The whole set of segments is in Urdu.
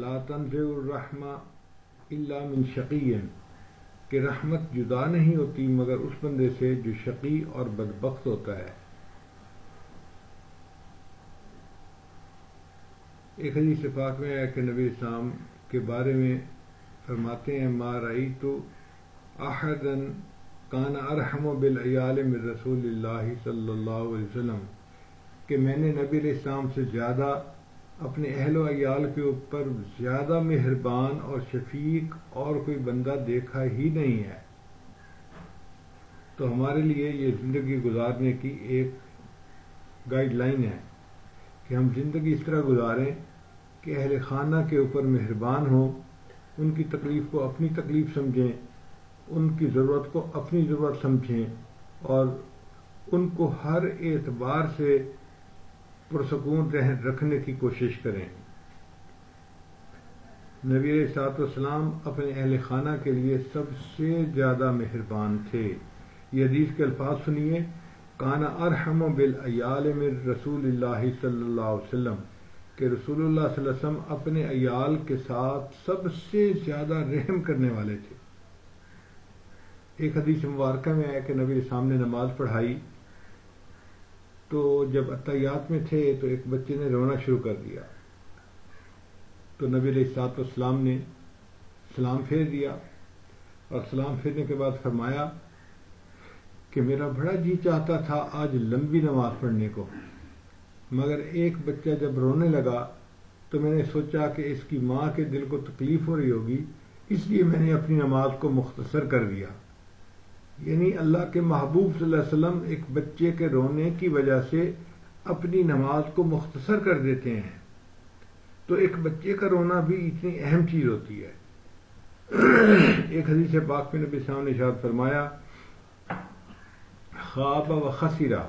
لا تنزع الرحمہ الا من شقین کہ رحمت جدا نہیں ہوتی مگر اس بندے سے جو شقی اور بدبخت ہوتا ہے۔ ایک حدیث پاک میں ہے کہ نبی اسلام کے بارے میں فرماتے ہیں، ما رئی تو احدن کان ارحم و بالعیال من رسول اللہ صلی اللہ علیہ وسلم کہ میں نے نبی علیہ السلام سے زیادہ اپنے اہل و عیال کے اوپر زیادہ مہربان اور شفیق اور کوئی بندہ دیکھا ہی نہیں ہے۔ تو ہمارے لیے یہ زندگی گزارنے کی ایک گائیڈ لائن ہے کہ ہم زندگی اس طرح گزاریں کہ اہل خانہ کے اوپر مہربان ہوں، ان کی تکلیف کو اپنی تکلیف سمجھیں، ان کی ضرورت کو اپنی ضرورت سمجھیں اور ان کو ہر اعتبار سے پرسکون رکھنے کی کوشش کریں۔ نبی علیہ سات وسلام اپنے اہل خانہ کے لیے سب سے زیادہ مہربان تھے۔ یہ حدیث کے الفاظ سنیے۔ کانا ارحم و بل رسول اللہ صلی اللہ علیہ وسلم، کہ رسول اللہ صلی اللہ علیہ وسلم اپنے عیال کے ساتھ سب سے زیادہ رحم کرنے والے تھے۔ ایک حدیث مبارکہ میں آیا کہ نبی سامنے نماز پڑھائی۔ تو جب اطیات میں تھے تو ایک بچے نے رونا شروع کر دیا۔ تو نبی علیہ السلاط والسلام نے سلام پھیر دیا اور سلام پھیرنے کے بعد فرمایا کہ میرا بڑا جی چاہتا تھا آج لمبی نماز پڑھنے کو، مگر ایک بچہ جب رونے لگا تو میں نے سوچا کہ اس کی ماں کے دل کو تکلیف ہو رہی ہوگی، اس لیے میں نے اپنی نماز کو مختصر کر دیا۔ یعنی اللہ کے محبوب صلی اللہ علیہ وسلم ایک بچے کے رونے کی وجہ سے اپنی نماز کو مختصر کر دیتے ہیں۔ تو ایک بچے کا رونا بھی اتنی اہم چیز ہوتی ہے۔ ایک حدیث پاک میں نبی صاحب نے شاد فرمایا خواب و خسیرہ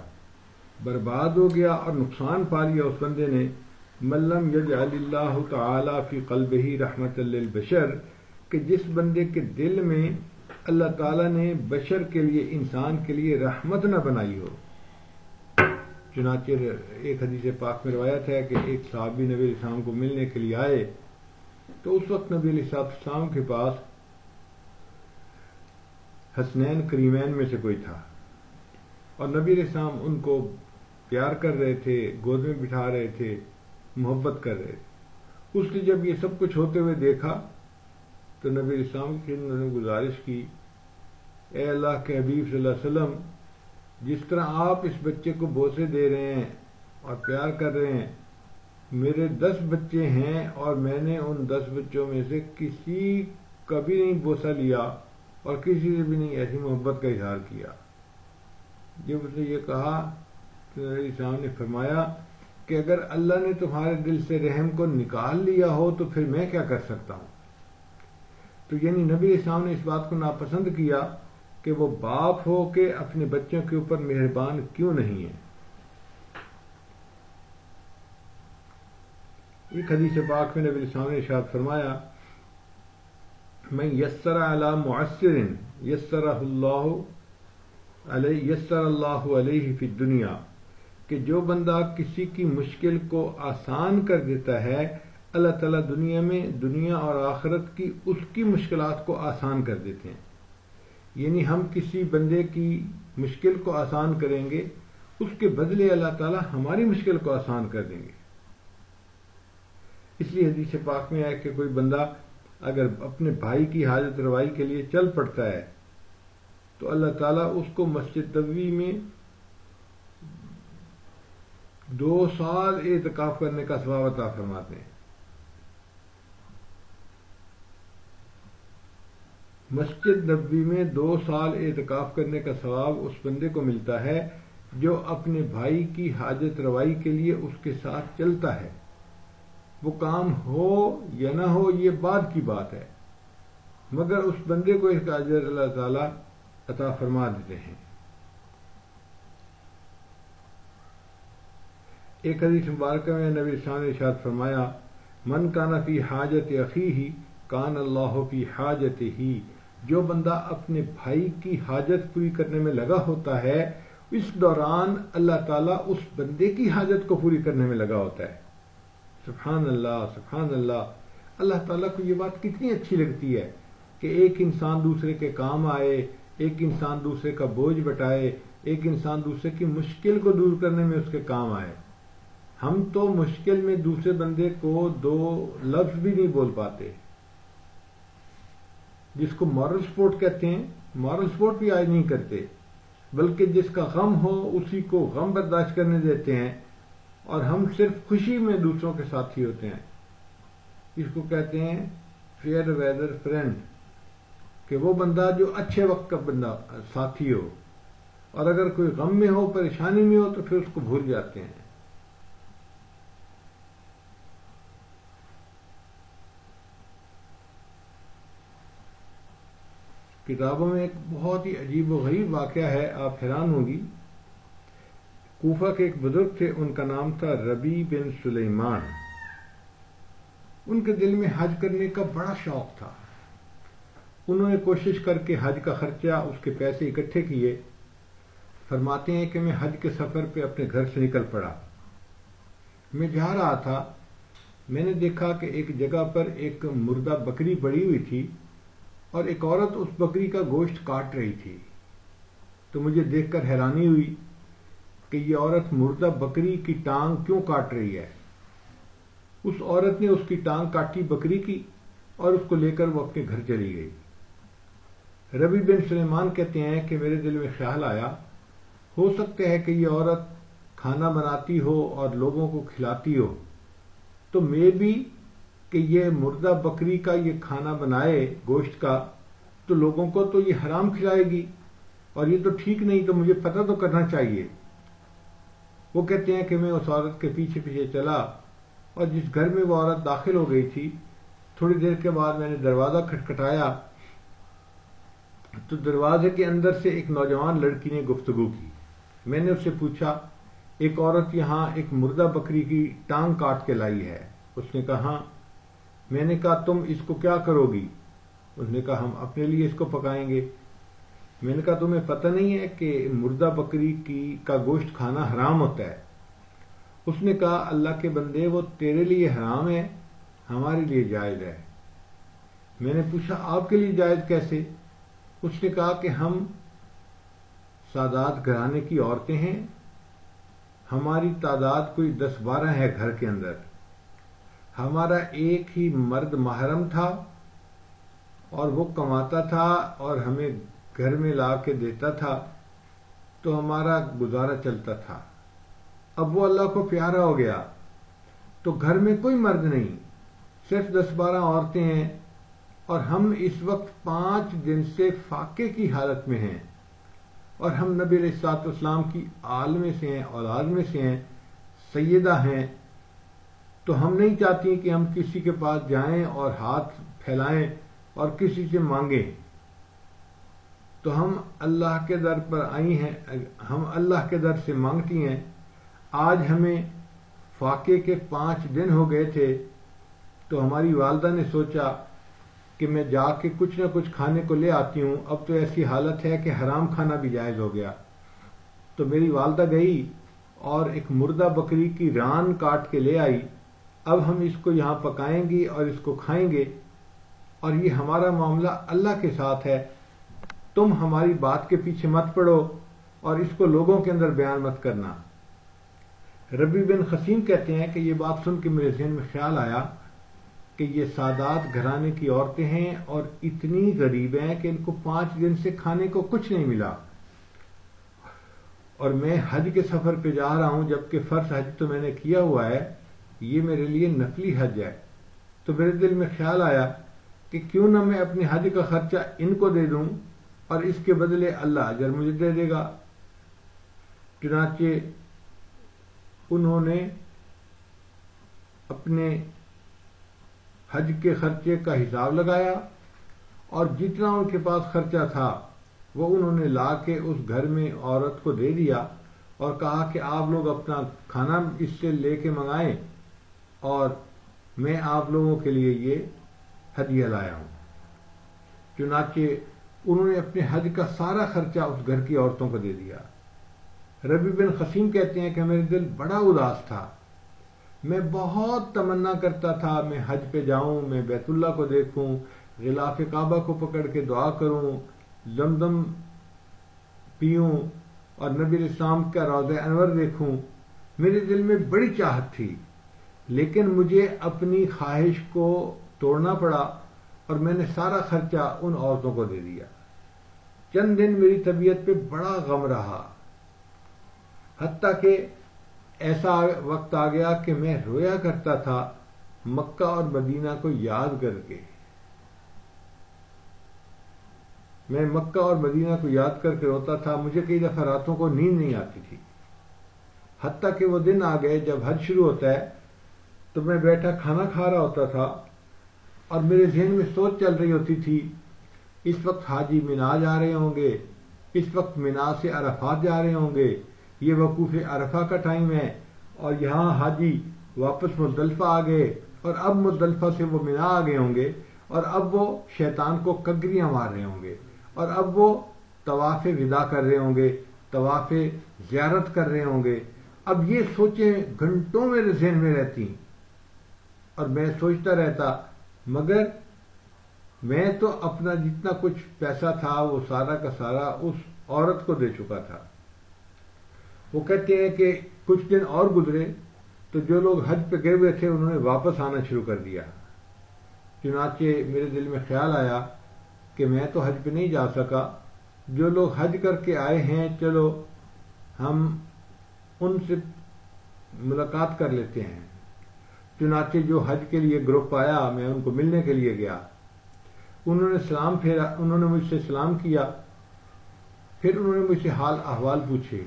برباد ہو گیا اور نقصان پا لیا اس بندے نے۔ ملم یج اللہ تعالی فی قلب ہی رحمت البشر کہ جس بندے کے دل میں اللہ تعالیٰ نے بشر کے لیے، انسان کے لیے رحمت نہ بنائی ہو۔ چنانچہ ایک حدیث پاک میں روایت ہے کہ ایک صحابی نبی السلام کو ملنے کے لیے آئے تو اس وقت نبی علیہ السلام کے پاس حسنین کریمین میں سے کوئی تھا۔ اور نبی علیہ السلام ان کو پیار کر رہے تھے، گود میں بٹھا رہے تھے، محبت کر رہے تھے۔ اس نے جب یہ سب کچھ ہوتے ہوئے دیکھا تو نبی اسلام کی نے گزارش کی، اے اللہ کے حبیب صلی اللہ علیہ وسلم، جس طرح آپ اس بچے کو بوسے دے رہے ہیں اور پیار کر رہے ہیں، میرے دس بچے ہیں اور میں نے ان دس بچوں میں سے کسی کا بھی نہیں بوسا لیا اور کسی سے بھی نہیں ایسی محبت کا اظہار کیا۔ جب اس نے یہ کہا تو نبی اسلام نے فرمایا کہ اگر اللہ نے تمہارے دل سے رحم کو نکال لیا ہو تو پھر میں کیا کر سکتا ہوں؟ تو یعنی نبی اسلام نے اس بات کو ناپسند کیا کہ وہ باپ ہو کے اپنے بچوں کے اوپر مہربان کیوں نہیں ہے؟ ایک حدیث پاک میں نبی اسلام نے اشاد فرمایا میں یسر علی معصر یسر اللہ علیہ یسر اللہ علیہ فی دنیا کہ جو بندہ کسی کی مشکل کو آسان کر دیتا ہے اللہ تعالیٰ دنیا میں دنیا اور آخرت کی اس کی مشکلات کو آسان کر دیتے ہیں۔ یعنی ہم کسی بندے کی مشکل کو آسان کریں گے، اس کے بدلے اللہ تعالیٰ ہماری مشکل کو آسان کر دیں گے۔ اس لیے حدیث پاک میں ہے کہ کوئی بندہ اگر اپنے بھائی کی حاجت روائی کے لیے چل پڑتا ہے، تو اللہ تعالیٰ اس کو مسجد دبی میں دو سال اعتکاف کرنے کا سواب عطا فرماتے ہیں۔ مسجد نبی میں دو سال اعتکاف کرنے کا ثواب اس بندے کو ملتا ہے جو اپنے بھائی کی حاجت روائی کے لیے اس کے ساتھ چلتا ہے۔ وہ کام ہو یا نہ ہو یہ بعد کی بات ہے۔ مگر اس بندے کو اس کا اجر اللہ تعالی عطا فرما دیتے ہیں۔ ایک حدیث مبارکہ میں نبی شان ارشاد فرمایا، من کا نفی حاجت عقی ہی کان اللہ فی حاجت ہی جو بندہ اپنے بھائی کی حاجت پوری کرنے میں لگا ہوتا ہے، اس دوران اللہ تعالیٰ اس بندے کی حاجت کو پوری کرنے میں لگا ہوتا ہے۔ سبحان اللہ سبحان اللہ۔ اللہ تعالیٰ کو یہ بات کتنی اچھی لگتی ہے کہ ایک انسان دوسرے کے کام آئے، ایک انسان دوسرے کا بوجھ بٹائے، ایک انسان دوسرے کی مشکل کو دور کرنے میں اس کے کام آئے۔ ہم تو مشکل میں دوسرے بندے کو دو لفظ بھی نہیں بول پاتے۔ جس کو مارل سپورٹ کہتے ہیں مارل سپورٹ بھی آج نہیں کرتے، بلکہ جس کا غم ہو اسی کو غم برداشت کرنے دیتے ہیں اور ہم صرف خوشی میں دوسروں کے ساتھی ہوتے ہیں۔ اس کو کہتے ہیں فیئر ویدر فرینڈ کہ وہ بندہ جو اچھے وقت کا بندہ، ساتھی ہو۔ اور اگر کوئی غم میں ہو، پریشانی میں ہو، تو پھر اس کو بھول جاتے ہیں۔ کتابوں میں ایک بہت ہی عجیب و غریب واقعہ ہے، آپ حیران ہوں گی۔ کوفہ کے ایک بزرگ تھے، ان کا نام تھا ربی بن سلیمان۔ ان کے دل میں حج کرنے کا بڑا شوق تھا۔ انہوں نے کوشش کر کے حج کا خرچہ اس کے پیسے اکٹھے کیے۔ فرماتے ہیں کہ میں حج کے سفر پہ اپنے گھر سے نکل پڑا۔ میں جا رہا تھا۔ میں نے دیکھا کہ ایک جگہ پر ایک مردہ بکری پڑی ہوئی تھی۔ اور ایک عورت اس بکری کا گوشت کاٹ رہی تھی۔ تو مجھے دیکھ کر حیرانی ہوئی کہ یہ عورت مردہ بکری کی ٹانگ کیوں کاٹ رہی ہے۔ اس عورت نے اس کی ٹانگ کاٹی بکری کی اور اس کو لے کر وہ اپنے گھر چلی گئی۔ ربی بن سلیمان کہتے ہیں کہ میرے دل میں خیال آیا، ہو سکتا ہے کہ یہ عورت کھانا بناتی ہو اور لوگوں کو کھلاتی ہو۔ تو میں بھی کہ یہ مردہ بکری کا یہ کھانا بنائے، گوشت کا، تو لوگوں کو تو یہ حرام کھلائے گی۔ اور یہ تو ٹھیک نہیں، تو مجھے پتہ تو کرنا چاہیے۔ وہ کہتے ہیں کہ میں اس عورت کے پیچھے پیچھے چلا اور جس گھر میں وہ عورت داخل ہو گئی تھی، تھوڑی دیر کے بعد میں نے دروازہ کھٹکھٹایا۔ تو دروازے کے اندر سے ایک نوجوان لڑکی نے گفتگو کی۔ میں نے اس سے پوچھا، ایک عورت یہاں ایک مردہ بکری کی ٹانگ کاٹ کے لائی ہے؟ اس نے کہا میں نے کہا، تم اس کو کیا کرو گی؟ اس نے کہا، ہم اپنے لیے اس کو پکائیں گے۔ میں نے کہا، تمہیں پتہ نہیں ہے کہ مردہ بکری کی کا گوشت کھانا حرام ہوتا ہے۔ اس نے کہا، اللہ کے بندے، وہ تیرے لیے حرام ہے، ہمارے لیے جائز ہے۔ میں نے پوچھا، آپ کے لیے جائز کیسے؟ اس نے کہا کہ ہم سادات گھرانے کی عورتیں ہیں۔ ہماری تعداد کوئی دس بارہ ہے گھر کے اندر۔ ہمارا ایک ہی مرد محرم تھا اور وہ کماتا تھا اور ہمیں گھر میں لا کے دیتا تھا تو ہمارا گزارا چلتا تھا۔ اب وہ اللہ کو پیارا ہو گیا۔ تو گھر میں کوئی مرد نہیں، صرف دس بارہ عورتیں ہیں اور ہم اس وقت پانچ دن سے فاقے کی حالت میں ہیں۔ اور ہم نبی علیہ السلاط اسلام کی آل میں سے ہیں، اولاد میں سے ہیں، سیدہ ہیں۔ تو ہم نہیں چاہتی کہ ہم کسی کے پاس جائیں اور ہاتھ پھیلائیں اور کسی سے مانگیں۔ تو ہم اللہ کے در پر آئی ہیں، ہم اللہ کے در سے مانگتی ہیں۔ آج ہمیں فاقے کے پانچ دن ہو گئے تھے، تو ہماری والدہ نے سوچا کہ میں جا کے کچھ نہ کچھ کھانے کو لے آتی ہوں۔ اب تو ایسی حالت ہے کہ حرام کھانا بھی جائز ہو گیا۔ تو میری والدہ گئی اور ایک مردہ بکری کی ران کاٹ کے لے آئی۔ اب ہم اس کو یہاں پکائیں گی اور اس کو کھائیں گے اور یہ ہمارا معاملہ اللہ کے ساتھ ہے۔ تم ہماری بات کے پیچھے مت پڑو اور اس کو لوگوں کے اندر بیان مت کرنا۔ ربی بن خسیم کہتے ہیں کہ یہ بات سن کے میرے ذہن میں خیال آیا کہ یہ سادات گھرانے کی عورتیں ہیں اور اتنی غریب ہیں کہ ان کو پانچ دن سے کھانے کو کچھ نہیں ملا۔ اور میں حج کے سفر پہ جا رہا ہوں جبکہ فرض حج تو میں نے کیا ہوا ہے۔ یہ میرے لیے نقلی حج ہے۔ تو میرے دل میں خیال آیا کہ کیوں نہ میں اپنے حج کا خرچہ ان کو دے دوں اور اس کے بدلے اللہ اجر مجھے دے دے گا۔ چنانچہ انہوں نے اپنے حج کے خرچے کا حساب لگایا اور جتنا ان کے پاس خرچہ تھا وہ انہوں نے لا کے اس گھر میں عورت کو دے دیا اور کہا کہ آپ لوگ اپنا کھانا اس سے لے کے منگائیں۔ اور میں آپ لوگوں کے لیے یہ ہدیہ لایا ہوں۔ چنانچہ انہوں نے اپنے حج کا سارا خرچہ اس گھر کی عورتوں کو دے دیا۔ ربی بن قسیم کہتے ہیں کہ میرے دل بڑا اداس تھا۔ میں بہت تمنا کرتا تھا، میں حج پہ جاؤں، میں بیت اللہ کو دیکھوں، غلاف کعبہ کو پکڑ کے دعا کروں زمزم پیوں اور نبی الاسلام کا روز انور دیکھوں۔ میرے دل میں بڑی چاہت تھی۔ لیکن مجھے اپنی خواہش کو توڑنا پڑا اور میں نے سارا خرچہ ان عورتوں کو دے دیا۔ چند دن میری طبیعت پہ بڑا غم رہا۔ حتیٰ کہ ایسا وقت آ گیا کہ میں رویا کرتا تھا مکہ اور مدینہ کو یاد کر کے۔ میں مکہ اور مدینہ کو یاد کر کے روتا تھا، مجھے کئی دفعہ راتوں کو نیند نہیں آتی تھی۔ حتیٰ کہ وہ دن آ گئے جب حج شروع ہوتا ہے تو میں بیٹھا کھانا کھا رہا ہوتا تھا اور میرے ذہن میں سوچ چل رہی ہوتی تھی، اس وقت حاجی مینا جا رہے ہوں گے، اس وقت مینا سے عرفات جا رہے ہوں گے، یہ وقوف عرفہ کا ٹائم ہے اور یہاں حاجی واپس مزدلفہ آ گئے اور اب مزدلفہ سے وہ مینا آ گئے ہوں گے اور اب وہ شیطان کو کگریاں مار رہے ہوں گے اور اب وہ طواف ودا کر رہے ہوں گے، طواف زیارت کر رہے ہوں گے۔ اب یہ سوچیں گھنٹوں میرے ذہن میں رہتی اور میں سوچتا رہتا، مگر میں تو اپنا جتنا کچھ پیسہ تھا، وہ سارا کا سارا اس عورت کو دے چکا تھا۔ وہ کہتے ہیں کہ کچھ دن اور گزرے تو جو لوگ حج پہ گئے ہوئے تھے، انہوں نے واپس آنا شروع کر دیا۔ چنانچہ میرے دل میں خیال آیا کہ میں تو حج پہ نہیں جا سکا۔ جو لوگ حج کر کے آئے ہیں، چلو ہم ان سے ملاقات کر لیتے ہیں۔ چنانچہ جو حج کے لیے گروپ آیا، میں ان کو ملنے کے لیے گیا۔ انہوں نے سلام پھیرا، انہوں نے مجھ سے سلام کیا۔ پھر انہوں نے مجھ سے حال احوال پوچھے۔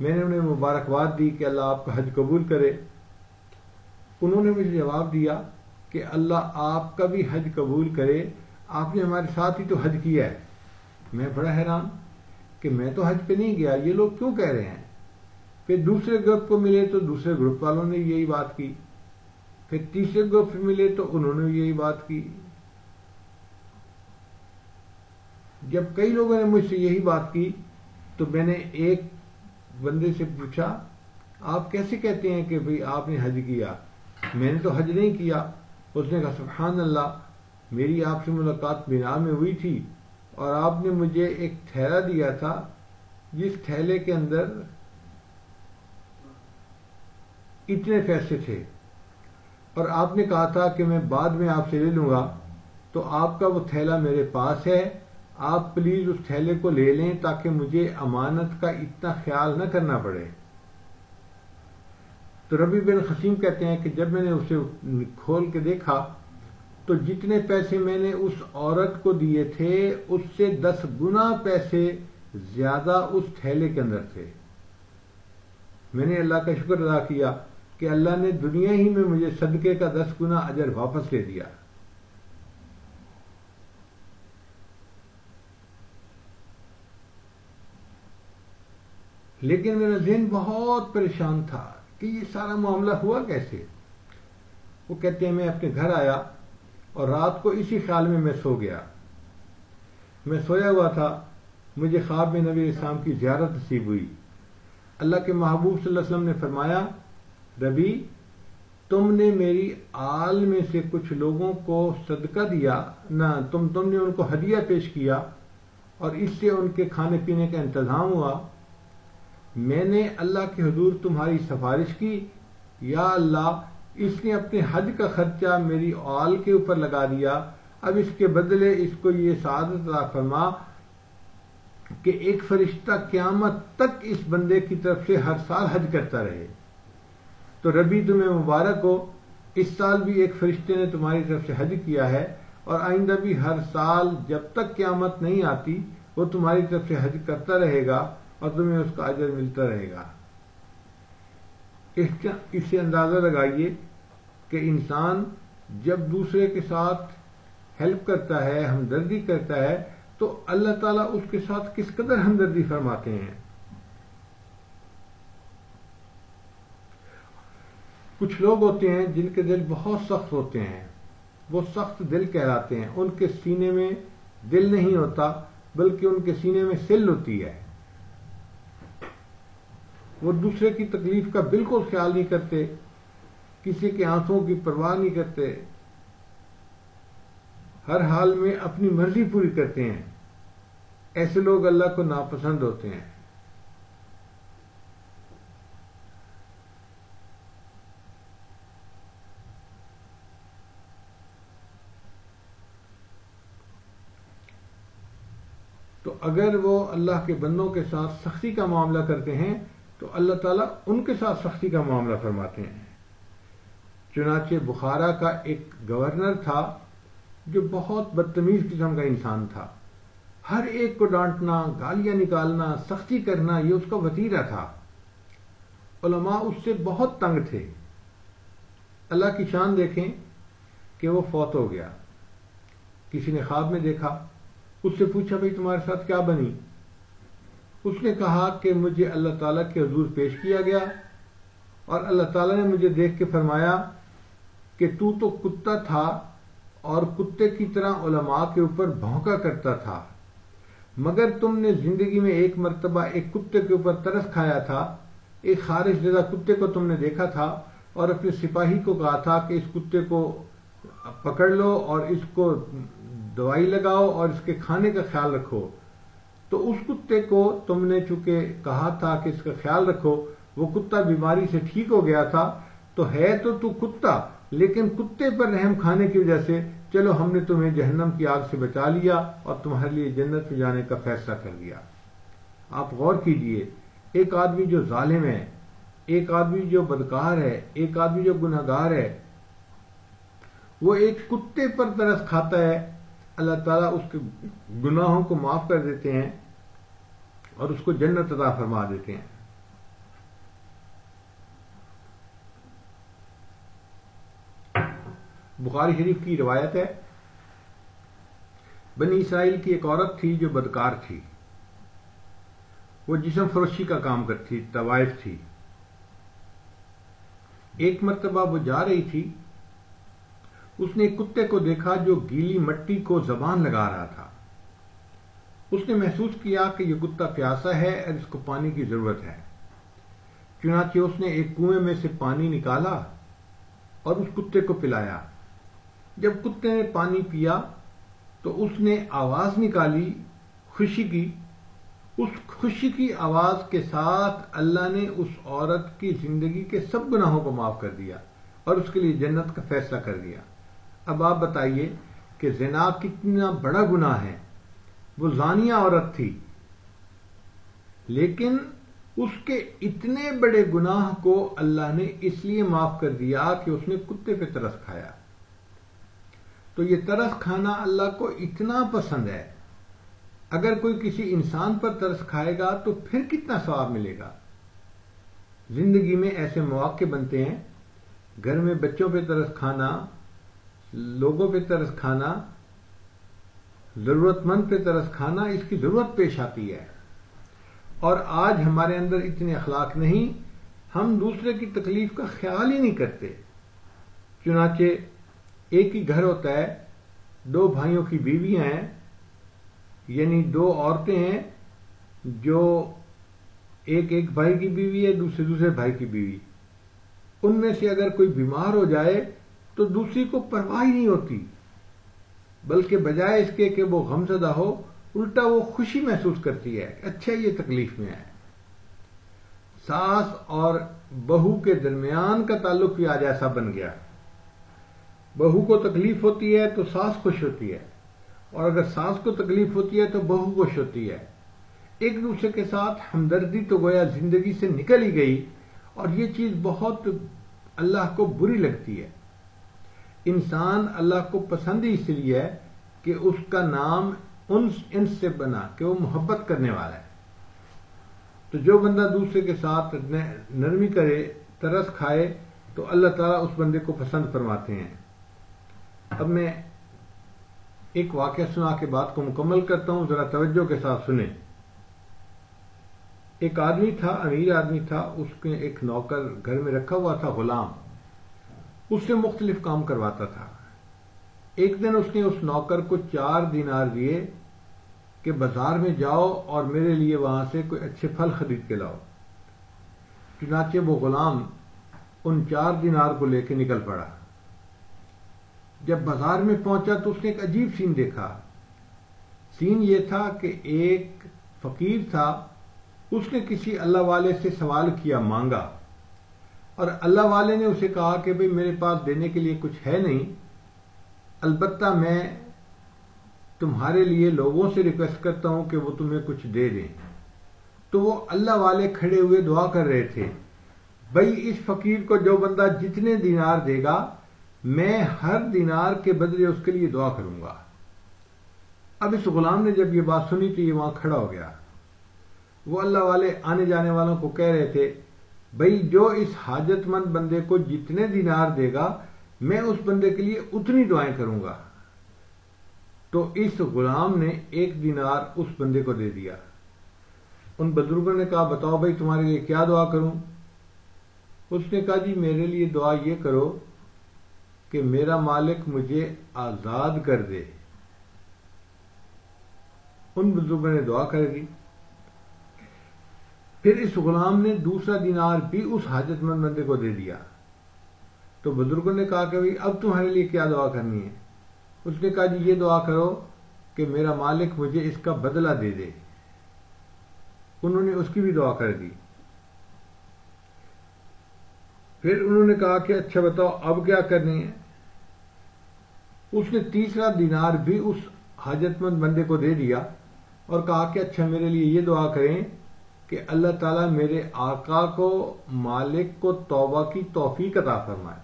میں نے انہیں مبارکباد دی کہ اللہ آپ کا حج قبول کرے۔ انہوں نے مجھے جواب دیا کہ اللہ آپ کا بھی حج قبول کرے۔ آپ نے ہمارے ساتھ ہی تو حج کیا ہے۔ میں بڑا حیران کہ میں تو حج پہ نہیں گیا، یہ لوگ کیوں کہہ رہے ہیں؟ پھر دوسرے گروپ کو ملے تو دوسرے گروپ والوں نے یہی بات کی۔ پھر تیسرے گروپ ملے تو انہوں نے یہی بات کی۔ جب کئی لوگوں نے مجھ سے یہی بات کی تو میں نے ایک بندے سے پوچھا، آپ کیسے کہتے ہیں کہ بھئی آپ نے حج کیا؟ میں نے تو حج نہیں کیا۔ اس نے کہا، سبحان اللہ، میری آپ سے ملاقات بنا میں ہوئی تھی اور آپ نے مجھے ایک تھیلا دیا تھا، جس تھیلے کے اندر اتنے پیسے تھے۔ اور آپ نے کہا تھا کہ میں بعد میں آپ سے لے لوں گا، تو آپ کا وہ تھیلا میرے پاس ہے۔ آپ پلیز اس تھیلے کو لے لیں تاکہ مجھے امانت کا اتنا خیال نہ کرنا پڑے۔ تو ربی بن خسیم کہتے ہیں کہ جب میں نے اسے کھول کے دیکھا، تو جتنے پیسے میں نے اس عورت کو دیے تھے، اس سے دس گنا پیسے زیادہ اس تھیلے کے اندر تھے۔ میں نے اللہ کا شکر ادا کیا۔ کہ اللہ نے دنیا ہی میں مجھے صدقے کا دس گنا اجر واپس لے دیا۔ لیکن میرا ذہن بہت پریشان تھا کہ یہ سارا معاملہ ہوا کیسے؟ وہ کہتے ہیں، میں اپنے گھر آیا اور رات کو اسی خیال میں میں سو گیا۔ میں سویا ہوا تھا، مجھے خواب میں نبی اسلام کی زیارت نصیب ہوئی۔ اللہ کے محبوب صلی اللہ علیہ وسلم نے فرمایا ربی، تم نے میری آل میں سے کچھ لوگوں کو صدقہ دیا، نہ، تم تم نے ان کو ہدیہ پیش کیا اور اس سے ان کے کھانے پینے کا انتظام ہوا۔ میں نے اللہ کے حضور تمہاری سفارش کی، یا اللہ، اس نے اپنے حج کا خرچہ میری آل کے اوپر لگا دیا۔ اب اس کے بدلے اس کو یہ سعادت فرما کہ ایک فرشتہ قیامت تک اس بندے کی طرف سے ہر سال حج کرتا رہے۔ تو ربی تمہیں مبارک ہو اس سال بھی ایک فرشتے نے تمہاری طرف سے حج کیا ہے اور آئندہ بھی ہر سال جب تک قیامت نہیں آتی، وہ تمہاری طرف سے حج کرتا رہے گا اور تمہیں اس کا اجر ملتا رہے گا۔ اس سے اندازہ لگائیے کہ انسان جب دوسرے کے ساتھ ہیلپ کرتا ہے، ہمدردی کرتا ہے، تو اللہ تعالیٰ اس کے ساتھ کس قدر ہمدردی فرماتے ہیں؟ کچھ لوگ ہوتے ہیں جن کے دل بہت سخت ہوتے ہیں۔ وہ سخت دل کہلاتے ہیں۔ ان کے سینے میں دل نہیں ہوتا، بلکہ ان کے سینے میں سل ہوتی ہے۔ وہ دوسرے کی تکلیف کا بالکل خیال نہیں کرتے، کسی کے آنسوں کی پرواہ نہیں کرتے۔ ہر حال میں اپنی مرضی پوری کرتے ہیں۔ ایسے لوگ اللہ کو ناپسند ہوتے ہیں۔ اگر وہ اللہ کے بندوں کے ساتھ سختی کا معاملہ کرتے ہیں، تو اللہ تعالیٰ ان کے ساتھ سختی کا معاملہ فرماتے ہیں۔ چنانچہ بخارا کا ایک گورنر تھا جو بہت بدتمیز قسم کا انسان تھا۔ ہر ایک کو ڈانٹنا، گالیاں نکالنا، سختی کرنا، یہ اس کا وطیرہ تھا۔ علماء اس سے بہت تنگ تھے۔ اللہ کی شان دیکھیں کہ وہ فوت ہو گیا۔ کسی نے خواب میں دیکھا۔ اس سے پوچھا بھائی تمہارے ساتھ کیا بنی؟ اس نے کہا کہ مجھے اللہ تعالیٰ کے حضور پیش کیا گیا اور اللہ تعالیٰ نے مجھے دیکھ کے فرمایا کہ تو تو کتا تھا اور کتے کی طرح علماء کے اوپر بھونکا کرتا تھا، مگر تم نے زندگی میں ایک مرتبہ ایک کتے کے اوپر ترس کھایا تھا، ایک خارش زدہ کتے کو تم نے دیکھا تھا اور اپنے سپاہی کو کہا تھا کہ اس کتے کو پکڑ لو اور اس کو دوائی لگاؤ اور اس کے کھانے کا خیال رکھو۔ تو اس کتے کو تم نے چونکہ کہا تھا کہ اس کا خیال رکھو، وہ کتا بیماری سے ٹھیک ہو گیا تھا، تو ہے تو تو کتا، لیکن کتے پر رحم کھانے کی وجہ سے چلو ہم نے تمہیں جہنم کی آگ سے بچا لیا اور تمہارے لیے جنت میں جانے کا فیصلہ کر لیا۔ آپ غور کیجیے، ایک آدمی جو ظالم ہے، ایک آدمی جو بدکار ہے، ایک آدمی جو گناہگار ہے، وہ ایک کتے پر ترس کھاتا ہے اللہ تعالیٰ اس کے گناہوں کو معاف کر دیتے ہیں اور اس کو جنت عطا فرما دیتے ہیں۔ بخاری شریف کی روایت ہے، بنی اسرائیل کی ایک عورت تھی جو بدکار تھی۔ وہ جسم فروشی کا کام کرتی، طوائف تھی۔ ایک مرتبہ وہ جا رہی تھی اس نے ایک کتے کو دیکھا جو گیلی مٹی کو زبان لگا رہا تھا۔ اس نے محسوس کیا کہ یہ کتا پیاسا ہے اور اس کو پانی کی ضرورت ہے۔ چنانچہ اس نے ایک کنویں میں سے پانی نکالا اور اس کتے کو پلایا۔ جب کتے نے پانی پیا تو اس نے آواز نکالی خوشی کی۔ اس خوشی کی آواز کے ساتھ اللہ نے اس عورت کی زندگی کے سب گناہوں کو معاف کر دیا اور اس کے لیے جنت کا فیصلہ کر دیا۔ اب آپ بتائیے کہ زنا کتنا بڑا گناہ ہے۔ وہ زانیہ عورت تھی۔ لیکن اس کے اتنے بڑے گناہ کو اللہ نے اس لیے معاف کر دیا کہ اس نے کتے پہ ترس کھایا۔ تو یہ ترس کھانا اللہ کو اتنا پسند ہے۔ اگر کوئی کسی انسان پر ترس کھائے گا تو پھر کتنا ثواب ملے گا۔ زندگی میں ایسے مواقع بنتے ہیں، گھر میں بچوں پہ ترس کھانا لوگوں پہ ترس کھانا ضرورت مند پہ ترس کھانا اس کی ضرورت پیش آتی ہے۔ اور آج ہمارے اندر اتنے اخلاق نہیں، ہم دوسرے کی تکلیف کا خیال ہی نہیں کرتے۔ چنانچہ ایک ہی گھر ہوتا ہے، دو بھائیوں کی بیویاں ہیں یعنی دو عورتیں ہیں، جو ایک ایک بھائی کی بیوی ہے، دوسرے دوسرے بھائی کی بیوی۔ ان میں سے اگر کوئی بیمار ہو جائے تو دوسری کو پرواہ نہیں ہوتی۔ بلکہ بجائے اس کے کہ وہ غمزدہ ہو، الٹا وہ خوشی محسوس کرتی ہے۔ اچھا یہ تکلیف میں ہے۔ ساس اور بہو کے درمیان کا تعلق بھی آج ایسا بن گیا۔ بہو کو تکلیف ہوتی ہے تو ساس خوش ہوتی ہے۔ اور اگر ساس کو تکلیف ہوتی ہے تو بہو خوش ہوتی ہے۔ ایک دوسرے کے ساتھ ہمدردی تو گویا زندگی سے نکل ہی گئی۔ اور یہ چیز بہت اللہ کو بری لگتی ہے۔ انسان اللہ کو پسند ہی اس لیے ہے کہ اس کا نام ان سے بنا کہ وہ محبت کرنے والا ہے۔ تو جو بندہ دوسرے کے ساتھ نرمی کرے، ترس کھائے، تو اللہ تعالیٰ اس بندے کو پسند فرماتے ہیں۔ اب میں ایک واقعہ سنا کے بات کو مکمل کرتا ہوں، ذرا توجہ کے ساتھ سنیں۔ ایک آدمی تھا، امیر آدمی تھا، اس کے ایک نوکر گھر میں رکھا ہوا تھا، غلام۔ اس سے مختلف کام کرواتا تھا۔ ایک دن اس نے اس نوکر کو چار دینار دیے کہ بازار میں جاؤ اور میرے لیے وہاں سے کوئی اچھے پھل خرید کے لاؤ۔ چنانچہ وہ غلام ان چار دینار کو لے کے نکل پڑا۔ جب بازار میں پہنچا تو اس نے ایک عجیب سین دیکھا۔ سین یہ تھا کہ ایک فقیر تھا، اس نے کسی اللہ والے سے سوال کیا، مانگا۔ اور اللہ والے نے اسے کہا کہ بھئی میرے پاس دینے کے لیے کچھ ہے نہیں، البتہ میں تمہارے لیے لوگوں سے ریکویسٹ کرتا ہوں کہ وہ تمہیں کچھ دے دیں۔ تو وہ اللہ والے کھڑے ہوئے دعا کر رہے تھے۔ بھائی اس فقیر کو جو بندہ جتنے دینار دے گا، میں ہر دینار کے بدلے اس کے لیے دعا کروں گا۔ اب اس غلام نے جب یہ بات سنی تو یہ وہاں کھڑا ہو گیا۔ وہ اللہ والے آنے جانے والوں کو کہہ رہے تھے بھائی جو اس حاجت مند بندے کو جتنے دینار دے گا، میں اس بندے کے لیے اتنی دعائیں کروں گا۔ تو اس غلام نے ایک دینار اس بندے کو دے دیا۔ ان بزرگوں نے کہا، بتاؤ بھائی تمہارے لیے کیا دعا کروں؟ اس نے کہا جی میرے لیے دعا یہ کرو کہ میرا مالک مجھے آزاد کر دے۔ ان بزرگوں نے دعا کر دی۔ پھر اس غلام نے دوسرا دینار بھی اس حاجت مند بندے کو دے دیا۔ تو بزرگوں نے کہا کہ اب تمہارے لیے کیا دعا کرنی ہے؟ اس نے کہا جی یہ دعا کرو کہ میرا مالک مجھے اس کا بدلہ دے دے۔ انہوں نے اس کی بھی دعا کر دی۔ پھر انہوں نے کہا کہ اچھا بتاؤ، اب کیا کرنی ہے؟ اس نے تیسرا دینار بھی اس حاجت مند بندے کو دے دیا اور کہا کہ اچھا میرے لیے یہ دعا کریں کہ اللہ تعالیٰ میرے آقا کو، مالک کو توبہ کی توفیق عطا فرمائے۔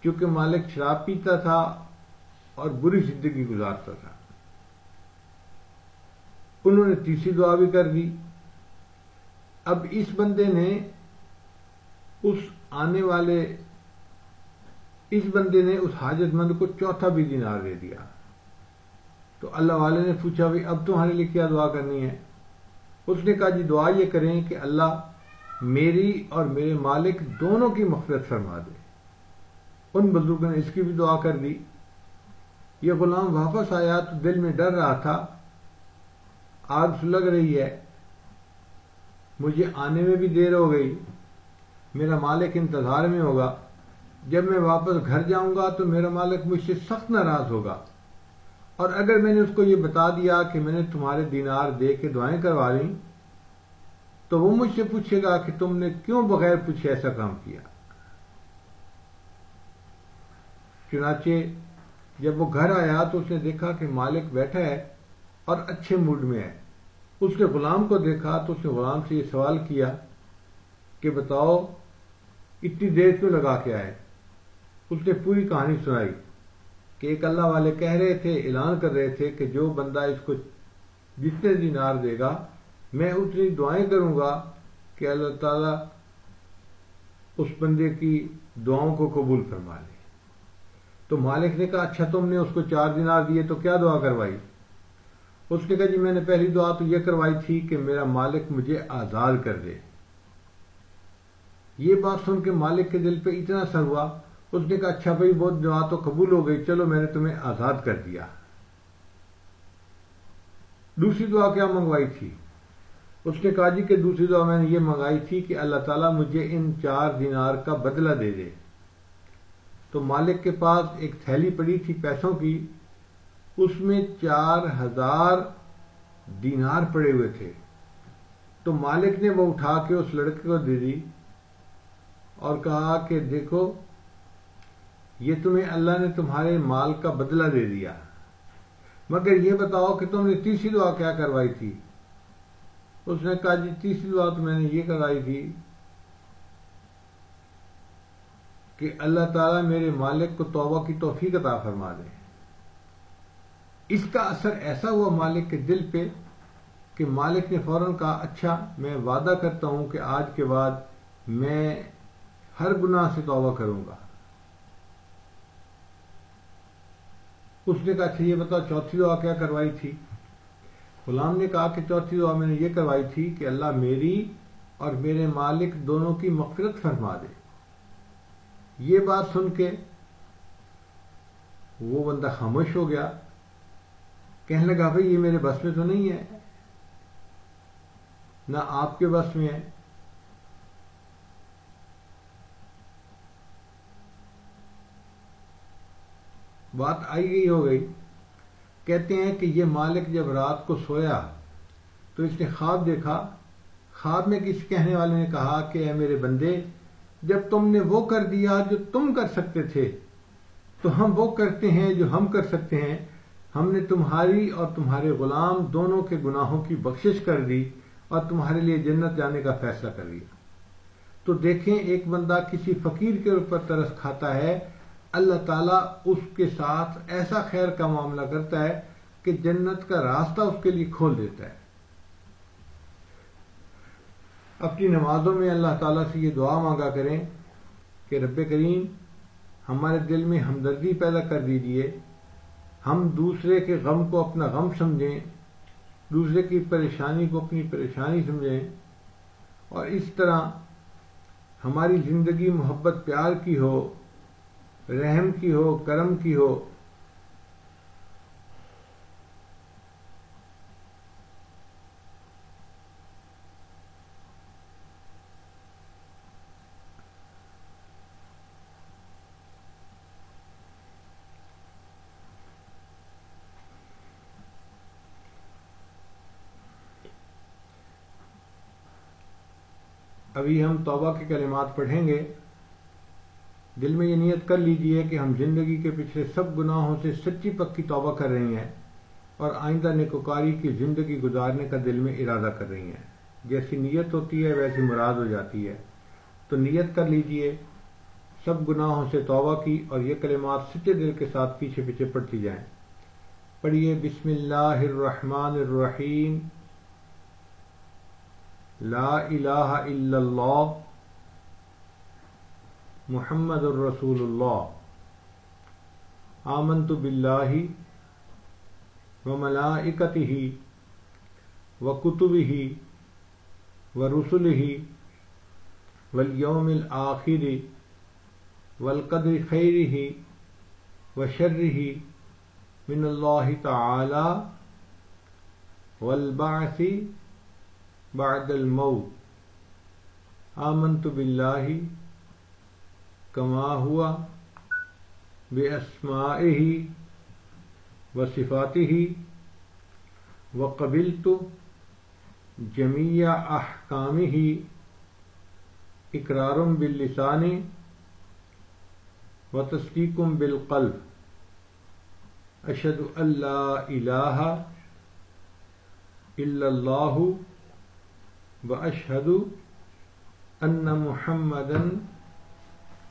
کیونکہ مالک شراب پیتا تھا اور بری زندگی گزارتا تھا۔ انہوں نے تیسری دعا بھی کر دی۔ اب اس بندے نے اس آنے والے، اس بندے نے اس حاجت مند کو چوتھا بھی دینار دے دیا۔ تو اللہ والے نے پوچھا بھائی اب تمہارے لیے کیا دعا کرنی ہے؟ اس نے کہا جی دعا یہ کریں کہ اللہ میری اور میرے مالک دونوں کی مغفرت فرما دے۔ ان بزرگوں نے اس کی بھی دعا کر دی۔ یہ غلام واپس آیا تو دل میں ڈر رہا تھا۔ آگ لگ رہی ہے۔ مجھے آنے میں بھی دیر ہو گئی۔ میرا مالک انتظار میں ہوگا۔ جب میں واپس گھر جاؤں گا تو میرا مالک مجھ سے سخت ناراض ہوگا۔ اور اگر میں نے اس کو یہ بتا دیا کہ میں نے تمہارے دینار دے کے دعائیں کروا لی تو وہ مجھ سے پوچھے گا کہ تم نے کیوں بغیر پوچھے ایسا کام کیا؟ چنانچہ جب وہ گھر آیا تو اس نے دیکھا کہ مالک بیٹھا ہے اور اچھے موڈ میں ہے۔ اس نے غلام کو دیکھا تو اس نے غلام سے یہ سوال کیا کہ بتاؤ، اتنی دیر کیوں لگا کے آئے؟ اس نے پوری کہانی سنائی۔ کہ ایک اللہ والے کہہ رہے تھے، اعلان کر رہے تھے کہ جو بندہ اس کو جتنے دینار دے گا، میں اتنی دعائیں کروں گا کہ اللہ تعالی اس بندے کی دعاؤں کو قبول فرما لے۔ تو مالک نے کہا اچھا تم نے اس کو چار دینار دیے، تو کیا دعا کروائی؟ اس نے کہا جی میں نے پہلی دعا تو یہ کروائی تھی کہ میرا مالک مجھے آزاد کر دے۔ یہ بات سن کے مالک کے دل پہ اتنا اثر ہوا اس نے کہا اچھا بھائی بہت دعا تو قبول ہو گئی، چلو میں نے تمہیں آزاد کر دیا. دوسری دعا کیا منگوائی تھی؟ اس نے کہا جی کہ دوسری دعا میں نے یہ منگائی تھی کہ اللہ تعالیٰ مجھے ان چار دینار کا بدلہ دے دے۔ تو مالک کے پاس ایک تھیلی پڑی تھی پیسوں کی، اس میں چار ہزار دینار پڑے ہوئے تھے۔ تو مالک نے وہ اٹھا کے اس لڑکے کو دے دی اور کہا کہ دیکھو یہ تمہیں اللہ نے تمہارے مال کا بدلہ دے دیا۔ مگر یہ بتاؤ کہ تم نے تیسری دعا کیا کروائی تھی؟ اس نے کہا جی تیسری دعا تو میں نے یہ کروائی تھی کہ اللہ تعالیٰ میرے مالک کو توبہ کی توفیق عطا فرما دے۔ اس کا اثر ایسا ہوا مالک کے دل پہ کہ مالک نے فوراً کہا اچھا میں وعدہ کرتا ہوں کہ آج کے بعد میں ہر گناہ سے توبہ کروں گا۔ اس نے کہا اچھا یہ بتاؤ، چوتھی دعا کیا کروائی تھی؟ غلام نے کہا کہ چوتھی دعا میں نے یہ کروائی تھی کہ اللہ میری اور میرے مالک دونوں کی مغفرت فرما دے۔ یہ بات سن کے وہ بندہ خاموش ہو گیا۔ کہنے لگا، بھائی، یہ میرے بس میں تو نہیں ہے۔ نہ آپ کے بس میں ہے۔ بات آئی گئی ہو گئی۔ کہتے ہیں کہ یہ مالک جب رات کو سویا تو اس نے خواب دیکھا۔ خواب میں کسی کہنے والے نے کہا کہ اے میرے بندے، جب تم نے وہ کر دیا جو تم کر سکتے تھے، تو ہم وہ کرتے ہیں جو ہم کر سکتے ہیں۔ ہم نے تمہاری اور تمہارے غلام دونوں کے گناہوں کی بخشش کر دی اور تمہارے لیے جنت جانے کا فیصلہ کر لیا۔ تو دیکھیں، ایک بندہ کسی فقیر کے اوپر ترس کھاتا ہے اللہ تعالیٰ اس کے ساتھ ایسا خیر کا معاملہ کرتا ہے کہ جنت کا راستہ اس کے لیے کھول دیتا ہے۔ اپنی نمازوں میں اللہ تعالیٰ سے یہ دعا مانگا کریں کہ رب کریم ہمارے دل میں ہمدردی پیدا کر دیجیے، ہم دوسرے کے غم کو اپنا غم سمجھیں، دوسرے کی پریشانی کو اپنی پریشانی سمجھیں اور اس طرح ہماری زندگی محبت پیار کی ہو رحم کی ہو کرم کی ہو۔ ابھی ہم توبہ کے کلمات پڑھیں گے۔ دل میں یہ نیت کر لیجیے کہ ہم زندگی کے پچھلے سب گناہوں سے سچی پکی توبہ کر رہی ہیں اور آئندہ نکوکاری کی زندگی گزارنے کا دل میں ارادہ کر رہی ہیں۔ جیسی نیت ہوتی ہے، ویسی مراد ہو جاتی ہے۔ تو نیت کر لیجیے، سب گناہوں سے توبہ کی اور یہ کلمات سچے دل کے ساتھ پیچھے پیچھے پڑتی جائیں۔ پڑھیے، بسم اللہ الرحمن الرحیم۔ لا الہ الا اللہ۔ محمد الرسول اللہ. آمنت باللہ وملائکتہ وکتبہ ورسلہ والیوم الآخر والقدر خیرہ وشرہ من اللہ تعالی والبعث بعد الموت. آمنت باللہ کما ہوا بے اسماء ہی و صفاتی ہی و قبل تو جمیہ احکامی ہی اقرارم باللسانی و تصدیقم بالقلب اشد اللہ الہ الا اللہ و اشہد ان محمدن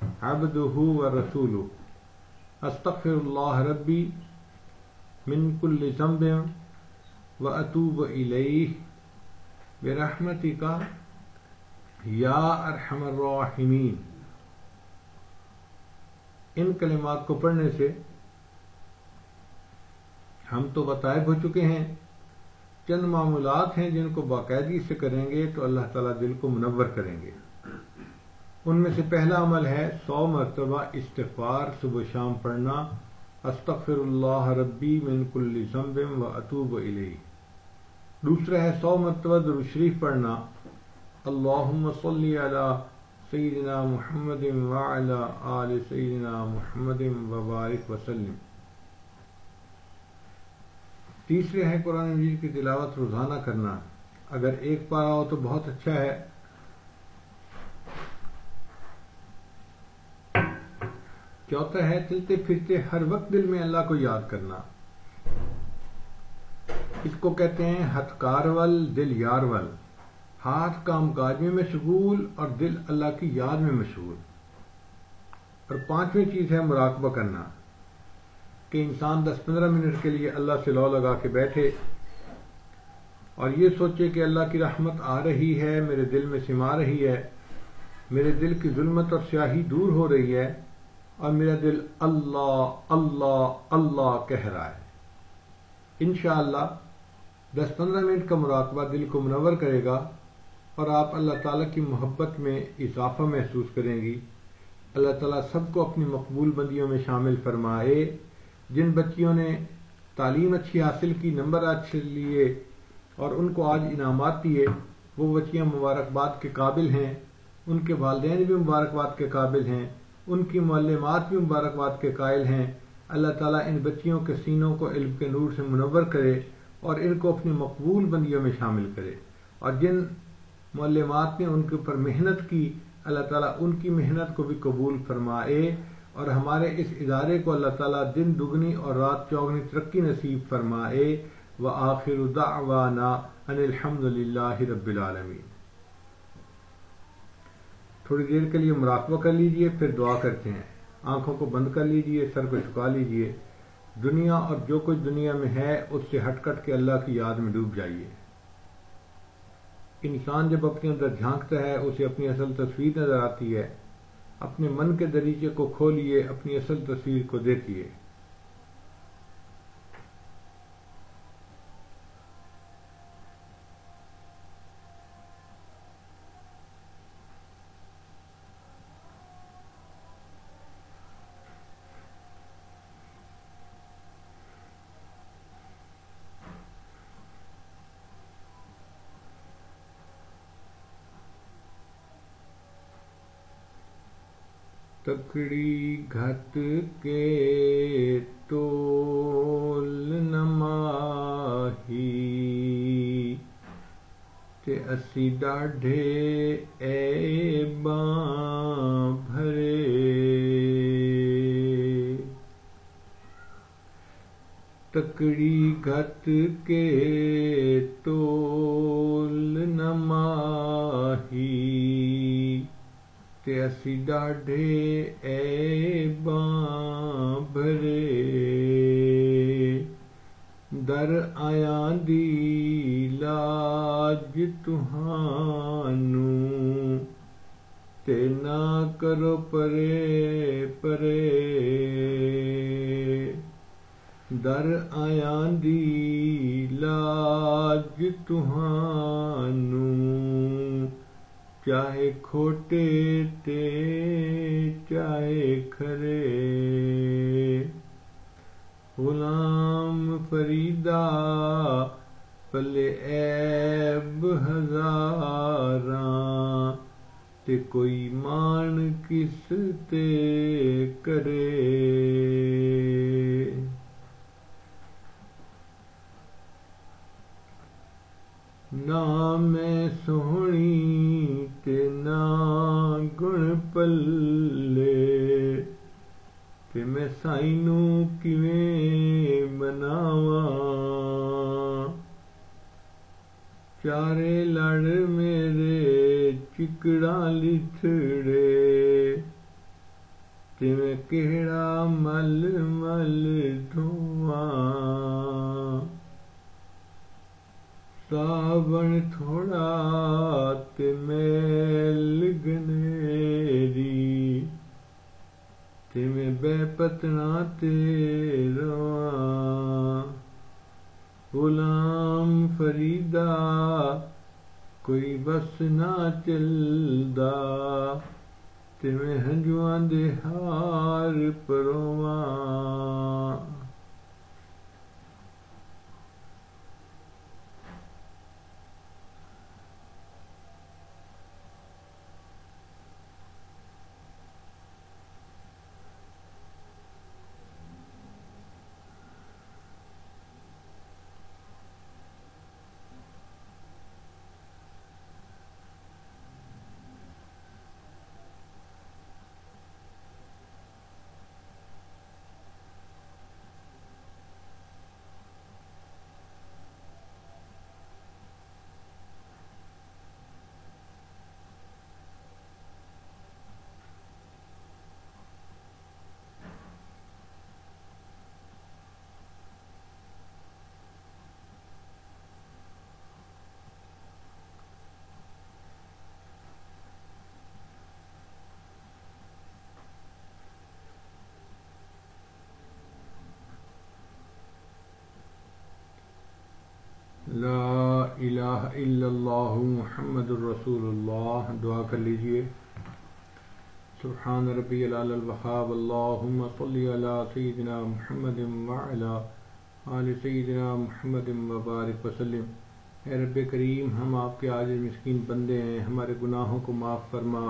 عبده ورسوله استغفر الله ربي من كل ذنب واتوب اليه برحمتك یا ارحم الراحمین۔ ان کلمات کو پڑھنے سے ہم تو بتائے ہو چکے ہیں۔ چند معمولات ہیں جن کو باقاعدگی سے کریں گے تو اللہ تعالیٰ دل کو منور کریں گے۔ ان میں سے پہلا عمل ہے سو مرتبہ استغفار، صبح شام پڑھنا، استغفر اللہ ربی من کل ذنب و اطوب علیہ دوسرا ہے سو مرتبہ شریف پڑھنا، اللہم صلی علی سیدنا محمد وعلی آل سیدنا محمد وبارک وسلم۔ تیسرے ہے قرآن مجید کی تلاوت روزانہ کرنا۔ اگر ایک پارا ہو تو بہت اچھا ہے۔ چوتھا ہے چلتے پھرتے ہر وقت دل میں اللہ کو یاد کرنا۔ اس کو کہتے ہیں ہتکار ول دل یار ول ہاتھ کام کاج میں مشغول اور دل اللہ کی یاد میں مشغول۔ اور پانچویں چیز ہے مراقبہ کرنا۔ کہ انسان دس پندرہ منٹ کے لیے اللہ سے لو لگا کے بیٹھے اور یہ سوچے کہ اللہ کی رحمت آ رہی ہے، میرے دل میں سما رہی ہے، میرے دل کی ظلمت اور سیاہی دور ہو رہی ہے۔ اور میرا دل اللہ اللہ اللہ کہہ رہا ہے۔ انشاءاللہ دس پندرہ منٹ کا مراقبہ دل کو منور کرے گا اور آپ اللہ تعالیٰ کی محبت میں اضافہ محسوس کریں گی۔ اللہ تعالیٰ سب کو اپنی مقبول بندیوں میں شامل فرمائے۔ جن بچیوں نے تعلیم اچھی حاصل کی، نمبر اچھے لیے اور ان کو آج انعامات دیے، وہ بچیاں مبارکباد کے قابل ہیں۔ ان کے والدین بھی مبارکباد کے قابل ہیں۔ ان کی معلمات بھی مبارکباد کے قائل ہیں۔ اللہ تعالیٰ ان بچیوں کے سینوں کو علم کے نور سے منور کرے اور ان کو اپنی مقبول بندیوں میں شامل کرے۔ اور جن معلمات نے ان کے اوپر محنت کی، اللہ تعالیٰ ان کی محنت کو بھی قبول فرمائے اور ہمارے اس ادارے کو اللہ تعالیٰ دن دگنی اور رات چوگنی ترقی نصیب فرمائے۔ و آخر دعوانا ان الحمد للہ رب العالمین۔ تھوڑی دیر کے لیے مراقبہ کر لیجیے، پھر دعا کرتے ہیں۔ آنکھوں کو بند کر لیجیے، سر کو چکا لیجیے۔ دنیا اور جو کچھ دنیا میں ہے، اس سے ہٹ کٹ کے اللہ کی یاد میں ڈوب جائیے۔ انسان جب اپنے اندر جھانکتا ہے، اسے اپنی اصل تصویر نظر آتی ہے۔ اپنے من کے دریچے کو کھولیے اپنی اصل تصویر کو دیکھیے۔ تکڑی گھت کے تول نماہی تے اسی ڈاڈھے اے باں بھرے تکڑی گھت کے تول نماہی تے اسی ڈاڈھے اے باں بھرے در آیاں دی لاج تہانو تے نہ کرو پرے پرے۔ در آیاں دی لاج تہانو چاہے کھوٹے تے چاہے کھرے۔ غلام فریدا پلے ایب ہزاراں۔ تے کوئی مان کس تے کرے؟ نہ میں سونی تے نہ گن پلے تے میں سائنو کیویں بناواں؟ چارے لڑ میرے چکڑا لتھڑے تے میں کہڑا مل مل دھواں؟ ساون تھوڑا تے میل گنیری تے میں بے پتنا تے غلام فریدا کوئی بس نہ چلدا۔ تے ہنجواں دے ہار پرواں لا الہ الا اللہ محمد الرسول اللہ، دعا کر لیجیے۔ سبحان ربی العال الوحاب اللہم صلی علی سیدنا محمد وعلا آل سیدنا محمد مبارک وسلم۔ اے رب کریم، ہم آپ کے عاجز مسکین بندے ہیں، ہمارے گناہوں کو معاف فرما،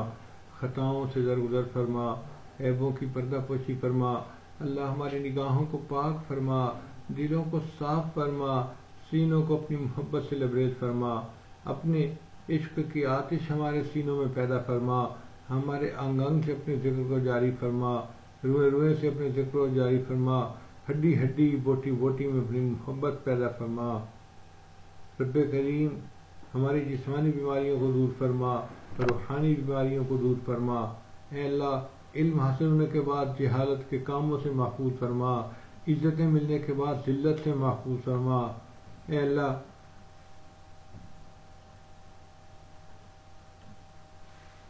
خطاؤں سے درگزر فرما، عیبوں کی پردہ پوشی فرما، اللہ ہماری نگاہوں کو پاک فرما، دلوں کو صاف فرما، سینوں کو اپنی محبت سے لبریز فرما، اپنے عشق کی آتش ہمارے سینوں میں پیدا فرما، ہمارے انگ انگ سے اپنے ذکر کو جاری فرما، روئے روئے سے اپنے ذکر کو جاری فرما، ہڈی ہڈی بوٹی بوٹی میں اپنی محبت پیدا فرما۔ رب کریم ہماری جسمانی بیماریوں کو دور فرما، روحانی بیماریوں کو دور فرما۔ اے اللہ، علم حاصل ہونے کے بعد جہالت کے کاموں سے محفوظ فرما، عزتیں ملنے کے بعد ذلت سے محفوظ فرما۔ اے اللہ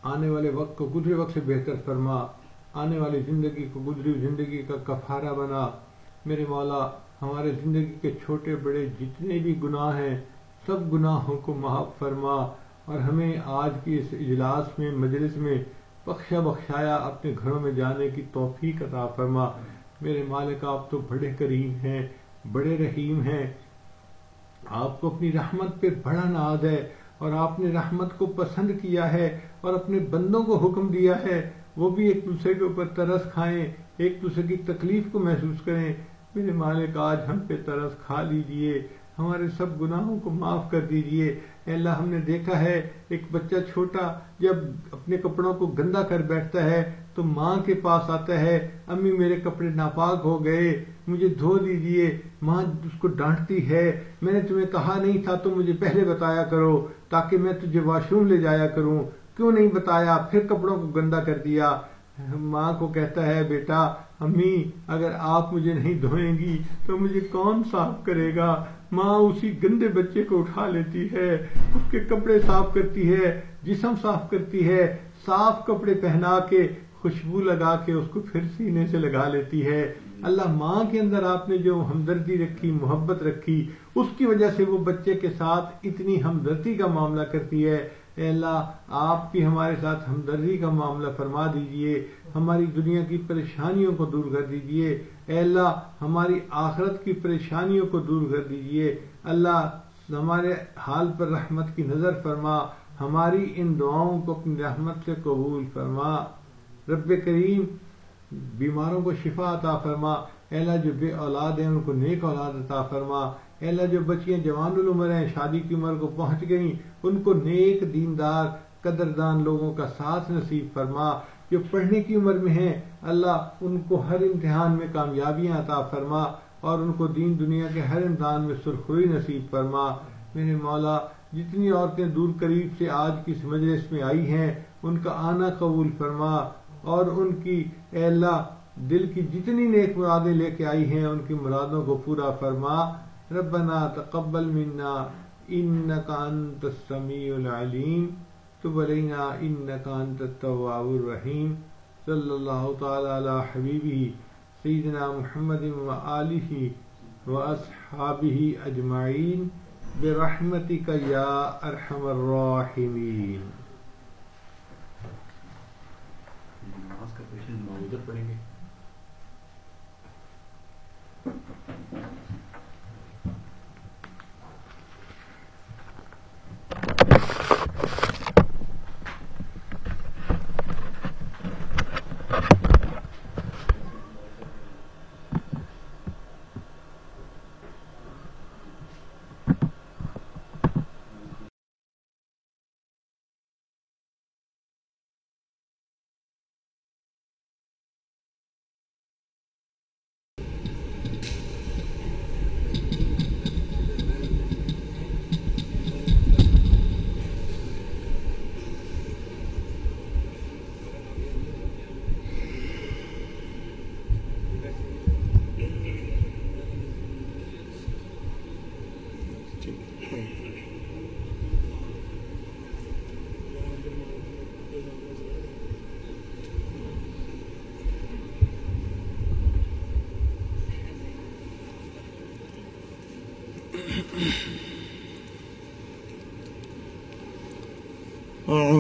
آنے والے وقت کو گزرے وقت سے بہتر فرما۔ آنے والی زندگی کو گزری زندگی کا کفارہ بنا۔ میرے مولا، ہمارے زندگی کے چھوٹے بڑے جتنے بھی گناہ ہیں، سب گناہوں کو معاف فرما۔ اور ہمیں آج کی اس اجلاس میں، مجلس میں بخشا بخشایا اپنے گھروں میں جانے کی توفیق عطا فرما۔ میرے مالک، آپ تو بڑے کریم ہیں، بڑے رحیم ہیں۔ آپ کو اپنی رحمت پہ بڑا ناز ہے۔ اور آپ نے رحمت کو پسند کیا ہے اور اپنے بندوں کو حکم دیا ہے، وہ بھی ایک دوسرے کے اوپر ترس کھائیں، ایک دوسرے کی تکلیف کو محسوس کریں۔ میرے مالک، آج ہم پہ ترس کھا لیجیے، ہمارے سب گناہوں کو معاف کر دیجیے۔ اے اللہ، ہم نے دیکھا ہے، ایک بچہ چھوٹا جب اپنے کپڑوں کو گندا کر بیٹھتا ہے تو ماں کے پاس آتا ہے، امی میرے کپڑے ناپاک ہو گئے، مجھے دھو دیجیے ماں اس کو ڈانٹتی ہے، میں نے تمہیں کہا نہیں تھا تو مجھے پہلے بتایا کرو تاکہ میں تجھے واش روم لے جایا کروں۔ کیوں نہیں بتایا؟ پھر کپڑوں کو گندا کر دیا۔ ماں کو کہتا ہے، بیٹا، امی، اگر آپ مجھے نہیں دھوئیں گی تو مجھے کون صاف کرے گا؟ ماں اسی گندے بچے کو اٹھا لیتی ہے، اس کے کپڑے صاف کرتی ہے، جسم صاف کرتی ہے، صاف کپڑے پہنا کے خوشبو لگا کے اس کو پھر سینے سے لگا لیتی ہے۔ اللہ ماں کے اندر آپ نے جو ہمدردی رکھی، محبت رکھی، اس کی وجہ سے وہ بچے کے ساتھ اتنی ہمدردی کا معاملہ کرتی ہے۔ اے اللہ، آپ بھی ہمارے ساتھ ہمدردی کا معاملہ فرما دیجیے۔ ہماری دنیا کی پریشانیوں کو دور کر دیجیے۔ اے اللہ، ہماری آخرت کی پریشانیوں کو دور کر دیجیے۔ اللہ، ہمارے حال پر رحمت کی نظر فرما۔ ہماری ان دعاؤں کو اپنی رحمت سے قبول فرما۔ رب کریم بیماروں کو شفا عطا فرما۔ اللہ جو بے اولاد ہیں، ان کو نیک اولاد عطا فرما۔ اللہ جو بچیاں جوان العمر ہیں، شادی کی عمر کو پہنچ گئیں، ان کو نیک دیندار، قدردان لوگوں کا ساتھ نصیب فرما۔ جو پڑھنے کی عمر میں ہیں، اللہ ان کو ہر امتحان میں کامیابیاں عطا فرما اور ان کو دین دنیا کے ہر امتحان میں سرخوئی نصیب فرما۔ میرے مولا، جتنی عورتیں دور قریب سے آج کی مجلس میں آئی ہیں، ان کا آنا قبول فرما۔ اور ان کی اے اللہ، دل کی جتنی نیک مرادیں لے کے آئی ہیں، ان کی مرادوں کو پورا فرما۔ ربنا تقبل منا انك انت السميع العليم تب علينا انك انت التواب الرحيم صلى الله تعالى على حبيبه سيدنا محمد وآله وأصحابه أجمعين برحمتك يا أرحم الراحمين نماز کا پیشن ادھر پڑھیں گے۔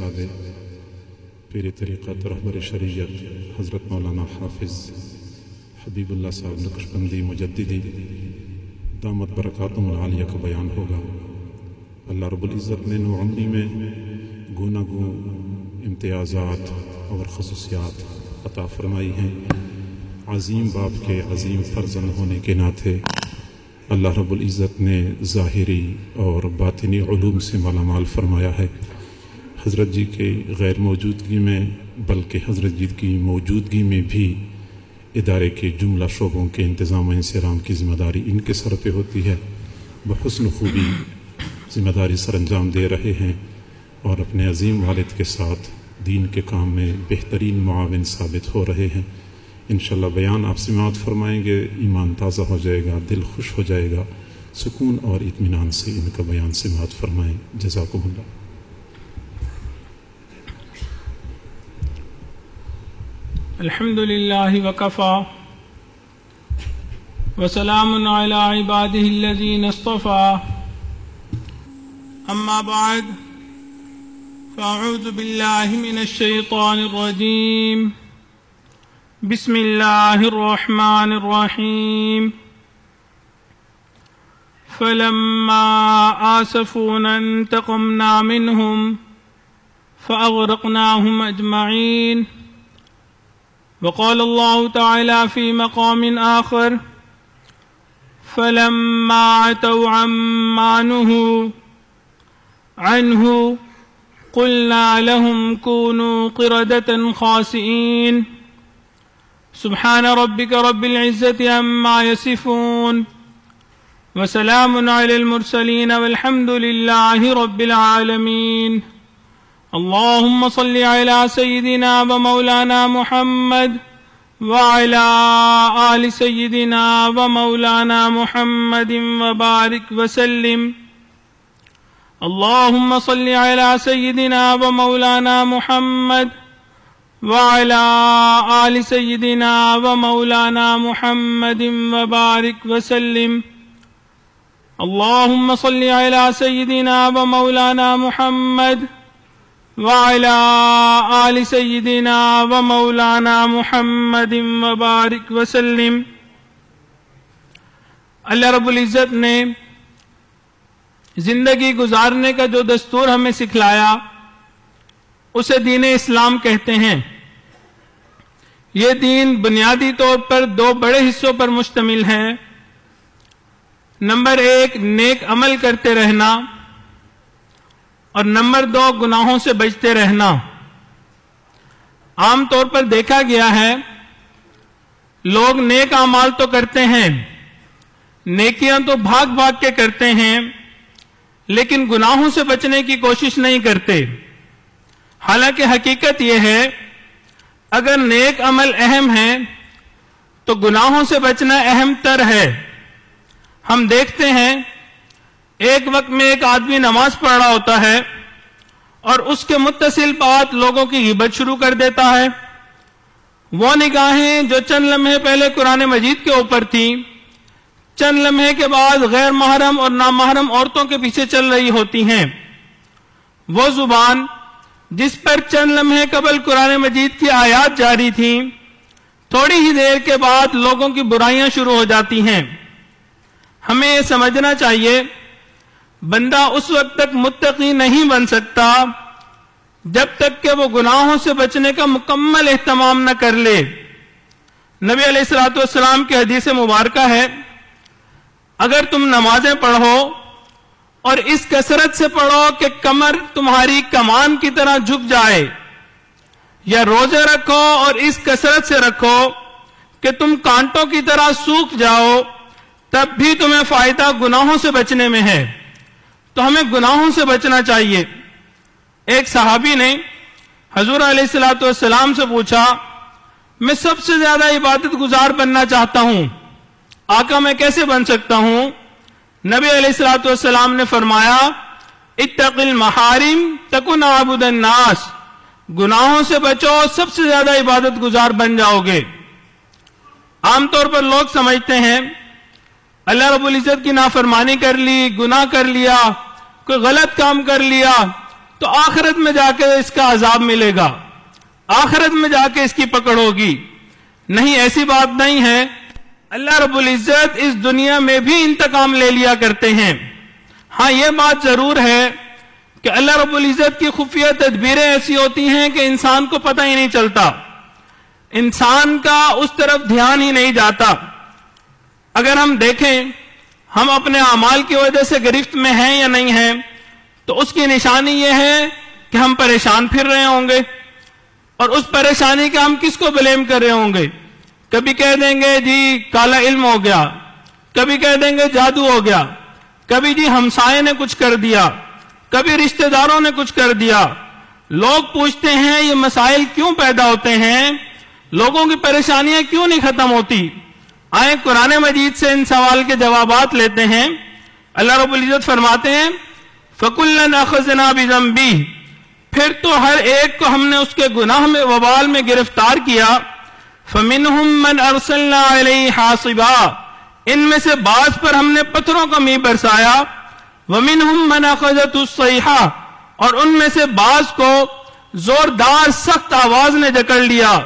کے بڑے پیر طریقت رہبر شریعت، حضرت مولانا حافظ حبیب اللہ صاحب نقش بندی مجددی، دامت برکاتم العالیہ کا بیان ہوگا۔ اللہ رب العزت نے نوعمری میں گونا گو امتیازات اور خصوصیات عطا فرمائی ہیں۔ عظیم باپ کے عظیم فرزند ہونے کے ناطے اللہ رب العزت نے ظاہری اور باطنی علوم سے مالا مال فرمایا ہے۔ حضرت جی کے غیر موجودگی میں، بلکہ حضرت جی کی موجودگی میں بھی ادارے کے جملہ شعبوں کے انتظام و انصرام کی ذمہ داری ان کے سر پہ ہوتی ہے۔ بحسن خوبی ذمہ داری سر انجام دے رہے ہیں اور اپنے عظیم والد کے ساتھ دین کے کام میں بہترین معاون ثابت ہو رہے ہیں۔ انشاءاللہ بیان آپ سماعت فرمائیں گے، ایمان تازہ ہو جائے گا، دل خوش ہو جائے گا۔ سکون اور اطمینان سے ان کا بیان سماعت فرمائیں۔ جزاکم اللہ۔ الحمد لله وكفى وسلام على عباده الذين اصطفى. أما بعد، فأعوذ بالله من الشيطان الرجيم. بسم الله الرحمن الرحيم. فلما آسفونا انتقمنا منهم، فأغرقناهم أجمعين. وقال الله تعالى في مقام آخر، فلما عتوا عما نهوا عنه، قلنا لهم كونوا قردة خاسئين. سبحان ربك رب العزة عما يصفون. وسلام على المرسلين والحمد لله رب العالمين. اللهم صل على سيدنا ومولانا محمد وعلى آل سيدنا ومولانا محمد وبارك وسلم. اللهم صل على سيدنا ومولانا محمد وعلى آل سيدنا ومولانا محمد وبارك وسلم. اللهم صل على سيدنا ومولانا محمد وعلى آل سيدنا ومولانا محمد وبارك وسلم. اللہ رب العزت نے زندگی گزارنے کا جو دستور ہمیں سکھلایا، اسے دین اسلام کہتے ہیں۔ یہ دین بنیادی طور پر دو بڑے حصوں پر مشتمل ہے۔ نمبر ایک، نیک عمل کرتے رہنا۔ اور نمبر دو، گناہوں سے بچتے رہنا۔ عام طور پر دیکھا گیا ہے، لوگ نیک اعمال تو کرتے ہیں، نیکیاں تو بھاگ بھاگ کے کرتے ہیں، لیکن گناہوں سے بچنے کی کوشش نہیں کرتے۔ حالانکہ حقیقت یہ ہے، اگر نیک عمل اہم ہے، تو گناہوں سے بچنا اہم تر ہے۔ ہم دیکھتے ہیں ایک وقت میں ایک آدمی نماز پڑھ رہا ہوتا ہے اور اس کے متصل بات لوگوں کی غیبت شروع کر دیتا ہے۔ وہ نگاہیں جو چند لمحے پہلے قرآن مجید کے اوپر تھیں، چند لمحے کے بعد غیر محرم اور نامحرم عورتوں کے پیچھے چل رہی ہوتی ہیں۔ وہ زبان جس پر چند لمحے قبل قرآن مجید کی آیات جاری تھیں، تھوڑی ہی دیر کے بعد لوگوں کی برائیاں شروع ہو جاتی ہیں۔ ہمیں یہ سمجھنا چاہیے بندہ اس وقت تک متقی نہیں بن سکتا جب تک کہ وہ گناہوں سے بچنے کا مکمل اہتمام نہ کر لے۔ نبی علیہ السلاۃ والسلام کی حدیث مبارکہ ہے، اگر تم نمازیں پڑھو اور اس کثرت سے پڑھو کہ کمر تمہاری کمان کی طرح جھک جائے، یا روزے رکھو اور اس کثرت سے رکھو کہ تم کانٹوں کی طرح سوکھ جاؤ، تب بھی تمہیں فائدہ گناہوں سے بچنے میں ہے۔ تو ہمیں گناہوں سے بچنا چاہیے۔ ایک صحابی نے حضور علیہ السلاۃ والسلام سے پوچھا، میں سب سے زیادہ عبادت گزار بننا چاہتا ہوں، آقا میں کیسے بن سکتا ہوں؟ نبی علیہ السلاۃ والسلام نے فرمایا اتقل محارم تکن عبد الناس، گناہوں سے بچو سب سے زیادہ عبادت گزار بن جاؤ گے۔ عام طور پر لوگ سمجھتے ہیں اللہ رب العزت کی نافرمانی کر لی، گناہ کر لیا، کوئی غلط کام کر لیا، تو آخرت میں جا کے اس کا عذاب ملے گا۔ آخرت میں جا کے اس کی پکڑ ہوگی۔ نہیں، ایسی بات نہیں ہے۔ اللہ رب العزت اس دنیا میں بھی انتقام لے لیا کرتے ہیں۔ ہاں یہ بات ضرور ہے کہ اللہ رب العزت کی خفیہ تدبیریں ایسی ہوتی ہیں کہ انسان کو پتہ ہی نہیں چلتا۔ انسان کا اس طرف دھیان ہی نہیں جاتا۔ اگر ہم دیکھیں ہم اپنے اعمال کی وجہ سے گرفت میں ہیں یا نہیں ہیں، تو اس کی نشانی یہ ہے کہ ہم پریشان پھر رہے ہوں گے۔ اور اس پریشانی کا ہم کس کو بلیم کر رہے ہوں گے؟ کبھی کہہ دیں گے جی کالا علم ہو گیا۔ کبھی کہہ دیں گے، جادو ہو گیا۔ کبھی جی ہمسائے نے کچھ کر دیا۔ کبھی رشتہ داروں نے کچھ کر دیا۔ لوگ پوچھتے ہیں، یہ مسائل کیوں پیدا ہوتے ہیں؟ لوگوں کی پریشانیاں کیوں نہیں ختم ہوتی؟ آئے قرآن مجید سے ان سوال کے جوابات لیتے ہیں۔ اللہ رب العزت فرماتے ہیں فک اللہ بھی پھر تو ہر ایک کو ہم نے اس کے گناہ میں، وبال میں گرفتار کیا۔ فمن ارسلنا علیہ حاصبا۔ ان میں سے بعض پر ہم نے پتھروں کا می برسایا۔ ومنہم من اخذت الصیحہ اور ان میں سے بعض کو زوردار، سخت آواز نے جکڑ لیا۔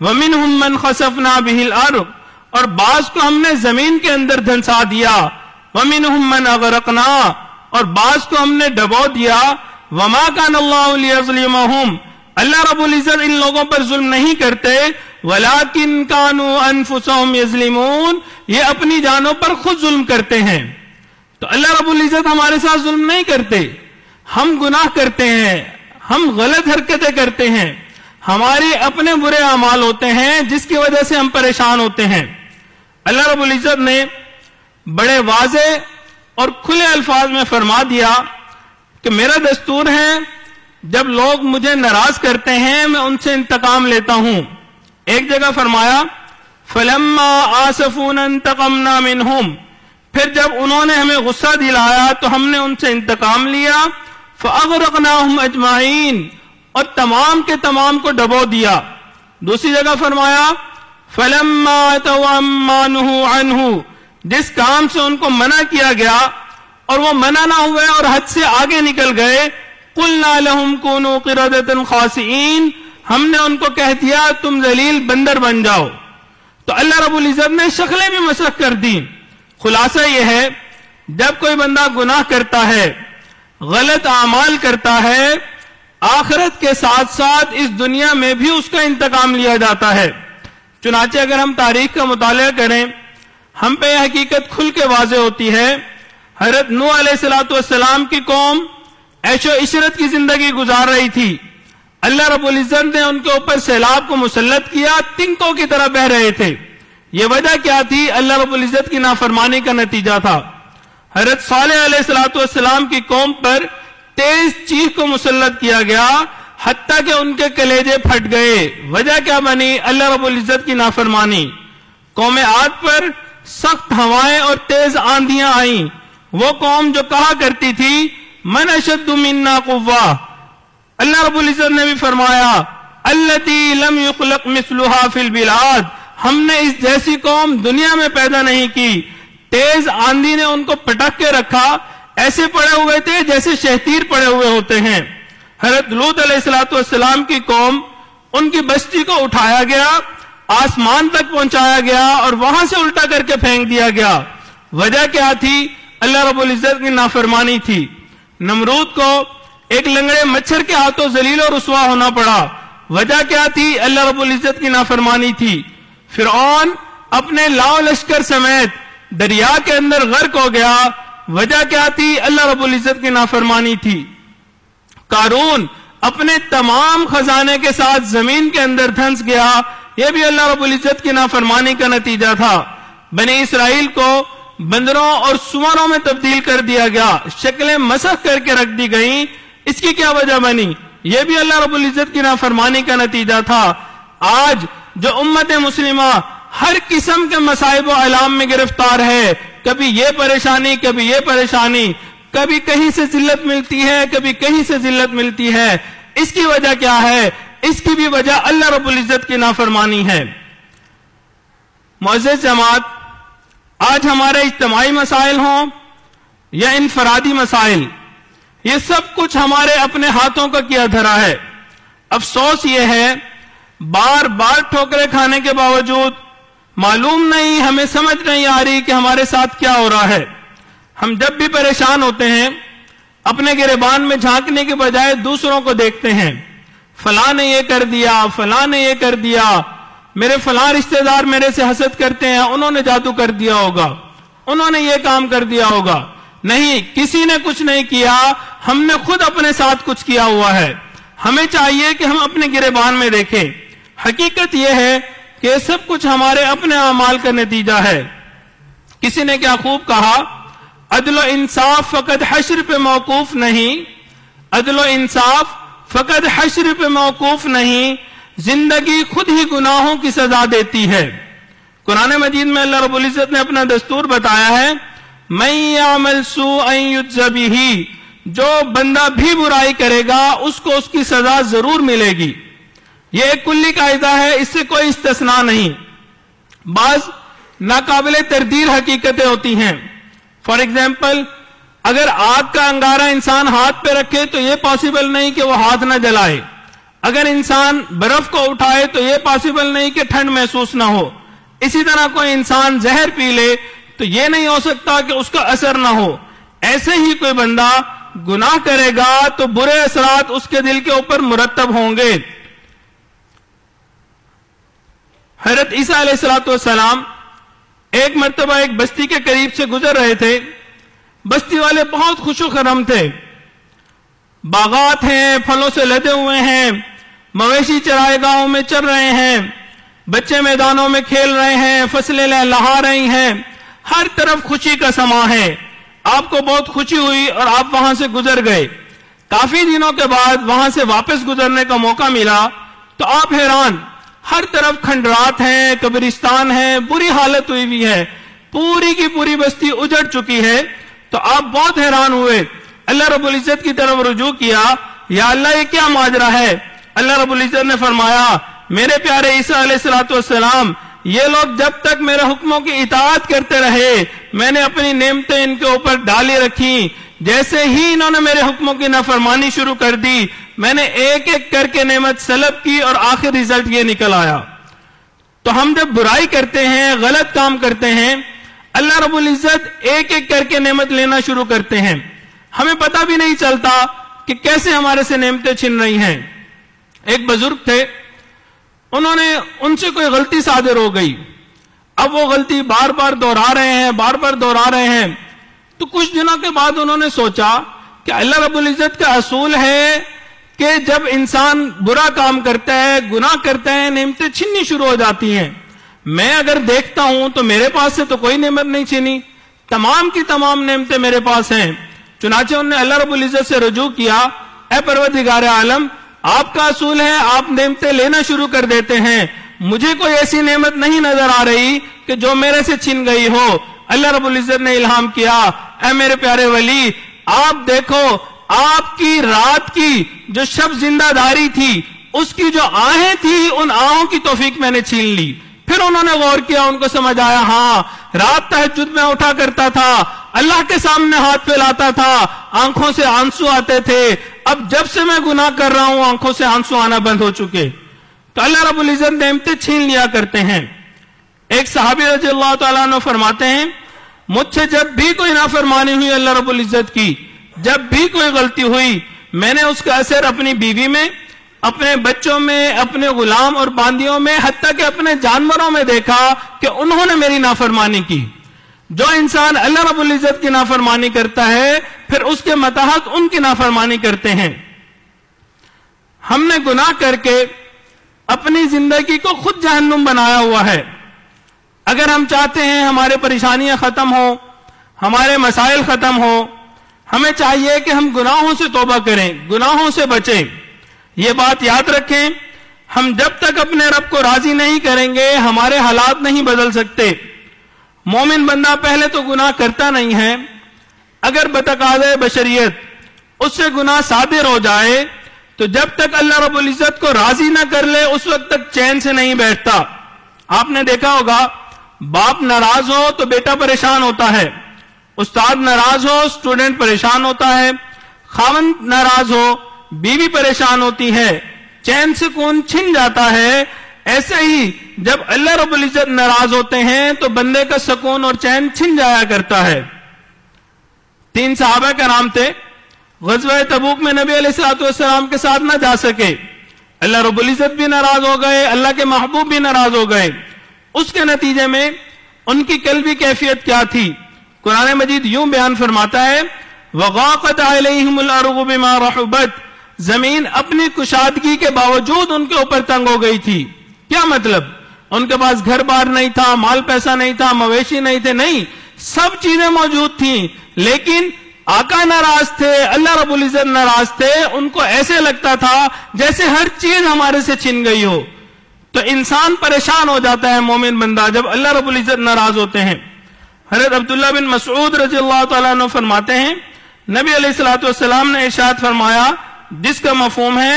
ومنہم من خسفنا به الارض اور بعض کو ہم نے زمین کے اندر دھنسا دیا۔ ومنہم من اغرقنا اور بعض کو ہم نے ڈبو دیا۔ وما کان اللہ لیظلمہم اللہ رب العزت ان لوگوں پر ظلم نہیں کرتے۔ ولیکن کانو انفسہم یظلمون یہ اپنی جانوں پر خود ظلم کرتے ہیں۔ تو اللہ رب العزت ہمارے ساتھ ظلم نہیں کرتے۔ ہم گناہ کرتے ہیں۔ ہم غلط حرکتیں کرتے ہیں۔ ہمارے اپنے برے اعمال ہوتے ہیں، جس کی وجہ سے ہم پریشان ہوتے ہیں۔ اللہ رب العزت نے بڑے واضح اور کھلے الفاظ میں فرما دیا کہ میرا دستور ہے، جب لوگ مجھے ناراض کرتے ہیں، میں ان سے انتقام لیتا ہوں۔ ایک جگہ فرمایا، فلما آسفون انتقمنا منہم پھر جب انہوں نے ہمیں غصہ دلایا، تو ہم نے ان سے انتقام لیا۔ فاغرقناہم اجمعین۔ اور تمام کے تمام کو ڈبو دیا۔ دوسری جگہ فرمایا فلما تو عنہ جس کام سے ان کو منع کیا گیا اور وہ منع نہ ہوئے اور حد سے آگے نکل گئے، قلنا لهم كونوا قردة خاسئین ہم نے ان کو کہہ دیا، تم ذلیل بندر بن جاؤ۔ تو اللہ رب العزت نے شکلیں بھی مسخ کر دی خلاصہ یہ ہے، جب کوئی بندہ گناہ کرتا ہے، غلط اعمال کرتا ہے، آخرت کے ساتھ ساتھ اس دنیا میں بھی اس کا انتقام لیا جاتا ہے۔ چنانچہ اگر ہم تاریخ کا مطالعہ کریں، ہم پہ یہ حقیقت کھل کے واضح ہوتی ہے، حضرت نو علیہ السلاۃ والسلام کی قوم ایش و عشرت کی زندگی گزار رہی تھی۔ اللہ رب العزت نے ان کے اوپر سیلاب کو مسلط کیا، تنکوں کی طرح بہ رہے تھے۔ یہ وجہ کیا تھی؟ اللہ رب العزت کی نافرمانی کا نتیجہ تھا۔ حضرت صالح علیہ السلاۃ والسلام کی قوم پر تیز چیخ کو مسلط کیا گیا۔ حتیٰ کہ ان کے کلیجے پھٹ گئے۔ وجہ کیا بنی؟ اللہ رب العزت کی نافرمانی۔ قوم عاد پر سخت ہوائیں اور تیز آندیاں آئیں۔ وہ قوم جو کہا کرتی تھی، من اشد منا قوا اللہ رب العزت نے بھی فرمایا، التی لم يخلق مثلها فی البلاد ہم نے اس جیسی قوم دنیا میں پیدا نہیں کی۔ تیز آندھی نے ان کو پٹک کے رکھا۔ ایسے پڑے ہوئے تھے جیسے شہتیر پڑے ہوئے ہوتے ہیں۔ حضرت لود علیہ السلام والسلام کی قوم، ان کی بستی کو اٹھایا گیا، آسمان تک پہنچایا گیا اور وہاں سے الٹا کر کے پھینک دیا گیا۔ وجہ کیا تھی؟ اللہ رب العزت کی نافرمانی تھی۔ نمرود کو ایک لنگڑے مچھر کے ہاتھوں زلیل و رسوا ہونا پڑا۔ وجہ کیا تھی؟ اللہ رب العزت کی نافرمانی تھی۔ فرعون اپنے لاؤ لشکر سمیت دریا کے اندر غرق ہو گیا۔ وجہ کیا تھی؟ اللہ رب العزت کی نافرمانی تھی۔ قارون اپنے تمام خزانے کے ساتھ زمین کے اندر دھنس گیا، یہ بھی اللہ رب العزت کی نافرمانی کا نتیجہ تھا۔ بنی اسرائیل کو بندروں اور سواروں میں تبدیل کر دیا گیا، شکلیں مسخ کر کے رکھ دی گئیں۔ اس کی کیا وجہ بنی؟ یہ بھی اللہ رب العزت کی نافرمانی کا نتیجہ تھا۔ آج جو امت مسلمہ ہر قسم کے مصائب و علام میں گرفتار ہے، کبھی یہ پریشانی، کبھی یہ پریشانی۔ کبھی کہیں سے ذلت ملتی ہے، کبھی کہیں سے ذلت ملتی ہے۔ اس کی وجہ کیا ہے؟ اس کی بھی وجہ اللہ رب العزت کی نافرمانی ہے۔ معزز جماعت، آج ہمارے اجتماعی مسائل ہوں یا انفرادی مسائل، یہ سب کچھ ہمارے اپنے ہاتھوں کا کیا دھرا ہے۔ افسوس یہ ہے، بار بار ٹھوکرے کھانے کے باوجود معلوم نہیں، ہمیں سمجھ نہیں آ رہی کہ ہمارے ساتھ کیا ہو رہا ہے۔ ہم جب بھی پریشان ہوتے ہیں، اپنے گربان میں جھانکنے کے بجائے دوسروں کو دیکھتے ہیں۔ فلاں نے یہ کر دیا، فلاں نے یہ کر دیا۔ میرے فلاں رشتہ دار میرے سے حسد کرتے ہیں، انہوں نے جادو کر دیا ہوگا۔ انہوں نے یہ کام کر دیا ہوگا۔ نہیں، کسی نے کچھ نہیں کیا۔ ہم نے خود اپنے ساتھ کچھ کیا ہوا ہے۔ ہمیں چاہیے کہ ہم اپنے گربان میں دیکھیں۔ حقیقت یہ ہے کہ سب کچھ ہمارے اپنے اعمال کا نتیجہ ہے۔ کسی نے کیا خوب کہا؟ عدل و انصاف فقط حشر پہ موقوف نہیں، عدل و انصاف فقط حشر پہ موقوف نہیں، زندگی خود ہی گناہوں کی سزا دیتی ہے۔ قرآن مجید میں اللہ رب العزت نے اپنا دستور بتایا ہے میں عمل سو یجزبی جو بندہ بھی برائی کرے گا، اس کو اس کی سزا ضرور ملے گی۔ یہ ایک کلی قاعدہ ہے، اس سے کوئی استثناء نہیں۔ بعض ناقابل تردیر حقیقتیں ہوتی ہیں۔ فار ایگزامپل اگر آگ کا انگارہ انسان ہاتھ پہ رکھے تو یہ پاسبل نہیں کہ وہ ہاتھ نہ جلائے۔ اگر انسان برف کو اٹھائے تو یہ پاسبل نہیں کہ ٹھنڈ محسوس نہ ہو۔ اسی طرح کوئی انسان زہر پی لے تو یہ نہیں ہو سکتا کہ اس کا اثر نہ ہو۔ ایسے ہی کوئی بندہ گناہ کرے گا تو برے اثرات اس کے دل کے اوپر مرتب ہوں گے۔ حیرت عیسیٰ علیہ السلام والسلام ایک مرتبہ ایک بستی کے قریب سے گزر رہے تھے۔ بستی والے بہت خوش و خرم تھے۔ باغات ہیں، پھلوں سے لدے ہوئے ہیں، مویشی چرائے گاہوں میں چر رہے ہیں۔ بچے میدانوں میں کھیل رہے ہیں، فصلیں لہا رہی ہیں۔ ہر طرف خوشی کا سما ہے۔ آپ کو بہت خوشی ہوئی اور آپ وہاں سے گزر گئے۔ کافی دنوں کے بعد وہاں سے واپس گزرنے کا موقع ملا تو آپ حیران۔ ہر طرف کھنڈرات ہیں، قبرستان ہیں، بری حالت ہوئی بھی ہے۔ پوری کی پوری بستی اجڑ چکی ہے۔ تو آپ بہت حیران ہوئے۔ اللہ رب العزت کی طرف رجوع کیا، یا اللہ یہ کیا ماجرا ہے؟ اللہ رب العزت نے فرمایا، میرے پیارے عیسیٰ علیہ السلاۃ والسلام، یہ لوگ جب تک میرے حکموں کی اطاعت کرتے رہے، میں نے اپنی نعمتیں ان کے اوپر ڈالی رکھی جیسے ہی انہوں نے میرے حکموں کی نافرمانی شروع کر دی، میں نے ایک ایک کر کے نعمت سلب کی اور آخر ریزلٹ یہ نکل آیا۔ تو ہم جب برائی کرتے ہیں، غلط کام کرتے ہیں، اللہ رب العزت ایک ایک کر کے نعمت لینا شروع کرتے ہیں۔ ہمیں پتہ بھی نہیں چلتا کہ کیسے ہمارے سے نعمتیں چھن رہی ہیں۔ ایک بزرگ تھے، انہوں نے ان سے کوئی غلطی صادر ہو گئی۔ اب وہ غلطی بار بار دوہرا رہے ہیں، بار بار دوہرا رہے ہیں۔ تو کچھ دنوں کے بعد انہوں نے سوچا کہ اللہ رب العزت کا اصول ہے کہ جب انسان برا کام کرتا ہے، گناہ کرتا ہے، نعمتیں چھننی شروع ہو جاتی ہیں۔ میں اگر دیکھتا ہوں تو میرے پاس سے تو کوئی نعمت نہیں چھینی تمام کی تمام نعمتیں میرے پاس ہیں۔ چنانچہ انہوں نے اللہ رب العزت سے رجوع کیا، اے پروردگار عالم، آپ کا اصول ہے، آپ نعمتیں لینا شروع کر دیتے ہیں۔ مجھے کوئی ایسی نعمت نہیں نظر آ رہی کہ جو میرے سے چھن گئی ہو۔ اللہ رب العزت نے الہام کیا، اے میرے پیارے ولی، آپ دیکھو، آپ کی رات کی جو شب زندہ داری تھی، اس کی جو آہیں تھی، ان آہوں کی توفیق میں نے چھین لی۔ پھر انہوں نے غور کیا، ان کو سمجھ آیا ہاں رات تحجد میں اٹھا کرتا تھا، اللہ کے سامنے ہاتھ پھیلاتا تھا، آنکھوں سے آنسو آتے تھے۔ اب جب سے میں گناہ کر رہا ہوں، آنکھوں سے آنسو آنا بند ہو چکے۔ تو اللہ رب العزت نعمتیں چھین لیا کرتے ہیں۔ ایک صحابی رضی اللہ تعالیٰ فرماتے ہیں مجھ سے جب بھی کوئی نافرمانی ہوئی اللہ رب العزت کی، جب بھی کوئی غلطی ہوئی، میں نے اس کا اثر اپنی بیوی میں، اپنے بچوں میں، اپنے غلام اور باندیوں میں، حتیٰ کہ اپنے جانوروں میں دیکھا کہ انہوں نے میری نافرمانی کی۔ جو انسان اللہ رب العزت کی نافرمانی کرتا ہے، پھر اس کے متحد ان کی نافرمانی کرتے ہیں۔ ہم نے گناہ کر کے اپنی زندگی کو خود جہنم بنایا ہوا ہے۔ اگر ہم چاہتے ہیں ہمارے پریشانیاں ختم ہو ہمارے مسائل ختم ہو ہمیں چاہیے کہ ہم گناہوں سے توبہ کریں، گناہوں سے بچیں۔ یہ بات یاد رکھیں، ہم جب تک اپنے رب کو راضی نہیں کریں گے، ہمارے حالات نہیں بدل سکتے۔ مومن بندہ پہلے تو گناہ کرتا نہیں ہے، اگر بتقاض بشریت اس سے گناہ صادر ہو جائے، تو جب تک اللہ رب العزت کو راضی نہ کر لے، اس وقت تک چین سے نہیں بیٹھتا۔ آپ نے دیکھا ہوگا باپ ناراض ہو تو بیٹا پریشان ہوتا ہے، استاد ناراض ہو اسٹوڈنٹ پریشان ہوتا ہے خاون ناراض ہو، بیوی پریشان ہوتی ہے، چین سکون چھن جاتا ہے، ایسے ہی جب اللہ رب العزت ناراض ہوتے ہیں تو بندے کا سکون اور چین چھن جایا کرتا ہے۔ تین صحابہ کا نام تھے، غزوہ تبوک میں نبی علیہ والسلام کے ساتھ نہ جا سکے۔ اللہ رب العزت بھی ناراض ہو گئے، اللہ کے محبوب بھی ناراض ہو گئے۔ اس کے نتیجے میں ان کی قلبی کیفیت کیا تھی؟ قرآن مجید یوں بیان فرماتا ہے، وغاقت علیہم الارض بما رحبت۔ زمین اپنی کشادگی کے باوجود ان کے اوپر تنگ ہو گئی تھی۔ کیا مطلب؟ ان کے پاس گھر بار نہیں تھا، مال پیسہ نہیں تھا، مویشی نہیں تھے، نہیں۔ سب چیزیں موجود تھیں۔ لیکن آقا ناراض تھے، اللہ رب العزت ناراض تھے۔ ان کو ایسے لگتا تھا جیسے ہر چیز ہمارے سے چھن گئی ہو۔ تو انسان پریشان ہو جاتا ہے مومن بندہ جب اللہ رب العزت ناراض ہوتے ہیں۔ حضرت عبداللہ بن مسعود رضی اللہ تعالیٰ عنہ فرماتے ہیں، نبی علیہ السلاۃ والسلام نے ارشاد فرمایا، جس کا مفہوم ہے،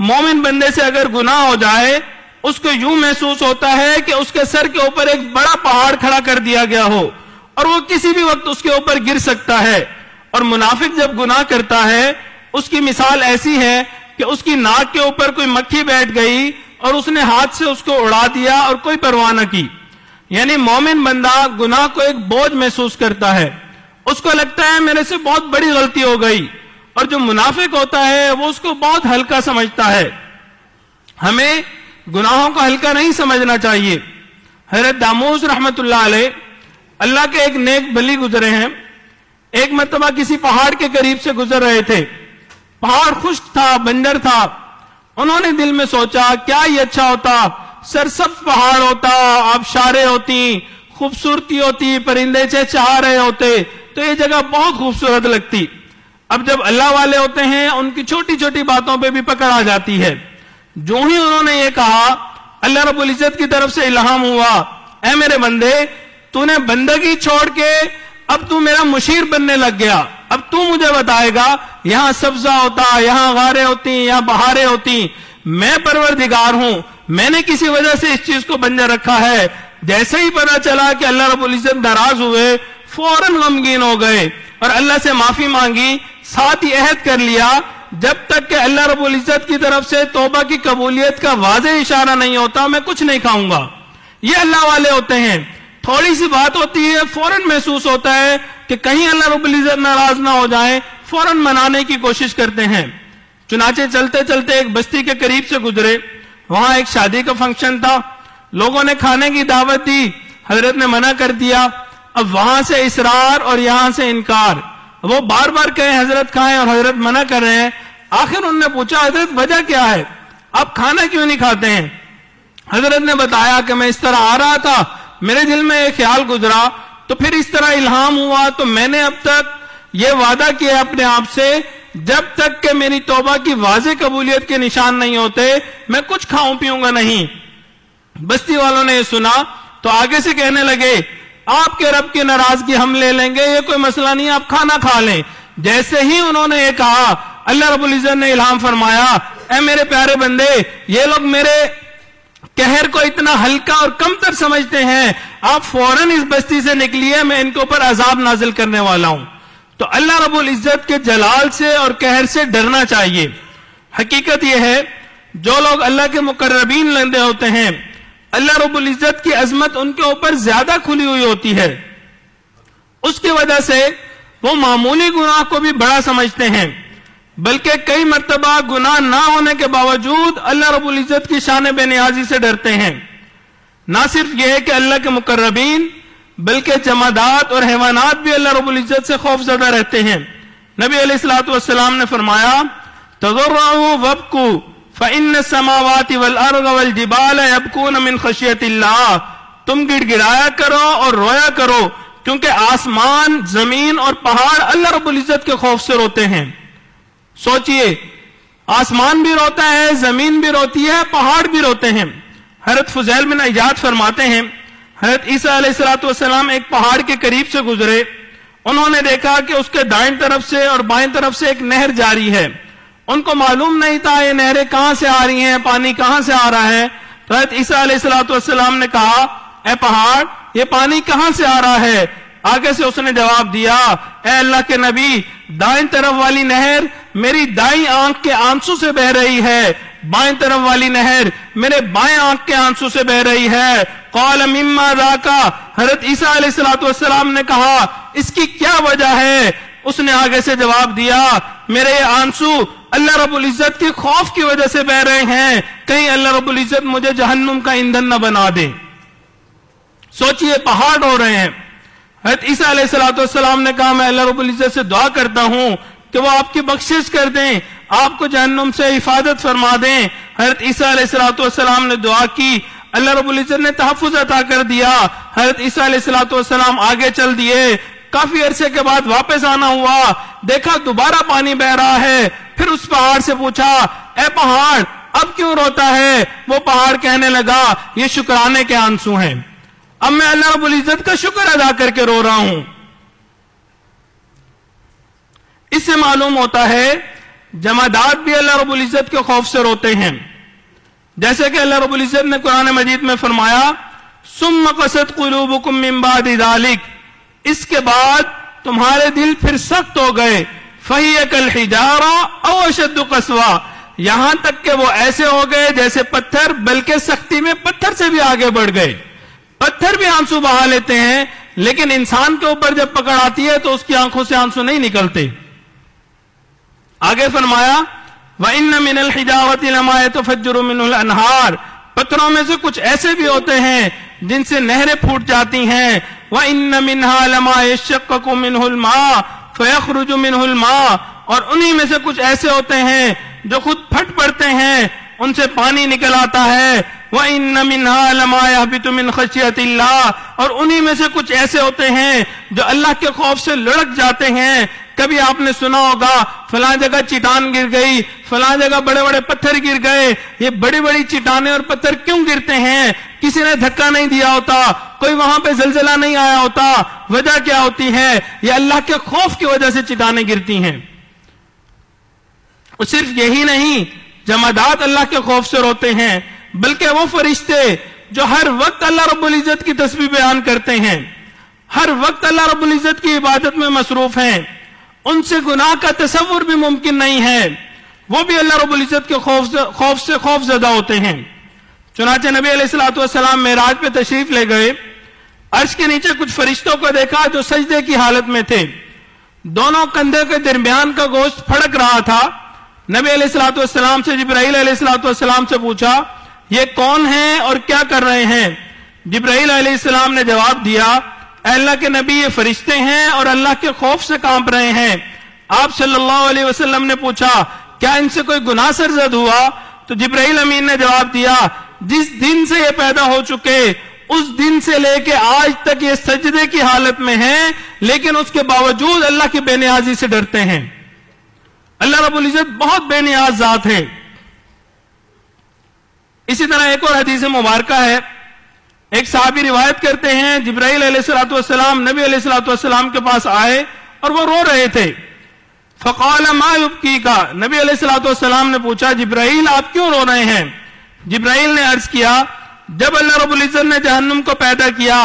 مومن بندے سے اگر گناہ ہو جائے، اس کو یوں محسوس ہوتا ہے کہ اس کے سر کے اوپر ایک بڑا پہاڑ کھڑا کر دیا گیا ہو، اور وہ کسی بھی وقت اس کے اوپر گر سکتا ہے۔ اور منافق جب گناہ کرتا ہے، اس کی مثال ایسی ہے کہ اس کی ناک کے اوپر کوئی مکھی بیٹھ گئی اور اس نے ہاتھ سے اس کو اڑا دیا اور کوئی پرواہ نہ کی۔ یعنی مومن بندہ گناہ کو ایک بوجھ محسوس کرتا ہے۔ اس کو لگتا ہے میرے سے بہت بڑی غلطی ہو گئی۔ اور جو منافق ہوتا ہے وہ اس کو بہت ہلکا سمجھتا ہے۔ ہمیں گناہوں کو ہلکا نہیں سمجھنا چاہیے۔ حضرت داموس رحمت اللہ علیہ اللہ کے ایک نیک بلی گزرے ہیں۔ ایک مرتبہ کسی پہاڑ کے قریب سے گزر رہے تھے۔ پہاڑ خشک تھا بنجر تھا۔ انہوں نے دل میں سوچا، کیا یہ اچھا ہوتا؟ سرسب پہاڑ ہوتا آبشارے ہوتی، خوبصورتی ہوتی، پرندے چاہ رہے ہوتے، تو یہ جگہ بہت خوبصورت لگتی۔ اب جب اللہ والے ہوتے ہیں، ان کی چھوٹی چھوٹی باتوں پہ بھی پکڑ آ جاتی ہے۔ جو ہی انہوں نے یہ کہا، اللہ رب العزت کی طرف سے الہام ہوا۔ اے میرے بندے، تو نے بندگی چھوڑ کے اب تو میرا مشیر بننے لگ گیا۔ اب تو مجھے بتائے گا، یہاں سبزہ ہوتا، یہاں غاریں ہوتی، یہاں بہاریں ہوتی۔ میں پروردگار ہوں، میں نے کسی وجہ سے اس چیز کو بنجر رکھا ہے۔ جیسے ہی پتا چلا کہ اللہ رب العزت ناراض ہوئے، فوراً غمگین ہو گئے اور اللہ سے معافی مانگی، ساتھ ہی عہد کر لیا۔ جب تک کہ اللہ رب العزت کی طرف سے توبہ کی قبولیت کا واضح اشارہ نہیں ہوتا، میں کچھ نہیں کھاؤں گا۔ یہ اللہ والے ہوتے ہیں۔ تھوڑی سی بات ہوتی ہے، فوراً محسوس ہوتا ہے کہ کہیں اللہ رب العزت ناراض نہ ہو جائیں، فوراً منانے کی کوشش کرتے ہیں۔ چنانچہ چلتے چلتے ایک بستی کے قریب سے گزرے۔ وہاں ایک شادی کا فنکشن تھا۔ لوگوں نے کھانے کی دعوت دی، حضرت نے منع کر دیا۔ اب وہاں سے اسرار اور یہاں سے انکار۔ وہ بار بار کہیں، حضرت کھائیں اور حضرت منع کر رہے ہیں۔ آخر انہوں نے پوچھا، حضرت، وجہ کیا ہے؟ آپ کھانا کیوں نہیں کھاتے ہیں؟ حضرت نے بتایا کہ میں اس طرح آ رہا تھا۔ میرے دل میں ایک خیال گزرا تو پھر اس طرح الہام ہوا تو میں نے اب تک یہ وعدہ کیا اپنے آپ سے، جب تک کہ میری توبہ کی واضح قبولیت کے نشان نہیں ہوتے، میں کچھ کھاؤں پیوں گا نہیں۔ بستی والوں نے یہ سنا تو آگے سے کہنے لگے، آپ کے رب کی ناراضگی ہم لے لیں گے، یہ کوئی مسئلہ نہیں، آپ کھانا کھا لیں۔ جیسے ہی انہوں نے یہ کہا، اللہ رب العزت نے الہام فرمایا، اے میرے پیارے بندے، یہ لوگ میرے کہر کو اتنا ہلکا اور کم تر سمجھتے ہیں، آپ فوراً اس بستی سے نکلیے، میں ان کے اوپر عذاب نازل کرنے والا ہوں۔ تو اللہ رب العزت کے جلال سے اور کہر سے ڈرنا چاہیے۔ حقیقت یہ ہے، جو لوگ اللہ کے مقربین لندے ہوتے ہیں، اللہ رب العزت کی عظمت ان کے اوپر زیادہ کھلی ہوئی ہوتی ہے۔ اس کی وجہ سے وہ معمولی گناہ کو بھی بڑا سمجھتے ہیں۔ بلکہ کئی مرتبہ گناہ نہ ہونے کے باوجود اللہ رب العزت کی شان بے نیازی سے ڈرتے ہیں۔ نہ صرف یہ ہے کہ اللہ کے مقربین بلکہ جمادات اور حیوانات بھی اللہ رب العزت سے خوف زدہ رہتے ہیں۔ نبی علیہ السلاۃ والسلام نے فرمایا خشیت اللہ۔ تم گڑ گڑایا کرو اور رویا کرو، کیونکہ آسمان، زمین اور پہاڑ اللہ رب العزت کے خوف سے روتے ہیں۔ سوچئے، آسمان بھی روتا ہے، زمین بھی روتی ہے، پہاڑ بھی روتے ہیں۔ حضرت فضیل بن ایجاد فرماتے ہیں، حضرت عیسیٰ علیہ السلام ایک پہاڑ کے قریب سے گزرے۔ انہوں نے دیکھا کہ اس کے دائن طرف سے اور بائن طرف سے ایک نہر جاری ہے۔ ان کو معلوم نہیں تھا یہ نہریں کہاں سے آ رہی ہیں، پانی کہاں سے آ رہا ہے۔ تو حضرت عیسیٰ علیہ السلام نے کہا، اے پہاڑ، یہ پانی کہاں سے آ رہا ہے؟ آگے سے اس نے جواب دیا، اے اللہ کے نبی، دائیں طرف والی نہر میری دائیں آنکھ کے آنسو سے بہ رہی ہے۔ بائیں طرف والی نہر میرے بائیں آنکھ کے آنسو سے بہ رہی ہے۔ قال، مما راکا حضرت عیسیٰ علیہ السلام والسلام نے کہا، اس کی کیا وجہ ہے؟ اس نے آگے سے جواب دیا، میرے یہ آنسو اللہ رب العزت کے خوف کی وجہ سے بہ رہے ہیں۔ کہیں اللہ رب العزت مجھے جہنم کا ایندھن نہ بنا دے۔ سوچئے، پہاڑ ہو رہے ہیں۔ حضرت عیسیٰ علیہ السلام نے کہا، میں اللہ رب العزت سے دعا کرتا ہوں۔ کہ وہ آپ کی بخشش کر دیں، آپ کو جہنم سے حفاظت فرما دیں۔ حضرت عیسیٰ علیہ السلام والسلام نے دعا کی، اللہ رب العزت نے تحفظ عطا کر دیا۔ حضرت عیسیٰ علیہ السلام والسلام آگے چل دیے کافی عرصے کے بعد واپس آنا ہوا۔ دیکھا دوبارہ پانی بہ رہا ہے۔ پھر اس پہاڑ سے پوچھا، اے پہاڑ، اب کیوں روتا ہے؟ وہ پہاڑ کہنے لگا، یہ شکرانے کے آنسو ہیں۔ اب میں اللہ رب العزت کا شکر ادا کر کے رو رہا ہوں۔ اس سے معلوم ہوتا ہے جمادات بھی اللہ رب العزت کے خوف سے روتے ہیں۔ جیسے کہ اللہ رب العزت نے قرآن مجید میں فرمایا سم قصد قلوبکم من بعد ذالک اس کے بعد تمہارے دل پھر سخت ہو گئے۔ فہی الْحِجَارَ او اشد یہاں تک کہ وہ ایسے ہو گئے جیسے پتھر، بلکہ سختی میں پتھر سے بھی آگے بڑھ گئے۔ پتھر بھی آنسو بہا لیتے ہیں، لیکن انسان کے اوپر جب پکڑ آتی ہے تو اس کی آنکھوں سے آنسو نہیں نکلتے۔ آگے فرمایا، وَإِنَّ مِنَ الْحِجَاوَةِ لَمَا يَتَفَجَّرُ مِنُ الْأَنْحَارِ پتروں میں سے کچھ ایسے بھی ہوتے ہیں جن سے نہریں پھوٹ جاتی ہیں۔ وَإِنَّ مِنْهَا لَمَا يَشَّقَّقُ مِنْهُ الْمَا فَيَخْرُجُ مِنْهُ الْمَا اور انہی میں سے کچھ ایسے ہوتے ہیں جو خود پھٹ پڑتے ہیں، ان سے پانی نکل آتا ہے۔ وَإِنَّ مِنْهَا لَمَا يَحْبِتُ مِنْ خَشْيَةِ اللَّهِ اور انہی میں سے کچھ ایسے ہوتے ہیں جو اللہ کے خوف سے لڑک جاتے ہیں۔ کبھی آپ نے سنا ہوگا، فلاں جگہ چٹان گر گئی، فلاں جگہ بڑے بڑے پتھر گر گئے۔ یہ بڑی بڑی چٹانیں اور پتھر کیوں گرتے ہیں؟ کسی نے دھکا نہیں دیا ہوتا، کوئی وہاں پہ زلزلہ نہیں آیا ہوتا۔ وجہ کیا ہوتی ہے؟ یہ اللہ کے خوف کی وجہ سے چٹانیں گرتی ہیں۔ اور صرف یہی نہیں، جمادات اللہ کے خوف سے روتے ہیں۔ بلکہ وہ فرشتے جو ہر وقت اللہ رب العزت کی تسبیح بیان کرتے ہیں، ہر وقت اللہ رب العزت کی عبادت میں مصروف ہیں۔ ان سے گناہ کا تصور بھی ممکن نہیں ہے۔ وہ بھی اللہ رب العزت کے خوف خوف سے خوف زدہ ہوتے ہیں۔ چنانچہ نبی علیہ السلاۃ والسلام معراج پہ تشریف لے گئے۔ عرض کے نیچے کچھ فرشتوں کو دیکھا جو سجدے کی حالت میں تھے۔ دونوں کندھے کے درمیان کا گوشت پھڑک رہا تھا۔ نبی علیہ السلاۃ والسلام سے، جبرائیل علیہ السلاۃ والسلام سے پوچھا یہ کون ہیں اور کیا کر رہے ہیں؟ جبرائیل علیہ السلام نے جواب دیا اللہ کے نبی، یہ فرشتے ہیں اور اللہ کے خوف سے کانپ رہے ہیں۔ آپ صلی اللہ علیہ وسلم نے پوچھا، کیا ان سے کوئی گناہ سرزد ہوا؟ تو جبرائیل امین نے جواب دیا، جس دن سے یہ پیدا ہو چکے، اس دن سے لے کے آج تک یہ سجدے کی حالت میں ہیں، لیکن اس کے باوجود اللہ کی بے نیازی سے ڈرتے ہیں۔ اللہ رب العزت بہت بے نیاز ذات ہے اسی طرح ایک اور حدیث مبارکہ ہے۔ ایک صحابی روایت کرتے ہیں، جبرائیل علیہ السلاۃ والسلام، نبی علیہ السلاۃ والسلام کے پاس آئے اور وہ رو رہے تھے۔ فقال، ما یبکی کا نبی علیہ السلاۃ والسلام نے پوچھا، جبرائیل، آپ کیوں رو رہے ہیں؟ جبرائیل نے عرض کیا، جب اللہ رب العزت نے جہنم کو پیدا کیا،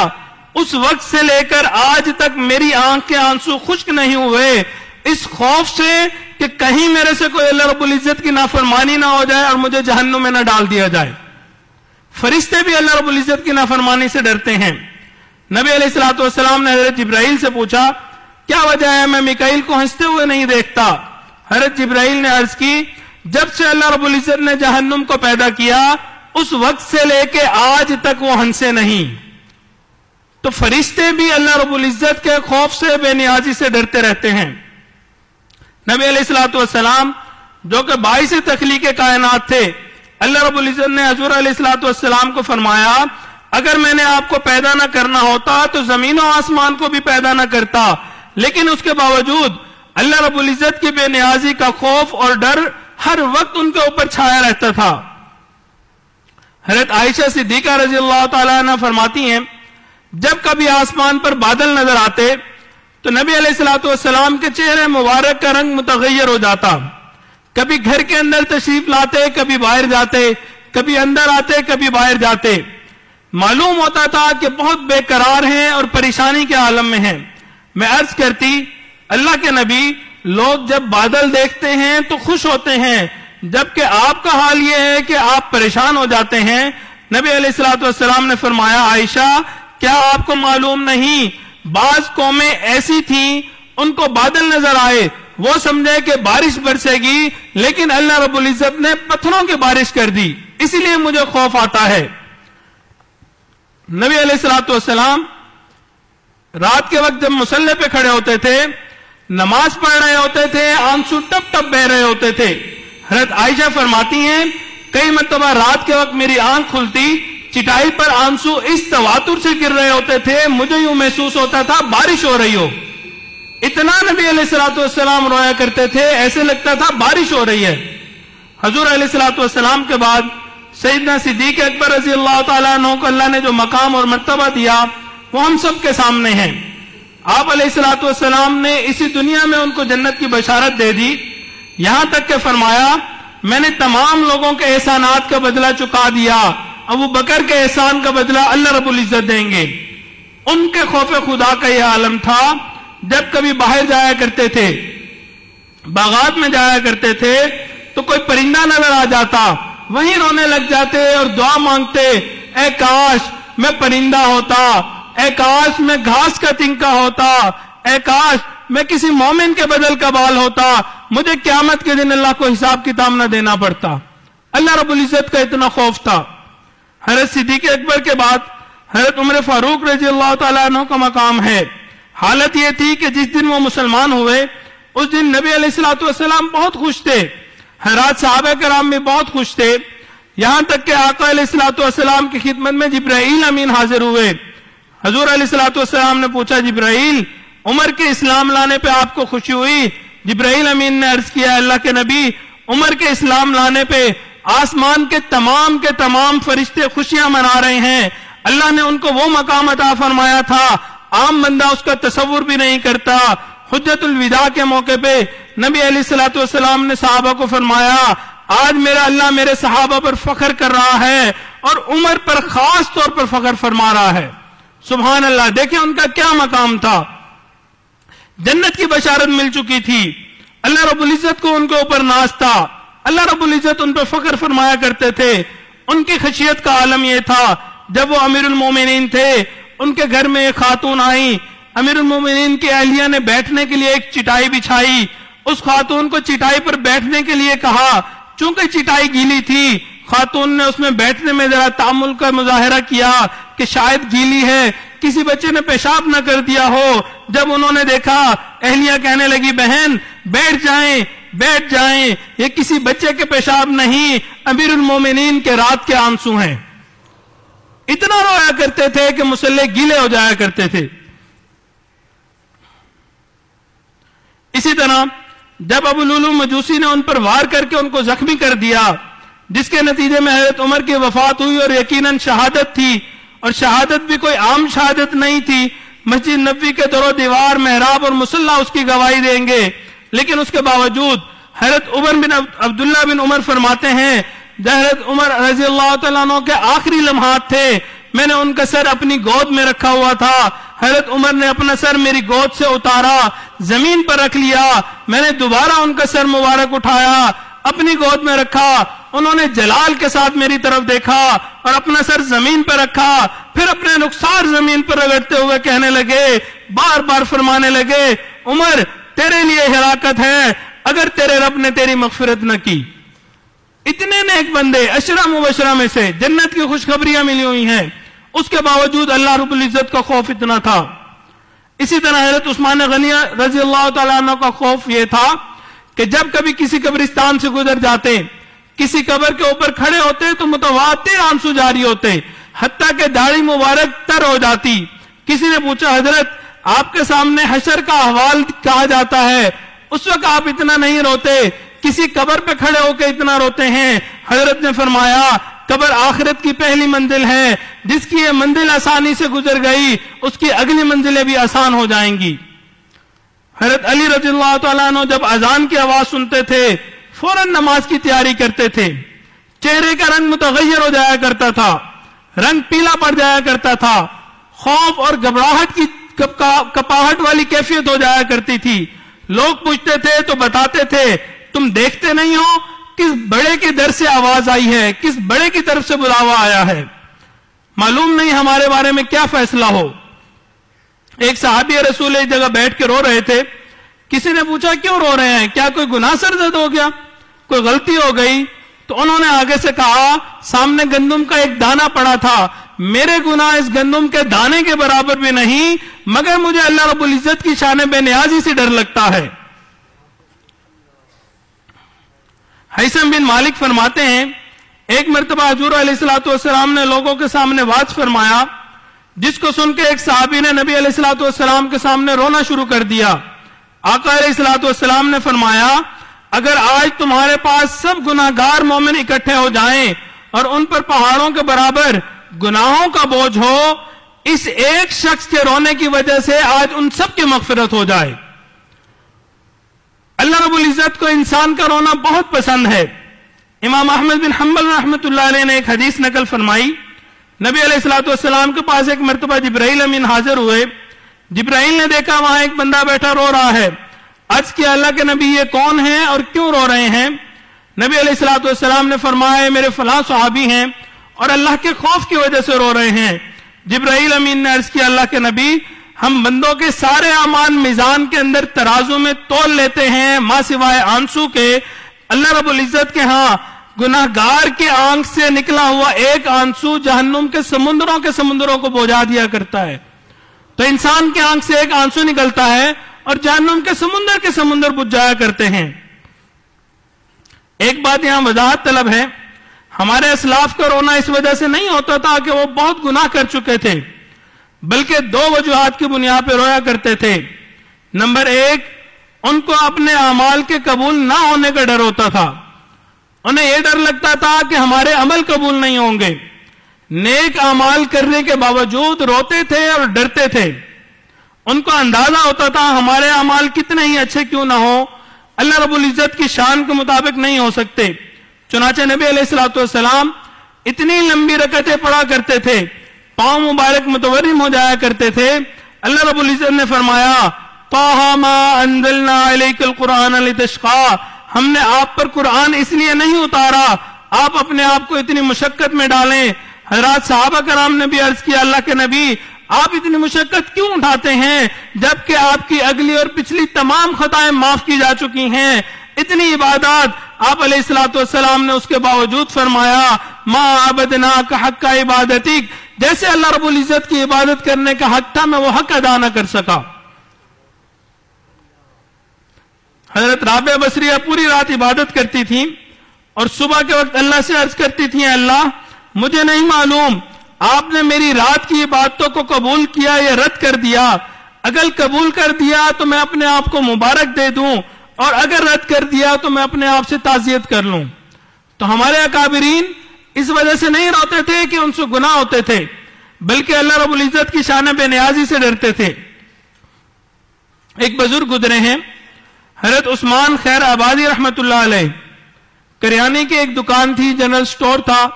اس وقت سے لے کر آج تک میری آنکھ کے آنسو خشک نہیں ہوئے۔ اس خوف سے کہ کہیں میرے سے کوئی اللہ رب العزت کی نافرمانی نہ ہو جائے اور مجھے جہنم میں نہ ڈال دیا جائے۔ فرشتے بھی اللہ رب العزت کی نافرمانی سے ڈرتے ہیں۔ نبی علیہ السلاۃ والسلام نے حضرت جبرائیل سے پوچھا، کیا وجہ ہے میں مکائل کو ہنستے ہوئے نہیں دیکھتا؟ حضرت جبرائیل نے عرض کی، جب سے اللہ رب العزت نے جہنم کو پیدا کیا، اس وقت سے لے کے آج تک وہ ہنسے نہیں۔ تو فرشتے بھی اللہ رب العزت کے خوف سے، بے نیازی سے ڈرتے رہتے ہیں۔ نبی علیہ السلاۃ والسلام جو کہ باعث تخلیق کائنات تھے، اللہ رب العزت نے حضور علیہ السلاۃ والسلام کو فرمایا، اگر میں نے آپ کو پیدا نہ کرنا ہوتا تو زمین و آسمان کو بھی پیدا نہ کرتا، لیکن اس کے باوجود اللہ رب العزت کی بے نیازی کا خوف اور ڈر ہر وقت ان کے اوپر چھایا رہتا تھا۔ حضرت عائشہ صدیقہ رضی اللہ تعالیٰ عنہ فرماتی ہیں، جب کبھی آسمان پر بادل نظر آتے تو نبی علیہ السلاۃ والسلام کے چہرے مبارک کا رنگ متغیر ہو جاتا۔ کبھی گھر کے اندر تشریف لاتے، کبھی باہر جاتے، کبھی اندر آتے، کبھی باہر جاتے۔ معلوم ہوتا تھا کہ بہت بے قرار ہیں اور پریشانی کے عالم میں ہیں۔ میں عرض کرتی، اللہ کے نبی لوگ جب بادل دیکھتے ہیں تو خوش ہوتے ہیں۔ جبکہ آپ کا حال یہ ہے کہ آپ پریشان ہو جاتے ہیں۔ نبی علیہ السلاۃ والسلام نے فرمایا، عائشہ، کیا آپ کو معلوم نہیں؟ بعض قومیں ایسی تھیں، ان کو بادل نظر آئے۔ وہ سمجھے کہ بارش برسے گی، لیکن اللہ رب العزت نے پتھروں کی بارش کر دی۔ اسی لیے مجھے خوف آتا ہے۔ نبی علیہ السلاۃ والسلام رات کے وقت جب مسلح پہ کھڑے ہوتے تھے، نماز پڑھ رہے ہوتے تھے، آنسو ٹپ ٹپ بہ رہے ہوتے تھے۔ حضرت عائشہ فرماتی ہیں، کئی مرتبہ رات کے وقت میری آنکھ کھلتی چٹائی پر آنسو اس تواتر سے گر رہے ہوتے تھے، مجھے یوں محسوس ہوتا تھا، بارش ہو رہی ہو۔ اتنا نبی علیہ السلاۃ والسلام رویا کرتے تھے، ایسے لگتا تھا بارش ہو رہی ہے۔ حضور علیہ السلاۃ والسلام کے بعد سیدنا صدیق اکبر رضی اللہ تعالیٰ عنہ کو اللہ نے جو مقام اور مرتبہ دیا، وہ ہم سب کے سامنے ہیں۔ آپ علیہ السلاۃ والسلام نے اسی دنیا میں ان کو جنت کی بشارت دے دی۔ یہاں تک کہ فرمایا، میں نے تمام لوگوں کے احسانات کا بدلہ چکا دیا۔ ابو بکر کے احسان کا بدلہ اللہ رب العزت دیں گے۔ ان کے خوف خدا کا یہ عالم تھا، جب کبھی باہر جایا کرتے تھے، باغات میں جایا کرتے تھے، تو کوئی پرندہ نظر آ جاتا، وہیں رونے لگ جاتے اور دعا مانگتے، اے کاش میں پرندہ ہوتا، اے کاش میں گھاس کا تنکا ہوتا، اے کاش میں کسی مومن کے بدل کا بال ہوتا، مجھے قیامت کے دن اللہ کو حساب کتاب نہ دینا پڑتا۔ اللہ رب العزت کا اتنا خوف تھا۔ حضرت صدیق اکبر کے بعد حضرت عمر فاروق رضی اللہ تعالیٰ عنہ کا مقام ہے۔ حالت یہ تھی کہ جس دن وہ مسلمان ہوئے، اس دن نبی علیہ السلاۃ والسلام بہت خوش تھے۔ حضرات صحابہ کرام بھی بہت خوش تھے۔ یہاں تک کہ آقا علیہ السلاۃ والسلام کی خدمت میں جبرائیل امین حاضر ہوئے۔ حضور علیہ السلاۃ والسلام نے پوچھا، جبرائیل، عمر کے اسلام لانے پہ آپ کو خوشی ہوئی؟ جبرائیل امین نے عرض کیا، اللہ کے نبی، عمر کے اسلام لانے پہ آسمان کے تمام کے تمام فرشتے خوشیاں منا رہے ہیں۔ اللہ نے ان کو وہ مقام عطا فرمایا تھا۔ عام بندہ اس کا تصور بھی نہیں کرتا۔ حجت الوداع کے موقع پہ نبی علیہ السلاۃ والسلام نے صحابہ کو فرمایا، آج میرا اللہ میرے صحابہ پر فخر کر رہا ہے اور عمر پر خاص طور پر فخر فرما رہا ہے۔ سبحان اللہ، دیکھیں ان کا کیا مقام تھا۔ جنت کی بشارت مل چکی تھی۔ اللہ رب العزت کو ان کے اوپر ناز تھا۔ اللہ رب العزت ان پہ فخر فرمایا کرتے تھے۔ ان کی خشیت کا عالم یہ تھا۔ جب وہ امیر المومنین تھے، ان کے گھر میں ایک خاتون آئی۔ امیر المومنین کی اہلیہ نے بیٹھنے کے لیے ایک چٹائی بچھائی۔ اس خاتون کو چٹائی پر بیٹھنے کے لیے کہا۔ چونکہ چٹائی گیلی تھی، خاتون نے اس میں بیٹھنے میں ذرا تعمل کا مظاہرہ کیا کہ شاید گیلی ہے۔ کسی بچے نے پیشاب نہ کر دیا ہو۔ جب انہوں نے دیکھا، اہلیہ کہنے لگی، بہن، بیٹھ جائیں۔ بیٹھ جائیں، یہ کسی بچے کے پیشاب نہیں، امیر المومنین کے رات کے آنسو ہیں۔ اتنا رویا کرتے تھے کہ مسلح گیلے ہو جایا کرتے تھے۔ اسی طرح، جب ابو لولو مجوسی نے ان پر وار کر کے ان کو زخمی کر دیا، جس کے نتیجے میں حضرت عمر کی وفات ہوئی اور یقیناً شہادت تھی، اور شہادت بھی کوئی عام شہادت نہیں تھی، مسجد نبی کے دور و دیوار، محراب اور مسلح اس کی گواہی دیں گے۔ لیکن اس کے باوجود حضرت عمر بن عبداللہ بن عمر فرماتے ہیں حضرت عمر رضی اللہ تعالیٰ عنہ کے آخری لمحات تھے، میں نے ان کا سر اپنی گود میں رکھا ہوا تھا۔ حضرت عمر نے اپنا سر میری گود سے اتارا، زمین پر رکھ لیا۔ میں نے دوبارہ ان کا سر مبارک اٹھایا، اپنی گود میں رکھا۔ انہوں نے جلال کے ساتھ میری طرف دیکھا اور اپنا سر زمین پر رکھا۔ پھر اپنے رخسار زمین پر رگڑتے ہوئے کہنے لگے، بار بار فرمانے لگے، عمر تیرے لیے ہلاکت ہے، اگر تیرے رب نے تیری مغفرت نہ کی۔ اتنے نیک بندے اشرا مبشرہ میں سے جنت کی خوشخبریاں ملی ہوئی ہیں۔ اس کے باوجود اللہ رب العزت کا خوف اتنا تھا۔ اسی طرح حضرت عثمان غنی رضی اللہ تعالیٰ عنہ کا خوف یہ تھا کہ جب کبھی کسی قبرستان سے گزر جاتے، کسی قبر کے اوپر کھڑے ہوتے تو متواتر آنسو جاری ہوتے، حتیٰ کہ داڑھی مبارک تر ہو جاتی۔ کسی نے پوچھا، حضرت آپ کے سامنے حشر کا احوال کہا جاتا ہے۔ اس وقت آپ اتنا نہیں روتے۔ کسی قبر پہ کھڑے ہو کے اتنا روتے ہیں۔ حضرت نے فرمایا، قبر آخرت کی پہلی منزل ہے۔ جس کی یہ منزل آسانی سے گزر گئی، اس کی اگلی منزلیں بھی آسان ہو جائیں گی۔ حضرت علی رضی اللہ تعالیٰ عنہ جب اذان کی آواز سنتے تھے، فوراً نماز کی تیاری کرتے تھے۔ چہرے کا رنگ متغیر ہو جایا کرتا تھا۔ رنگ پیلا پڑ جایا کرتا تھا۔ خوف اور گھبراہٹ کی کپاہٹ والی کیفیت ہو جایا کرتی تھی۔ لوگ پوچھتے تھے، تو بتاتے تھے، تم دیکھتے نہیں ہو؟ کس بڑے کے در سے آواز آئی ہے؟ کس بڑے کی طرف سے بلاوا آیا ہے؟ معلوم نہیں ہمارے بارے میں کیا فیصلہ ہو۔ ایک صحابی رسول ایک جگہ بیٹھ کے رو رہے تھے۔ کسی نے پوچھا، کیوں رو رہے ہیں؟ کیا کوئی گناہ سرزد ہو گیا؟ کوئی غلطی ہو گئی؟ تو انہوں نے آگے سے کہا، سامنے گندم کا ایک دانہ پڑا تھا۔ میرے گناہ اس گندم کے دانے کے برابر بھی نہیں، مگر مجھے اللہ رب العزت کی شان بے نیازی سے ڈر لگتا ہے۔ حیثم بن مالک فرماتے ہیں، ایک مرتبہ حضور علیہ السلاۃ والسلام نے لوگوں کے سامنے واضح فرمایا، جس کو سن کے ایک صحابی نے نبی علیہ السلاۃ والسلام کے سامنے رونا شروع کر دیا۔ آقا علیہ السلاۃ والسلام نے فرمایا، اگر آج تمہارے پاس سب گناہ گار مومن اکٹھے ہو جائیں اور ان پر پہاڑوں کے برابر گناہوں کا بوجھ ہو، اس ایک شخص کے رونے کی وجہ سے آج ان سب کی مغفرت ہو جائے۔ اللہ رب العزت کو انسان کا رونا بہت پسند ہے۔ امام احمد بن حنبل رحمت اللہ علیہ نے ایک حدیث نقل فرمائی۔ نبی علیہ السلاۃ والسلام کے پاس ایک مرتبہ جبرائیل امین حاضر ہوئے۔ جبرائیل نے دیکھا وہاں ایک بندہ بیٹھا رو رہا ہے۔ آج کیا، اللہ کے نبی یہ کون ہیں اور کیوں رو رہے ہیں؟ نبی علیہ السلاۃ والسلام نے فرمایا میرے فلاں صحابی ہیں اور اللہ کے خوف کی وجہ سے رو رہے ہیں۔ جبرائیل امین نے عرض کیا، اللہ کے نبی، ہم بندوں کے سارے امان میزان کے اندر ترازو میں تول لیتے ہیں ماں سوائے آنسو کے۔ اللہ رب العزت کے ہاں گناہ گار کے آنکھ سے نکلا ہوا ایک آنسو جہنم کے سمندروں کے سمندروں کو بوجھا دیا کرتا ہے۔ تو انسان کے آنکھ سے ایک آنسو نکلتا ہے اور جہنم کے سمندر کے سمندر بجھ جایا کرتے ہیں۔ ایک بات یہاں وضاحت طلب ہے۔ ہمارے اسلاف کا رونا اس وجہ سے نہیں ہوتا تھا کہ وہ بہت گناہ کر چکے تھے، بلکہ دو وجوہات کی بنیاد پہ رویا کرتے تھے۔ نمبر ایک، ان کو اپنے اعمال کے قبول نہ ہونے کا ڈر ہوتا تھا۔ انہیں یہ ڈر لگتا تھا کہ ہمارے عمل قبول نہیں ہوں گے۔ نیک اعمال کرنے کے باوجود روتے تھے اور ڈرتے تھے۔ ان کو اندازہ ہوتا تھا ہمارے اعمال کتنے ہی اچھے کیوں نہ ہو اللہ رب العزت کی شان کے مطابق نہیں ہو سکتے۔ چنانچہ نبی علیہ السلاۃ والسلام اتنی لمبی رکتیں پڑا کرتے تھے، پاؤں مبارک متورم ہو جایا کرتے تھے۔ اللہ رب العزت نے فرمایا القرآن ہم نے آپ پر قرآن اس لیے نہیں اتارا، آپ اپنے آپ کو اتنی مشقت میں ڈالیں۔ حضرات صحابہ کرام نے بھی عرض کیا، اللہ کے نبی، آپ اتنی مشقت کیوں اٹھاتے ہیں؟ جبکہ آپ کی اگلی اور پچھلی تمام خطائیں معاف کی جا چکی ہیں۔ اتنی عبادات آپ علیہ السلاۃ والسلام نے اس کے باوجود فرمایا، ما عبدنا کا حق کا عبادتی جیسے اللہ رب العزت کی عبادت کرنے کا حق تھا، میں وہ حق ادا نہ کر سکا۔ حضرت رابع بصریہ پوری رات عبادت کرتی تھی اور صبح کے وقت اللہ سے عرض کرتی تھی اللہ، مجھے نہیں معلوم، آپ نے میری رات کی باتوں کو قبول کیا یا رد کر دیا؟ اگر قبول کر دیا تو میں اپنے آپ کو مبارک دے دوں۔ اور اگر رد کر دیا تو میں اپنے آپ سے تعزیت کر لوں۔ تو ہمارے اکابرین اس وجہ سے نہیں روتے تھے کہ ان سے گناہ ہوتے تھے، بلکہ اللہ رب العزت کی شان بے نیازی سے ڈرتے تھے۔ ایک بزرگ گزرے ہیں، حضرت عثمان خیر آبادی رحمت اللہ علیہ۔ کریانے کی ایک دکان تھی، جنرل سٹور تھا۔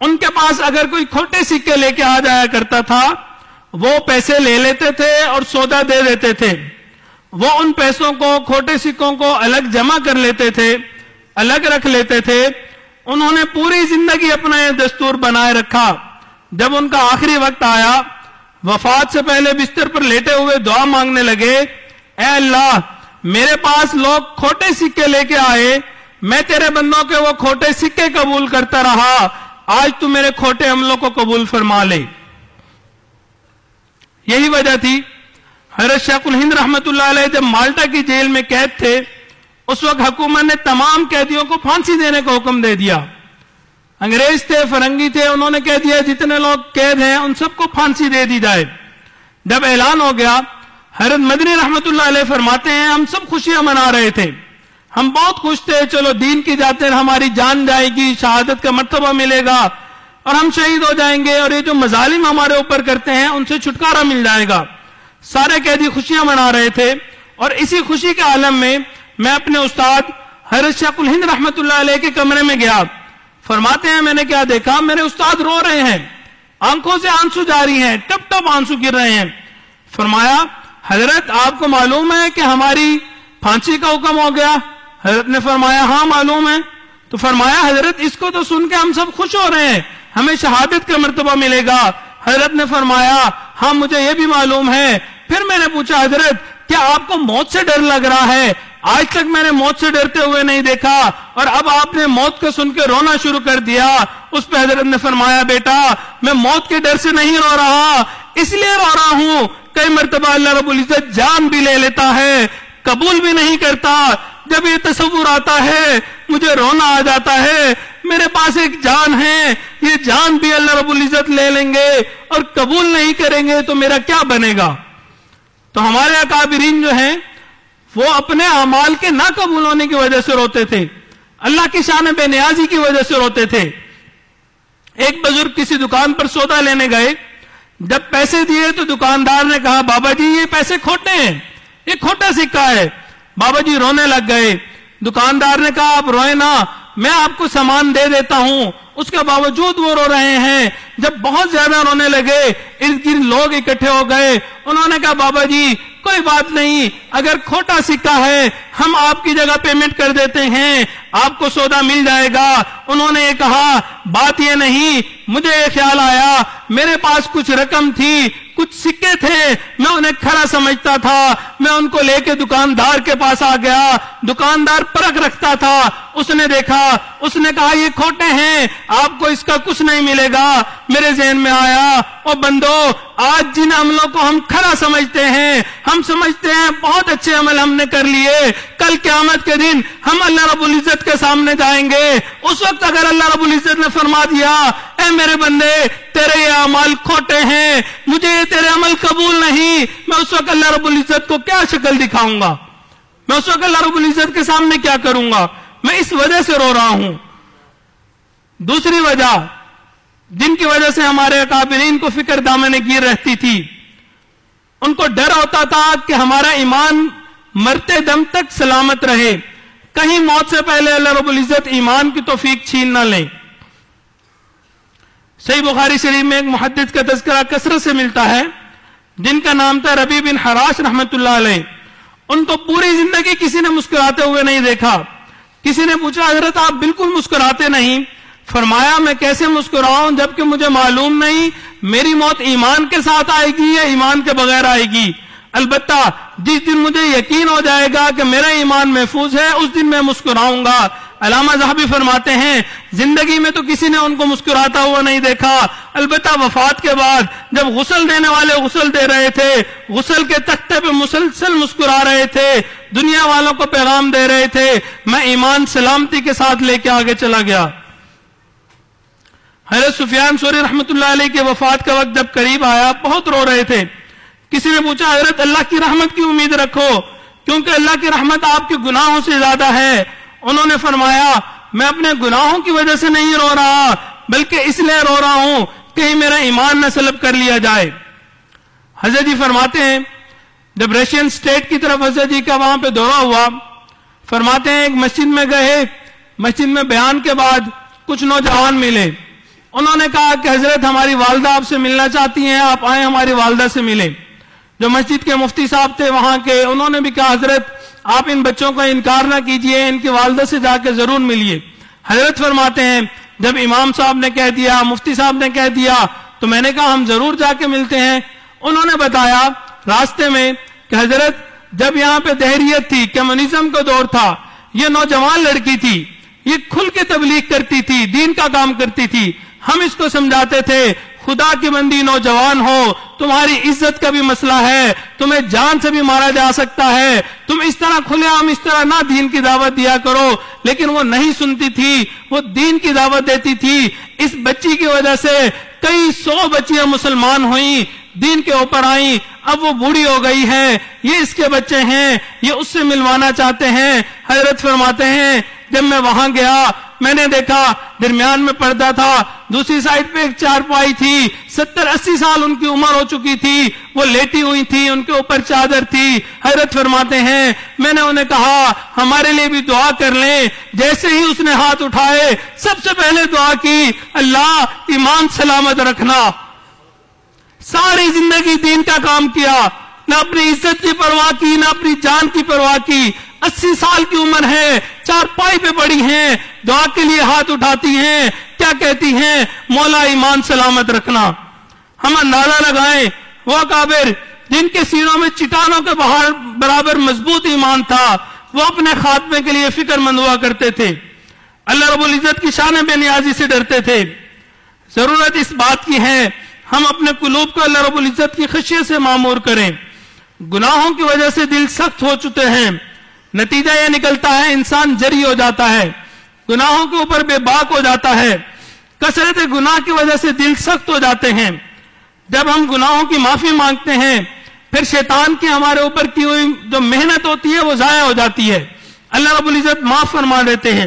ان کے پاس اگر کوئی کھوٹے سکے لے کے آ جایا کرتا تھا، وہ پیسے لے لیتے تھے اور سودا دے دیتے تھے۔ وہ ان پیسوں کو، کھوٹے سکوں کو الگ جمع کر لیتے تھے، الگ رکھ لیتے تھے۔ انہوں نے پوری زندگی اپنا یہ دستور بنائے رکھا۔ جب ان کا آخری وقت آیا، وفات سے پہلے بستر پر لیٹے ہوئے دعا مانگنے لگے، اے اللہ، میرے پاس لوگ کھوٹے سکے لے کے آئے، میں تیرے بندوں کے وہ کھوٹے سکے قبول کرتا رہا، آج تو میرے کھوٹے عملوں کو قبول فرما لے۔ یہی وجہ تھی حضرت شیخ الہند رحمت اللہ علیہ جب مالٹا کی جیل میں قید تھے، اس وقت حکومت نے تمام قیدیوں کو پھانسی دینے کا حکم دے دیا۔ انگریز تھے، فرنگی تھے، انہوں نے کہہ دیا، جتنے لوگ قید ہیں، ان سب کو پھانسی دے دی جائے۔ جب اعلان ہو گیا، حضرت مدنی رحمت اللہ علیہ فرماتے ہیں، ہم سب خوشیاں منا رہے تھے۔ ہم بہت خوش تھے، چلو دین کی جاتے ہماری جان جائے گی، شہادت کا مرتبہ ملے گا اور ہم شہید ہو جائیں گے اور یہ جو مظالم ہمارے اوپر کرتے ہیں، ان سے چھٹکارا مل جائے گا۔ سارے قیدی خوشیاں منا رہے تھے اور اسی خوشی کے عالم میں میں اپنے استاد حضرت شیخ الہند رحمت اللہ علیہ کے کمرے میں گیا۔ فرماتے ہیں، میں نے کیا دیکھا؟ میرے استاد رو رہے ہیں۔ آنکھوں سے آنسو جاری ہیں، ٹپ ٹپ آنسو گر رہے ہیں۔ فرمایا، حضرت، آپ کو معلوم ہے کہ ہماری پھانسی کا حکم ہو گیا؟ حضرت نے فرمایا ہاں معلوم ہے۔ تو فرمایا، حضرت، اس کو تو سن کے ہم سب خوش ہو رہے ہیں۔ ہمیں شہادت کا مرتبہ ملے گا۔ حضرت نے فرمایا ہاں مجھے یہ بھی معلوم ہے۔ پھر میں نے پوچھا، حضرت، کیا آپ کو موت سے ڈر لگ رہا ہے؟ آج تک میں نے موت سے ڈرتے ہوئے نہیں دیکھا اور اب آپ نے موت کو سن کے رونا شروع کر دیا۔ اس پہ حضرت نے فرمایا، بیٹا، میں موت کے ڈر سے نہیں رو رہا، اس لیے رو رہا ہوں۔ کئی مرتبہ اللہ رب العزت جان بھی لے لیتا ہے، قبول بھی نہیں کرتا۔ جب یہ تصور آتا ہے، مجھے رونا آ جاتا ہے۔ میرے پاس ایک جان ہے۔ یہ جان بھی اللہ رب العزت لے لیں گے اور قبول نہیں کریں گے تو میرا کیا بنے گا؟ تو ہمارے اکابرین جو ہیں، وہ اپنے اعمال کے نہ قبول ہونے کی وجہ سے روتے تھے۔ اللہ کی شان بے نیازی کی وجہ سے روتے تھے۔ ایک بزرگ کسی دکان پر سودا لینے گئے۔ جب پیسے دیے تو دکاندار نے کہا، بابا جی یہ پیسے کھوٹے ہیں۔ یہ کھوٹا سکہ ہے۔ بابا جی رونے لگ گئے۔ دکاندار نے کہا، آپ روئے نا، میں آپ کو سامان دے دیتا ہوں۔ اس کے باوجود وہ رو رہے ہیں۔ جب بہت زیادہ رونے لگے، ارد گرد لوگ اکٹھے ہو گئے۔ انہوں نے کہا، بابا جی کوئی بات نہیں۔ اگر کھوٹا سکہ ہے، ہم آپ کی جگہ پیمنٹ کر دیتے ہیں۔ آپ کو سودا مل جائے گا۔ انہوں نے یہ کہا، بات یہ نہیں، مجھے یہ خیال آیا، میرے پاس کچھ رقم تھی، کچھ سکے تھے، میں انہیں کھڑا سمجھتا تھا۔ میں ان کو لے کے دکاندار کے پاس آ گیا۔ دکاندار پرکھ رکھتا تھا۔ اس نے دیکھا، اس نے کہا، یہ کھوٹے ہیں، آپ کو اس کا کچھ نہیں ملے گا۔ میرے ذہن میں آیا، او بندو، آج جن عملوں کو ہم کھڑا سمجھتے ہیں، ہم سمجھتے ہیں، بہت اچھے عمل ہم نے کر لیے۔ کل قیامت کے دن ہم اللہ رب العزت عزت کے سامنے جائیں گے۔ اس وقت اگر اللہ رب العزت نے فرما دیا، اے میرے بندے، تیرے یہ عمل کھوٹے ہیں، مجھے یہ تیرے عمل قبول نہیں، میں اس وقت اللہ رب العزت کو کیا شکل دکھاؤں گا؟ میں اس وقت اللہ رب العزت کے سامنے کیا کروں گا؟ میں اس وجہ سے رو رہا ہوں۔ دوسری وجہ، جن کی وجہ سے ہمارے اکابرین کو فکر دامن گیر رہتی تھی، ان کو ڈر ہوتا تھا کہ ہمارا ایمان مرتے دم تک سلامت رہے۔ کہیں موت سے پہلے اللہ رب العزت ایمان کی توفیق چھین نہ لیں۔ صحیح بخاری شریف میں ایک محدث کا تذکرہ کثرت سے ملتا ہے، جن کا نام تھا ربی بن حراش رحمت اللہ علیہ۔ ان کو پوری زندگی کسی نے مسکراتے ہوئے نہیں دیکھا۔ کسی نے پوچھا، حضرت آپ بالکل مسکراتے نہیں؟ فرمایا، میں کیسے مسکراؤں جبکہ مجھے معلوم نہیں، میری موت ایمان کے ساتھ آئے گی یا ایمان کے بغیر آئے گی؟ البتہ جس دن مجھے یقین ہو جائے گا کہ میرا ایمان محفوظ ہے، اس دن میں مسکراؤں گا۔ علامہ صاحبی فرماتے ہیں، زندگی میں تو کسی نے ان کو مسکراتا ہوا نہیں دیکھا۔ البتہ وفات کے بعد جب غسل دینے والے غسل دے رہے تھے، غسل کے تختے پہ مسلسل مسکرا رہے تھے، دنیا والوں کو پیغام دے رہے تھے، میں ایمان سلامتی کے ساتھ لے کے آگے چلا گیا۔ حضرت سفیان سوری رحمت اللہ علیہ کے وفات کا وقت جب قریب آیا، بہت رو رہے تھے۔ کسی نے پوچھا، حضرت اللہ کی رحمت کی امید رکھو، کیونکہ اللہ کی رحمت آپ کے گناہوں سے زیادہ ہے۔ انہوں نے فرمایا، میں اپنے گناہوں کی وجہ سے نہیں رو رہا، بلکہ اس لیے رو رہا ہوں، کہیں میرا ایمان نہ سلب کر لیا جائے۔ حضرت جی فرماتے ہیں، جب رشین سٹیٹ کی طرف حضرت جی کا وہاں پہ دورہ ہوا، فرماتے ہیں، ایک مسجد میں گئے۔ مسجد میں بیان کے بعد کچھ نوجوان ملے۔ انہوں نے کہا کہ حضرت ہماری والدہ آپ سے ملنا چاہتی ہیں، آپ آئے ہماری والدہ سے ملے جو مسجد کے مفتی صاحب تھے وہاں کے، انہوں نے بھی کہا، حضرت، آپ ان بچوں کا انکار نہ کیجیے، ان کی والدہ سے جا کے ضرور ملیے۔ حضرت فرماتے ہیں، جب امام صاحب نے کہہ دیا، مفتی صاحب نے کہہ دیا، تو میں نے کہا، ہم ضرور جا کے ملتے ہیں۔ انہوں نے بتایا راستے میں کہ، حضرت، جب یہاں پہ دہریت تھی، کمیونزم کا دور تھا، یہ نوجوان لڑکی تھی، یہ کھل کے تبلیغ کرتی تھی، دین کا کام کرتی تھی، ہم اس کو سمجھاتے تھے خدا کی بندی نوجوان ہو، تمہاری عزت کا بھی مسئلہ ہے، تمہیں جان سے بھی مارا جا سکتا ہے۔ تم اس طرح کھلے عام، اس طرح نہ دین کی دعوت دیا کرو۔ لیکن وہ نہیں سنتی تھی، وہ دین کی دعوت دیتی تھی۔ اس بچی کی وجہ سے کئی سو بچیاں مسلمان ہوئیں، دین کے اوپر آئیں۔ اب وہ بوڑھی ہو گئی ہے، یہ اس کے بچے ہیں، یہ اس سے ملوانا چاہتے ہیں۔ حضرت فرماتے ہیں جب میں وہاں گیا، میں نے دیکھا، درمیان میں پردہ تھا۔ دوسری سائٹ پہ ایک چارپائی تھی۔ ستر، اسی سال ان کی عمر ہو چکی تھی۔ وہ لیٹی ہوئی تھی، ان کے اوپر چادر تھی۔ حیرت فرماتے ہیں۔ میں نے انہیں کہا، ہمارے لیے بھی دعا کر لیں۔ جیسے ہی اس نے ہاتھ اٹھائے، سب سے پہلے دعا کی، اللہ ایمان سلامت رکھنا۔ ساری زندگی دین کا کام کیا۔ نہ اپنی عزت کی پرواہ کی، نہ اپنی جان کی پرواہ کی۔ اسی سال کی عمر ہے، چار پائی پہ بڑی ہیں، دعا کے لیے ہاتھ اٹھاتی ہیں، کیا کہتی ہیں، مولا ایمان سلامت رکھنا۔ ہم اندازہ لگائیں، وہ کابر جن کے سینوں میں چٹانوں کے بہار برابر مضبوط ایمان تھا، وہ اپنے خاتمے کے لیے فکر مند ہوا کرتے تھے۔ اللہ رب العزت کی شان بے نیازی سے ڈرتے تھے۔ ضرورت اس بات کی ہے، ہم اپنے قلوب کو اللہ رب العزت کی خشیت سے معمور کریں۔ گناہوں کی وجہ سے دل سخت ہو چکے ہیں۔ نتیجہ یہ نکلتا ہے، انسان جری ہو جاتا ہے، گناہوں کے اوپر بے باک ہو جاتا ہے۔ کثرت گناہ کی وجہ سے دل سخت ہو جاتے ہیں۔ جب ہم گناہوں کی معافی مانگتے ہیں، پھر شیطان کی ہمارے اوپر کی ہوئی جو محنت ہوتی ہے، وہ ضائع ہو جاتی ہے۔ اللہ رب العزت معاف فرما دیتے ہیں۔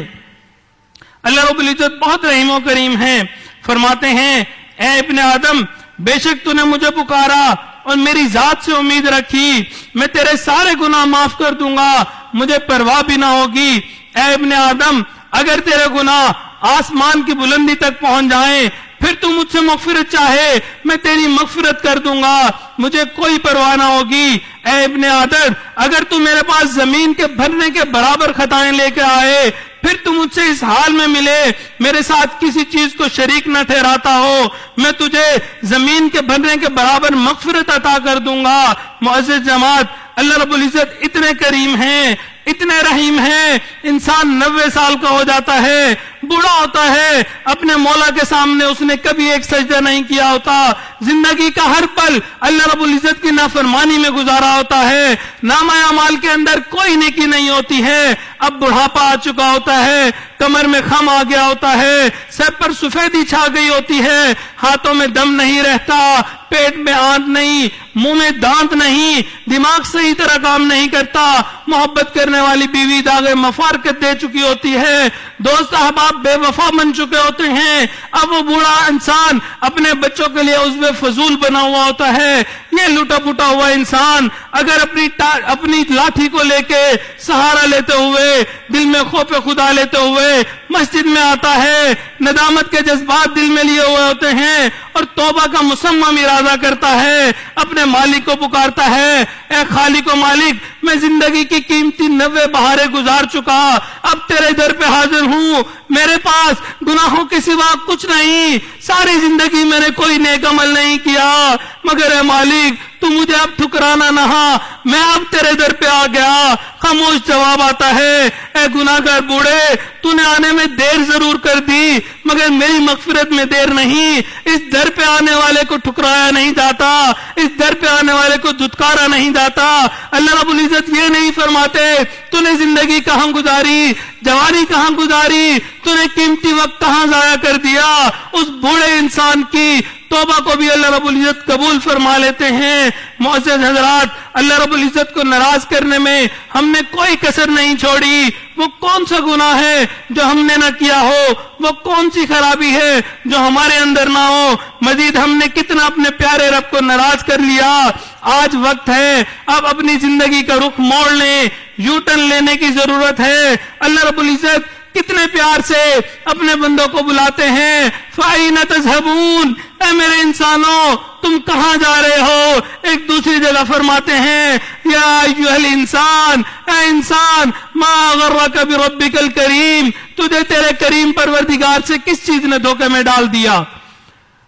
اللہ رب العزت بہت رحیم و کریم ہیں۔ فرماتے ہیں، اے ابن آدم، بے شک تو نے مجھے پکارا اور میری ذات سے امید رکھی۔ میں تیرے سارے گناہ معاف کر دوں گا۔ مجھے پرواہ بھی نہ ہوگی۔ اے ابن آدم، اگر تیرے گناہ آسمان کی بلندی تک پہنچ جائیں، پھر تو مجھ سے مغفرت چاہے، میں تیری مغفرت کر دوں گا۔ مجھے کوئی پرواہ نہ ہوگی۔ اے ابن آدر اگر تو میرے پاس زمین کے بھرنے کے برابر خطائیں لے کے آئے، پھر تو مجھ سے اس حال میں ملے۔ میرے ساتھ کسی چیز کو شریک نہ ٹھہراتا ہو۔ میں تجھے زمین کے بھرنے کے برابر مغفرت عطا کر دوں گا۔ معزز جماعت اللہ رب العزت اتنے کریم ہیں، اتنے رحیم ہیں، انسان نوے سال کا ہو جاتا ہے۔ بوڑھا ہوتا ہے، اپنے مولا کے سامنے اس نے کبھی ایک سجدہ نہیں کیا ہوتا۔ زندگی کا ہر پل اللہ رب العزت کی نافرمانی میں گزارا ہوتا ہے۔ نام مال کے اندر کوئی نیکی نہیں ہوتی ہے۔ اب بڑھاپا آ چکا ہوتا ہے، کمر میں خم آ گیا ہوتا ہے۔ سر پر سفیدی چھا گئی ہوتی ہے۔ ہاتھوں میں دم نہیں رہتا، پیٹ میں آنت نہیں، منہ میں دانت نہیں، دماغ صحیح طرح کام نہیں کرتا۔ محبت کرنے والی بیوی داغے مفارکت دے چکی ہوتی ہے۔ دوست احباب باپ بے وفا بن چکے ہوتے ہیں۔ اب وہ بوڑھا انسان اپنے بچوں کے لیے اس میں فضول بنا ہوا ہوتا ہے۔ یہ لوٹا پوٹا ہوا انسان اگر اپنی اپنی لاٹھی کو لے کے سہارا لیتے ہوئے، دل میں خوف خدا لیتے ہوئے مسجد میں آتا ہے، ندامت کے جذبات دل میں لیے ہوئے ہوتے ہیں اور توبہ کا مسمم ارادہ کرتا ہے، اپنے مالک کو پکارتا ہے۔ اے خالق و مالک، میں زندگی کی قیمتی نوے بہارے گزار چکا، اب تیرے در پہ حاضر ہوں۔ میں میرے پاس گناہوں کے سوا کچھ نہیں۔ ساری زندگی میں نے کوئی نیک عمل نہیں کیا۔ مگر اے مالک، تو مجھے اب ٹھکرانا نہ میں اب تیرے در پہ آ گیا۔ خاموش جواب آتا ہے، اے گناہ گر بوڑھے تو نے آنے میں دیر ضرور کر دی، مگر میری مغفرت میں دیر نہیں۔ اس در پہ آنے والے کو ٹھکرایا نہیں جاتا، اس در پہ آنے والے کو دھتکارا نہیں جاتا۔ اللہ رب العزت یہ نہیں فرماتے تو نے زندگی کہاں گزاری، جوانی کہاں گزاری تو نے قیمتی وقت کہاں ضائع کر دیا۔ اس بوڑھے انسان کی توبہ کو بھی اللہ رب العزت قبول فرما لیتے ہیں۔ معزز حضرات، اللہ رب العزت کو ناراض کرنے میں ہم نے کوئی کسر نہیں چھوڑی۔ وہ کون سا گناہ ہے جو ہم نے نہ کیا ہو؟ وہ کون سی خرابی ہے جو ہمارے اندر نہ ہو؟ مزید ہم نے کتنا اپنے پیارے رب کو ناراض کر لیا۔ آج وقت ہے۔ اب اپنی زندگی کا رخ موڑ لیں یوٹن لینے کی ضرورت ہے۔ اللہ رب العزت کتنے پیار سے اپنے بندوں کو بلاتے ہیں۔ فائن تذہبون اے میرے انسانوں، تم کہاں جا رہے ہو؟ ایک دوسری جگہ فرماتے ہیں، یا ایوہ الانسان، اے انسان، ما غرک بربک الکریم تجھے تیرے کریم پروردگار سے کس چیز نے دھوکے میں ڈال دیا؟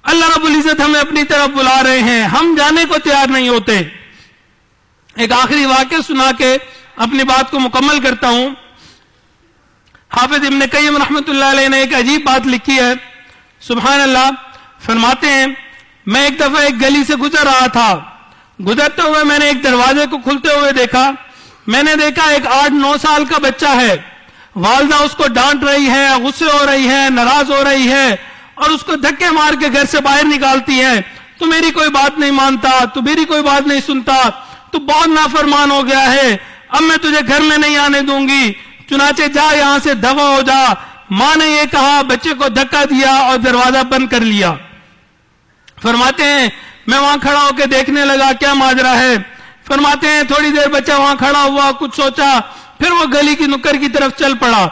اللہ رب العزت ہمیں اپنی طرف بلا رہے ہیں۔ ہم جانے کو تیار نہیں ہوتے۔ ایک آخری واقعہ سنا کے اپنی بات کو مکمل کرتا ہوں۔ حافظ ابن قیم رحمت اللہ علیہ نے ایک عجیب بات لکھی ہے۔ سبحان اللہ فرماتے ہیں، میں ایک دفعہ ایک گلی سے گزر رہا تھا۔ گزرتے ہوئے میں نے ایک دروازے کو کھلتے ہوئے دیکھا۔ میں نے دیکھا ایک آٹھ نو سال کا بچہ ہے۔ والدہ اس کو ڈانٹ رہی ہے، غصے ہو رہی ہے، ناراض ہو رہی ہے اور اس کو دھکے مار کے گھر سے باہر نکالتی ہے۔ تو میری کوئی بات نہیں مانتا، تو میری کوئی بات نہیں سنتا۔ تو بہت نافرمان ہو گیا ہے۔ اب میں تجھے گھر میں نہیں آنے دوں گی۔ چنانچہ جا، یہاں سے دفع ہو جا۔ ماں نے یہ کہا، بچے کو دھکا دیا اور دروازہ بند کر لیا۔ فرماتے ہیں، میں وہاں کھڑا ہو کے دیکھنے لگا، کیا ماجرا ہے؟ فرماتے ہیں، تھوڑی دیر بچہ وہاں کھڑا ہوا، کچھ سوچا، پھر وہ گلی کی نکر کی طرف چل پڑا۔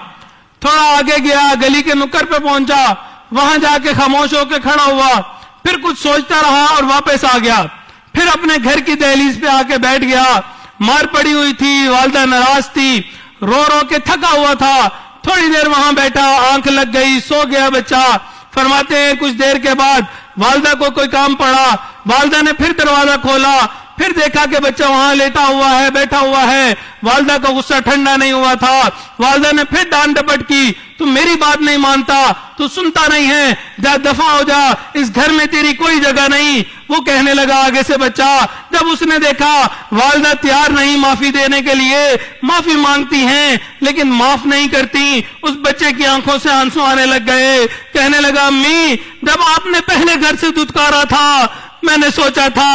تھوڑا آگے گیا، گلی کے نکر پہ پہنچا۔ وہاں جا کے خاموش ہو کے کھڑا ہوا۔ پھر کچھ سوچتا رہا اور واپس آ گیا۔ پھر اپنے گھر کی دہلیز پہ آ کے بیٹھ گیا۔ مار پڑی ہوئی تھی، والدہ ناراض تھی۔ رو رو کے تھکا ہوا تھا۔ تھوڑی دیر وہاں بیٹھا، آنکھ لگ گئی، سو گیا بچہ۔ فرماتے ہیں، کچھ دیر کے بعد والدہ کو کوئی کام پڑا۔ والدہ نے پھر دروازہ کھولا۔ پھر دیکھا کہ بچہ وہاں لیٹا ہوا ہے، بیٹھا ہوا ہے۔ والدہ کا غصہ ٹھنڈا نہیں ہوا تھا۔ والدہ نے پھر ڈان ڈپٹ کی، تو میری بات نہیں مانتا، تو سنتا نہیں ہے۔ جا دفع ہو جا، اس گھر میں تیری کوئی جگہ نہیں۔ وہ کہنے لگا آگے سے بچہ، جب اس نے دیکھا، والدہ تیار نہیں معافی دینے کے لیے، معافی مانگتی ہیں، لیکن معاف نہیں کرتی۔ اس بچے کی آنکھوں سے آنسو آنے لگ گئے۔ کہنے لگا، امی، جب آپ نے پہلے گھر سے دودکارا تھا میں نے سوچا تھا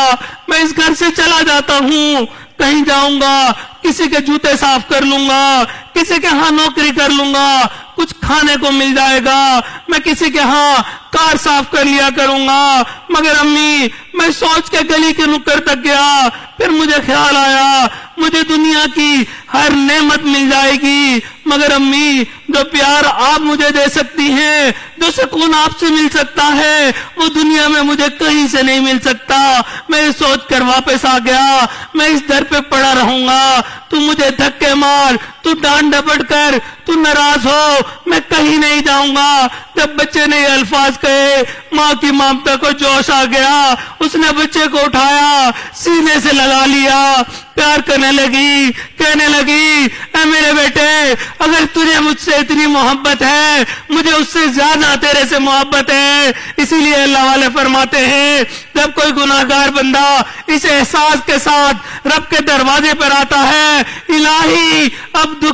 میں اس گھر سے چلا جاتا ہوں کہیں جاؤں گا کسی کے جوتے صاف کر لوں گا، کسی کے ہاں نوکری کر لوں گا، کچھ کھانے کو مل جائے گا۔ میں کسی کے ہاں کار صاف کر لیا کروں گا۔ مگر امی، میں سوچ کے گلی کے نکر تک گیا۔ پھر مجھے خیال آیا، مجھے دنیا کی ہر نعمت مل جائے گی۔ مگر امی، جو پیار آپ مجھے دے سکتی ہیں، جو سکون آپ سے مل سکتا ہے، وہ دنیا میں مجھے کہیں سے نہیں مل سکتا۔ میں سوچ کر واپس آ گیا۔ میں اس در پہ پڑا رہوں گا۔ تو مجھے دھکے مار، تو ڈانڈ ڈپٹ کر، تو ناراض ہو، میں کہیں نہیں جاؤں گا۔ جب بچے نے یہ الفاظ کہے، ماں کی مامتا کو جوش آ گیا، اس نے بچے کو اٹھایا، سینے سے لگا لیا۔ پیار کرنے لگی، کہنے لگی، اے میرے بیٹے، اگر تجھے مجھ سے اتنی محبت ہے، مجھے اس سے زیادہ تیرے سے محبت ہے۔ اسی لیے اللہ والے فرماتے ہیں، جب کوئی گناہ گار بندہ اس احساس کے ساتھ رب کے دروازے پر آتا ہے، الہی اب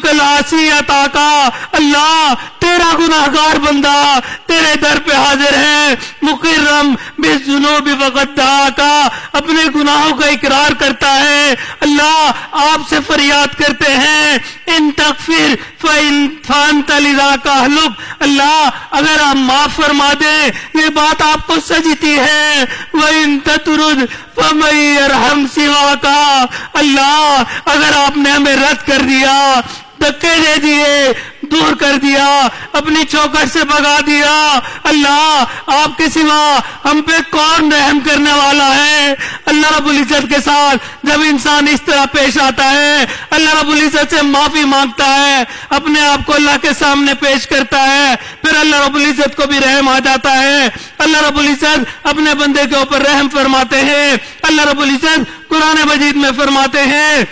عطا کا اللہ، تیرا گناہ گار بندہ تیرے در پہ حاضر ہے۔ مقرم بے جنوب وقت کا اپنے گناہوں کا اقرار کرتا ہے۔ اللہ اللہ آپ سے فریاد کرتے ہیں۔ ان تغفر فان تلیزا کا حلق اللہ اگر آپ معاف فرما دیں، یہ بات آپ کو سجتی ہے۔ وہ ان تترد فمئی سوا کا اللہ اگر آپ نے ہمیں رد کر دیا دکے دے دیے دور کر دیا، اپنی چوکٹ سے بگا دیا۔ اللہ، آپ کے سوا ہم پہ کون رحم کرنے والا ہے؟ اللہ رب العزت کے ساتھ جب انسان اس طرح پیش آتا ہے، اللہ رب العزت سے معافی مانگتا ہے، اپنے آپ کو اللہ کے سامنے پیش کرتا ہے، پھر اللہ رب العزت کو بھی رحم آ جاتا ہے۔ اللہ رب العزت اپنے بندے کے اوپر رحم فرماتے ہیں۔ اللہ رب العزت قرآن مجید میں فرماتے ہیں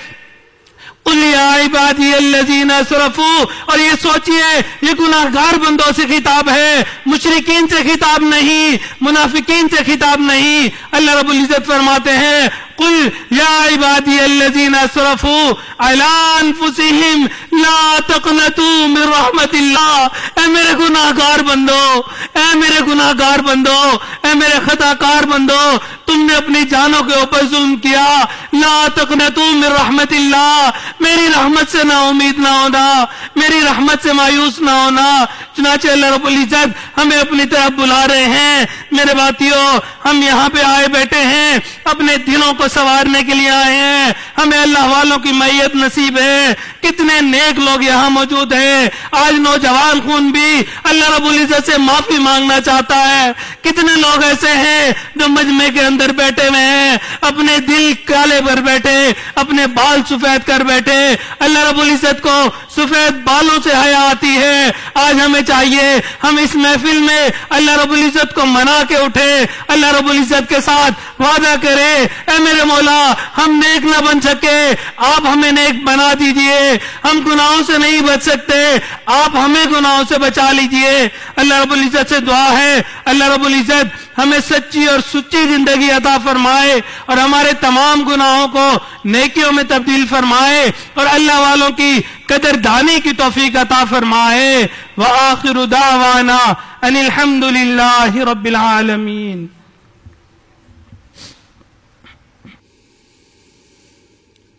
عبادی الذین اسرفوا، اور یہ سوچئے، یہ گناہ گار بندوں سے خطاب ہے مشرقین سے خطاب نہیں، منافقین سے خطاب نہیں۔ اللہ رب العزت فرماتے ہیں، قل یا عبادی الذین اسرفوا، علی انفسهم لا تقنطوا من رحمت اللہ۔ اے میرے گناہ گار بندو، اے میرے گناہ گار بندو، اے میرے خطا کار بندو، تم نے اپنی جانوں کے اوپر ظلم کیا۔ لا تقنطوا من رحمت اللہ میری رحمت سے نہ امید نہ ہونا میری رحمت سے مایوس نہ ہونا چنانچہ اللہ رب العزت ہمیں اپنی طرف بلا رہے ہیں۔ میرے باتیوں ہم یہاں پہ آئے بیٹھے ہیں۔ اپنے دلوں کو سوارنے کے لیے آئے ہیں۔ ہمیں اللہ والوں کی میت نصیب ہے۔ کتنے نیک لوگ یہاں موجود ہیں۔ آج نوجوان خون بھی اللہ رب العزت سے معافی مانگنا چاہتا ہے۔ کتنے لوگ ایسے ہیں جو مجمع کے اندر بیٹھے ہوئے ہیں۔ اپنے دل کالے پر بیٹھے، اپنے بال سفید کر بیٹھے۔ اللہ رب العزت کو سفید بالوں سے حیا آتی ہے۔ آج ہمیں چاہیے۔ ہم اس محفل میں اللہ رب العزت کو منا کے اٹھے، اللہ رب العزت کے ساتھ وعدہ کرے، اے میرے مولا، ہم نیک نہ بن سکے، آپ ہمیں نیک بنا دیجیے۔ ہم گناہوں سے نہیں بچ سکتے، آپ ہمیں گناہوں سے بچا لیجیے۔ اللہ رب العزت سے دعا ہے، اللہ رب العزت ہمیں سچی اور سچی زندگی عطا فرمائے اور ہمارے تمام گناہوں کو نیکیوں میں تبدیل فرمائے اور اللہ والوں کی قدر دانی کی توفیق عطا فرمائے۔ وآخر دعوانا ان الحمد للہ رب العالمین۔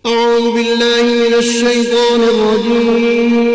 أعوذ بالله من الشيطان الرجيم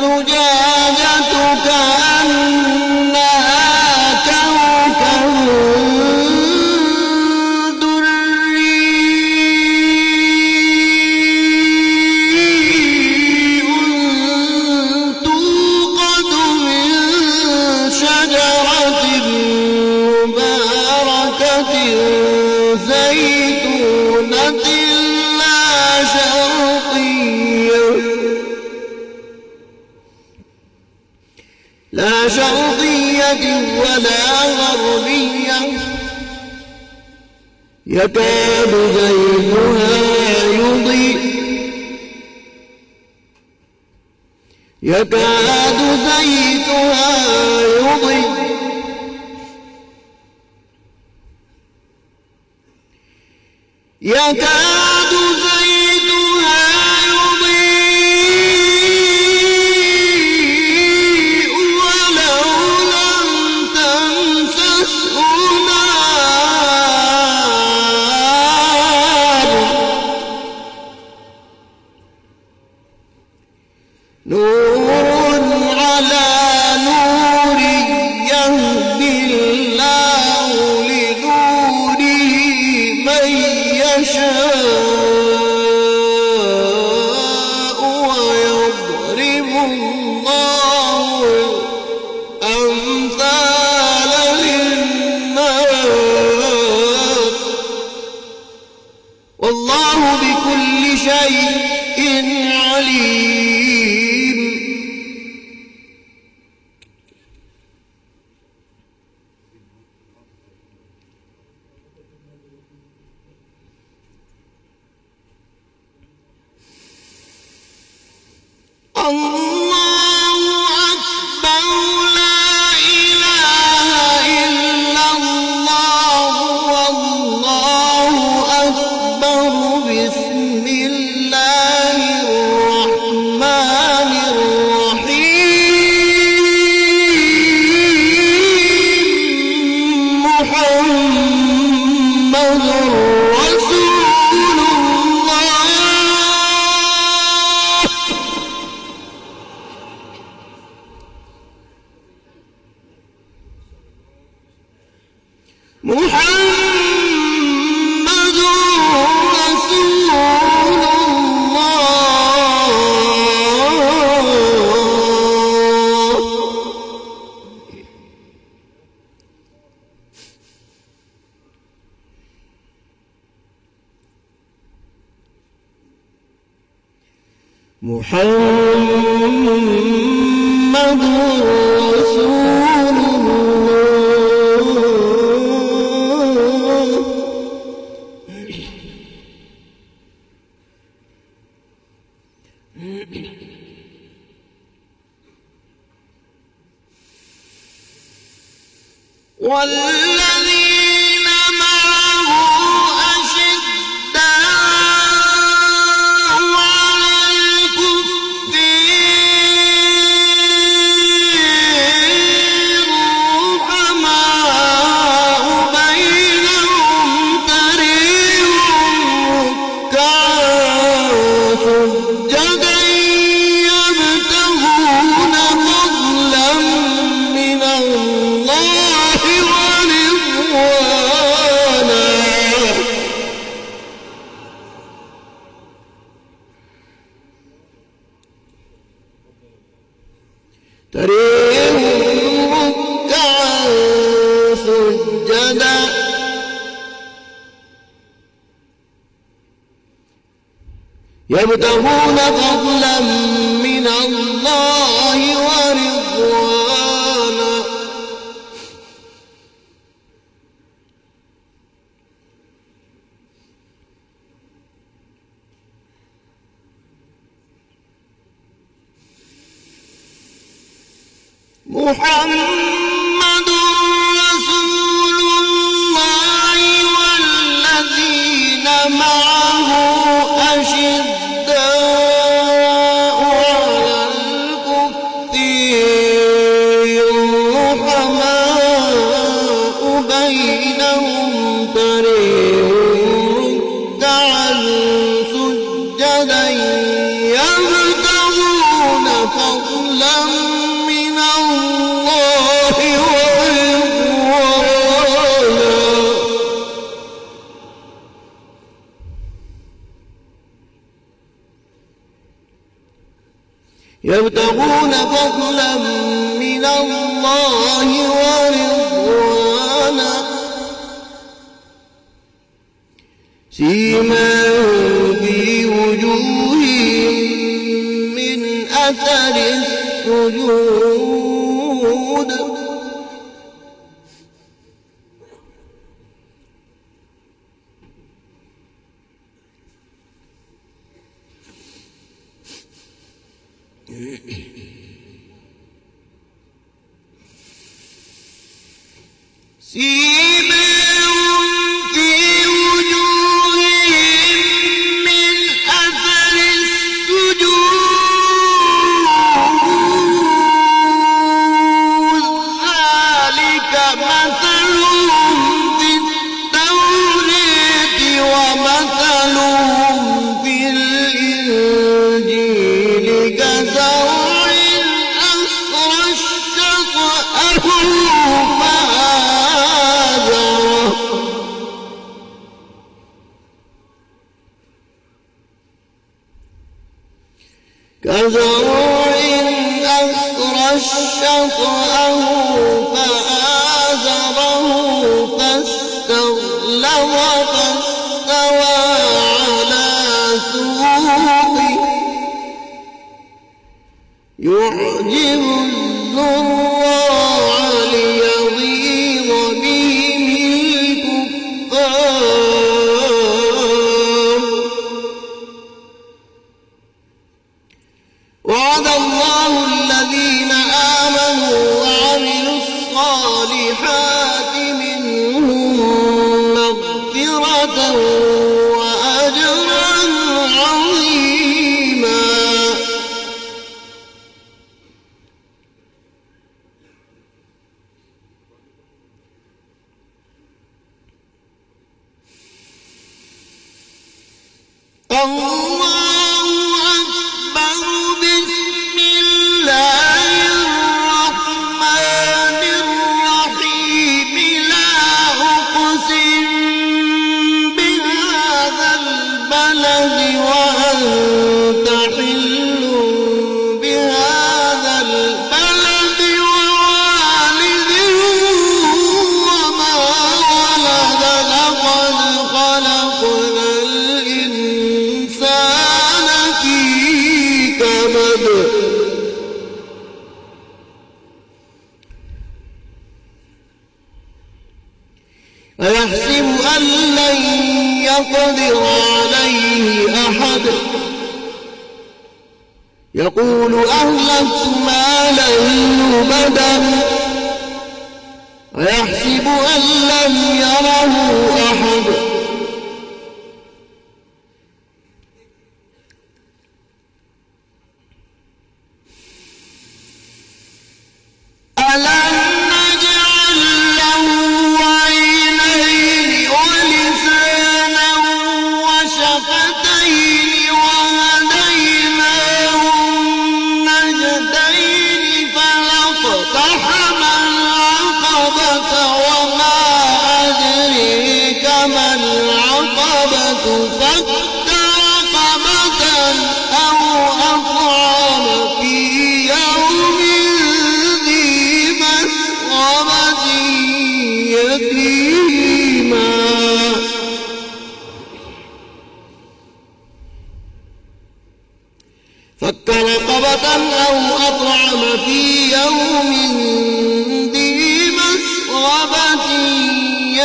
مجھے يكاد زيتها يضيء يكاد زيتها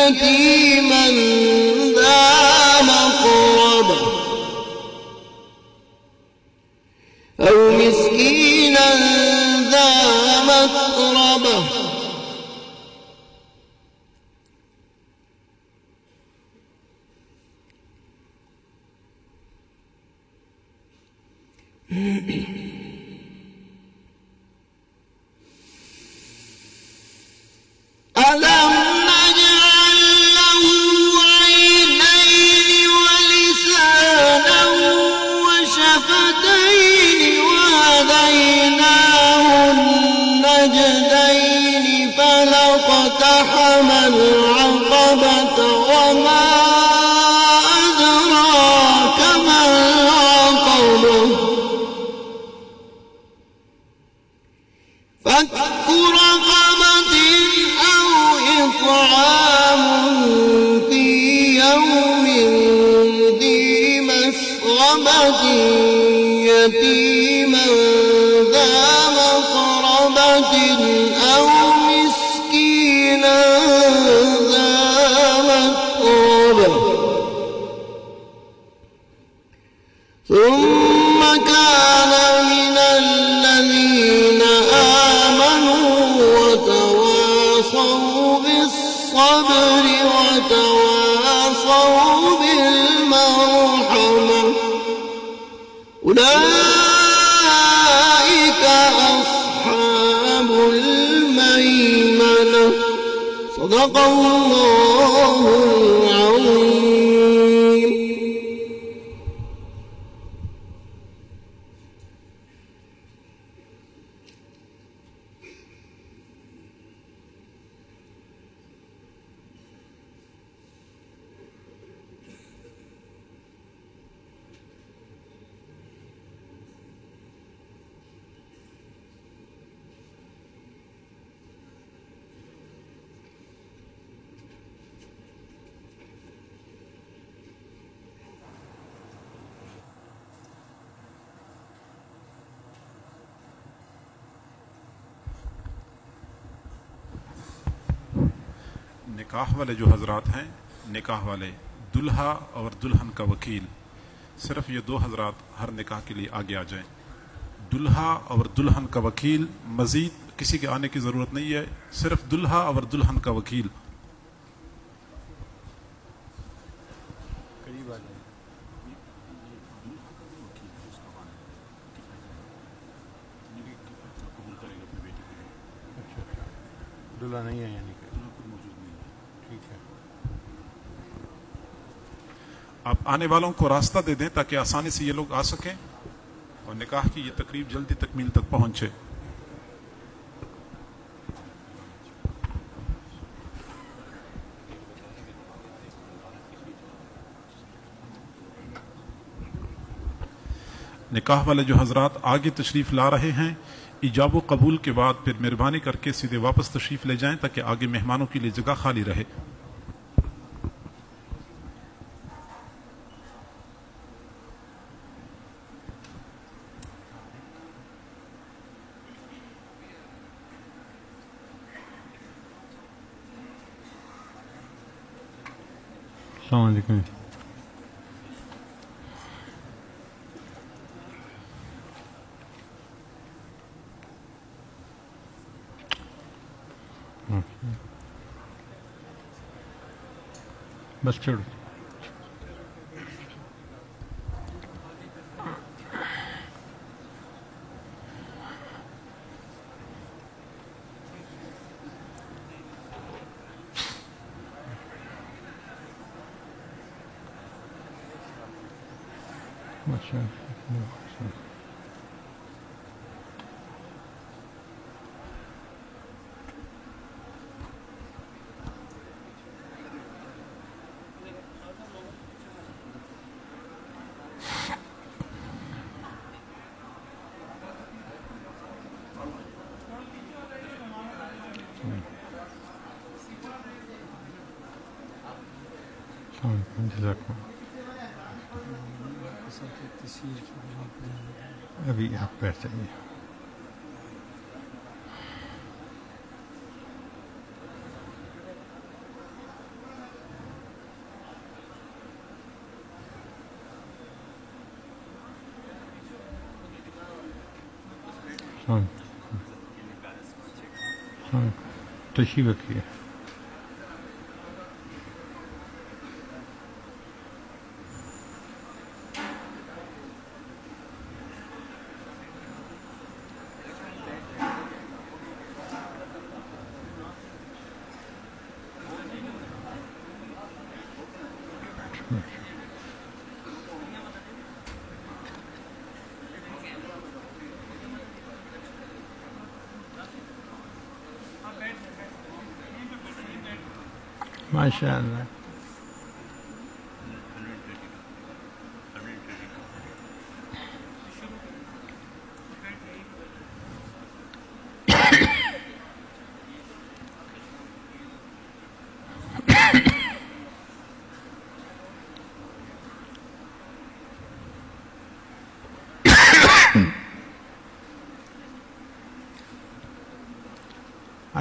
يتيما نکاح والے جو حضرات ہیں نکاح والے دلہا اور دلہن کا وکیل صرف یہ دو حضرات ہر نکاح کے لیے آگے آ جائیں۔ دلہا اور دلہن کا وکیل مزید کسی کے آنے کی ضرورت نہیں ہے صرف دلہا اور دلہن کا وکیل۔ دلہا نہیں ہے یعنی کہ ٹھیک ہے آپ آنے والوں کو راستہ دے دیں تاکہ آسانی سے یہ لوگ آ سکیں اور نکاح کی یہ تقریب جلدی تکمیل تک پہنچے۔ نکاح والے جو حضرات آگے تشریف لا رہے ہیں، ایجاب و قبول کے بعد پھر مہربانی کر کے سیدھے واپس تشریف لے جائیں تاکہ آگے مہمانوں کے لیے جگہ خالی رہے۔ السلام علیکم بس چھوڑ اچھا السلام علیکم جزاک اللہ ابھی آپ تشریف رکھیے ماشاء اللہ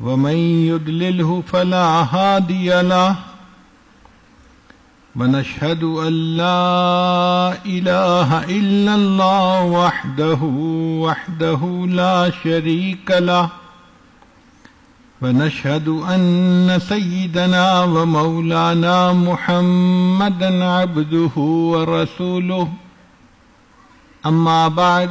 ومن يدلله فلا هادي له ونشهد أن لا إله إلا الله وحده وحده لا شريك له ونشهد أن سيدنا ومولانا محمدا عبده ورسوله. أما بعد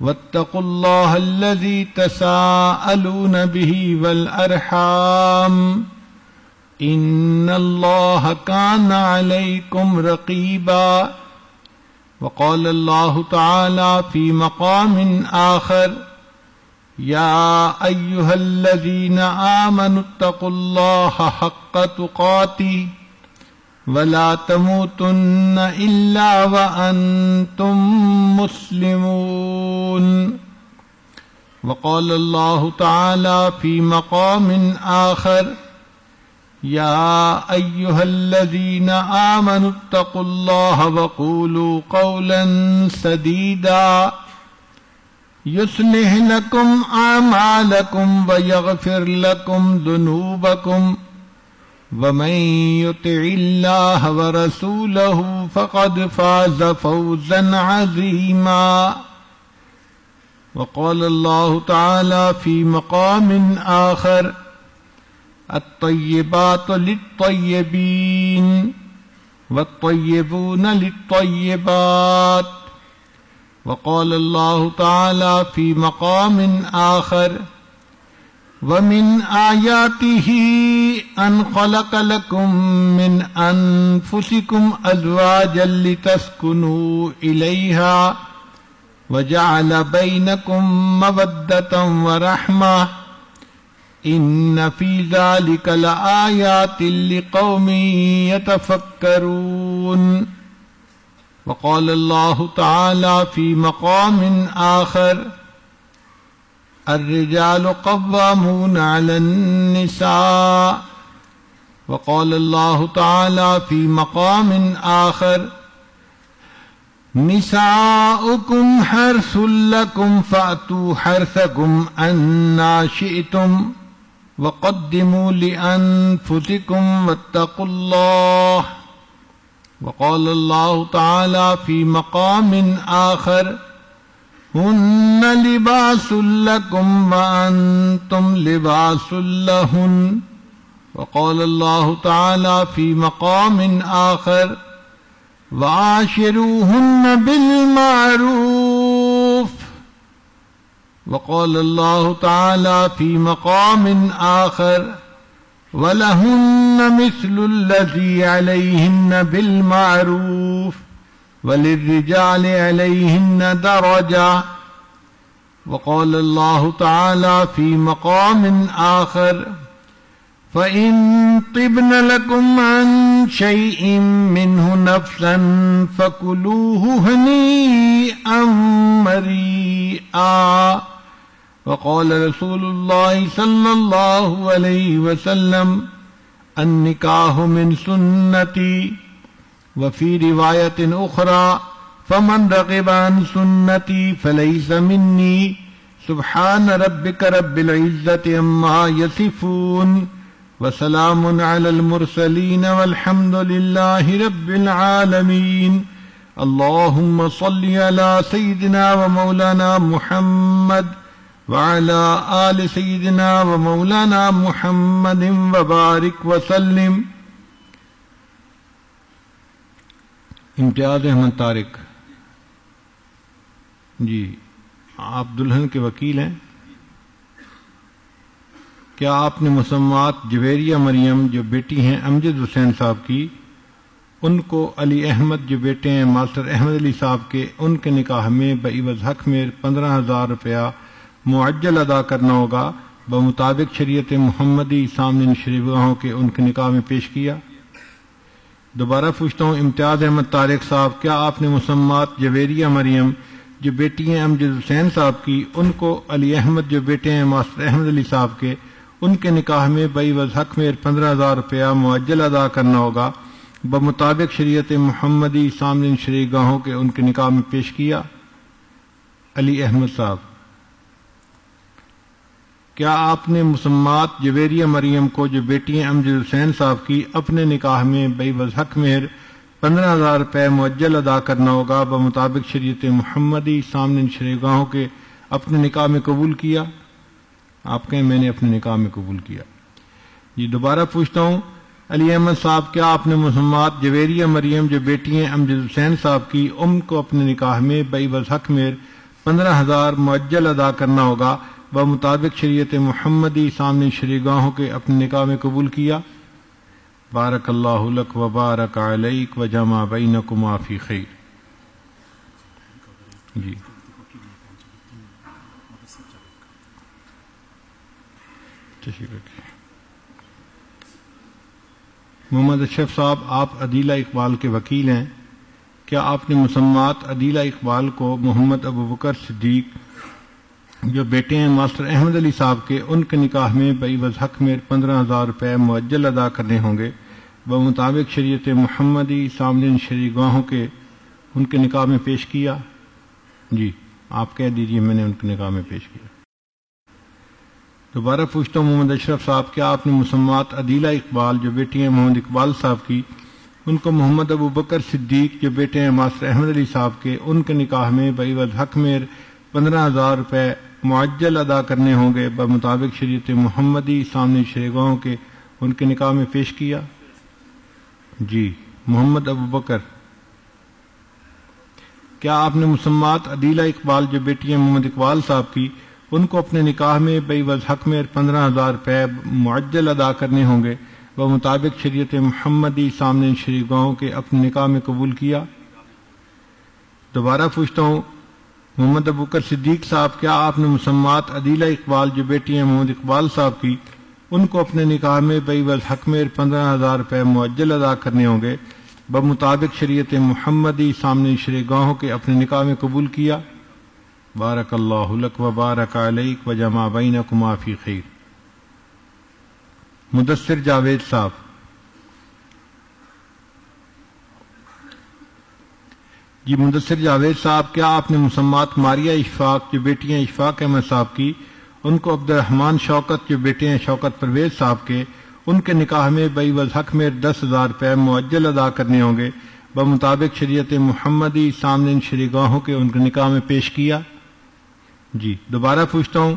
واتقوا الله الذي تساءلون به والأرحام إن الله كان عليكم رقيبا وقال الله تعالى في مقام آخر يا أيها الذين آمنوا اتقوا الله حق تقاته ولا تموتن إلا وأنتم مسلمون. وقال الله تعالى في مقام آخر يا أيها الذين آمنوا اتقوا الله وقولوا قولا سديدا. يصلح لكم أعمالكم ويغفر لكم ذنوبكم. ومن يطع الله ورسوله فقد فاز فوزا عظيما. وقال الله تعالى في مقام آخر، الطيبات للطيبين والطيبون للطيبات. وقال الله تعالى في مقام آخر ومن آياته أن خلق لكم من أنفسكم أزواجا لتسكنوا إليها وجعل بينكم مودة ورحمة إن في ذلك لآيات لقوم يتفكرون وقال الله تعالى في مقام آخر الرجال قوامون على النساء. وقال الله تعالى في مقام آخر نساؤكم حرث لكم فأتوا حرثكم أنا شئتم وقدموا لأنفسكم واتقوا الله. وقال الله تعالى في مقام آخر هن لباس لكم وأنتم لباس لهن وقال الله تعالى في مقام آخر وعاشروهن بالمعروف وقال الله تعالى في مقام آخر ولهن مثل الذي عليهن بالمعروف وللرجال عليهن درجة. وقال الله تعالى في مقام آخر، فإن طبن لكم عن شيء منه نفسا فكلوه هنيئا مريئا. وقال رسول الله صلى الله عليه وسلم النكاح من سنتي وفي رواية أخرى، فمن رغب عن سنتي فليس مني، سبحان ربك رب العزة عما يصفون، وسلام على المرسلين والحمد لله رب العالمين. اللهم صل على سيدنا ومولانا محمد وعلى آل سيدنا ومولانا محمد وبارك وسلم. امتیاز احمد طارق۔ جی آپ دلہن کے وکیل ہیں۔ کیا آپ نے مسمات جویریہ مریم جو بیٹی ہیں امجد حسین صاحب کی، ان کو علی احمد جو بیٹے ہیں ماسٹر احمد علی صاحب کے، ان کے نکاح میں بعوض حق میں پندرہ ہزار روپیہ معجل ادا کرنا ہوگا، بمطابق شریعت محمدی سامنے شریفگاہوں کے ان کے نکاح میں پیش کیا؟ دوبارہ پوچھتا ہوں، امتیاز احمد طارق صاحب، کیا آپ نے مسمات جویریہ مریم جو بیٹی ہیں امجد حسین صاحب کی، ان کو علی احمد جو بیٹے ہیں ماسٹر احمد علی صاحب کے، ان کے نکاح میں بعوض حق میں پندرہ ہزار روپیہ معجل ادا کرنا ہوگا؟ بمطابق شریعت محمدی سامنے شریع گاہوں کے ان کے نکاح میں پیش کیا؟ علی احمد صاحب۔ کیا آپ نے مسمات جویریہ مریم کو جو بیٹی امجد حسین صاحب کی اپنے نکاح میں بے حق مہر پندرہ ہزار روپے معجل ادا کرنا ہوگا، بمطابق شریعت محمدی سامنے شریع گاہوں کے اپنے نکاح میں قبول کیا؟ آپ کہیں میں نے اپنے نکاح میں قبول کیا۔ جی دوبارہ پوچھتا ہوں، علی احمد صاحب، کیا آپ نے مسمات جویریہ مریم جو بیٹی ہیں امجد حسین صاحب کی ام کو اپنے نکاح میں بئی حق میر پندرہ ہزار معجل ادا کرنا ہوگا؟ بمطابق شریعت محمدی سامنے شری گاہوں کے اپنے نکاح میں قبول کیا۔ بارک اللہ لک و بارک علیک و جمع بینکما فی خیر۔ جی۔ محمد اشرف صاحب، آپ عدیلہ اقبال کے وکیل ہیں۔ کیا آپ نے مسمات عدیلہ اقبال کو محمد ابو بکر صدیق جو بیٹے ہیں ماسٹر احمد علی صاحب کے، ان کے نکاح میں بعوض حق میں پندرہ ہزار روپے معجل ادا کرنے ہوں گے۔ بمطابق شریعت محمدی سامنے شریع گواہوں کے ان کے نکاح میں پیش کیا۔ جی آپ کہہ دیجیے میں نے ان کے نکاح میں پیش کیا۔ دوبارہ پوچھتا ہوں محمد اشرف صاحب، کیا آپ نے مسمات عدیلہ اقبال، جو بیٹی ہیں محمد اقبال صاحب کی، ان کو محمد ابو بکر صدیق، جو بیٹے ہیں ماسٹر احمد علی صاحب کے، ان کے نکاح میں بعوض حق میں پندرہ ہزار روپے معجل ادا کرنے ہوں گے، بمطابق شریعت محمدی سامنے شریگاہوں کے ان کے نکاح میں پیش کیا۔ جی محمد ابو بکر۔ کیا آپ نے مسمات عدیلہ اقبال جو بیٹی ہیں محمد اقبال صاحب کی، ان کو اپنے نکاح میں بے حق میں پندرہ ہزار روپے معجل ادا کرنے ہوں گے وہ مطابق شریعت محمدی سامنے شری گاؤں کے اپنے نکاح میں قبول کیا؟ دوبارہ پوچھتا ہوں محمد ابوکر صدیق صاحب کیا آپ نے مسمات عدیلہ اقبال جو بیٹی ہیں محمد اقبال صاحب کی، ان کو اپنے نکاح میں بے حق میں پندرہ ہزار روپے معجل ادا کرنے ہوں گے۔ بمطابق شریعت محمدی سامنے شری گاہوں کے اپنے نکاح میں قبول کیا۔ بارک اللہ لک و بارک علیک و جمع بینکما فی خیر۔ مدثر جاوید صاحب جی مدثر جاوید صاحب، کیا آپ نے مسمات ماریہ اشفاق، جو بیٹیاں اشفاق احمد صاحب کی، ان کو عبد الرحمان شوکت، جو بیٹے ہیں شوکت پرویز صاحب کے، ان کے نکاح میں بئی حق میں دس ہزار روپے معجل ادا کرنے ہوں گے، بمطابق شریعت محمدی سامنے شری گاہوں کے ان کے نکاح میں پیش کیا؟ جی دوبارہ پوچھتا ہوں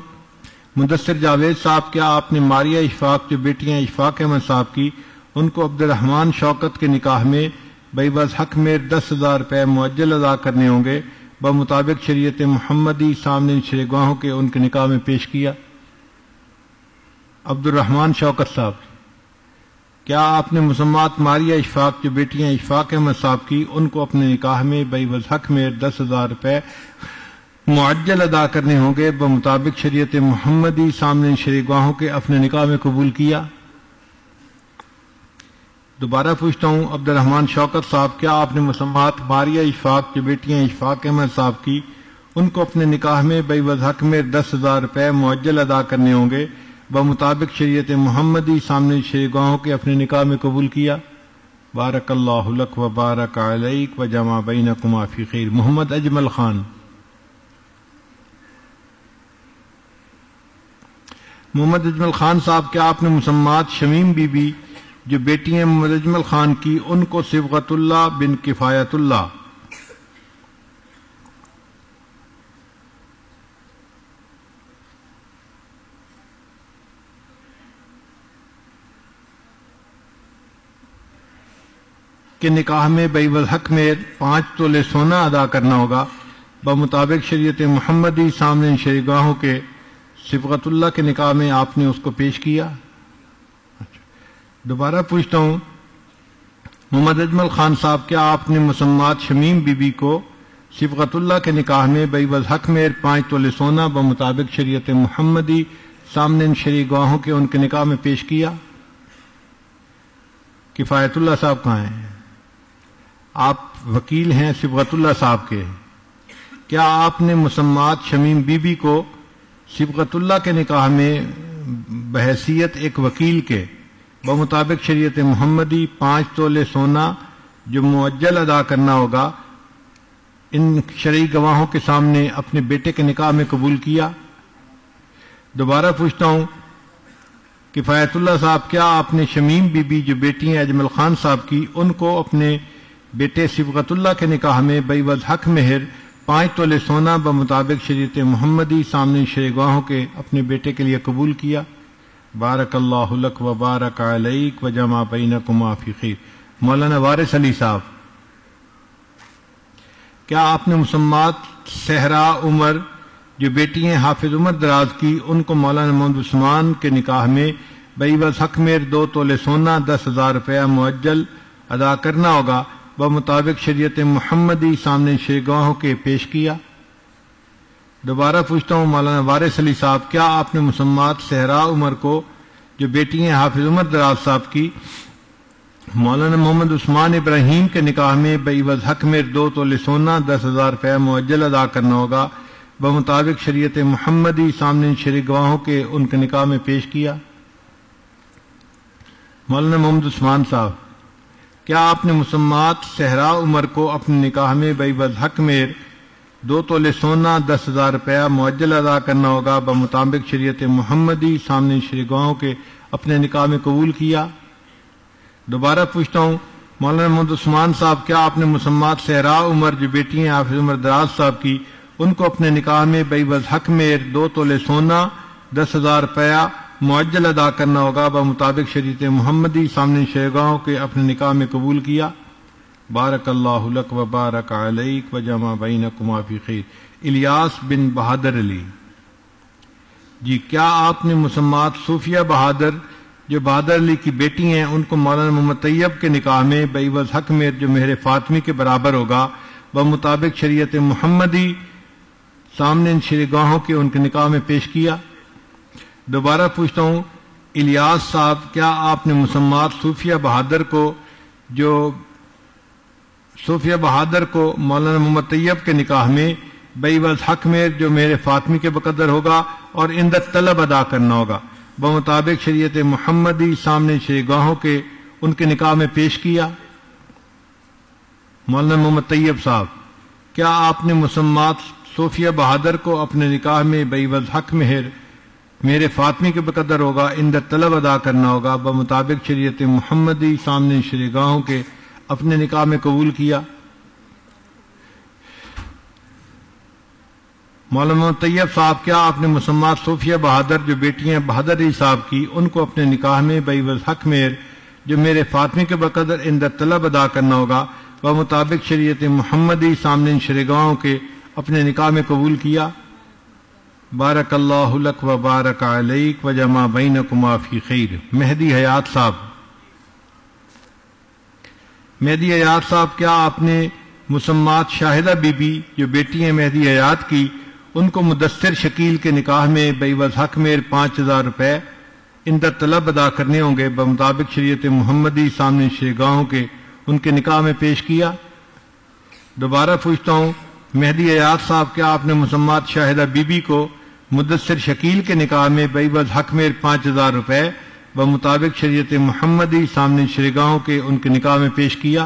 مدثر جاوید صاحب، کیا آپ نے ماریہ اشفاق، جو بیٹیاں اشفاق احمد صاحب کی، ان کو عبد الرحمان شوکت کے نکاح میں بے بز حق میں دس ہزار روپے معجل ادا کرنے ہوں گے۔ بمطابق شریعت محمدی سامنے شری گواہوں کے ان کے نکاح میں پیش کیا۔ عبد الرحمان شوکت صاحب، کیا آپ نے مسمات ماریہ اشفاق جو بیٹیاں اشفاق احمد صاحب کی، ان کو اپنے نکاح میں بے بز حق میں دس ہزار روپے معجل ادا کرنے ہوں گے؟ بمطابق شریعت محمدی سامنے شری گواہوں کے اپنے نکاح میں قبول کیا۔ دوبارہ پوچھتا ہوں عبد الرحمان شوکت صاحب، کیا آپ نے مسمات ماریہ اشفاق کی بیٹیاں اشفاق احمد صاحب کی؟ ان کو اپنے نکاح میں بے حق میں دس ہزار روپے معجل ادا کرنے ہوں گے، بمطابق شریعت محمدی سامنے شری گواہوں کے اپنے نکاح میں قبول کیا۔ بارک اللہ لک و بارک علیک و جمع بینکما فی خیر۔ محمد اجمل خان۔ محمد اجمل خان صاحب، کیا آپ نے مسمات شمیم بی بی جو بیٹی ہیں محمد اجمل خان کی، ان کو صبغت اللہ بن کفایت اللہ۔ کے نکاح میں حق میں پانچ تولے سونا ادا کرنا ہوگا، بمطابق شریعت محمدی سامنے شریگاہوں کے صبغت اللہ کے نکاح میں آپ نے اس کو پیش کیا۔ دوبارہ پوچھتا ہوں، محمد اجمل خان صاحب، کیا آپ نے مسمات شمیم بی بی کو صبغت اللہ کے نکاح میں بئی حق میر پانچ تولے سونا بمطابق شریعت محمدی سامنے ان شریع گواہوں کے ان کے نکاح میں پیش کیا؟ کفایت اللہ صاحب کہاں ہیں؟ آپ وکیل ہیں سبغت اللہ صاحب کے۔ کیا آپ نے مسمات شمیم بی بی کو سبغت اللہ کے نکاح میں بحیثیت ایک وکیل کے بمطابق شریعت محمدی پانچ تولے سونا جو معجل ادا کرنا ہوگا، ان شرعی گواہوں کے سامنے اپنے بیٹے کے نکاح میں قبول کیا۔ دوبارہ پوچھتا ہوں کفایت اللہ صاحب، کیا آپ نے شمیم بی بی جو بیٹی ہیں اجمل خان صاحب کی، ان کو اپنے بیٹے صبغت اللہ کے نکاح میں بئی حق مہر پانچ تولے سونا بمطابق شریعت محمدی سامنے شرع گواہوں کے اپنے بیٹے کے لیے قبول کیا؟ بارک اللہ لک و بارک علیک و جمع بین کما خیر۔ مولانا وارث علی صاحب، کیا آپ نے مسمات صحرا عمر، جو بیٹی ہیں حافظ عمر دراز کی، ان کو مولانا محمد عثمان کے نکاح میں بئی بس حق میر دو تولے سونا دس ہزار روپیہ معجل ادا کرنا ہوگا، بمطابق شریعت محمدی سامنے شیگاہوں کے پیش کیا؟ دوبارہ پوچھتا ہوں مولانا وارث علی صاحب، کیا آپ نے مسمات صحرا عمر کو، جو بیٹی ہیں، حافظ عمر دراز صاحب کی، مولانا محمد عثمان ابراہیم کے نکاح میں بئی حق میں دو تولے سونا، دس ہزار روپے معجل ادا کرنا ہوگا، بمطابق شریعت محمدی سامنے شریع گواہوں کے ان کے نکاح میں پیش کیا؟ مولانا محمد عثمان صاحب، کیا آپ نے مسمات صحرا عمر کو اپنے نکاح میں بئی حق میں دو تولے سونا، دس ہزار روپیہ معجل ادا کرنا ہوگا۔ بمطابق شریعت محمدی سامنے شریع گواہوں کے اپنے نکاح میں قبول کیا۔ دوبارہ پوچھتا ہوں، مولانا محمد عثمان صاحب، کیا آپ نے مسمات صحرا، عمر جو بیٹی ہیں، حافظ عمر دراز صاحب کی، ان کو اپنے نکاح میں بئی حق میں دو تولے سونا، دس ہزار روپیہ معجل ادا کرنا ہوگا۔ بمطابق شریعت محمدی سامنے شہگاہوں کے اپنے نکاح میں قبول کیا۔ بارک اللہ لک و بارک علیک و جمع بین فی خیر۔ الیاس بن بہادر علی۔ جی کیا آپ نے مسمات صوفیہ بہادر، جو بہادر علی کی بیٹی ہیں، ان کو مولانا محمد طیب کے نکاح میں بئی حق میں، جو مہر فاطمی کے برابر ہوگا، بمطابق شریعت محمدی سامنے ان شرگاہوں کے ان کے نکاح میں پیش کیا؟ دوبارہ پوچھتا ہوں، الیاس صاحب، کیا آپ نے مسمات صوفیہ بہادر کو، جو صوفیہ بہادر کو مولانا محمد طیب کے نکاح میں بئی حق میں جو میرے فاطمی کے بقدر ہوگا اور اندر طلب ادا کرنا ہوگا۔ بمطابق شریعت محمدی سامنے شرگاہوں کے ان کے نکاح میں پیش کیا۔ مولانا محمد طیب صاحب، کیا آپ نے مسمات صوفیہ بہادر کو اپنے نکاح میں بئی حق مہر میرے فاطمی کے بقدر ہوگا اندر طلب ادا کرنا ہوگا؟ بمطابق شریعت محمدی سامنے شرگاہوں کے اپنے نکاح میں قبول کیا۔ مولانا طیب صاحب، کیا آپ نے مسمات صوفیہ بہادر جو بیٹیاں بہادر علی صاحب کی، ان کو اپنے نکاح میں بئی حق میر جو میرے فاطمی کے بقدر اندر طلب ادا کرنا ہوگا، وہ مطابق شریعت محمدی سامنے شرگاہوں کے اپنے نکاح میں قبول کیا۔ بارک اللہ لک و بارک علیک و جمع بین فی خیر۔ مہدی حیات صاحب مہدی حیات صاحب، کیا آپ نے مسمات شاہدہ بی بی، جو بیٹی ہیں مہدی حیات کی، ان کو مدثر شکیل کے نکاح میں بئی حق میر پانچ ہزار روپے اندر طلب ادا کرنے ہوں گے، بمطابق شریعت محمدی سامنے شیگاہوں کے ان کے نکاح میں پیش کیا؟ دوبارہ پوچھتا ہوں، مہدی ایاز صاحب، کیا آپ نے مسمات شاہدہ بی بی کو مدثر شکیل کے نکاح میں بئی حق میر پانچ ہزار روپے بمطابق شریعت محمدی سامنے شریگاہوں کے ان کے نکاح میں پیش کیا۔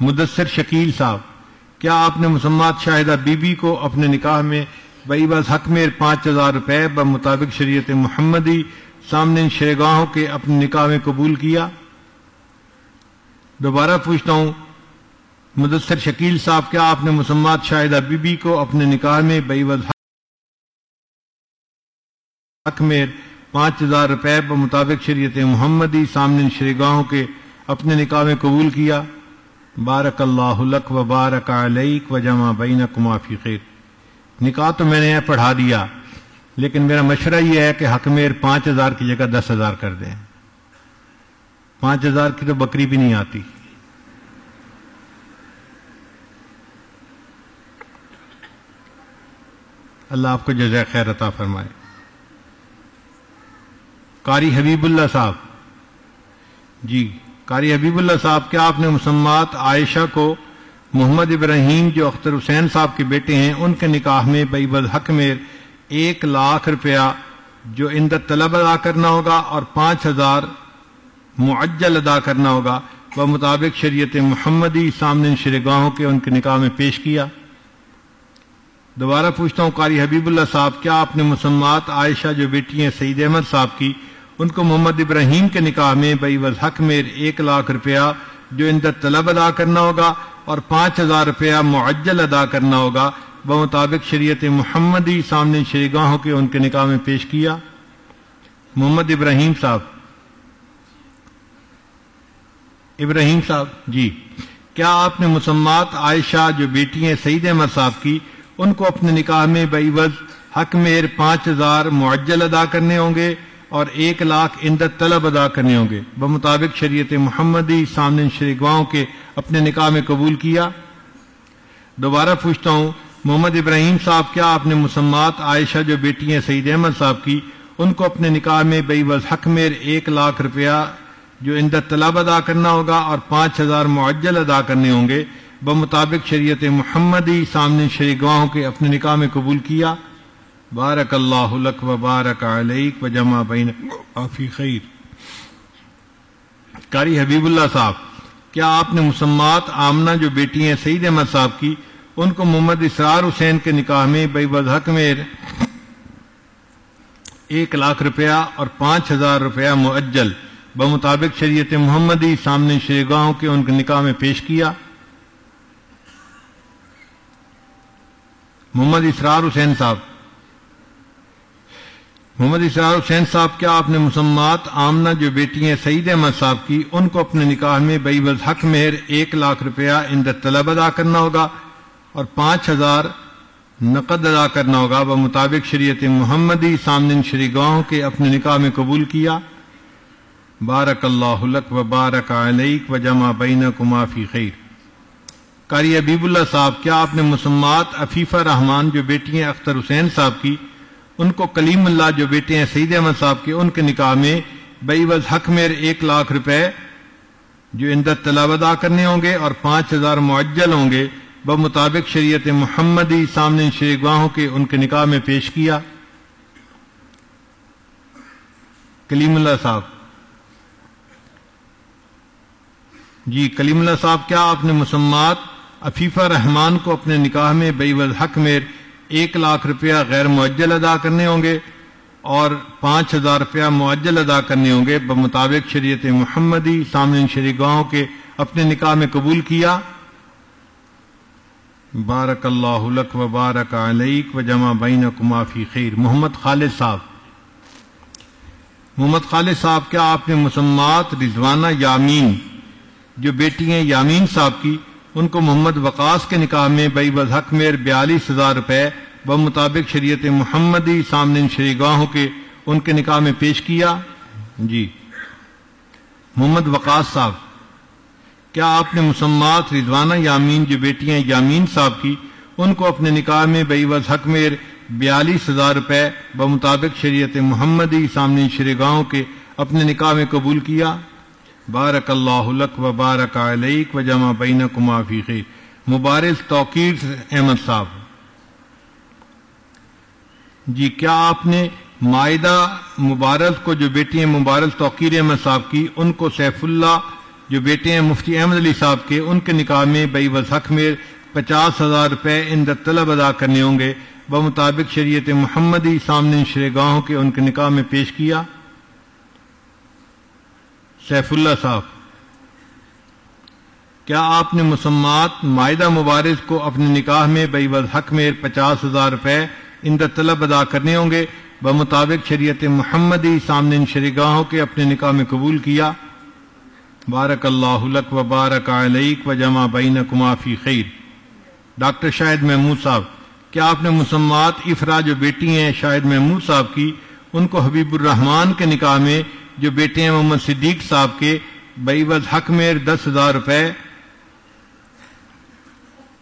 مدثر شکیل صاحب، کیا آپ نے مسمات شاہدہ بی بی کو اپنے نکاح میں بئی بس حق میں پانچ ہزار روپے بمطابق شریعت محمدی سامنے شرگاہوں کے اپنے نکاح میں قبول کیا؟ دوبارہ پوچھتا ہوں، مدثر شکیل صاحب، کیا آپ نے مسمات شاہدہ بی بی کو اپنے نکاح میں بئی بس حق میں پانچ ہزار روپے بمطابق شریعت محمدی سامنے شرگاہوں کے اپنے نکاح میں قبول کیا۔ بارک اللہ لک و بارک علیک و جمع بین فی خیر۔ نکاح تو میں نے پڑھا دیا، لیکن میرا مشورہ یہ ہے کہ حق میر پانچ ہزار کی جگہ دس ہزار کر دیں۔ پانچ ہزار کی تو بکری بھی نہیں آتی۔ اللہ آپ کو جزائے خیر عطا فرمائے۔ قاری حبیب اللہ صاحب۔ جی قاری حبیب اللہ صاحب، کیا آپ نے مسمات عائشہ کو محمد ابراہیم جو اختر حسین صاحب کے بیٹے ہیں، ان کے نکاح میں بئی بد حق میں ایک لاکھ روپیہ جو اندر طلب ادا کرنا ہوگا اور پانچ ہزار معجل ادا کرنا ہوگا، وہ مطابق شریعت محمدی سامنے شرگاہوں کے ان کے نکاح میں پیش کیا۔ دوبارہ پوچھتا ہوں، قاری حبیب اللہ صاحب، کیا آپ نے مسمات عائشہ جو بیٹی ہیں سعید احمد صاحب کی ان کو محمد ابراہیم کے نکاح میں بئی وز حق میں ایک لاکھ روپیہ جو اندر طلب ادا کرنا ہوگا اور پانچ ہزار روپیہ معجل ادا کرنا ہوگا، بمطابق شریعت محمدی سامنے شریگاہوں کے ان کے نکاح میں پیش کیا۔ محمد ابراہیم صاحب۔ ابراہیم صاحب جی۔ کیا آپ نے مسمات عائشہ جو بیٹی ہیں سعید احمد صاحب کی، ان کو اپنے نکاح میں بعوض حق میر پانچ ہزار معجل ادا کرنے ہوں گے؟ اور ایک لاکھ اندت طلب ادا کرنے ہوں گے۔ بمطابق شریعت محمدی سامنے شریگواہوں کے اپنے نکاح میں قبول کیا۔ دوبارہ پوچھتا ہوں، محمد ابراہیم صاحب، کیا آپ نے مسمات عائشہ جو بیٹی ہیں سعید احمد صاحب کی، ان کو اپنے نکاح میں بئی وز حق میر ایک لاکھ روپیہ جو اندر طلب ادا کرنا ہوگا اور پانچ ہزار معجل ادا کرنے ہوں گے۔ بمطابق شریعت محمدی سامنے شریگواہوں کے اپنے نکاح میں قبول کیا۔ بارک اللہ لک و بارک علیک و جمع بین آفی خیر۔ قاری حبیب اللہ صاحب، کیا آپ نے مسمات آمنہ جو بیٹی ہیں سعید احمد صاحب کی، ان کو محمد اسرار حسین کے نکاح میں بے بدحق میں ایک لاکھ روپیہ اور پانچ ہزار روپیہ معجل بمطابق شریعت محمدی سامنے شریگاہوں کے ان کے نکاح میں پیش کیا؟ محمد اسرار حسین صاحب محمد اسرار حسین صاحب، کیا آپ نے مسمات آمنہ جو بیٹی ہیں سعید احمد صاحب کی، ان کو اپنے نکاح میں بئی وز حق مہر ایک لاکھ روپیہ اندر طلب ادا کرنا ہوگا اور پانچ ہزار نقد ادا کرنا ہوگا؟ وہ مطابق شریعت محمدی سامن شری گاہوں کے اپنے نکاح میں قبول کیا۔ بارک اللہ لک و بارک علیک و جمع بین کمافی خیر۔ قاری حبیب اللہ صاحب، کیا آپ نے مسمات عفیفہ رحمان جو بیٹی ہیں اختر حسین صاحب کی ان کو کلیم اللہ جو بیٹے ہیں سعید احمد صاحب کے، ان کے نکاح میں بئی وز حق میر ایک لاکھ روپے جو اندر طلب ادا کرنے ہوں گے اور پانچ ہزار معجل ہوں گے، بمطابق شریعت محمدی سامنے شریگواہوں کے ان کے نکاح میں پیش کیا۔ کلیم اللہ صاحب۔ جی کلیم اللہ صاحب، کیا آپ نے مسمات عفیفہ رحمان کو اپنے نکاح میں بئی وز حق میں ایک لاکھ روپیہ غیر معجل ادا کرنے ہوں گے اور پانچ ہزار روپیہ معجل ادا کرنے ہوں گے، بمطابق شریعت محمدی سامنے شریگاہوں کے اپنے نکاح میں قبول کیا۔ بارک اللہ لک و بارک علیک و جمع بین کمافی خیر۔ محمد خالد صاحب۔ محمد خالد صاحب، کیا آپ نے مسمات رضوانہ یامین، جو بیٹی ہیں یامین صاحب کی ان کو محمد وقاص کے نکاح میں بئی حق میر بیالیس ہزار روپے بمطابق شریعت محمدی سامنے شریگاہوں کے ان کے نکاح میں پیش کیا۔ جی۔ محمد وقاص صاحب، کیا آپ نے مسمات رضوانہ یامین جو بیٹیاں یامین صاحب کی، ان کو اپنے نکاح میں بئی حق میر بیالیس ہزار روپے بمطابق شریعت محمدی سامنے شریگاہوں کے اپنے نکاح میں قبول کیا؟ بارک اللہ لک و بارک علیک و جمع بین کما فی خیر. مبارز توقیر احمد صاحب. جی کیا آپ نے معاہدہ مبارز کو جو بیٹی ہیں مبارز توقیر احمد صاحب کی، ان کو سیف اللہ جو بیٹے ہیں مفتی احمد علی صاحب کے، ان کے نکاح میں بئی وضحق میں پچاس ہزار روپے ان طلب ادا کرنے ہوں گے؟ بمطابق شریعت محمدی سامنے شرگاہوں کے ان کے نکاح میں پیش کیا۔ سیف اللہ صاحب، کیا آپ نے مسمات معاہدہ مبارز کو اپنے نکاح میں بئی حق میں پچاس ہزار روپے اندر طلب ادا کرنے ہوں گے؟ بمطابق شریعت محمدی سامنے شریگاہوں کے اپنے نکاح میں قبول کیا؟ بارک اللہ لک و بارک علیک و جمع بین کمافی خیر۔ ڈاکٹر شاہد محمود صاحب، کیا آپ نے مسمات افرا جو بیٹی ہیں شاہد محمود صاحب کی، ان کو حبیب الرحمان کے نکاح میں جو بیٹے ہیں محمد صدیق صاحب کے بعوض حق میں دس ہزار روپے۔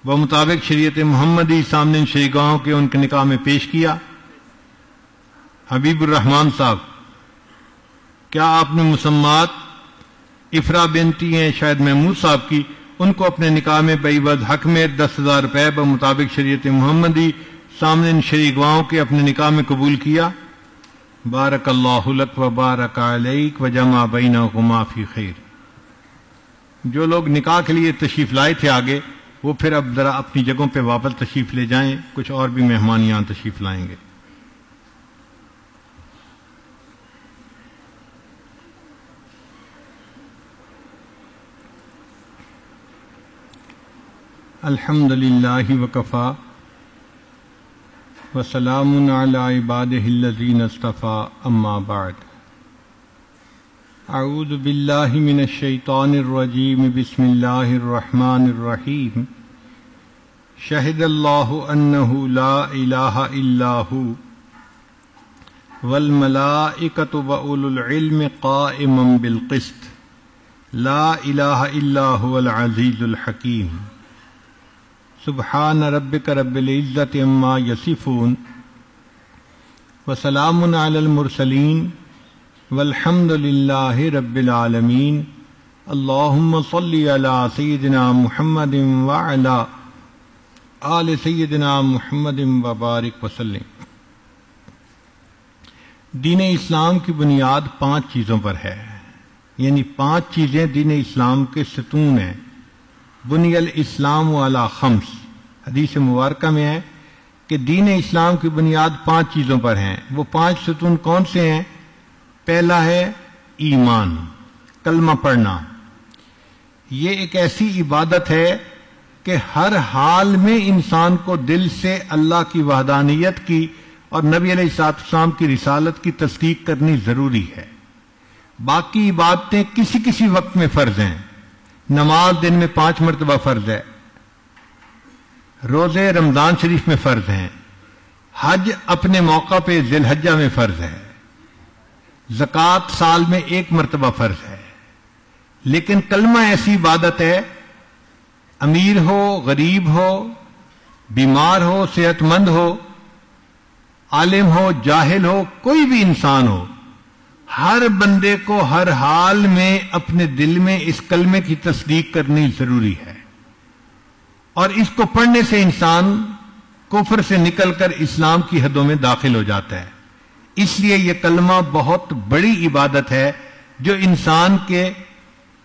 وہ مطابق شریعت محمدی سامنے شری گاؤں کے ان کے نکاح میں پیش کیا۔ حبیب الرحمان صاحب، کیا آپ نے مسمات افرا بنتی ہیں شاید محمود صاحب کی، ان کو اپنے نکاح میں بعوض حق میں دس ہزار روپے بمطابق شریعت محمدی سامنے ان شری گواؤں کے اپنے نکاح میں قبول کیا؟ بارک اللہ لک و بارک علیک و جمع بینکما فی خیر۔ جو لوگ نکاح کے لیے تشریف لائے تھے آگے، وہ پھر اب ذرا اپنی جگہوں پہ واپس تشریف لے جائیں، کچھ اور بھی مہمان یہاں تشریف لائیں گے۔ الحمد للہ وکفا۔ وسلام علی عباده الذین اصطفى اما بعد. اعوذ باللہ من الشیطان الرجیم، بسم اللہ الرحمن الرحیم. شہد اللہ انہ لا الہ الا ہو، والملائکۃ وأولو العلم قائما بالقسط. لا الہ الا هو العزیز الحکیم. سبحان ربک رب العزت اما یصفون وسلام علی المرسلین والحمد للہ رب العالمین اللہم صلی علی سیدنا محمد وعلا آل سیدنا محمد وبارک وسلم دین اسلام کی بنیاد پانچ چیزوں پر ہے یعنی پانچ چیزیں دین اسلام کے ستون ہیں۔ بنی الاسلام والا خمس۔ حدیث مبارکہ میں ہے کہ دین اسلام کی بنیاد پانچ چیزوں پر ہیں۔ وہ پانچ ستون کون سے ہیں؟ پہلا ہے ایمان۔ کلمہ پڑھنا۔ یہ ایک ایسی عبادت ہے کہ ہر حال میں انسان کو دل سے اللہ کی وحدانیت کی اور نبی علیہ سات اسلام کی رسالت کی تصدیق کرنی ضروری ہے۔ باقی عبادتیں کسی کسی وقت میں فرض ہیں۔ نماز دن میں پانچ مرتبہ فرض ہے۔ روزے رمضان شریف میں فرض ہیں۔ حج اپنے موقع پہ ذی الحجہ میں فرض ہے۔ زکوٰۃ سال میں ایک مرتبہ فرض ہے۔ لیکن کلمہ ایسی عبادت ہے، امیر ہو، غریب ہو، بیمار ہو صحت مند ہو، عالم ہو، جاہل ہو، کوئی بھی انسان ہو۔ ہر بندے کو ہر حال میں اپنے دل میں اس کلمے کی تصدیق کرنی ضروری ہے۔ اور اس کو پڑھنے سے انسان کفر سے نکل کر اسلام کی حدوں میں داخل ہو جاتا ہے۔ اس لیے یہ کلمہ بہت بڑی عبادت ہے جو انسان کے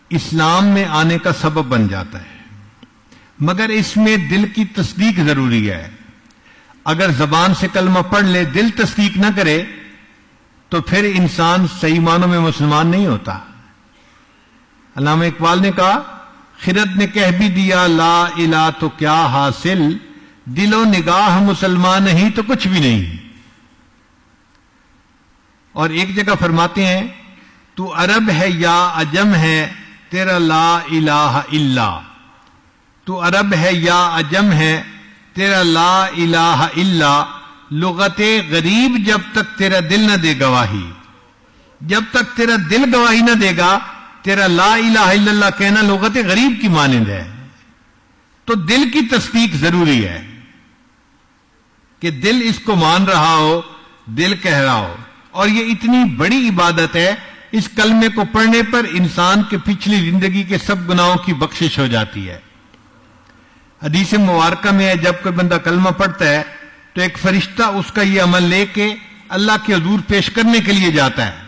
اسلام میں آنے کا سبب بن جاتا ہے۔ مگر اس میں دل کی تصدیق ضروری ہے۔ اگر زبان سے کلمہ پڑھ لے، دل تصدیق نہ کرے تو پھر انسان صحیح معنوں میں مسلمان نہیں ہوتا۔ علامہ اقبال نے کہا، خرد نے کہہ بھی دیا، لا الہ تو کیا حاصل؟ دل و نگاہ مسلمان نہیں تو کچھ بھی نہیں۔ اور ایک جگہ فرماتے ہیں، تو عرب ہے یا عجم ہے، تیرا لا الہ الا۔ تو عرب ہے یا عجم ہے، تیرا لا الہ الا۔ لغت غریب جب تک تیرا دل نہ دے گواہی۔ جب تک تیرا دل گواہی نہ دے گا، تیرا لا الہ الا اللہ کہنا لغت غریب کی مانند ہے۔ تو دل کی تصدیق ضروری ہے کہ دل اس کو مان رہا ہو، دل کہہ رہا ہو۔ اور یہ اتنی بڑی عبادت ہے، اس کلمے کو پڑھنے پر انسان کے پچھلی زندگی کے سب گناہوں کی بخشش ہو جاتی ہے۔ حدیث مبارکہ میں ہے، جب کوئی بندہ کلمہ پڑھتا ہے تو ایک فرشتہ اس کا یہ عمل لے کے اللہ کے حضور پیش کرنے کے لیے جاتا ہے۔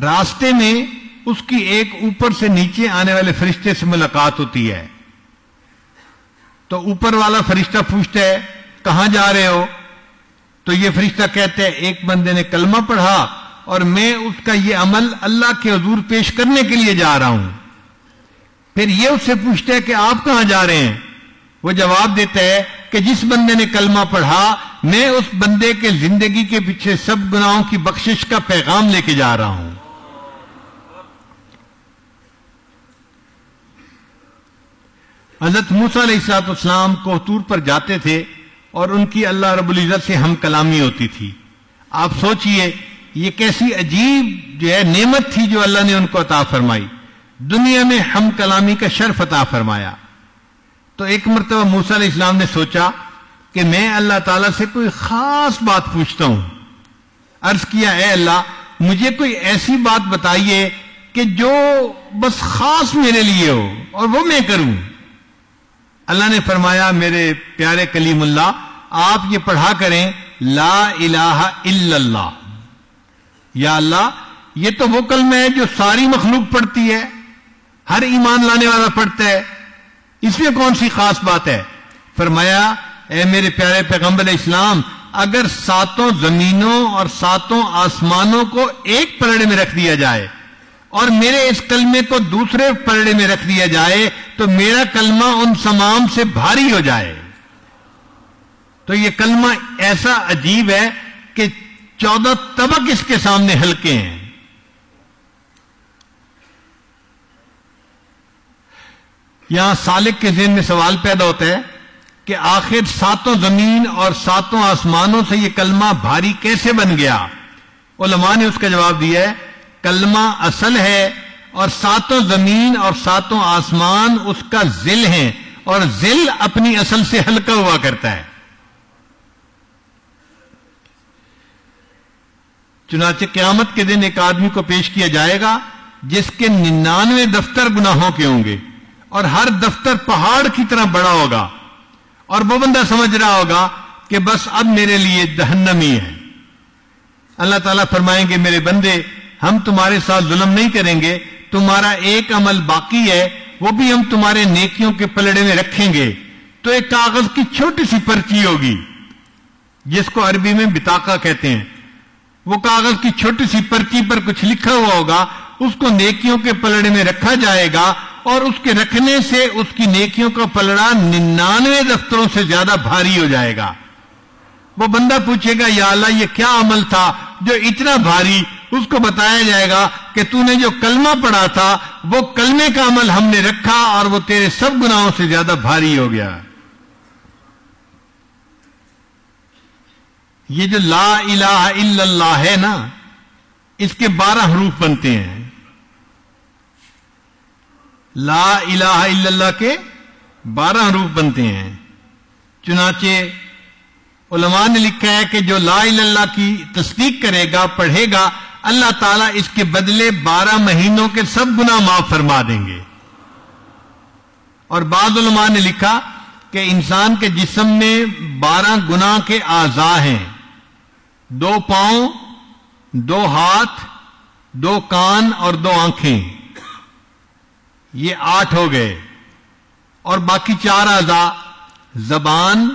راستے میں اس کی ایک اوپر سے نیچے آنے والے فرشتے سے ملاقات ہوتی ہے۔ تو اوپر والا فرشتہ پوچھتا ہے، کہاں جا رہے ہو؟ تو یہ فرشتہ کہتے ہیں ایک بندے نے کلمہ پڑھا اور میں اس کا یہ عمل اللہ کے حضور پیش کرنے کے لیے جا رہا ہوں۔ پھر یہ اس سے پوچھتے ہیں کہ آپ کہاں جا رہے ہیں؟ وہ جواب دیتا ہے کہ جس بندے نے کلمہ پڑھا، میں اس بندے کے زندگی کے پیچھے سب گناہوں کی بخشش کا پیغام لے کے جا رہا ہوں۔ حضرت موسیٰ علیہ السلاط اسلام کو طور پر جاتے تھے اور ان کی اللہ رب العزت سے ہم کلامی ہوتی تھی۔ آپ سوچئے، یہ کیسی عجیب جو ہے نعمت تھی جو اللہ نے ان کو عطا فرمائی۔ دنیا میں ہم کلامی کا شرف عطا فرمایا۔ تو ایک مرتبہ موسیٰ علیہ السلام نے سوچا کہ میں اللہ تعالیٰ سے کوئی خاص بات پوچھتا ہوں۔ عرض کیا، اے اللہ، مجھے کوئی ایسی بات بتائیے کہ جو بس خاص میرے لیے ہو اور وہ میں کروں۔ اللہ نے فرمایا، میرے پیارے کلیم اللہ، آپ یہ پڑھا کریں، لا الہ الا اللہ۔ یا اللہ، یہ تو وہ کلمہ ہے جو ساری مخلوق پڑھتی ہے، ہر ایمان لانے والا پڑھتا ہے۔ اس میں کون سی خاص بات ہے؟ فرمایا، اے میرے پیارے پیغمبر اسلام، اگر ساتوں زمینوں اور ساتوں آسمانوں کو ایک پلڑے میں رکھ دیا جائے اور میرے اس کلمے کو دوسرے پلڑے میں رکھ دیا جائے، تو میرا کلمہ ان تمام سے بھاری ہو جائے۔ تو یہ کلمہ ایسا عجیب ہے کہ چودہ طبق اس کے سامنے ہلکے ہیں۔ یہاں سالک کے ذہن میں سوال پیدا ہوتا ہے کہ آخر ساتوں زمین اور ساتوں آسمانوں سے یہ کلمہ بھاری کیسے بن گیا؟ علماء نے اس کا جواب دیا ہے، کلمہ اصل ہے اور ساتوں زمین اور ساتوں آسمان اس کا ذل ہے اور ذل اپنی اصل سے ہلکا ہوا کرتا ہے۔ چنانچہ قیامت کے دن ایک آدمی کو پیش کیا جائے گا جس کے ننانوے دفتر گناہوں کے ہوں گے۔ اور ہر دفتر پہاڑ کی طرح بڑا ہوگا اور وہ بندہ سمجھ رہا ہوگا کہ بس اب میرے لیے جہنمی ہے۔ اللہ تعالیٰ فرمائیں گے، میرے بندے، ہم تمہارے ساتھ ظلم نہیں کریں گے، تمہارا ایک عمل باقی ہے، وہ بھی ہم تمہارے نیکیوں کے پلڑے میں رکھیں گے۔ تو ایک کاغذ کی چھوٹی سی پرچی ہوگی، جس کو عربی میں بتاقا کہتے ہیں۔ وہ کاغذ کی چھوٹی سی پرچی پر کچھ لکھا ہوا ہوگا، اس کو نیکیوں کے پلڑے میں رکھا جائے گا اور اس کے رکھنے سے اس کی نیکیوں کا پلڑا ننانوے دفتروں سے زیادہ بھاری ہو جائے گا۔ وہ بندہ پوچھے گا، یا اللہ، یہ کیا عمل تھا جو اتنا بھاری؟ اس کو بتایا جائے گا کہ تو نے جو کلمہ پڑھا تھا، وہ کلمے کا عمل ہم نے رکھا اور وہ تیرے سب گناہوں سے زیادہ بھاری ہو گیا۔ یہ جو لا الہ الا اللہ ہے نا، اس کے بارہ حروف بنتے ہیں۔ لا الہ الا اللہ کے بارہ حروف بنتے ہیں۔ چنانچہ علماء نے لکھا ہے کہ جو لا الہ اللہ کی تصدیق کرے گا، پڑھے گا، اللہ تعالیٰ اس کے بدلے بارہ مہینوں کے سب گنا معاف فرما دیں گے۔ اور بعض علماء نے لکھا کہ انسان کے جسم میں بارہ گنا کے اعضاء ہیں۔ دو پاؤں، دو ہاتھ، دو کان اور دو آنکھیں۔ یہ آٹھ ہو گئے۔ اور باقی چار اعضاء، زبان،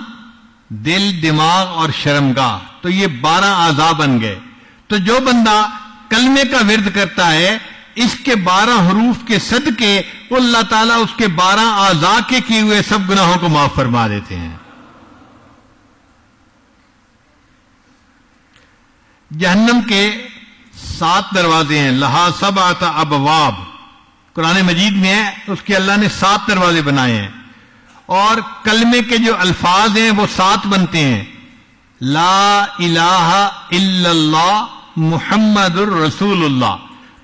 دل، دماغ اور شرمگاہ تو یہ بارہ اعضاء بن گئے۔ تو جو بندہ کلمے کا ورد کرتا ہے، اس کے بارہ حروف کے صدقے وہ اللہ تعالیٰ اس کے بارہ اعضاء کے کیے ہوئے سب گناہوں کو معاف فرما دیتے ہیں۔ جہنم کے سات دروازے ہیں۔ لہا سب آتا ابواب۔ قرآن مجید میں ہے اس کے اللہ نے سات دروازے بنائے ہیں۔ اور کلمے کے جو الفاظ ہیں، وہ سات بنتے ہیں۔ لا الہ الا اللہ محمد الرسول اللہ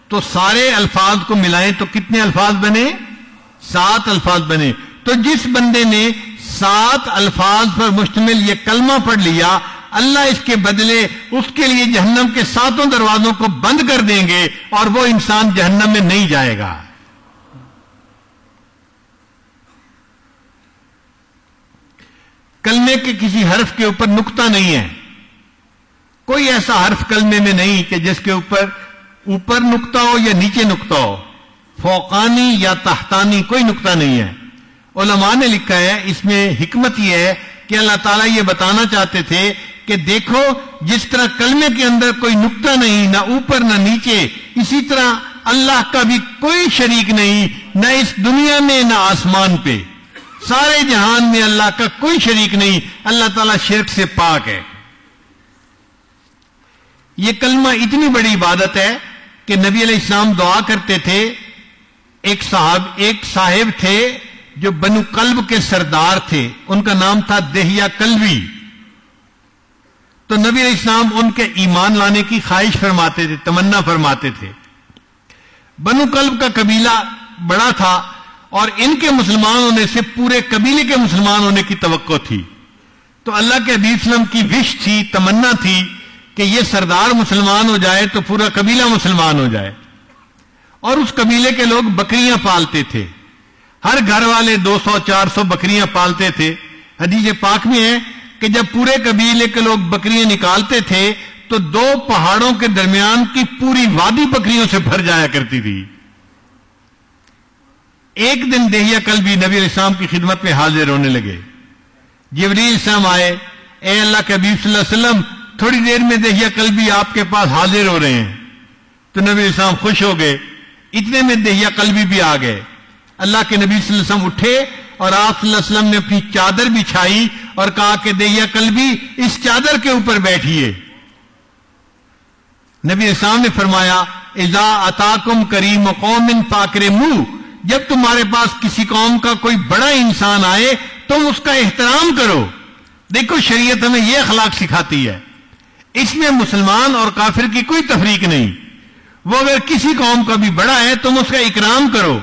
تو سارے الفاظ کو ملائیں تو کتنے الفاظ بنے؟ سات الفاظ بنے۔ تو جس بندے نے سات الفاظ پر مشتمل یہ کلمہ پڑھ لیا، اللہ اس کے بدلے اس کے لیے جہنم کے ساتوں دروازوں کو بند کر دیں گے اور وہ انسان جہنم میں نہیں جائے گا۔ کلمے کے کسی حرف کے اوپر نکتا نہیں ہے۔ کوئی ایسا حرف کلمے میں نہیں کہ جس کے اوپر اوپر نکتا ہو یا نیچے نکتا ہو۔ فوقانی یا تحتانی کوئی نکتا نہیں ہے۔ علماء نے لکھا ہے، اس میں حکمت یہ ہے کہ اللہ تعالیٰ یہ بتانا چاہتے تھے کہ دیکھو، جس طرح کلمے کے اندر کوئی نکتا نہیں، نہ اوپر نہ نیچے، اسی طرح اللہ کا بھی کوئی شریک نہیں، نہ اس دنیا میں، نہ آسمان پہ۔ سارے جہان میں اللہ کا کوئی شریک نہیں، اللہ تعالیٰ شرک سے پاک ہے۔ یہ کلمہ اتنی بڑی عبادت ہے کہ نبی علیہ السلام دعا کرتے تھے۔ ایک صاحب ایک صاحب تھے جو بنو قلب کے سردار تھے۔ ان کا نام تھا دہیا کلوی تو نبی علیہ السلام ان کے ایمان لانے کی خواہش فرماتے تھے، تمنا فرماتے تھے۔ بنو کلب کا قبیلہ بڑا تھا اور ان کے مسلمان ہونے سے پورے قبیلے کے مسلمان ہونے کی توقع تھی۔ تو اللہ کے حبیب وسلم کی وش تھی، تمنا تھی کہ یہ سردار مسلمان ہو جائے تو پورا قبیلہ مسلمان ہو جائے۔ اور اس قبیلے کے لوگ بکریاں پالتے تھے۔ ہر گھر والے دو سو، چار سو بکریاں پالتے تھے۔ حدیث پاک میں ہے کہ جب پورے قبیلے کے لوگ بکریاں نکالتے تھے تو دو پہاڑوں کے درمیان کی پوری وادی بکریوں سے بھر جایا کرتی تھی۔ ایک دن دہیا کل بھی نبی علیہ السلام کی خدمت میں حاضر ہونے لگے۔ جبریل السلام آئے، اے اللہ کے حبیب صلی اللہ علیہ وسلم، تھوڑی دیر میں دہیا کل بھی آپ کے پاس حاضر ہو رہے ہیں۔ تو نبی علیہ السلام خوش ہو گئے، اتنے میں دہیا قلبی بھی آ گئے۔ اللہ کے نبی صلی اللہ علیہ وسلم اٹھے اور آپ صلی اللہ علیہ وسلم نے اپنی چادر بچھائی اور کہا کہ دہیا قلبی اس چادر کے اوپر بیٹھیے۔ نبی السلام نے فرمایا ازا اتاکم کریم قوم فاکر منہ جب تمہارے پاس کسی قوم کا کوئی بڑا انسان آئے تم اس کا احترام کرو۔ دیکھو، شریعت ہمیں یہ اخلاق سکھاتی ہے۔ اس میں مسلمان اور کافر کی کوئی تفریق نہیں۔ وہ اگر کسی قوم کا بھی بڑا ہے، تم اس کا اکرام کرو۔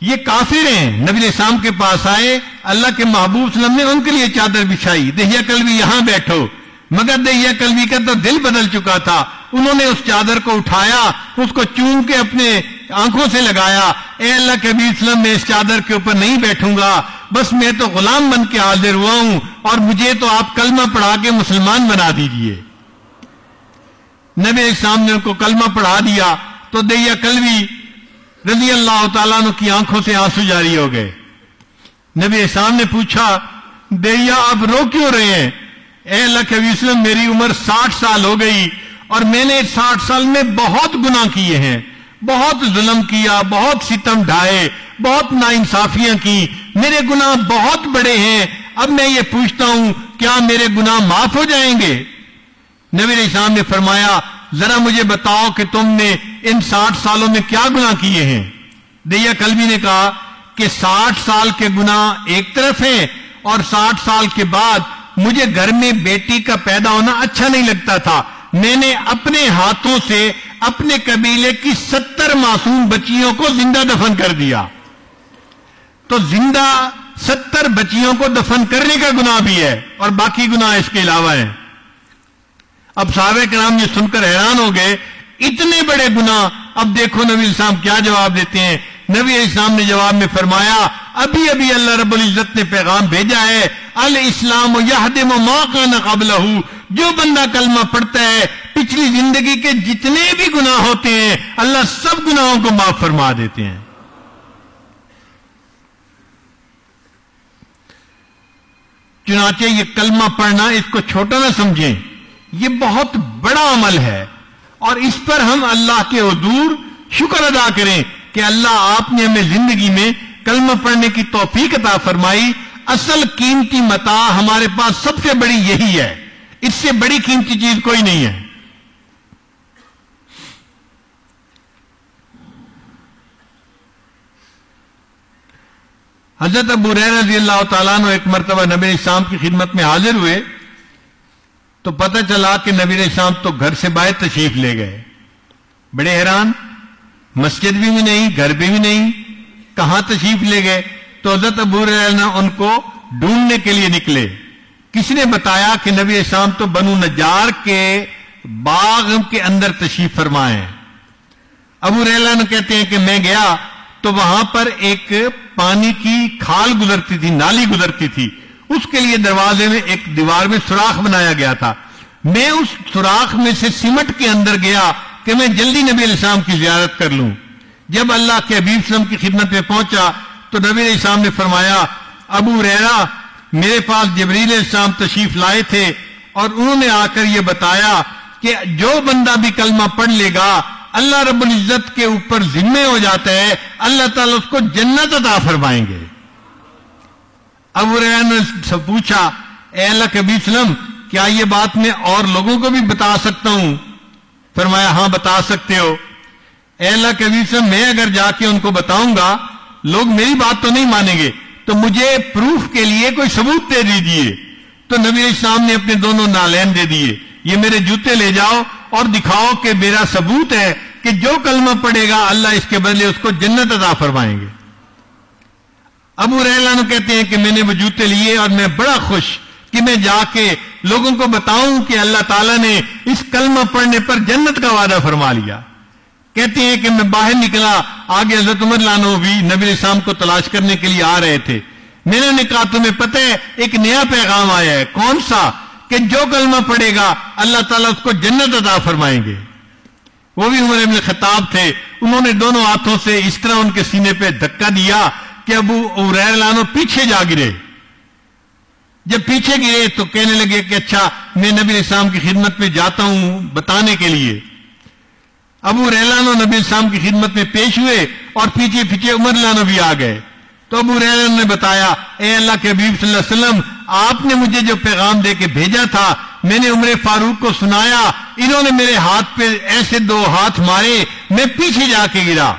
یہ کافر ہیں۔ نبی السلام کے پاس آئے۔ اللہ کے محبوب وسلم نے ان کے لیے چادر بچھائی۔ دہیا کل بھی یہاں بیٹھو۔ مگر دہیا کلوی کا تو دل بدل چکا تھا۔ انہوں نے اس چادر کو اٹھایا، اس کو چوم کے اپنے آنکھوں سے لگایا، اے اللہ کے اسلم میں اس چادر کے اوپر نہیں بیٹھوں گا، بس میں تو غلام بن کے حاضر ہوا ہوں، اور مجھے تو آپ کلمہ پڑھا کے مسلمان بنا دیجیے۔ نبی اسلام نے ان کو کلمہ پڑھا دیا، تو دیا کلوی رضی اللہ تعالیٰ کی آنکھوں سے آنسو جاری ہو گئے۔ نبی اسلام نے پوچھا دیا آپ رو کیوں رہے ہیں؟ اے اللہ کے وسلم، میری عمر ساٹھ سال ہو گئی، اور میں نے ساٹھ سال میں بہت گناہ کیے ہیں۔ بہت ظلم کیا، بہت ستم ڈھائے، بہت نا انصافیاں کی۔ میرے گناہ بہت بڑے ہیں۔ اب میں یہ پوچھتا ہوں، کیا میرے گناہ معاف ہو جائیں گے؟ نبی اسلام نے فرمایا، ذرا مجھے بتاؤ کہ تم نے ان ساٹھ سالوں میں کیا گناہ کیے ہیں؟ دیا کلبی نے کہا کہ ساٹھ سال کے گناہ ایک طرف ہیں اور ساٹھ سال کے بعد مجھے گھر میں بیٹی کا پیدا ہونا اچھا نہیں لگتا تھا۔ میں نے اپنے ہاتھوں سے اپنے قبیلے کی ستر معصوم بچیوں کو زندہ دفن کر دیا۔ تو زندہ ستر بچیوں کو دفن کرنے کا گناہ بھی ہے اور باقی گناہ اس کے علاوہ ہے اب صحابہ کرام یہ سن کر حیران ہو گئے، اتنے بڑے گناہ۔ اب دیکھو نبی السلام کیا جواب دیتے ہیں۔ نبی السلام نے جواب میں فرمایا، ابھی ابھی اللہ رب العزت نے پیغام بھیجا ہے، الاسلام یہدم ما کان قبلہ۔ جو بندہ کلمہ پڑھتا ہے، پچھلی زندگی کے جتنے بھی گناہ ہوتے ہیں، اللہ سب گناہوں کو معاف فرما دیتے ہیں۔ چنانچہ یہ کلمہ پڑھنا، اس کو چھوٹا نہ سمجھیں، یہ بہت بڑا عمل ہے۔ اور اس پر ہم اللہ کے حضور شکر ادا کریں کہ اللہ آپ نے ہمیں زندگی میں کلمہ پڑھنے کی توفیق عطا فرمائی۔ اصل قیمتی متا ہمارے پاس سب سے بڑی یہی ہے۔ اس سے بڑی قیمتی چیز کوئی نہیں ہے۔ حضرت ابو رضی اللہ تعالیٰ نے ایک مرتبہ نبی اسلام کی خدمت میں حاضر ہوئے تو پتہ چلا کہ نبی اسلام تو گھر سے باہر تشریف لے گئے۔ بڑے حیران مسجد بھی, بھی نہیں گھر بھی, بھی نہیں کہاں تشریف لے گئے؟ تو حضرت ابو نے ان کو ڈھونڈنے کے لیے نکلے۔ کس نے بتایا کہ نبی اسلام تو بنو نجار کے باغ کے اندر تشریف فرمائے۔ ابو ریلا نے کہتے ہیں کہ میں گیا تو وہاں پر ایک پانی کی کھال گزرتی تھی، نالی گزرتی تھی۔ اس کے لیے دروازے میں ایک دیوار میں سوراخ بنایا گیا تھا۔ میں اس سوراخ میں سے سمٹ کے اندر گیا کہ میں جلدی نبی علیہ السلام کی زیارت کر لوں۔ جب اللہ کے حبیب وسلم کی خدمت میں پہنچا تو نبی علیہ السلام نے فرمایا، ابو ریرا میرے پاس جبریل السلام تشریف لائے تھے اور انہوں نے آ کر یہ بتایا کہ جو بندہ بھی کلمہ پڑھ لے گا، اللہ رب العزت کے اوپر ذمے ہو جاتا ہے، اللہ تعالیٰ اس کو جنت عطا فرمائیں گے۔ ابو ریان نے پوچھا، اے اللہ کبھی اسلم کیا یہ بات میں اور لوگوں کو بھی بتا سکتا ہوں؟ فرمایا ہاں بتا سکتے ہو۔ اے اللہ کبھی اسلم میں اگر جا کے ان کو بتاؤں گا، لوگ میری بات تو نہیں مانیں گے۔ تو مجھے پروف کے لیے کوئی ثبوت دے دیجیے۔ تو نبی علیہ السلام نے اپنے دونوں نالین دے دیے یہ میرے جوتے لے جاؤ اور دکھاؤ کہ میرا ثبوت ہے کہ جو کلمہ پڑے گا اللہ اس کے بدلے اس کو جنت عطا فرمائیں گے۔ ابو ریلانو کہتے ہیں کہ میں نے وہ جوتے لیے اور میں بڑا خوش کہ میں جا کے لوگوں کو بتاؤں کہ اللہ تعالیٰ نے اس کلمہ پڑھنے پر جنت کا وعدہ فرما لیا۔ کہتے ہیں کہ میں باہر نکلا، آگے حضرت عمر لانو بھی نبی اسلام کو تلاش کرنے کے لیے آ رہے تھے۔ میں نے کہا، تمہیں پتہ ہے، ایک نیا پیغام آیا ہے۔ کون سا؟ کہ جو کلمہ پڑے گا، اللہ تعالیٰ اس کو جنت عطا فرمائیں گے۔ وہ بھی عمر ابن خطاب تھے۔ انہوں نے دونوں ہاتھوں سے اس طرح ان کے سینے پہ دھکا دیا کہ ابو ابیر لانو پیچھے جا گرے۔ جب پیچھے گرے تو کہنے لگے کہ اچھا میں نبی اسلام کی خدمت میں جاتا ہوں بتانے کے لیے۔ ابو ریلانو نبی اسلام کی خدمت میں پیش ہوئے اور پیچھے پیچھے عمر لانو بھی آ گئے۔ تو ابو ریلان نے بتایا، اے اللہ کے حبیب صلی اللہ علیہ وسلم، آپ نے مجھے جو پیغام دے کے بھیجا تھا، میں نے عمر فاروق کو سنایا، انہوں نے میرے ہاتھ پہ ایسے دو ہاتھ مارے، میں پیچھے جا کے گرا۔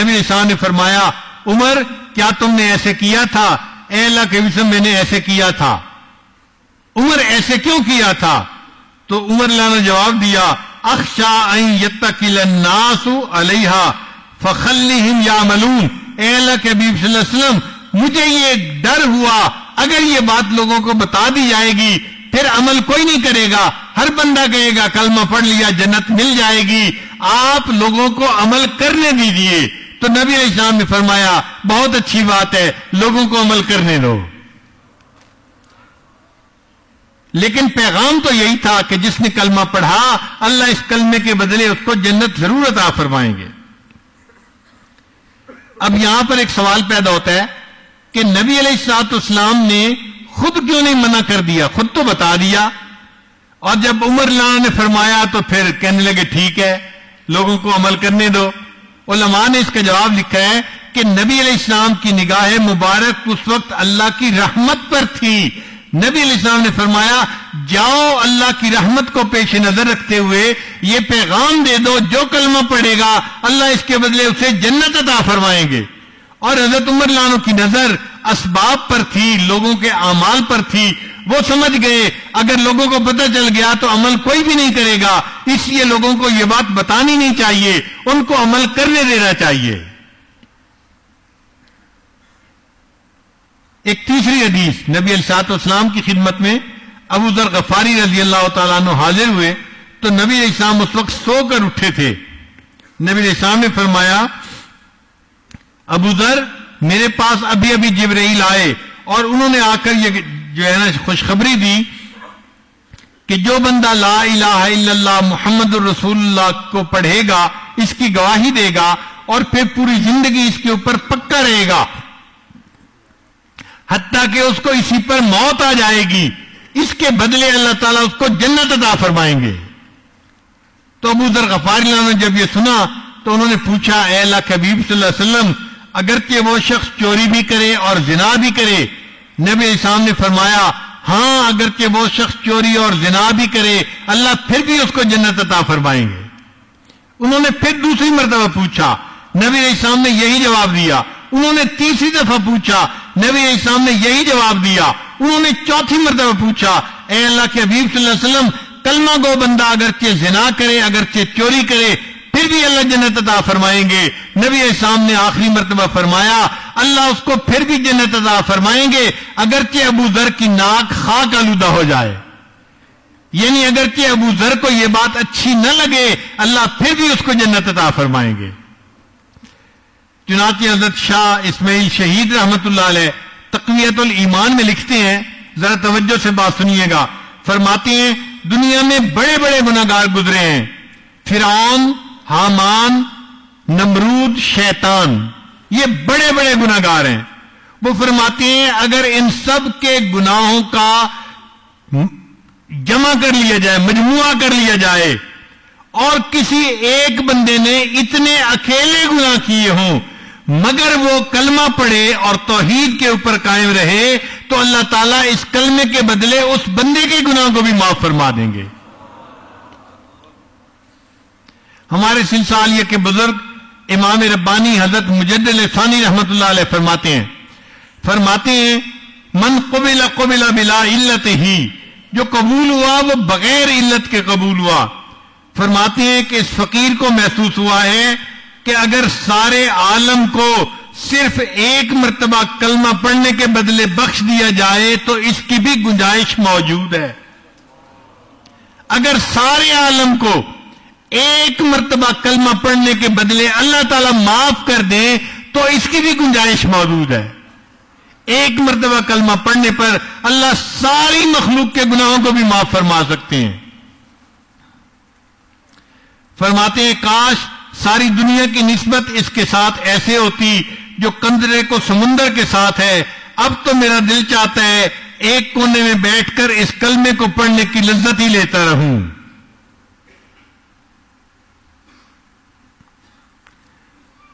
نبی اسلام نے فرمایا، عمر، کیا تم نے ایسے کیا تھا؟ اے اللہ کے وسلم، میں نے ایسے کیا تھا۔ عمر ایسے کیوں کیا تھا؟ تو عمر اللہ نے جواب دیا اخشا الناس علیہ فخلہم یعملون اے اللہ کے حبیب صلی اللہ علیہ وسلم، مجھے یہ ڈر ہوا۔ اگر یہ بات لوگوں کو بتا دی جائے گی، پھر عمل کوئی نہیں کرے گا۔ ہر بندہ کہے گا، کلمہ پڑھ لیا، جنت مل جائے گی۔ آپ لوگوں کو عمل کرنے دیجیے۔ تو نبی علیہ السلام نے فرمایا، بہت اچھی بات ہے، لوگوں کو عمل کرنے دو۔ لیکن پیغام تو یہی تھا کہ جس نے کلمہ پڑھا، اللہ اس کلمے کے بدلے اس کو جنت ضرور عطا فرمائیں گے۔ اب یہاں پر ایک سوال پیدا ہوتا ہے کہ نبی علیہ السلاط اسلام نے خود کیوں نہیں منع کر دیا؟ خود تو بتا دیا۔ اور جب عمر اللہ نے فرمایا تو پھر کہنے لگے، ٹھیک ہے، لوگوں کو عمل کرنے دو۔ علماء نے اس کا جواب لکھا ہے کہ نبی علیہ السلام کی نگاہ مبارک اس وقت اللہ کی رحمت پر تھی نبی علیہ السلام نے فرمایا، جاؤ اللہ کی رحمت کو پیش نظر رکھتے ہوئے یہ پیغام دے دو، جو کلمہ پڑے گا، اللہ اس کے بدلے اسے جنت عطا فرمائیں گے۔ اور حضرت عمر لانو کی نظر اسباب پر تھی، لوگوں کے اعمال پر تھی۔ وہ سمجھ گئے، اگر لوگوں کو پتہ چل گیا تو عمل کوئی بھی نہیں کرے گا۔ اس لیے لوگوں کو یہ بات بتانی نہیں چاہیے، ان کو عمل کرنے دینا چاہیے۔ ایک تیسری حدیث نبی الساط اسلام کی خدمت میں ابو ذر غفاری رضی اللہ تعالیٰ عنہ حاضر ہوئے تو نبی علیہ السلام اس وقت سو کر اٹھے تھے۔ نبی علیہ السلام نے فرمایا، ابو ذر، میرے پاس ابھی ابھی جبرائیل آئے اور انہوں نے آ کر یہ جو ہے نا خوشخبری دی کہ جو بندہ لا الہ الا اللہ محمد الرسول اللہ کو پڑھے گا، اس کی گواہی دے گا اور پھر پوری زندگی اس کے اوپر پکا رہے گا۔ حتیٰ کہ اس کو اسی پر موت آ جائے گی۔ اس کے بدلے اللہ تعالیٰ اس کو جنت عطا فرمائیں گے۔ تو ابو ذر غفار اللہ نے جب یہ سنا تو انہوں نے پوچھا، اے اللہ حبیب صلی اللہ علیہ وسلم، اگرچہ وہ شخص چوری بھی کرے اور زنا بھی کرے، نبی اسلام نے فرمایا ہاں اگرچہ وہ شخص چوری اور زنا بھی کرے، اللہ پھر بھی اس کو جنت عطا فرمائیں گے۔ انہوں نے پھر دوسری مرتبہ پوچھا، نبی اسلام نے یہی جواب دیا۔ انہوں نے تیسری دفعہ پوچھا نبی اسلام نے یہی جواب دیا۔ انہوں نے چوتھی مرتبہ پوچھا، اے اللہ کے حبیب صلی اللہ علیہ وسلم، کلمہ گو بندہ اگرچہ زنا کرے، اگرچہ چوری کرے، پھر بھی اللہ جنت عطا فرمائیں گے۔ نبی اسلام نے آخری مرتبہ فرمایا، اللہ اس کو پھر بھی جنت عطا فرمائیں گے، اگرچہ ابو ذر کی ناک خاک آلودہ ہو جائے۔ یعنی اگرچہ ابو ذر کو یہ بات اچھی نہ لگے، اللہ پھر بھی اس کو جنت عطا فرمائیں گے۔ چنانچہ جی، حضرت شاہ اسماعیل شہید رحمت اللہ علیہ تقویت الایمان میں لکھتے ہیں، ذرا توجہ سے بات سنیے گا۔ فرماتے ہیں، دنیا میں بڑے بڑے گناگار گزرے ہیں۔ فرعون، حامان، نمرود، شیطان، یہ بڑے بڑے گناگار ہیں۔ وہ فرماتے ہیں، اگر ان سب کے گناہوں کا جمع کر لیا جائے، مجموعہ کر لیا جائے، اور کسی ایک بندے نے اتنے اکیلے گناہ کیے ہوں مگر وہ کلمہ پڑھے اور توحید کے اوپر قائم رہے، تو اللہ تعالیٰ اس کلمے کے بدلے اس بندے کے گناہ کو بھی معاف فرما دیں گے۔ ہمارے سلسالیہ کے بزرگ امام ربانی حضرت مجدد ثانی رحمت اللہ علیہ فرماتے ہیں فرماتے ہیں، من قبل قبل بلا علت ہی، جو قبول ہوا وہ بغیر علت کے قبول ہوا۔ فرماتے ہیں کہ اس فقیر کو محسوس ہوا ہے کہ اگر سارے عالم کو صرف ایک مرتبہ کلمہ پڑھنے کے بدلے بخش دیا جائے تو اس کی بھی گنجائش موجود ہے۔ اگر سارے عالم کو ایک مرتبہ کلمہ پڑھنے کے بدلے اللہ تعالی معاف کر دے تو اس کی بھی گنجائش موجود ہے۔ ایک مرتبہ کلمہ پڑھنے پر اللہ ساری مخلوق کے گناہوں کو بھی معاف فرما سکتے ہیں۔ فرماتے ہیں، کاش ساری دنیا کی نسبت اس کے ساتھ ایسے ہوتی جو کندرے کو سمندر کے ساتھ ہے۔ اب تو میرا دل چاہتا ہے ایک کونے میں بیٹھ کر اس کلمے کو پڑھنے کی لذت ہی لیتا رہوں۔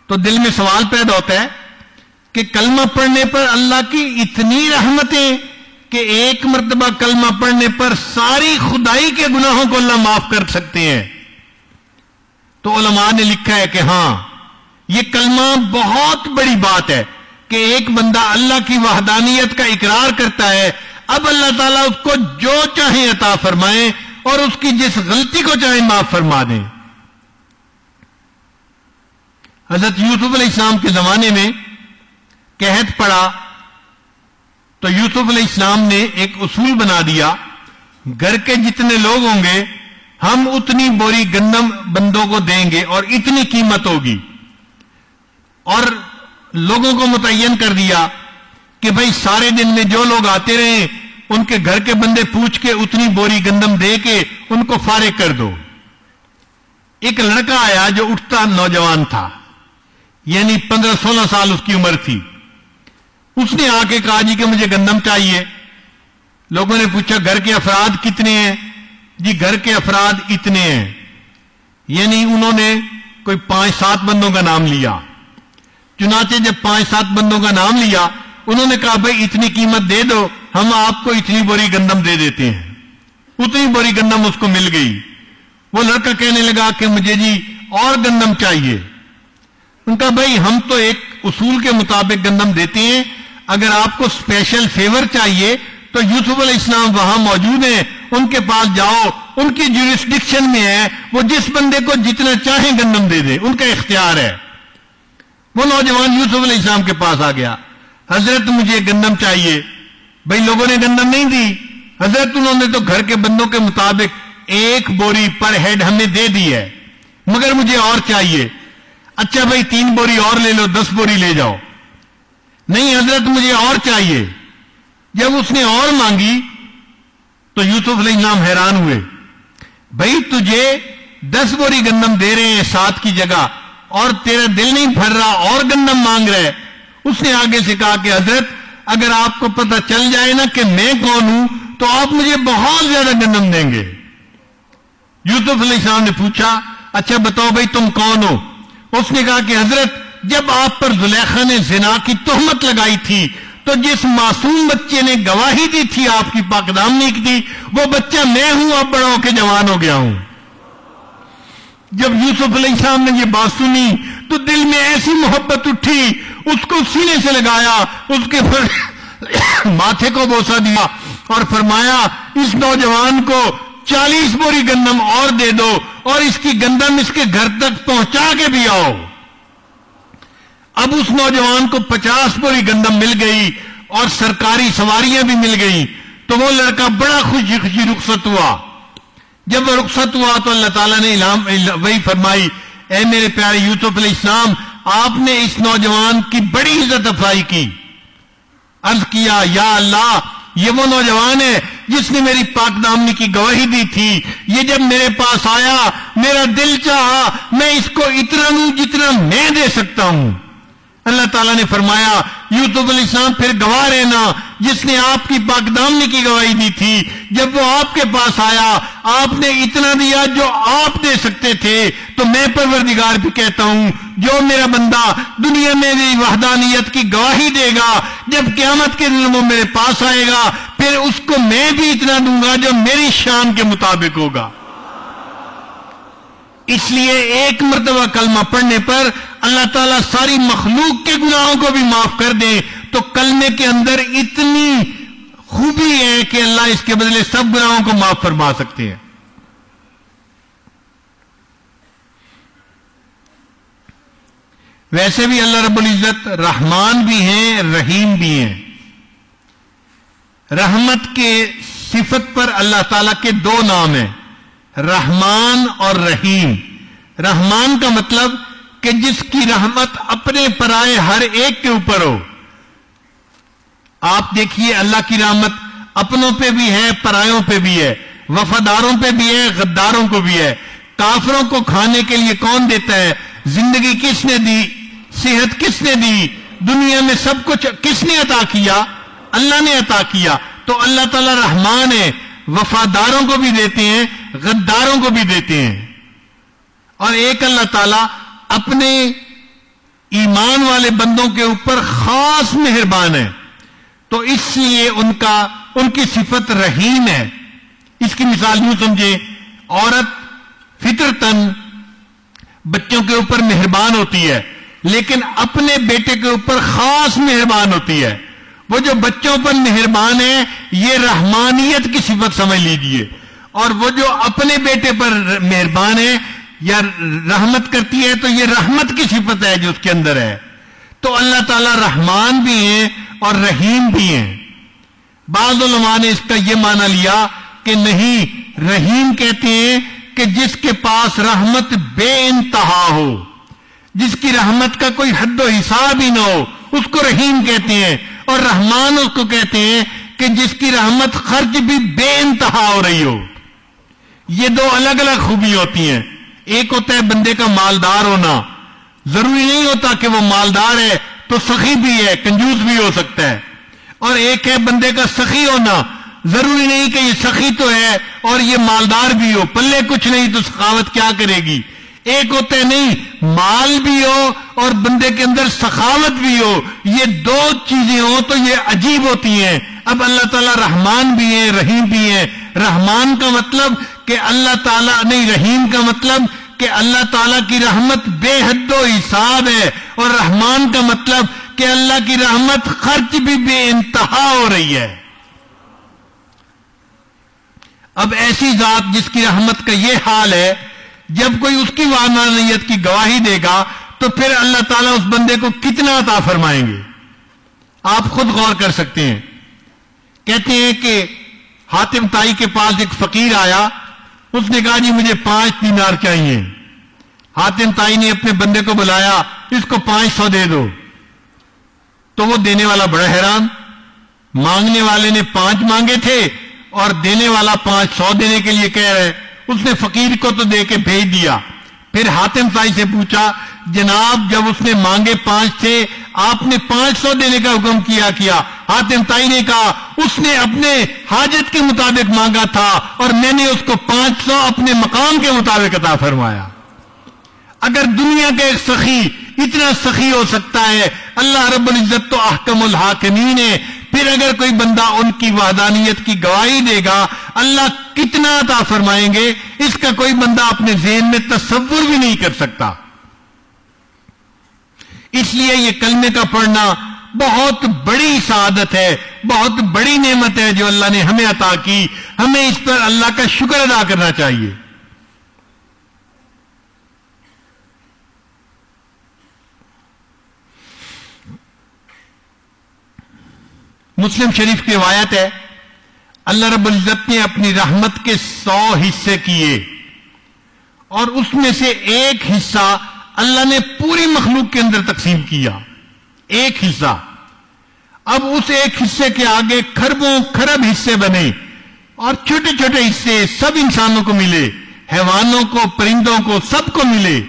تو دل میں سوال پیدا ہوتا ہے کہ کلمہ پڑھنے پر اللہ کی اتنی رحمتیں کہ ایک مرتبہ کلمہ پڑھنے پر ساری خدائی کے گناہوں کو اللہ معاف کر سکتے ہیں۔ تو علماء نے لکھا ہے کہ ہاں یہ کلمہ بہت بڑی بات ہے کہ ایک بندہ اللہ کی وحدانیت کا اقرار کرتا ہے، اب اللہ تعالیٰ اس کو جو چاہیں عطا فرمائے اور اس کی جس غلطی کو چاہیں معاف فرما دیں۔ حضرت یوسف علیہ السلام کے زمانے میں قحط پڑا تو یوسف علیہ السلام نے ایک اصول بنا دیا، گھر کے جتنے لوگ ہوں گے ہم اتنی بوری گندم بندوں کو دیں گے اور اتنی قیمت ہوگی۔ اور لوگوں کو متعین کر دیا کہ بھائی سارے دن میں جو لوگ آتے رہے، ان کے گھر کے بندے پوچھ کے اتنی بوری گندم دے کے ان کو فارغ کر دو۔ ایک لڑکا آیا جو اٹھتا نوجوان تھا یعنی پندرہ سولہ سال اس کی عمر تھی۔ اس نے آ کے کہا جی کہ مجھے گندم چاہیے۔ لوگوں نے پوچھا، گھر کے افراد کتنے ہیں؟ جی گھر کے افراد اتنے ہیں۔ یعنی انہوں نے کوئی پانچ سات بندوں کا نام لیا۔ چنانچہ جب پانچ سات بندوں کا نام لیا، انہوں نے کہا، بھائی، اتنی قیمت دے دو، ہم آپ کو اتنی بوری گندم دے دیتے ہیں۔ اتنی بوری گندم اس کو مل گئی۔ وہ لڑکا کہنے لگا کہ مجھے جی اور گندم چاہیے۔ ان کا، بھائی، ہم تو ایک اصول کے مطابق گندم دیتے ہیں۔ اگر آپ کو اسپیشل فیور چاہیے تو یوسف علیہ السلام وہاں موجود ہیں۔ ان کے پاس جاؤ، ان کی جورسڈکشن میں ہے، وہ جس بندے کو جتنا چاہیں گندم دے دے، ان کا اختیار ہے۔ وہ نوجوان یوسف علیہ السلام کے پاس آ گیا۔ حضرت مجھے گندم چاہیے۔ بھائی لوگوں نے گندم نہیں دی۔ حضرت انہوں نے تو گھر کے بندوں کے مطابق ایک بوری پر ہیڈ ہمیں دے دی ہے۔ مگر مجھے اور چاہیے۔ اچھا بھائی، تین بوری اور لے لو، دس بوری لے جاؤ۔ نہیں، حضرت مجھے اور چاہیے۔ جب اس نے اور مانگی تو یوسف علیہ السلام حیران ہوئے۔ بھائی تجھے دس بوری گندم دے رہے ہیں سات کی جگہ، اور تیرا دل نہیں بھر رہا، اور گندم مانگ رہے۔ اس نے آگے سے کہا کہ حضرت، اگر آپ کو پتہ چل جائے نا کہ میں کون ہوں، تو آپ مجھے بہت زیادہ گندم دیں گے۔ یوسف علیہ السلام نے پوچھا اچھا بتاؤ بھائی تم کون ہو؟ اس نے کہا کہ حضرت، جب آپ پر زلیخا نے زنا کی تہمت لگائی تھی تو جس معصوم بچے نے گواہی دی تھی آپ کی پاکدامنی کی تھی وہ بچہ میں ہوں، اب بڑا ہو کے جوان ہو گیا ہوں۔ جب یوسف علیہ السلام نے یہ بات سنی تو دل میں ایسی محبت اٹھی، اس کو سینے سے لگایا، اس کے ماتھے کو بوسا دیا اور فرمایا، اس نوجوان کو چالیس بوری گندم اور دے دو اور اس کی گندم اس کے گھر تک پہنچا کے بھی آؤ۔ اب اس نوجوان کو پچاس بوری گندم مل گئی اور سرکاری سواریاں بھی مل گئی تو وہ لڑکا بڑا خوشی خوشی رخصت ہوا۔ جب وہ رخصت ہوا تو اللہ تعالیٰ نے وہی فرمائی، اے میرے پیارے یوسف علیہ السلام، آپ نے اس نوجوان کی بڑی عزت افزائی کی۔ عرض کیا، یا اللہ، یہ وہ نوجوان ہے جس نے میری پاک دامنی کی گواہی دی تھی۔ یہ جب میرے پاس آیا، میرا دل چاہا، میں اس کو اتنا دوں جتنا میں دے سکتا ہوں۔ اللہ تعالیٰ نے فرمایا یوسف علیہ السلام پھر گواہ رہنا، جس نے آپ کی پاکدامنی کی گواہی دی تھی، جب وہ آپ کے پاس آیا، آپ نے اتنا دیا جو آپ دے سکتے تھے، تو میں پروردگار بھی کہتا ہوں، جو میرا بندہ دنیا میں میری وحدانیت کی گواہی دے گا، جب قیامت کے دن وہ میرے پاس آئے گا، پھر اس کو میں بھی اتنا دوں گا جو میری شان کے مطابق ہوگا۔ اس لیے ایک مرتبہ کلمہ پڑھنے پر اللہ تعالیٰ ساری مخلوق کے گناہوں کو بھی معاف کر دے تو کلمے کے اندر اتنی خوبی ہے کہ اللہ اس کے بدلے سب گناہوں کو معاف فرما سکتے ہیں۔ ویسے بھی اللہ رب العزت رحمان بھی ہیں، رحیم بھی ہیں۔ رحمت کے صفت پر اللہ تعالی کے دو نام ہیں، رحمان اور رحیم۔ رحمان کا مطلب کہ جس کی رحمت اپنے پرائے ہر ایک کے اوپر ہو۔ آپ دیکھیے اللہ کی رحمت اپنوں پہ بھی ہے پرایوں پہ بھی ہے۔ وفاداروں پہ بھی ہے، غداروں کو بھی ہے۔ کافروں کو کھانے کے لیے کون دیتا ہے؟ زندگی کس نے دی؟ صحت کس نے دی؟ دنیا میں سب کچھ کس نے عطا کیا؟ اللہ نے عطا کیا۔ تو اللہ تعالی رحمان ہے۔ وفاداروں کو بھی دیتے ہیں، غداروں کو بھی دیتے ہیں۔ اور ایک اللہ تعالی اپنے ایمان والے بندوں کے اوپر خاص مہربان ہے تو اس لیے ان کا، ان کی صفت رحیم ہے۔ اس کی مثال یوں سمجھے عورت فطر تن بچوں کے اوپر مہربان ہوتی ہے، لیکن اپنے بیٹے کے اوپر خاص مہربان ہوتی ہے۔ وہ جو بچوں پر مہربان ہے یہ رحمانیت کی صفت سمجھ لیجیے۔ اور وہ جو اپنے بیٹے پر مہربان ہے یا رحمت کرتی ہے تو یہ رحمت کی صفت ہے جو اس کے اندر ہے۔ تو اللہ تعالی رحمان بھی ہیں اور رحیم بھی ہیں۔ بعض علماء نے اس کا یہ معنی لیا کہ نہیں، رحیم کہتے ہیں کہ جس کے پاس رحمت بے انتہا ہو، جس کی رحمت کا کوئی حد و حساب ہی نہ ہو، اس کو رحیم کہتے ہیں۔ اور رحمان اس کو کہتے ہیں کہ جس کی رحمت خرچ بھی بے انتہا ہو رہی ہو۔ یہ دو الگ الگ خوبی ہوتی ہیں۔ ایک ہوتا ہے بندے کا مالدار ہونا۔ ضروری نہیں ہوتا کہ وہ مالدار ہے تو سخی بھی ہے، کنجوس بھی ہو سکتا ہے۔ اور ایک ہے بندے کا سخی ہونا۔ ضروری نہیں کہ یہ سخی تو ہے اور یہ مالدار بھی ہو۔ پلے کچھ نہیں تو سخاوت کیا کرے گی۔ ایک ہوتا ہے نہیں، مال بھی ہو اور بندے کے اندر سخاوت بھی ہو۔ یہ دو چیزیں ہو تو یہ عجیب ہوتی ہیں۔ اب اللہ تعالیٰ رحمان بھی ہیں، رحیم بھی ہیں۔ رحمان کا مطلب کہ اللہ تعالیٰ، نہیں، رحیم کا مطلب کہ اللہ تعالیٰ کی رحمت بے حد و حساب ہے اور رحمان کا مطلب کہ اللہ کی رحمت خرچ بھی بے انتہا ہو رہی ہے۔ اب ایسی ذات جس کی رحمت کا یہ حال ہے، جب کوئی اس کی وانانیت کی گواہی دے گا، تو پھر اللہ تعالیٰ اس بندے کو کتنا عطا فرمائیں گے؟ آپ خود غور کر سکتے ہیں۔ کہتے ہیں کہ حاتم تائی کے پاس ایک فقیر آیا اس نے کہا جی مجھے پانچ دینار چاہیے. حاتم تائی نے اپنے بندے کو بلایا، اس کو پانچ سو دے دو. تو وہ دینے والا بڑا حیران، مانگنے والے نے پانچ مانگے تھے اور دینے والا پانچ سو دینے کے لیے کہہ رہے، اس نے فقیر کو تو دے کے بھیج دیا۔ پھر حاتم سائی سے پوچھا، جناب جب اس نے مانگے پانچ تھے آپ نے پانچ سو دینے کا حکم کیا کیا۔ حاتم تائی نے کہا اس نے اپنے حاجت کے مطابق مانگا تھا اور میں نے اس کو پانچ سو اپنے مقام کے مطابق عطا فرمایا۔ اگر دنیا کا ایک سخی اتنا سخی ہو سکتا ہے، اللہ رب العزت تو احکم الحاکمین ہے۔ پھر اگر کوئی بندہ ان کی وحدانیت کی گواہی دے گا، اللہ کتنا عطا فرمائیں گے؟ اس کا کوئی بندہ اپنے ذہن میں تصور بھی نہیں کر سکتا۔ اس لیے یہ کلمے کا پڑھنا بہت بڑی سعادت ہے، بہت بڑی نعمت ہے جو اللہ نے ہمیں عطا کی۔ ہمیں اس پر اللہ کا شکر ادا کرنا چاہیے۔ مسلم شریف کی روایت ہے، اللہ رب العزت نے اپنی رحمت کے سو حصے کیے اور اس میں سے ایک حصہ اللہ نے پوری مخلوق کے اندر تقسیم کیا، ایک حصہ۔ اب اس ایک حصے کے آگے خربوں خرب حصے بنے اور چھوٹے چھوٹے حصے سب انسانوں کو ملے، حیوانوں کو، پرندوں کو، سب کو ملے۔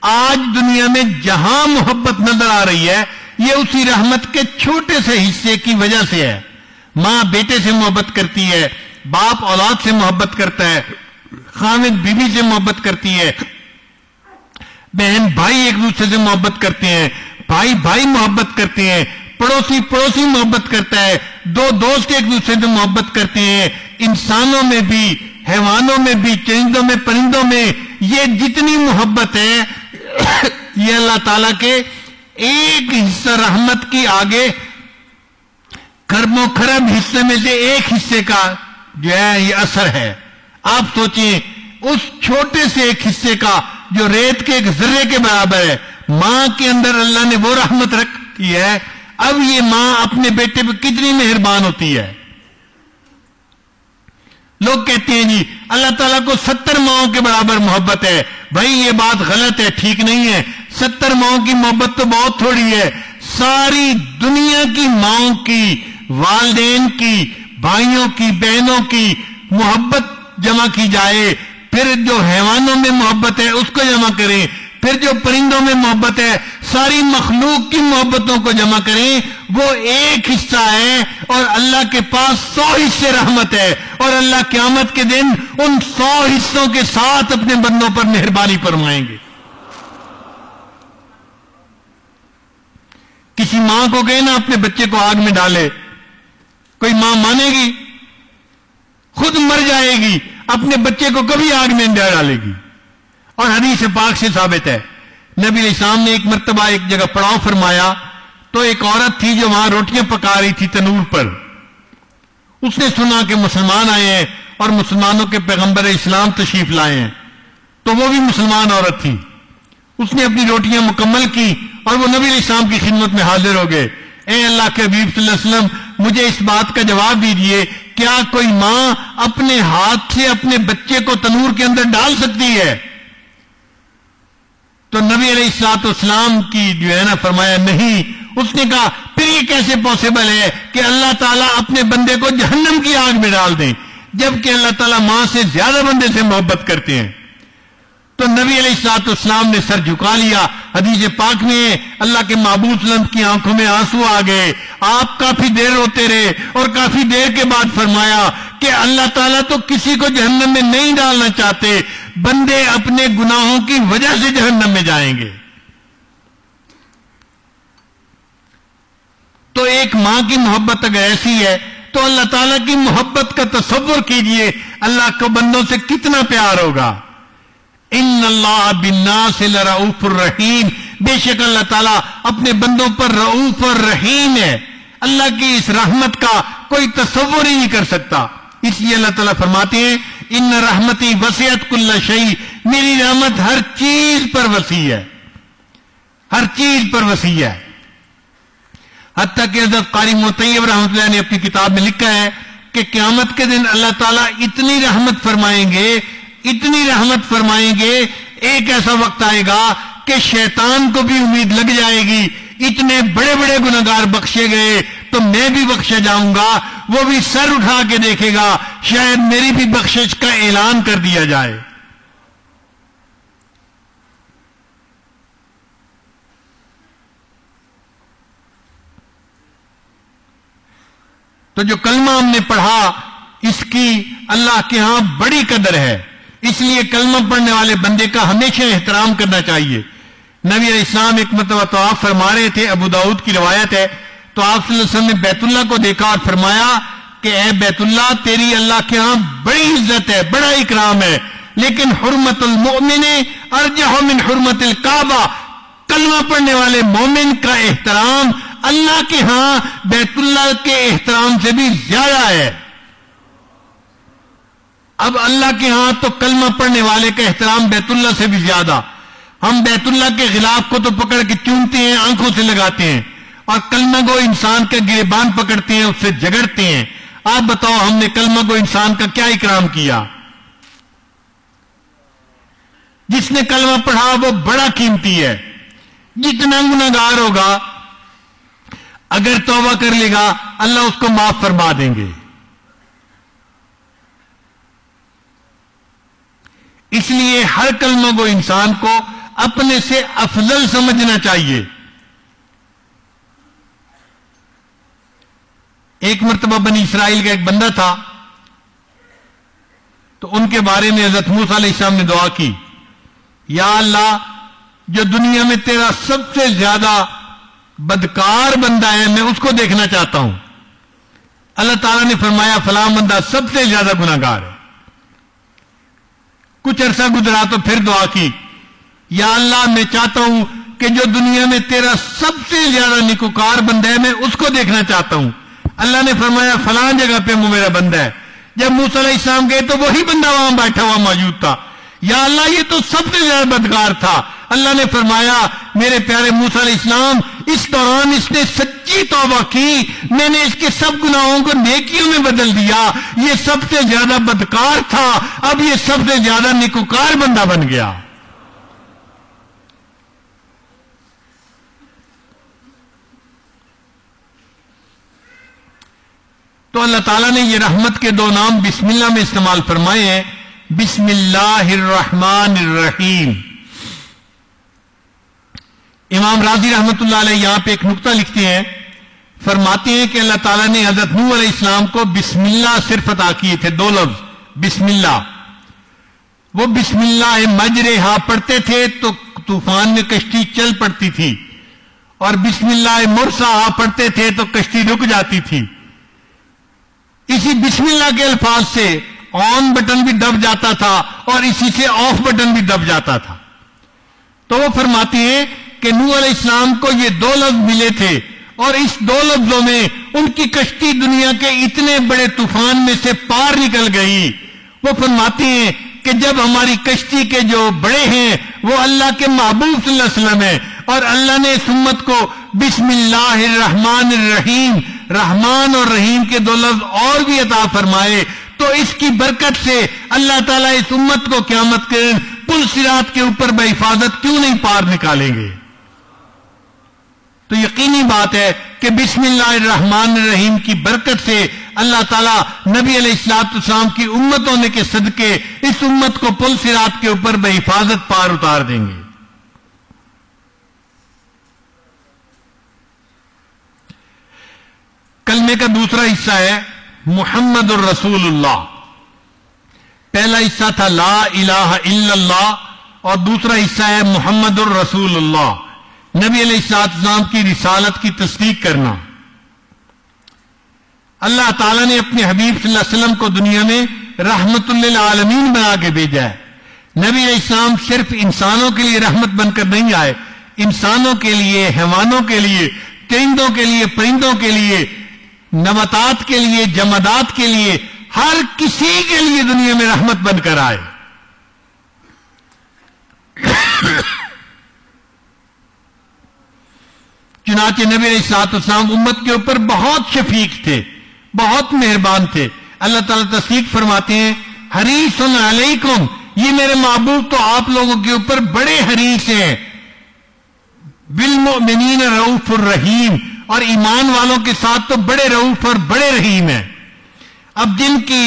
آج دنیا میں جہاں محبت نظر آ رہی ہے، یہ اسی رحمت کے چھوٹے سے حصے کی وجہ سے ہے۔ ماں بیٹے سے محبت کرتی ہے، باپ اولاد سے محبت کرتا ہے خامد بیوی سے محبت کرتی ہے بہن، بھائی ایک دوسرے سے محبت کرتے ہیں۔ بھائی بھائی محبت کرتے ہیں۔ پڑوسی پڑوسی محبت کرتا ہے۔ دو دوست ایک دوسرے سے محبت کرتے ہیں۔ انسانوں میں بھی، حیوانوں میں بھی چرندوں میں، پرندوں میں یہ جتنی محبت ہے، یہ اللہ تعالی کے ایک حصہ رحمت کی آگے کرم و خرب حصے میں سے ایک حصے کا جو ہے، یہ اثر ہے۔ آپ سوچیں، اس چھوٹے سے ایک حصے کا جو ریت کے ایک ذرے کے برابر ہے۔ ماں کے اندر اللہ نے وہ رحمت رکھی ہے۔ اب یہ ماں اپنے بیٹے پہ کتنی مہربان ہوتی ہے۔ لوگ کہتے ہیں جی اللہ تعالیٰ کو ستر ماؤں کے برابر محبت ہے۔ بھائی، یہ بات غلط ہے، ٹھیک نہیں ہے۔ ستر ماؤں کی محبت تو بہت تھوڑی ہے۔ ساری دنیا کی ماؤں کی، والدین کی، بھائیوں کی، بہنوں کی محبت جمع کی جائے۔ پھر جو حیوانوں میں محبت ہے، اس کو جمع کریں۔ پھر جو پرندوں میں محبت ہے، ساری مخلوق کی محبتوں کو جمع کریں۔ وہ ایک حصہ ہے اور اللہ کے پاس سو حصے رحمت ہے۔ اور اللہ قیامت کے دن ان سو حصوں کے ساتھ اپنے بندوں پر مہربانی فرمائیں گے۔ کسی ماں کو کہے نا، اپنے بچے کو آگ میں ڈالے۔ کوئی ماں مانے گی، خود مر جائے گی۔ اپنے بچے کو کبھی آگ میں نہیں ڈالے گی۔ اور حدیث پاک سے ثابت ہے، نبی علیہ السلام نے ایک مرتبہ ایک جگہ پڑاؤ فرمایا، تو ایک عورت تھی جو وہاں روٹیاں پکا رہی تھی تنور پر۔ اس نے سنا کہ مسلمان آئے ہیں اور مسلمانوں کے پیغمبر اسلام تشریف لائے ہیں۔ تو وہ بھی مسلمان عورت تھی۔ اس نے اپنی روٹیاں مکمل کی اور وہ نبی علیہ السلام کی خدمت میں حاضر ہو گئے۔ اے اللہ کے حبیب صلی اللہ علیہ وسلم، مجھے اس بات کا جواب دیجیے، کیا کوئی ماں اپنے ہاتھ سے اپنے بچے کو تنور کے اندر ڈال سکتی ہے؟ تو نبی علیہ السلاط اسلام کی جو ہے نا فرمایا، نہیں۔ اس نے کہا، پھر یہ کیسے پاسبل ہے کہ اللہ تعالیٰ اپنے بندے کو جہنم کی آگ میں ڈال دیں، جبکہ اللہ تعالیٰ ماں سے زیادہ بندے سے محبت کرتے ہیں؟ تو نبی علیہ السلاط اسلام نے سر جھکا لیا۔ حدیث پاک میں اللہ کے معبود لند کی آنکھوں میں آنسو آ گئے۔ آپ کافی دیر روتے رہے اور کافی دیر کے بعد فرمایا کہ اللہ تعالیٰ تو کسی کو جہنم میں نہیں ڈالنا چاہتے، بندے اپنے گناہوں کی وجہ سے جہنم میں جائیں گے۔ تو ایک ماں کی محبت اگر ایسی ہے تو اللہ تعالیٰ کی محبت کا تصور کیجیے۔ اللہ کو بندوں سے کتنا پیار ہوگا۔ ان اللہ بنا سے رعوف الرحیم بے شک اللہ تعالیٰ اپنے بندوں پر رعوف اور رحیم ہے۔ اللہ کی اس رحمت کا کوئی تصور ہی نہیں کر سکتا۔ اس لیے اللہ تعالیٰ فرماتے ہیں، ان رحمتی وسیعت کل شہی میری رحمت ہر چیز پر وسیع ہے۔ ہر چیز پر وسیع ہے۔ حتیٰ کہ حضرت قاری مطیب رحمۃ اللہ نے اپنی کتاب میں لکھا ہے کہ قیامت کے دن اللہ تعالیٰ اتنی رحمت فرمائیں گے اتنی رحمت فرمائیں گے، ایک ایسا وقت آئے گا کہ شیطان کو بھی امید لگ جائے گی۔ اتنے بڑے بڑے گناگار بخشے گئے، تو میں بھی بخشا جاؤں گا، وہ بھی سر اٹھا کے دیکھے گا، شاید میری بھی بخشش کا اعلان کر دیا جائے۔ تو جو کلمہ ہم نے پڑھا، اس کی اللہ کے ہاں بڑی قدر ہے۔ اس لیے کلمہ پڑھنے والے بندے کا ہمیشہ احترام کرنا چاہیے۔ نبی علیہ السلام ایک مرتبہ تو آپ فرما رہے تھے، ابو داود کی روایت ہے، تو آپ صلی اللہ علیہ وسلم نے بیت اللہ کو دیکھا اور فرمایا کہ اے بیت اللہ، تیری اللہ کے ہاں بڑی عزت ہے، بڑا اکرام ہے۔ لیکن حرمت المؤمن ارجح من حرمت الکعبہ۔ کلمہ پڑھنے والے مومن کا احترام اللہ کے ہاں بیت اللہ کے احترام سے بھی زیادہ ہے۔ اب اللہ کے ہاں تو کلمہ پڑھنے والے کا احترام بیت اللہ سے بھی زیادہ۔ ہم بیت اللہ کے خلاف کو تو پکڑ کے چونتے ہیں، آنکھوں سے لگاتے ہیں۔ اور کلمہ کو انسان کا گربان پکڑتے ہیں، اس سے جگڑتے ہیں۔ آپ بتاؤ، ہم نے کلمہ کو انسان کا کیا اکرام کیا؟ جس نے کلمہ پڑھا، وہ بڑا قیمتی ہے۔ جتنا گناگار ہوگا، اگر توبہ کر لے گا، اللہ اس کو معاف فرما دیں گے۔ اس لیے ہر کلمہ کو انسان کو اپنے سے افضل سمجھنا چاہیے۔ ایک مرتبہ بنی اسرائیل کا ایک بندہ تھا، تو ان کے بارے میں حضرت موسیٰ علیہ السلام نے دعا کی، یا اللہ، جو دنیا میں تیرا سب سے زیادہ بدکار بندہ ہے، میں اس کو دیکھنا چاہتا ہوں۔ اللہ تعالیٰ نے فرمایا، فلاں بندہ سب سے زیادہ گناگار ہے۔ کچھ عرصہ گزرا تو پھر دعا کی۔ یا اللہ، میں چاہتا ہوں کہ جو دنیا میں تیرا سب سے زیادہ نکوکار بندہ ہے، میں اس کو دیکھنا چاہتا ہوں۔ اللہ نے فرمایا، فلاں جگہ پہ وہ میرا بندہ ہے۔ جب موسیٰ علیہ السلام گئے تو وہی بندہ وہاں بیٹھا ہوا موجود تھا۔ یا اللہ، یہ تو سب سے زیادہ بدکار تھا۔ اللہ نے فرمایا، میرے پیارے موسیٰ علیہ السلام، اس دوران اس نے سچی توبہ کی، میں نے اس کے سب گناہوں کو نیکیوں میں بدل دیا۔ یہ سب سے زیادہ بدکار تھا، اب یہ سب سے زیادہ نکوکار بندہ بن گیا۔ تو اللہ تعالیٰ نے یہ رحمت کے دو نام بسم اللہ میں استعمال فرمائے ہیں۔ بسم اللہ الرحمن الرحیم۔ امام راضی رحمت اللہ علیہ یہاں پہ ایک نقطہ لکھتے ہیں، فرماتے ہیں کہ اللہ تعالیٰ نے حضرت نو علیہ السلام کو بسم اللہ صرف عطا کیے تھے، دو لفظ، بسم اللہ۔ وہ بسم اللہ مجرے ہاں پڑھتے تھے تو طوفان میں کشتی چل پڑتی تھی، اور بسم اللہ مرسا ہاں پڑھتے تھے تو کشتی رک جاتی تھی۔ اسی بسم اللہ کے الفاظ سے آن بٹن بھی دب جاتا تھا اور اسی سے آف بٹن بھی دب جاتا تھا۔ تو وہ فرماتی ہیں کہ نو علیہ السلام کو یہ دو لفظ ملے تھے اور اس دو لفظوں میں ان کی کشتی دنیا کے اتنے بڑے طوفان میں سے پار نکل گئی۔ وہ فرماتی ہیں کہ جب ہماری کشتی کے جو بڑے ہیں، وہ اللہ کے محبوب صلی اللہ علیہ وسلم ہیں اور اللہ نے اس امت کو بسم اللہ الرحمن الرحیم، رحمان اور رحیم کے دو لفظ اور بھی عطا فرمائے، تو اس کی برکت سے اللہ تعالیٰ اس امت کو قیامت کے پل سرات کے اوپر بے حفاظت کیوں نہیں پار نکالیں گے؟ تو یقینی بات ہے کہ بسم اللہ الرحمن الرحیم کی برکت سے اللہ تعالیٰ نبی علیہ السلاط السلام کی امت ہونے کے صدقے اس امت کو پل سرات کے اوپر بے حفاظت پار اتار دیں گے۔ کلمے کا دوسرا حصہ ہے محمد الرسول اللہ۔ پہلا حصہ تھا لا الہ الا اللہ اور دوسرا حصہ ہے محمد الرسول اللہ۔ نبی علیہ السلام کی رسالت کی تصدیق کرنا۔ اللہ تعالیٰ نے اپنے حبیب صلی اللہ علیہ وسلم کو دنیا میں رحمت للعالمین بنا کے بھیجا ہے۔ نبی علیہ السلام صرف انسانوں کے لیے رحمت بن کر نہیں آئے، انسانوں کے لیے، حیوانوں کے لیے ترندوں کے لیے، پرندوں کے لیے، نباتات کے لیے، جمادات کے لیے، ہر کسی کے لیے دنیا میں رحمت بن کر آئے۔ چنانچہ نبی علیہ السلاط اسلام امت کے اوپر بہت شفیق تھے، بہت مہربان تھے۔ اللہ تعالیٰ تصدیق فرماتے ہیں، حریص علیکم، یہ میرے محبوب تو آپ لوگوں کے اوپر بڑے حریص ہیں۔ بالمؤمنین رعوف الرحیم، اور ایمان والوں کے ساتھ تو بڑے رعوف اور بڑے رحیم ہیں۔ اب جن کی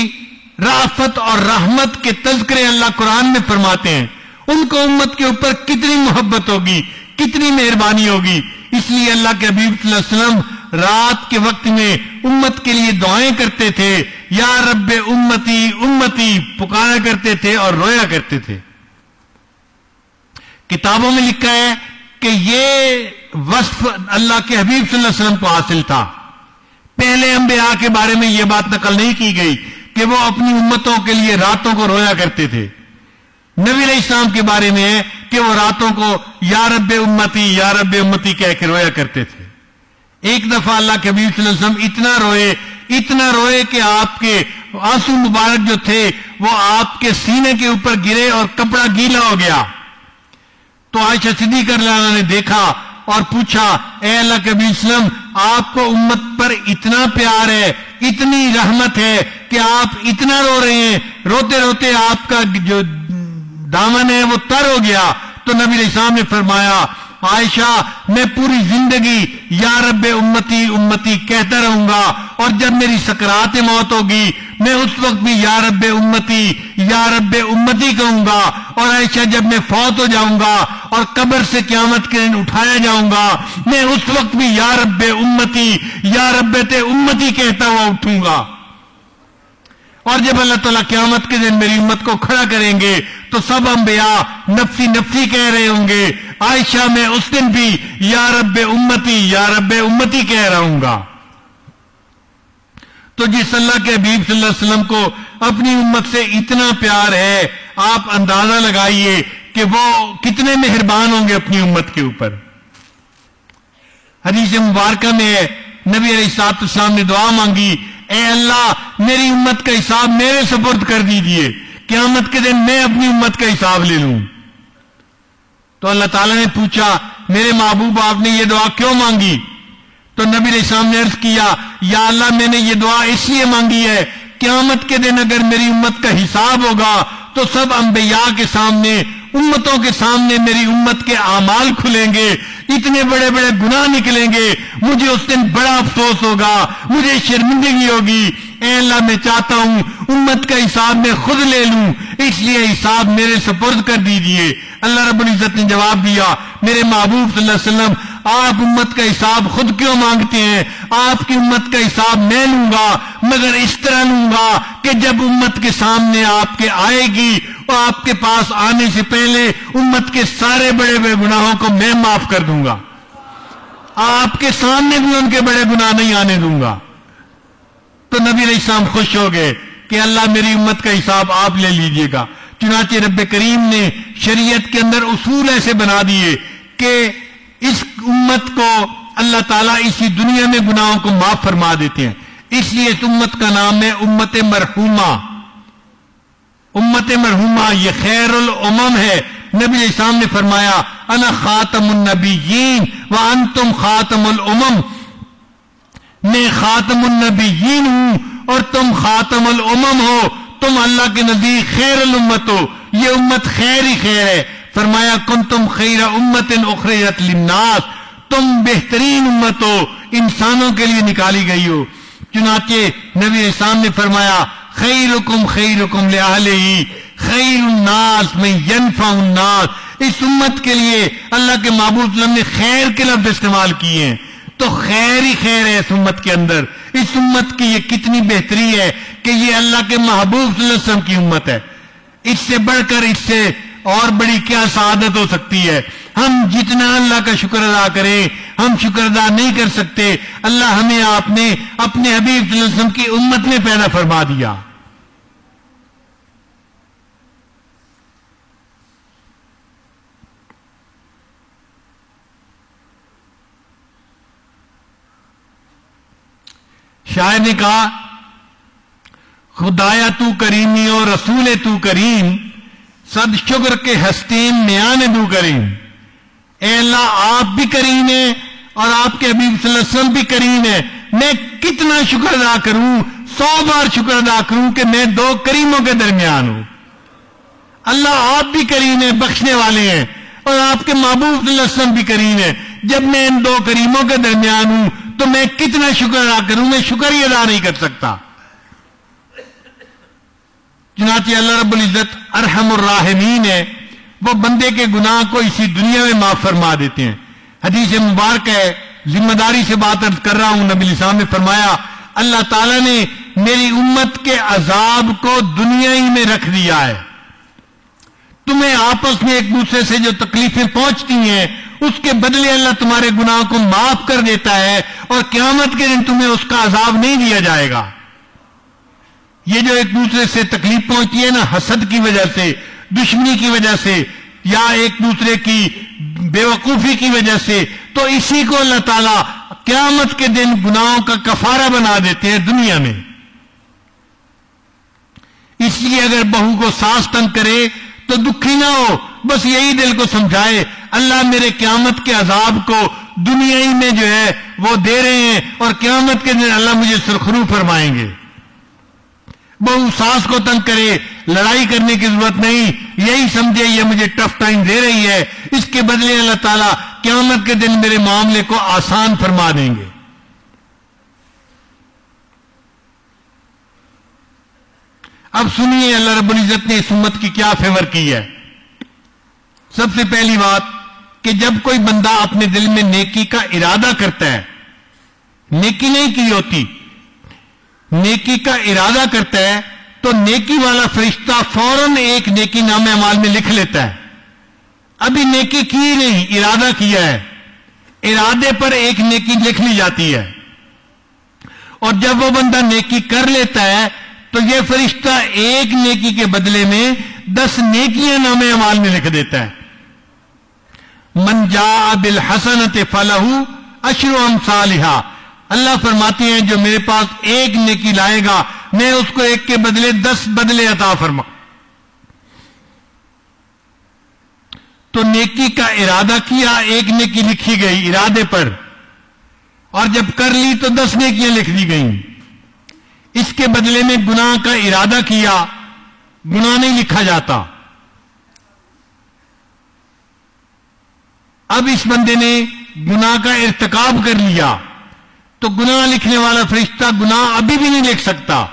رافت اور رحمت کے تذکرے اللہ قرآن میں فرماتے ہیں، ان کو امت کے اوپر کتنی محبت ہوگی، کتنی مہربانی ہوگی۔ اس لیے اللہ کے حبیب صلی اللہ علیہ وسلم رات کے وقت میں امت کے لیے دعائیں کرتے تھے۔ یا رب امتی امتی، پکارا کرتے تھے اور رویا کرتے تھے۔ کتابوں میں لکھا ہے کہ یہ وصف اللہ کے حبیب صلی اللہ علیہ وسلم کو حاصل تھا۔ پہلے انبیاء کے بارے میں یہ بات نقل نہیں کی گئی کہ وہ اپنی امتوں کے لیے راتوں کو رویا کرتے تھے۔ نبی علیہ السلام کے بارے میں ہے کہ وہ راتوں کو یا رب امتی، یا رب امتی کہہ کے رویا کرتے تھے۔ ایک دفعہ اللہ کے حبیب صلی اللہ علیہ وسلم اتنا روئے اتنا روئے کہ آپ کے آنسو مبارک جو تھے، وہ آپ کے سینے کے اوپر گرے اور کپڑا گیلا ہو گیا۔ تو عائشہ صدیق اللہ نے دیکھا اور پوچھا، اے اللہ کے وسلم، آپ کو امت پر اتنا پیار ہے، اتنی رحمت ہے کہ آپ اتنا رو رہے ہیں، روتے روتے آپ کا جو دامن ہے، وہ تر ہو گیا۔ تو نبی علیہ السلام نے فرمایا، عائشہ، میں پوری زندگی یا رب امتی امتی کہتا رہوں گا، اور جب میری سکرات موت ہوگی، میں اس وقت بھی یا رب امتی، یا رب امتی کہوں گا، اور عائشہ، جب میں فوت ہو جاؤں گا، اور قبر سے قیامت کے دن اٹھایا جاؤں گا، میں اس وقت بھی یا رب امتی، یا رب امتی کہتا ہوا اٹھوں گا۔ اور جب اللہ تعالیٰ قیامت کے دن میری امت کو کھڑا کریں گے تو سب انبیاء نفسی نفسی کہہ رہے ہوں گے۔ عائشہ میں اس دن بھی یا رب امتی، یا رب امتی کہہ رہا ہوں گا۔ تو جس اللہ کے حبیب صلی اللہ علیہ وسلم کو اپنی امت سے اتنا پیار ہے، آپ اندازہ لگائیے کہ وہ کتنے مہربان ہوں گے اپنی امت کے اوپر۔ حدیث مبارکہ میں نبی علیہ السلاط اسلام نے دعا مانگی، اے اللہ، میری امت کا حساب میرے سپرد کر دیجیے۔ قیامت کے دن میں اپنی امت کا حساب لے لوں۔ تو اللہ تعالیٰ نے پوچھا، میرے محبوب، آپ نے یہ دعا کیوں مانگی؟ تو نبی علیہ السلام نے عرض کیا، یا اللہ، میں نے یہ دعا اس لیے مانگی ہے، قیامت کے دن اگر میری امت کا حساب ہوگا، تو سب انبیاء کے سامنے، امتوں کے سامنے میری امت کے اعمال کھلیں گے، اتنے بڑے بڑے گناہ نکلیں گے، مجھے اس دن بڑا افسوس ہوگا، مجھے شرمندگی ہوگی۔ اے اللہ میں چاہتا ہوں امت کا حساب میں خود لے لوں، اس لیے حساب میرے سپرد کر دیجیے۔ اللہ رب العزت نے جواب دیا، میرے محبوب صلی اللہ علیہ وسلم، آپ امت کا حساب خود کیوں مانگتے ہیں؟ آپ کی امت کا حساب میں لوں گا، مگر اس طرح لوں گا کہ جب امت کے سامنے آپ کے آئے گی اور آپ کے پاس آنے سے پہلے امت کے سارے بڑے بڑے گناہوں کو میں معاف کر دوں گا۔ آپ کے سامنے بھی ان کے بڑے گناہ نہیں آنے دوں گا۔ تو نبی علیہ السلام خوش ہو گئے کہ اللہ میری امت کا حساب آپ لے لیجیے گا۔ چنانچہ رب کریم نے شریعت کے اندر اصول ایسے بنا دیے کہ اس امت کو اللہ تعالیٰ اسی دنیا میں گناہوں کو معاف فرما دیتے ہیں۔ اس لیے اس امت کا نام ہے امت مرحومہ۔ امت مرحومہ، یہ خیر الامم ہے۔ نبی علیہ السلام نے فرمایا، انا خاتم النبیین و انتم خاتم الامم۔ میں خاتم النبیین ہوں اور تم خاتم الامم ہو، تم اللہ کے نزدیک خیر الامت ہو، یہ امت خیر ہی خیر ہے۔ فرمایا کن تم خیر امت اخرجت للناس، تم بہترین امت ہو، انسانوں کے لیے نکالی گئی ہو۔ چنانچہ نبی اسلام نے فرمایا، خیرکم خیرکم لأہلہی، خیر الناس میں ینفع الناس۔ اس امت کے لیے اللہ کے معبود وسلم نے خیر کے لفظ استعمال کیے ہیں۔ تو خیر ہی خیر ہے اس امت کے اندر۔ اس امت کی یہ کتنی بہتری ہے کہ یہ اللہ کے محبوب صلی اللہ علیہ وسلم کی امت ہے۔ اس سے بڑھ کر اس سے اور بڑی کیا سعادت ہو سکتی ہے۔ ہم جتنا اللہ کا شکر ادا کریں، ہم شکر ادا نہیں کر سکتے۔ اللہ ہمیں آپ نے اپنے حبیب صلی اللہ علیہ وسلم کی امت میں پیدا فرما دیا۔ شاعر نے کہا، خدایا تو کریمی اور رسول تو کریم صد شکر کے ہستین میان دو کریم. اے اللہ، آپ بھی کریم ہیں اور آپ کے حبیب صلی اللہ علیہ وسلم بھی کریم ہے میں کتنا شکر ادا کروں، سو بار شکر ادا کروں کہ میں دو کریموں کے درمیان ہوں. اللہ آپ بھی کریم ہیں، بخشنے والے ہیں اور آپ کے محبوب صلی اللہ علیہ وسلم بھی کریم ہے جب میں ان دو کریموں کے درمیان ہوں تو میں کتنا شکر ادا کروں؟ میں شکر ہی ادا نہیں کر سکتا۔ چنانچہ اللہ رب العزت ارحم الراحمین ہے۔ وہ بندے کے گناہ کو اسی دنیا میں معاف فرما دیتے ہیں۔ حدیث مبارک ہے۔ ذمہ داری سے بات ارد کر رہا ہوں۔ نبی السلام نے فرمایا، اللہ تعالیٰ نے میری امت کے عذاب کو دنیا ہی میں رکھ دیا ہے۔ تمہیں آپس میں ایک دوسرے سے جو تکلیفیں پہنچتی ہیں اس کے بدلے اللہ تمہارے گناہ کو معاف کر دیتا ہے اور قیامت کے دن تمہیں اس کا عذاب نہیں دیا جائے گا۔ یہ جو ایک دوسرے سے تکلیف پہنچتی ہے نا، حسد کی وجہ سے، دشمنی کی وجہ سے، یا ایک دوسرے کی بے وقوفی کی وجہ سے، تو اسی کو اللہ تعالیٰ قیامت کے دن گناہوں کا کفارہ بنا دیتے ہیں دنیا میں۔ اس لیے اگر بہو کو ساس تنگ کرے تو دکھی نہ ہو، بس یہی دل کو سمجھائے اللہ میرے قیامت کے عذاب کو دنیا ہی میں جو ہے وہ دے رہے ہیں اور قیامت کے دن اللہ مجھے سرخرو فرمائیں گے۔ بہو ساس کو تنگ کرے، لڑائی کرنے کی ضرورت نہیں، یہی سمجھے، یہ مجھے ٹف ٹائم دے رہی ہے۔ اس کے بدلے اللہ تعالیٰ قیامت کے دن میرے معاملے کو آسان فرما دیں گے۔ اب سنیے، اللہ رب العزت نے اس امت کی کیا فیور کی ہے۔ سب سے پہلی بات کہ جب کوئی بندہ اپنے دل میں نیکی کا ارادہ کرتا ہے، نیکی نہیں کی ہوتی، نیکی کا ارادہ کرتا ہے، تو نیکی والا فرشتہ فوراً ایک نیکی نام امال میں لکھ لیتا ہے۔ ابھی نیکی کی نہیں، ارادہ کیا ہے۔ ارادے پر ایک نیکی لکھ لی جاتی ہے۔ اور جب وہ بندہ نیکی کر لیتا ہے، تو یہ فرشتہ ایک نیکی کے بدلے میں دس نیکیاں نام امال میں لکھ دیتا ہے۔ من جا بالحسنت فلح اشر امثالہ اللہ فرماتے ہیں، جو میرے پاس ایک نیکی لائے گا، میں اس کو ایک کے بدلے دس بدلے عطا فرما۔ تو نیکی کا ارادہ کیا، ایک نیکی لکھی گئی ارادے پر۔ اور جب کر لی تو دس نیکیاں لکھ دی گئیں۔ اس کے بدلے میں گناہ کا ارادہ کیا، گناہ نہیں لکھا جاتا۔ اب اس بندے نے گناہ کا ارتکاب کر لیا تو گناہ لکھنے والا فرشتہ گناہ ابھی بھی نہیں لکھ سکتا۔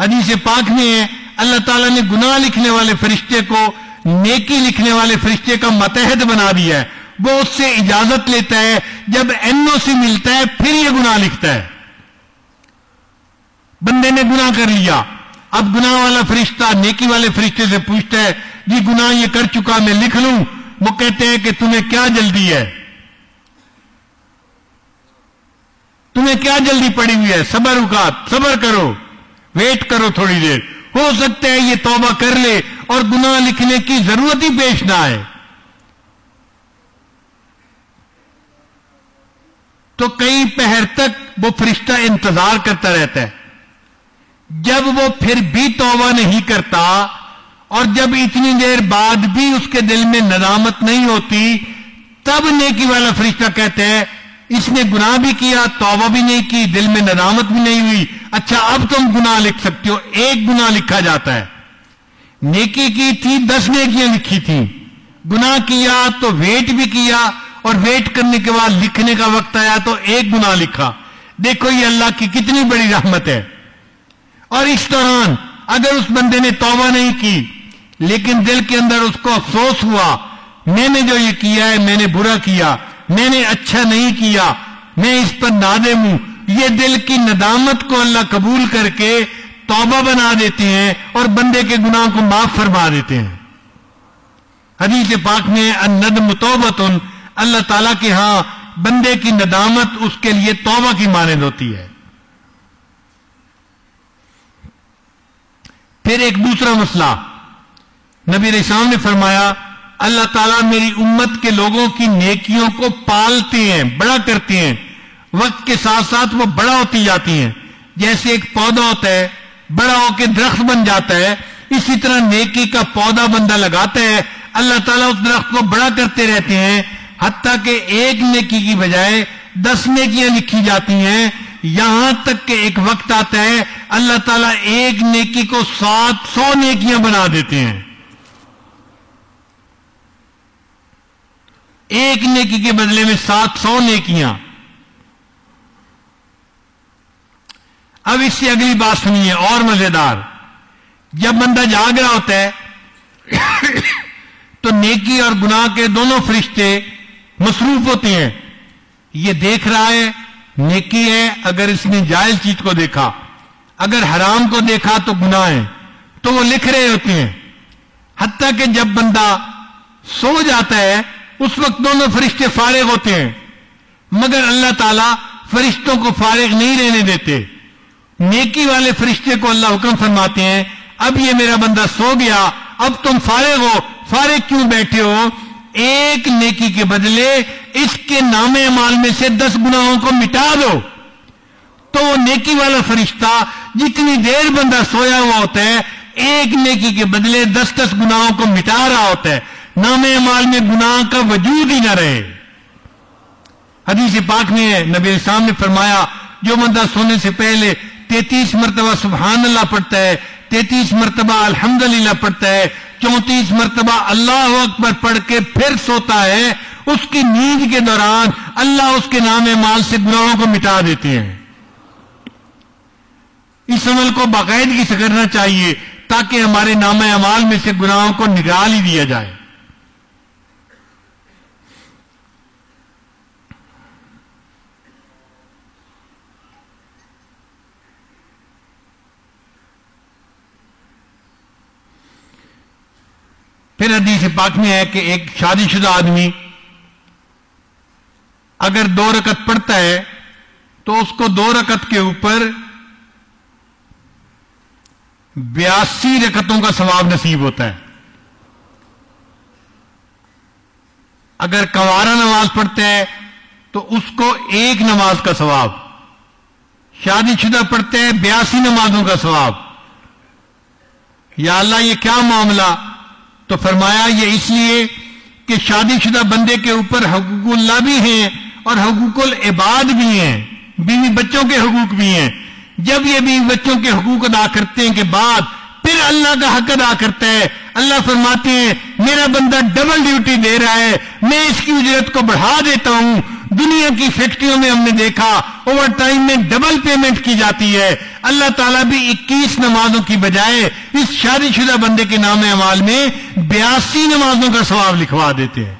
حدیث پاک میں ہے، اللہ تعالیٰ نے گناہ لکھنے والے فرشتے کو نیکی لکھنے والے فرشتے کا متحد بنا دیا ہے۔ وہ اس سے اجازت لیتا ہے، جب این او سی ملتا ہے، پھر یہ گناہ لکھتا ہے۔ بندے نے گناہ کر لیا۔ اب گناہ والا فرشتہ، نیکی والے فرشتے سے پوچھتا ہے جی گناہ یہ کر چکا، میں لکھ لوں۔ وہ کہتے ہیں کہ تمہیں کیا جلدی ہے؟ تمہیں کیا جلدی پڑی ہوئی ہے؟ صبر اوقات، صبر کرو ویٹ کرو تھوڑی دیر۔ ہو سکتا ہے یہ توبہ کر لے اور گناہ لکھنے کی ضرورت ہی پیش نہ آئے۔ تو کئی پہر تک وہ فرشتہ انتظار کرتا رہتا ہے۔ جب وہ پھر بھی توبہ نہیں کرتا اور جب اتنی دیر بعد بھی اس کے دل میں ندامت نہیں ہوتی، تب نیکی والا فرشتہ کہتے ہیں اس نے گناہ بھی کیا، توبہ بھی نہیں کی، دل میں ندامت بھی نہیں ہوئی۔ اچھا اب تم گناہ لکھ سکتے ہو، ایک گناہ لکھا جاتا ہے۔ نیکی کی تھی، دس نیکیاں لکھی تھی۔ گناہ کیا تو ویٹ بھی کیا، اور ویٹ کرنے کے بعد لکھنے کا وقت آیا تو ایک گناہ لکھا۔ دیکھو، یہ اللہ کی کتنی بڑی رحمت ہے۔ اور اس دوران اگر اس بندے نے توبہ نہیں کی لیکن دل کے اندر اس کو افسوس ہوا۔ میں نے جو یہ کیا ہے، میں نے برا کیا۔ میں نے اچھا نہیں کیا۔ میں اس پر نادم ہوں۔ یہ دل کی ندامت کو اللہ قبول کر کے توبہ بنا دیتے ہیں اور بندے کے گناہ کو معاف فرما دیتے ہیں۔ حدیث پاک میں الندم توبت اللہ تعالیٰ کے ہاں بندے کی ندامت اس کے لیے توبہ کی مانند ہوتی ہے۔ پھر ایک دوسرا مسئلہ۔ نبی رسام نے فرمایا، اللہ تعالیٰ میری امت کے لوگوں کی نیکیوں کو پالتے ہیں، بڑا کرتے ہیں۔ وقت کے ساتھ ساتھ وہ بڑا ہوتی جاتی ہیں۔ جیسے ایک پودا ہوتا ہے، بڑا ہو کے درخت بن جاتا ہے، اسی طرح نیکی کا پودا بندہ لگاتا ہے۔ اللہ تعالیٰ اس درخت کو بڑا کرتے رہتے ہیں، حتیٰ کہ ایک نیکی کی بجائے دس نیکیاں لکھی جاتی ہیں۔ یہاں تک کہ ایک وقت آتا ہے، اللہ تعالیٰ ایک نیکی کو سات سو نیکیاں بنا دیتے ہیں۔ ایک نیکی کے بدلے میں سات سو نیکیاں۔ اب اس سے اگلی بات سنیے، اور مزیدار۔ جب بندہ جاگ رہا ہوتا ہے، تو نیکی اور گناہ کے دونوں فرشتے مصروف ہوتے ہیں۔ یہ دیکھ رہا ہے، نیکی ہے اگر اس نے جائز چیز کو دیکھا۔ اگر حرام کو دیکھا تو گناہ ہے۔ تو وہ لکھ رہے ہوتے ہیں۔ حتیٰ کہ جب بندہ سو جاتا ہے اس وقت دونوں فرشتے فارغ ہوتے ہیں۔ مگر اللہ تعالیٰ فرشتوں کو فارغ نہیں رہنے دیتے۔ نیکی والے فرشتے کو اللہ حکم فرماتے ہیں، اب یہ میرا بندہ سو گیا، اب تم فارغ ہو۔ فارغ کیوں بیٹھے ہو؟ ایک نیکی کے بدلے اس کے نام مال میں سے دس گناہوں کو مٹا دو۔ تو وہ نیکی والا فرشتہ جتنی دیر بندہ سویا ہوا ہوتا ہے، ایک نیکی کے بدلے دس دس گناہوں کو مٹا رہا ہوتا ہے۔ نام مال میں گناہ کا وجود ہی نہ رہے۔ حدیث پاک میں ہے نبی اسلام نے فرمایا، جو بندہ سونے سے پہلے تینتیس مرتبہ سبحان اللہ پڑھتا ہے، تینتیس مرتبہ الحمد للہ پڑھتا ہے، چونتیس مرتبہ اللہ اکبر پڑھ کے پھر سوتا ہے، اس کی نیند کے دوران اللہ اس کے نام مال سے گناہوں کو مٹا دیتے ہیں۔ اس عمل کو باقاعدگی سے کرنا چاہیے تاکہ ہمارے نام امال میں سے گناہوں کو نکال ہی دیا جائے۔ پھر حدیث پاک میں ہے کہ ایک شادی شدہ آدمی اگر دو رکت پڑھتا ہے تو اس کو دو رکت کے اوپر بیاسی رکتوں کا ثواب نصیب ہوتا ہے۔ اگر کنوارا نماز پڑھتا ہے تو اس کو ایک نماز کا ثواب شادی شدہ پڑھتے ہیں بیاسی نمازوں کا ثواب۔ یا اللہ یہ کیا معاملہ تو فرمایا یہ اس لیے کہ شادی شدہ بندے کے اوپر حقوق اللہ بھی ہیں اور حقوق العباد بھی ہیں، بیوی بچوں کے حقوق بھی ہیں۔ جب یہ بیوی بچوں کے حقوق ادا کرتے ہیں کے بعد پھر اللہ کا حق ادا کرتا ہے۔ اللہ فرماتے ہیں، میرا بندہ ڈبل ڈیوٹی دے رہا ہے، میں اس کی اجرت کو بڑھا دیتا ہوں۔ دنیا کی فیکٹریوں میں ہم نے دیکھا اوور ٹائم میں ڈبل پیمنٹ کی جاتی ہے۔ اللہ تعالیٰ بھی اکیس نمازوں کی بجائے اس شادی شدہ بندے کے نام اعمال میں بیاسی نمازوں کا ثواب لکھوا دیتے ہیں۔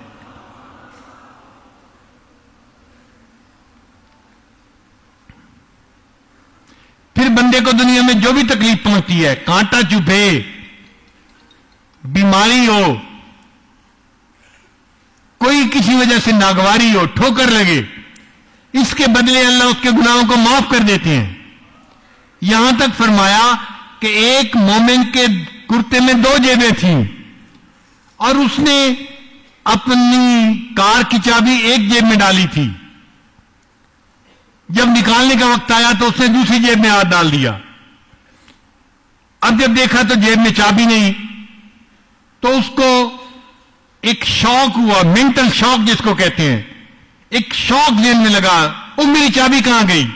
پھر بندے کو دنیا میں جو بھی تکلیف پہنچتی ہے، کانٹا چپے بیماری ہو کوئی کسی وجہ سے ناگواری ہو ٹھوکر لگے، اس کے بدلے اللہ اس کے گناہوں کو معاف کر دیتے ہیں۔ یہاں تک فرمایا کہ ایک مومن کے کرتے میں دو جیبیں تھیں اور اس نے اپنی کار کی چابی ایک جیب میں ڈالی تھی۔ جب نکالنے کا وقت آیا تو اس نے دوسری جیب میں ہاتھ ڈال دیا۔ اب جب دیکھا تو جیب میں چابی نہیں، تو اس کو ایک شوق ہوا مینٹل شوق جس کو کہتے ہیں۔ ایک شوق ذہن میں لگا وہ میری چابی کہاں گئی؟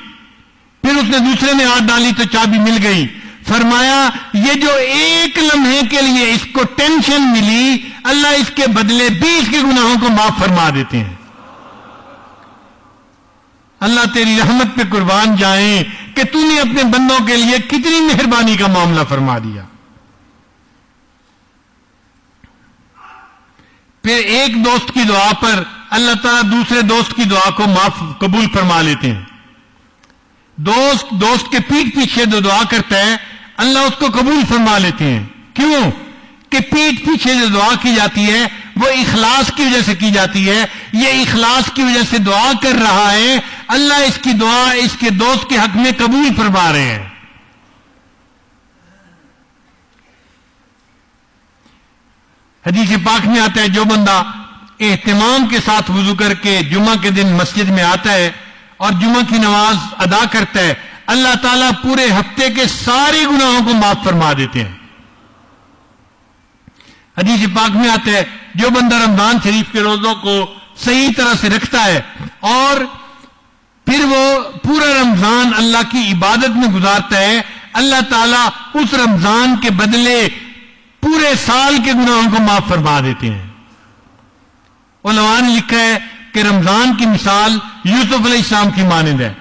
پھر اس نے دوسرے میں ہاتھ ڈالی تو چابی مل گئی۔ فرمایا، یہ جو ایک لمحے کے لیے اس کو ٹینشن ملی، اللہ اس کے بدلے بیس کے گناہوں کو معاف فرما دیتے ہیں۔ اللہ تیری رحمت پہ قربان جائیں کہ تو نے اپنے بندوں کے لیے کتنی مہربانی کا معاملہ فرما دیا۔ پھر ایک دوست کی دعا پر اللہ تعالیٰ دوسرے دوست کی دعا کو معاف قبول فرما لیتے ہیں۔ دوست دوست کے پیٹ پیچھے جو دعا کرتا ہے، اللہ اس کو قبول فرما لیتے ہیں۔ کیوں؟ کہ پیٹ پیچھے جو دعا کی جاتی ہے، وہ اخلاص کی وجہ سے کی جاتی ہے۔ یہ اخلاص کی وجہ سے دعا کر رہا ہے۔ اللہ اس کی دعا، اس کے دوست کے حق میں قبول فرما رہے ہیں۔ حدیث پاک میں آتا ہے، جو بندہ اہتمام کے ساتھ وضو کر کے جمعہ کے دن مسجد میں آتا ہے اور جمعہ کی نماز ادا کرتا ہے، اللہ تعالیٰ پورے ہفتے کے سارے گناہوں کو معاف فرما دیتے ہیں۔ حدیث پاک میں آتا ہے، جو بندہ رمضان شریف کے روزوں کو صحیح طرح سے رکھتا ہے اور پھر وہ پورا رمضان اللہ کی عبادت میں گزارتا ہے، اللہ تعالیٰ اس رمضان کے بدلے پورے سال کے گناہوں کو معاف فرما دیتے ہیں۔ علماء نے لکھا ہے کہ رمضان کی مثال یوسف علیہ السلام کی مانند ہے۔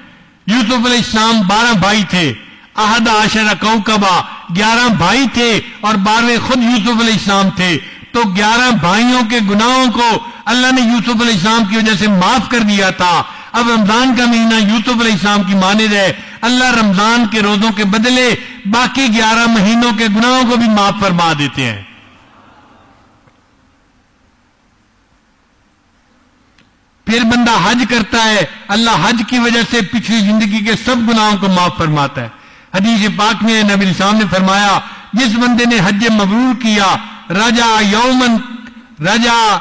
یوسف علیہ السلام بارہ بھائی تھے۔ احد عشرہ کوکبہ گیارہ بھائی تھے اور بارہویں خود یوسف علیہ السلام تھے۔ تو گیارہ بھائیوں کے گناہوں کو اللہ نے یوسف علیہ السلام کی وجہ سے معاف کر دیا تھا۔ اب رمضان کا مہینہ یوسف علیہ السلام کی مانند ہے۔ اللہ رمضان کے روزوں کے بدلے باقی گیارہ مہینوں کے گناہوں کو بھی معاف فرما دیتے ہیں۔ پھر بندہ حج کرتا ہے، اللہ حج کی وجہ سے پچھلی زندگی کے سب گناہوں کو معاف فرماتا ہے۔ حدیث پاک میں نبی السلام نے فرمایا، جس بندے نے حج مبرور کیا رجا یومن رجا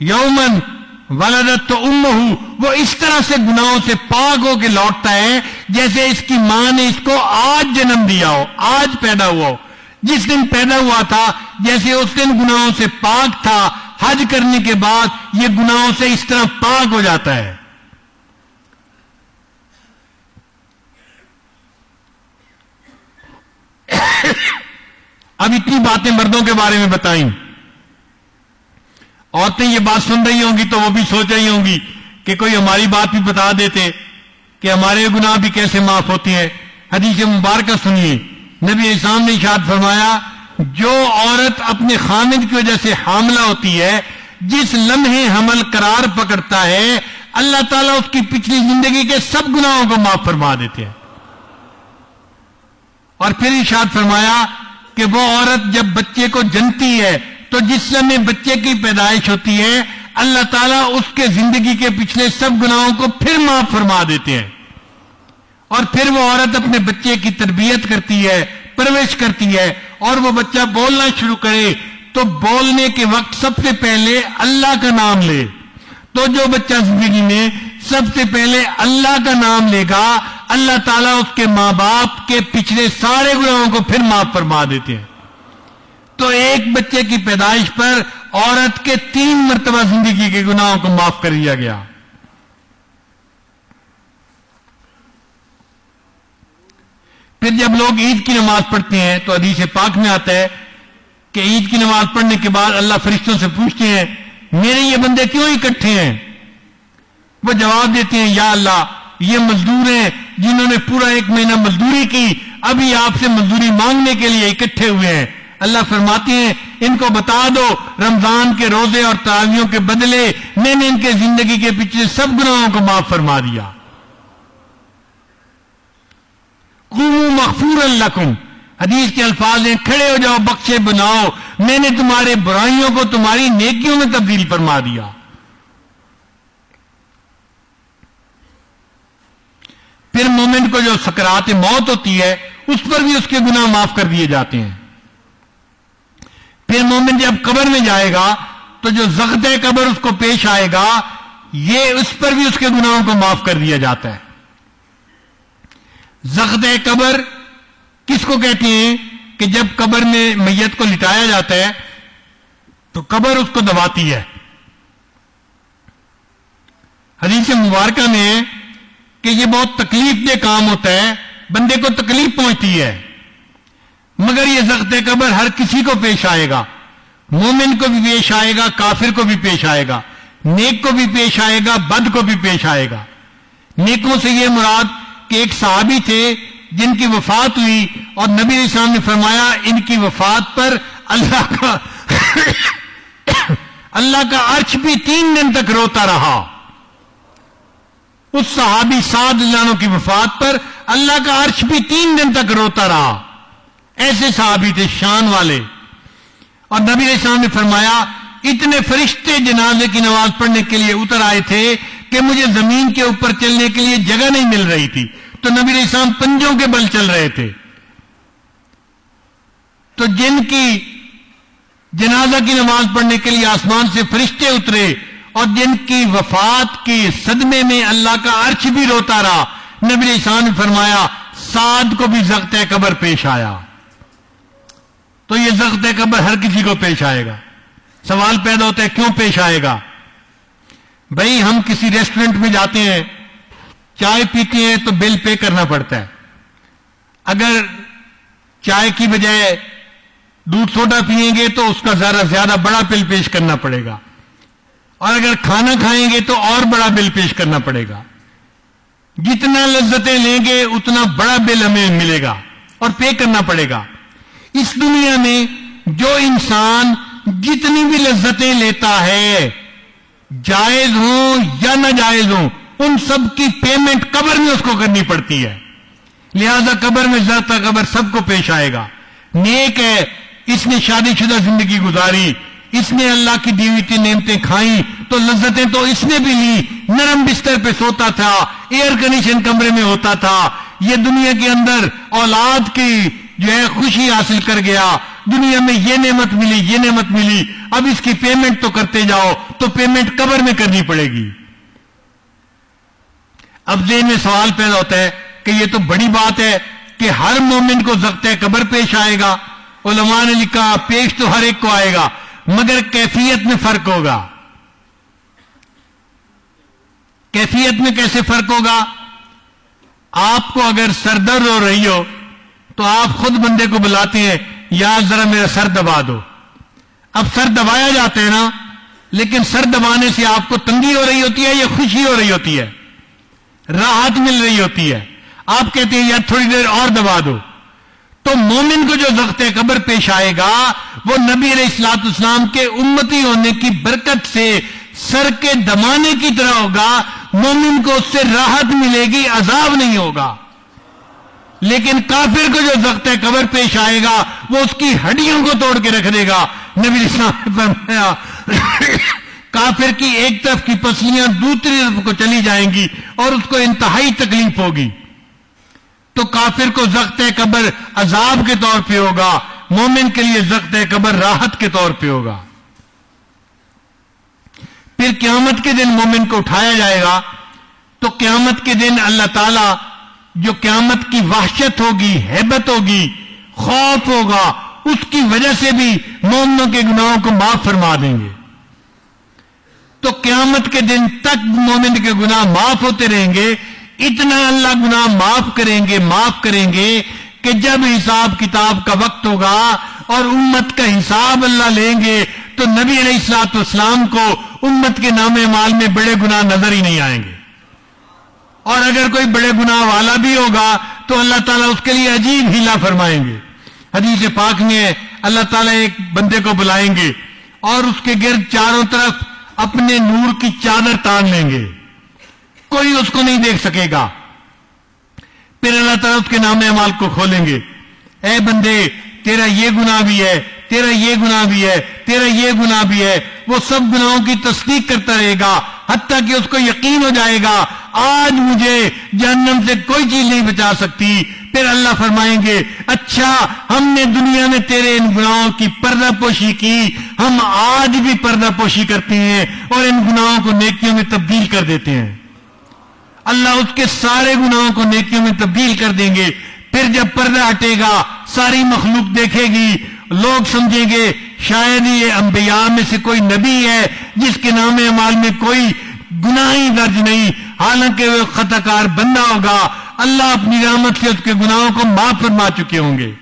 یومن ولدت تو ام وہ اس طرح سے گناہوں سے پاک ہو کے لوٹتا ہے جیسے اس کی ماں نے اس کو آج جنم دیا ہو، آج پیدا ہوا ہو۔ جس دن پیدا ہوا تھا، جیسے اس دن گناہوں سے پاک تھا، حج کرنے کے بعد یہ گناہوں سے اس طرح پاک ہو جاتا ہے۔ اب اتنی باتیں مردوں کے بارے میں بتائیں۔ عورتیں یہ بات سن رہی ہوں گی تو وہ بھی سوچ رہی ہوں گی کہ کوئی ہماری بات بھی بتا دیتے کہ ہمارے گناہ بھی کیسے معاف ہوتے ہیں۔ حدیث مبارکہ سنیے۔ نبی اسلام نے اشاد فرمایا، جو عورت اپنے خامد کی وجہ سے حاملہ ہوتی ہے، جس لمحے حمل قرار پکڑتا ہے، اللہ تعالیٰ اس کی پچھلی زندگی کے سب گناہوں کو معاف فرما دیتے ہیں۔ اور پھر ارشاد فرمایا کہ وہ عورت جب بچے کو جنتی ہے تو جس سمے بچے کی پیدائش ہوتی ہے، اللہ تعالیٰ اس کے زندگی کے پچھلے سب گناہوں کو پھر معاف فرما دیتے ہیں۔ اور پھر وہ عورت اپنے بچے کی تربیت کرتی ہے پرویش کرتی ہے، اور وہ بچہ بولنا شروع کرے، تو بولنے کے وقت سب سے پہلے اللہ کا نام لے۔ تو جو بچہ زندگی میں سب سے پہلے اللہ کا نام لے گا، اللہ تعالیٰ اس کے ماں باپ کے پچھلے سارے گناہوں کو پھر معاف فرما دیتے ہیں۔ تو ایک بچے کی پیدائش پر عورت کے تین مرتبہ زندگی کے گناہوں کو معاف کر دیا گیا۔ پھر جب لوگ عید کی نماز پڑھتے ہیں تو حدیث پاک میں آتا ہے کہ عید کی نماز پڑھنے کے بعد اللہ فرشتوں سے پوچھتے ہیں، میرے یہ بندے کیوں اکٹھے ہیں؟ وہ جواب دیتے ہیں، یا اللہ، یہ مزدور ہیں جنہوں نے پورا ایک مہینہ مزدوری کی، ابھی آپ سے مزدوری مانگنے کے لیے اکٹھے ہوئے ہیں۔ اللہ فرماتے ہیں، ان کو بتا دو، رمضان کے روزے اور تعالیوں کے بدلے میں نے ان کے زندگی کے پچھلے سب گناہوں کو معاف فرما دیا۔ مغفور الکم حدیث کے الفاظ ہیں، کھڑے ہو جاؤ، بخشے بناؤ۔ میں نے تمہارے برائیوں کو تمہاری نیکیوں میں تبدیل فرما دیا۔ پھر مومنٹ کو جو سکرات موت ہوتی ہے، اس پر بھی اس کے گناہ معاف کر دیے جاتے ہیں۔ پھر مومنٹ جب قبر میں جائے گا، تو جو زخت قبر اس کو پیش آئے گا، یہ اس پر بھی اس کے گناہوں کو معاف کر دیا جاتا ہے۔ زخد قبر کس کو کہتے ہیں؟ کہ جب قبر میں میت کو لٹایا جاتا ہے، تو قبر اس کو دباتی ہے۔ حدیث مبارکہ میں کہ یہ بہت تکلیف دہ کام ہوتا ہے، بندے کو تکلیف پہنچتی ہے۔ مگر یہ زخت قبر ہر کسی کو پیش آئے گا۔ مومن کو بھی پیش آئے گا، کافر کو بھی پیش آئے گا۔ نیک کو بھی پیش آئے گا، بد کو بھی پیش آئے گا۔ نیکوں سے یہ مراد کہ ایک صحابی تھے جن کی وفات ہوئی اور نبی اسلام نے فرمایا، ان کی وفات پر اللہ کا اللہ کا عرش بھی تین دن تک روتا رہا۔ اس صحابی سعد جانوں کی وفات پر اللہ کا عرش بھی تین دن تک روتا رہا۔ ایسے صحابی تھے شان والے۔ اور نبی اسلام نے فرمایا، اتنے فرشتے جنازے کی نماز پڑھنے کے لیے اتر آئے تھے کہ مجھے زمین کے اوپر چلنے کے لیے جگہ نہیں مل رہی تھی۔ تو نبی اسلام پنجوں کے بل چل رہے تھے۔ تو جن کی جنازہ کی نماز پڑھنے کے لیے آسمان سے فرشتے اترے اور جن کی وفات کے صدمے میں اللہ کا عرش بھی روتا رہا، نبی اسلام نے فرمایا، سعد کو بھی زخت قبر پیش آیا۔ تو یہ زخت قبر ہر کسی کو پیش آئے گا۔ سوال پیدا ہوتا ہے کیوں پیش آئے گا؟ بھائی ہم کسی ریسٹورنٹ میں جاتے ہیں، چائے پیتے ہیں تو بل پے کرنا پڑتا ہے۔ اگر چائے کی بجائے دودھ سوڈا پیئیں گے تو اس کا زیادہ زیادہ بڑا بل پیش کرنا پڑے گا۔ اور اگر کھانا کھائیں گے تو اور بڑا بل پیش کرنا پڑے گا۔ جتنا لذتیں لیں گے، اتنا بڑا بل ہمیں ملے گا اور پے کرنا پڑے گا۔ اس دنیا میں جو انسان جتنی بھی لذتیں لیتا ہے، جائز ہوں یا ناجائز ہوں، ان سب کی پیمنٹ قبر میں اس کو کرنی پڑتی ہے۔ لہذا قبر میں زیادہ قبر سب کو پیش آئے گا۔ نیک ہے، اس نے شادی شدہ زندگی گزاری، اس نے اللہ کی دیوی نعمتیں کھائیں، تو لذتیں تو اس نے بھی لی۔ نرم بستر پہ سوتا تھا ایئر کنڈیشن کمرے میں ہوتا تھا۔ یہ دنیا کے اندر اولاد کی جو ہے خوشی حاصل کر گیا۔ دنیا میں یہ نعمت ملی، یہ نعمت ملی۔ اب اس کی پیمنٹ تو کرتے جاؤ، تو پیمنٹ قبر میں کرنی پڑے گی۔ اب ذہن میں سوال پیدا ہوتا ہے کہ یہ تو بڑی بات ہے کہ ہر مومن کو زخت قبر پیش آئے گا۔ علماء نے لکھا، پیش تو ہر ایک کو آئے گا، مگر کیفیت میں فرق ہوگا۔ کیفیت میں کیسے فرق ہوگا؟ آپ کو اگر سردر ہو رہی ہو تو آپ خود بندے کو بلاتے ہیں، یا ذرا میرا سر دبا دو۔ اب سر دبایا جاتا ہے نا، لیکن سر دبانے سے آپ کو تنگی ہو رہی ہوتی ہے یا خوشی ہو رہی ہوتی ہے؟ راحت مل رہی ہوتی ہے۔ آپ کہتے ہیں، یار تھوڑی دیر اور دبا دو۔ تو مومن کو جو ضخط قبر پیش آئے گا، وہ نبی علیہ السلاط اسلام کے امتی ہونے کی برکت سے سر کے دمانے کی طرح ہوگا۔ مومن کو اس سے راحت ملے گی، عذاب نہیں ہوگا۔ لیکن کافر کو جو ضخط قبر پیش آئے گا، وہ اس کی ہڈیوں کو توڑ کے رکھ دے گا۔ نبی اسلام فرمایا، کافر کی ایک طرف کی پسلیاں دوسری طرف کو چلی جائیں گی اور اس کو انتہائی تکلیف ہوگی۔ تو کافر کو زخت قبر عذاب کے طور پہ ہوگا، مومن کے لیے زخت قبر راحت کے طور پہ ہوگا۔ پھر قیامت کے دن مومن کو اٹھایا جائے گا۔ تو قیامت کے دن اللہ تعالی جو قیامت کی وحشت ہوگی، ہیبت ہوگی، خوف ہوگا، اس کی وجہ سے بھی مومنوں کے گناہوں کو معاف فرما دیں گے۔ تو قیامت کے دن تک مومن کے گناہ معاف ہوتے رہیں گے، اتنا اللہ گناہ معاف کریں گے، معاف کریں گے کہ جب حساب کتاب کا وقت ہوگا اور امت کا حساب اللہ لیں گے، تو نبی علیہ السلاط اسلام کو امت کے نام مال میں بڑے گناہ نظر ہی نہیں آئیں گے۔ اور اگر کوئی بڑے گناہ والا بھی ہوگا تو اللہ تعالیٰ اس کے لیے عجیب ہیلا فرمائیں گے۔ حدیث پاک میں اللہ تعالیٰ ایک بندے کو بلائیں گے اور اس کے گرد چاروں طرف اپنے نور کی چادر تان لیں گے۔ کوئی اس کو نہیں دیکھ سکے گا۔ پھر اللہ تعالیٰ اس کے نام اعمال کو کھولیں گے۔ اے بندے، تیرا یہ گناہ بھی ہے، تیرا یہ گناہ بھی ہے، تیرا یہ گناہ بھی ہے۔ وہ سب گناہوں کی تصدیق کرتا رہے گا، حتیٰ کہ اس کو یقین ہو جائے گا۔ آج مجھے جہنم سے کوئی چیز نہیں بچا سکتی۔ پھر اللہ فرمائیں گے اچھا ہم نے دنیا میں تیرے ان گناہوں کی پردہ پوشی کی، ہم آج بھی پردہ پوشی کرتے ہیں اور ان گناہوں کو نیکیوں میں تبدیل کر دیتے ہیں۔ اللہ اس کے سارے گناہوں کو نیکیوں میں تبدیل کر دیں گے۔ پھر جب پردہ ہٹے گا، ساری مخلوق دیکھے گی۔ لوگ سمجھیں گے، شاید یہ انبیاء میں سے کوئی نبی ہے جس کے نام امال میں کوئی گناہ ہی درج نہیں۔ حالانکہ وہ خطا کار بندہ ہوگا۔ اللہ اپنی رحمت سے اس کے گناہوں کو معاف فرما چکے ہوں گے۔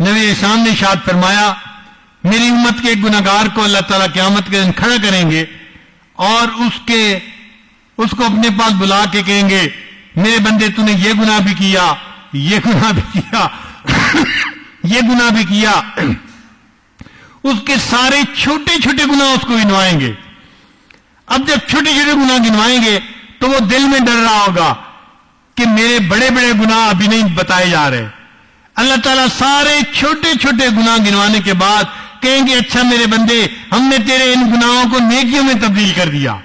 نبی احسان نے شاد فرمایا، میری امت کے گناگار کو اللہ تعالیٰ قیامت کے دن کھڑا کریں گے اور اس کے، اس کو اپنے پاس بلا کے کہیں گے، میرے بندے تو نے یہ گناہ بھی کیا، یہ گناہ بھی کیا، یہ گناہ بھی کیا۔ اس کے سارے چھوٹے چھوٹے گناہ اس کو گنوائیں گے۔ اب جب چھوٹے چھوٹے گناہ گنوائیں گے تو وہ دل میں ڈر رہا ہوگا کہ میرے بڑے بڑے گناہ ابھی نہیں بتائے جا رہے۔ اللہ تعالیٰ سارے چھوٹے چھوٹے گناہ گنوانے کے بعد کہیں گے اچھا میرے بندے، ہم نے تیرے ان گناہوں کو نیکیوں میں تبدیل کر دیا۔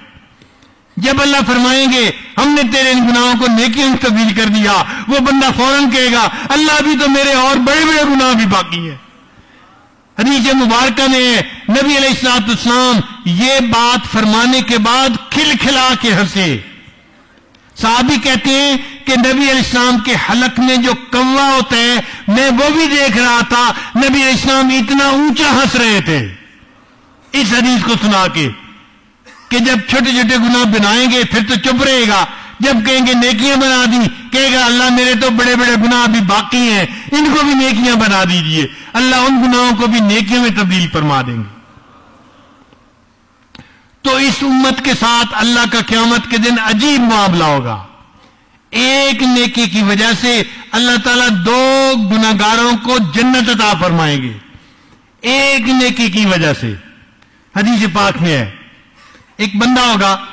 جب اللہ فرمائیں گے، ہم نے تیرے ان گناہوں کو نیکیوں میں تبدیل کر دیا، وہ بندہ فوراً کہے گا، اللہ بھی تو میرے اور بڑے بڑے گناہ بھی باقی ہیں۔ حدیث مبارکہ نے نبی علیہ السلاط اسلام یہ بات فرمانے کے بعد کھل کھلا کے ہنسے۔ صحابی کہتے ہیں کہ نبی علیہ السلام کے حلق میں جو کوا ہوتا ہے، میں وہ بھی دیکھ رہا تھا، نبی علیہ السلام اتنا اونچا ہنس رہے تھے۔ اس حدیث کو سنا کے کہ جب چھوٹے چھوٹے گناہ بنائیں گے، پھر تو چپ رہے گا۔ جب کہیں گے نیکیاں بنا دی، کہے گا اللہ میرے تو بڑے بڑے گناہ ابھی باقی ہیں، ان کو بھی نیکیاں بنا دیجیے۔ اللہ ان گناہوں کو بھی نیکیوں میں تبدیل فرما دیں گے۔ تو اس امت کے ساتھ اللہ کا قیامت کے دن عجیب معاملہ ہوگا۔ ایک نیکی کی وجہ سے اللہ تعالیٰ دو گناگاروں کو جنت عطا فرمائیں گے۔ ایک نیکی کی وجہ سے۔ حدیث پاک میں ہے۔ ایک بندہ ہوگا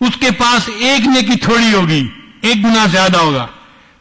اس کے پاس ایک نیکی تھوڑی ہوگی، ایک گنا زیادہ ہوگا۔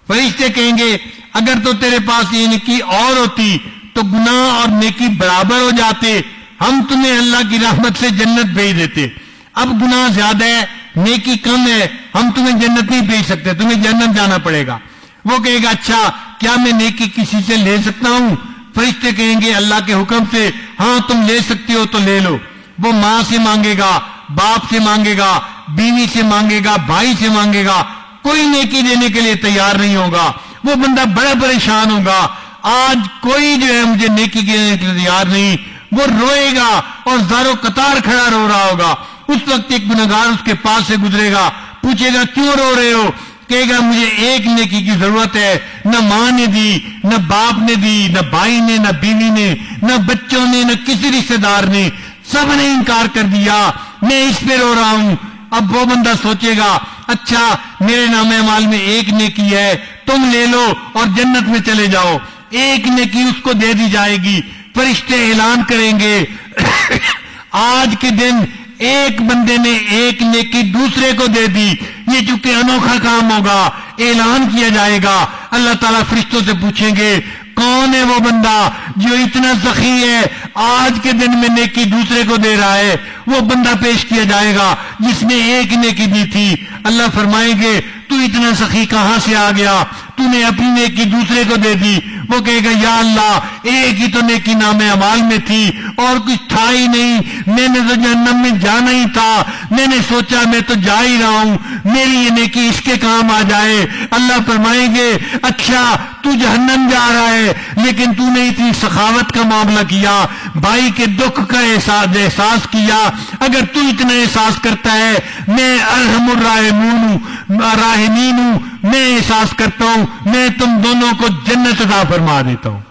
فرشتے کہیں گے، اگر تو تیرے پاس یہ نیکی اور ہوتی تو گناہ اور نیکی برابر ہو جاتے، ہم تمہیں اللہ کی رحمت سے جنت بھیج دیتے۔ اب گناہ زیادہ ہے، نیکی کم ہے، ہم تمہیں جنت نہیں بھیج سکتے، تمہیں جنت جانا پڑے گا۔ وہ کہے گا اچھا کیا میں نیکی کسی سے لے سکتا ہوں؟ فرشتے کہیں گے، اللہ کے حکم سے ہاں تم لے سکتے ہو تو لے لو۔ وہ ماں سے مانگے گا، باپ سے مانگے گا بیوی سے مانگے گا، بھائی سے مانگے گا، کوئی نیکی دینے کے لیے تیار نہیں ہوگا، وہ بندہ بڑا پریشان ہوگا۔ آج کوئی جو ہے مجھے نیکی دینے کے لیے تیار نہیں، وہ روئے گا اور زارو قطار کھڑا رو رہا ہوگا۔ اس وقت ایک گنگار اس کے پاس سے گزرے گا، پوچھے گا، کیوں رو رہے ہو؟ کہے گا، مجھے ایک نیکی کی ضرورت ہے، نہ ماں نے دی، نہ باپ نے دی، نہ بھائی نے، نہ بیوی نے، نہ بچوں نے، نہ کسی رشتے دار نے۔ سب نے انکار کر دیا، میں اس پہ رو رہا ہوں۔ اب وہ بندہ سوچے گا اچھا میرے نام مال میں ایک نیکی ہے، تم لے لو اور جنت میں چلے جاؤ۔ ایک نیکی اس کو دے دی جائے گی، فرشتے اعلان کریں گے۔ آج کے دن ایک بندے نے ایک نیکی دوسرے کو دے دی، یہ چونکہ انوکھا کام ہوگا، اعلان کیا جائے گا۔ اللہ تعالیٰ فرشتوں سے پوچھیں گے کون ہے وہ بندہ جو اتنا سخی ہے، آج کے دن میں نیکی دوسرے کو دے رہا ہے، وہ بندہ پیش کیا جائے گا جس نے ایک نیکی دی تھی۔ اللہ فرمائیں گے، تو اتنا سخی کہاں سے آ گیا؟ تو نے اپنی نیکی دوسرے کو دے دی۔ وہ کہے گا، یا اللہ، ایک ہی تو نیکی نام امال میں تھی اور کچھ تھا ہی نہیں۔ میں نے تو جہنم میں جانا ہی تھا۔ میں نے سوچا، میں تو جا ہی رہا ہوں۔ میری یہ نیکی اس کے کام آ جائے۔ اللہ فرمائیں گے اچھا تو جہنم جا رہا ہے، لیکن تو نے اتنی سخاوت کا معاملہ کیا۔ بھائی کے دکھ کا احساس احساس کیا۔ اگر تو اتنا احساس کرتا ہے، میں ارحم الراحمین ہوں راہمین ہوں۔ میں احساس کرتا ہوں، میں تم دونوں کو جنت عطا فرما دیتا ہوں۔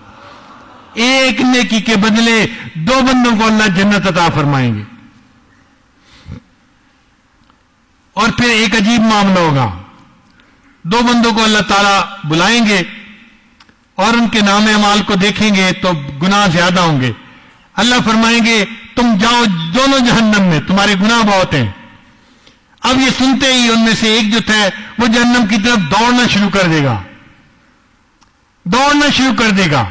ایک نیکی کے بدلے دو بندوں کو اللہ جنت عطا فرمائیں گے۔ اور پھر ایک عجیب معاملہ ہوگا۔ دو بندوں کو اللہ تعالیٰ بلائیں گے اور ان کے نام اعمال کو دیکھیں گے تو گناہ زیادہ ہوں گے۔ اللہ فرمائیں گے، تم جاؤ دونوں جہنم میں، تمہارے گناہ بہت ہیں۔ اب یہ سنتے ہی ان میں سے ایک جو تھا وہ جہنم کی طرف دوڑنا شروع کر دے گا۔ دوڑنا شروع کر دے گا۔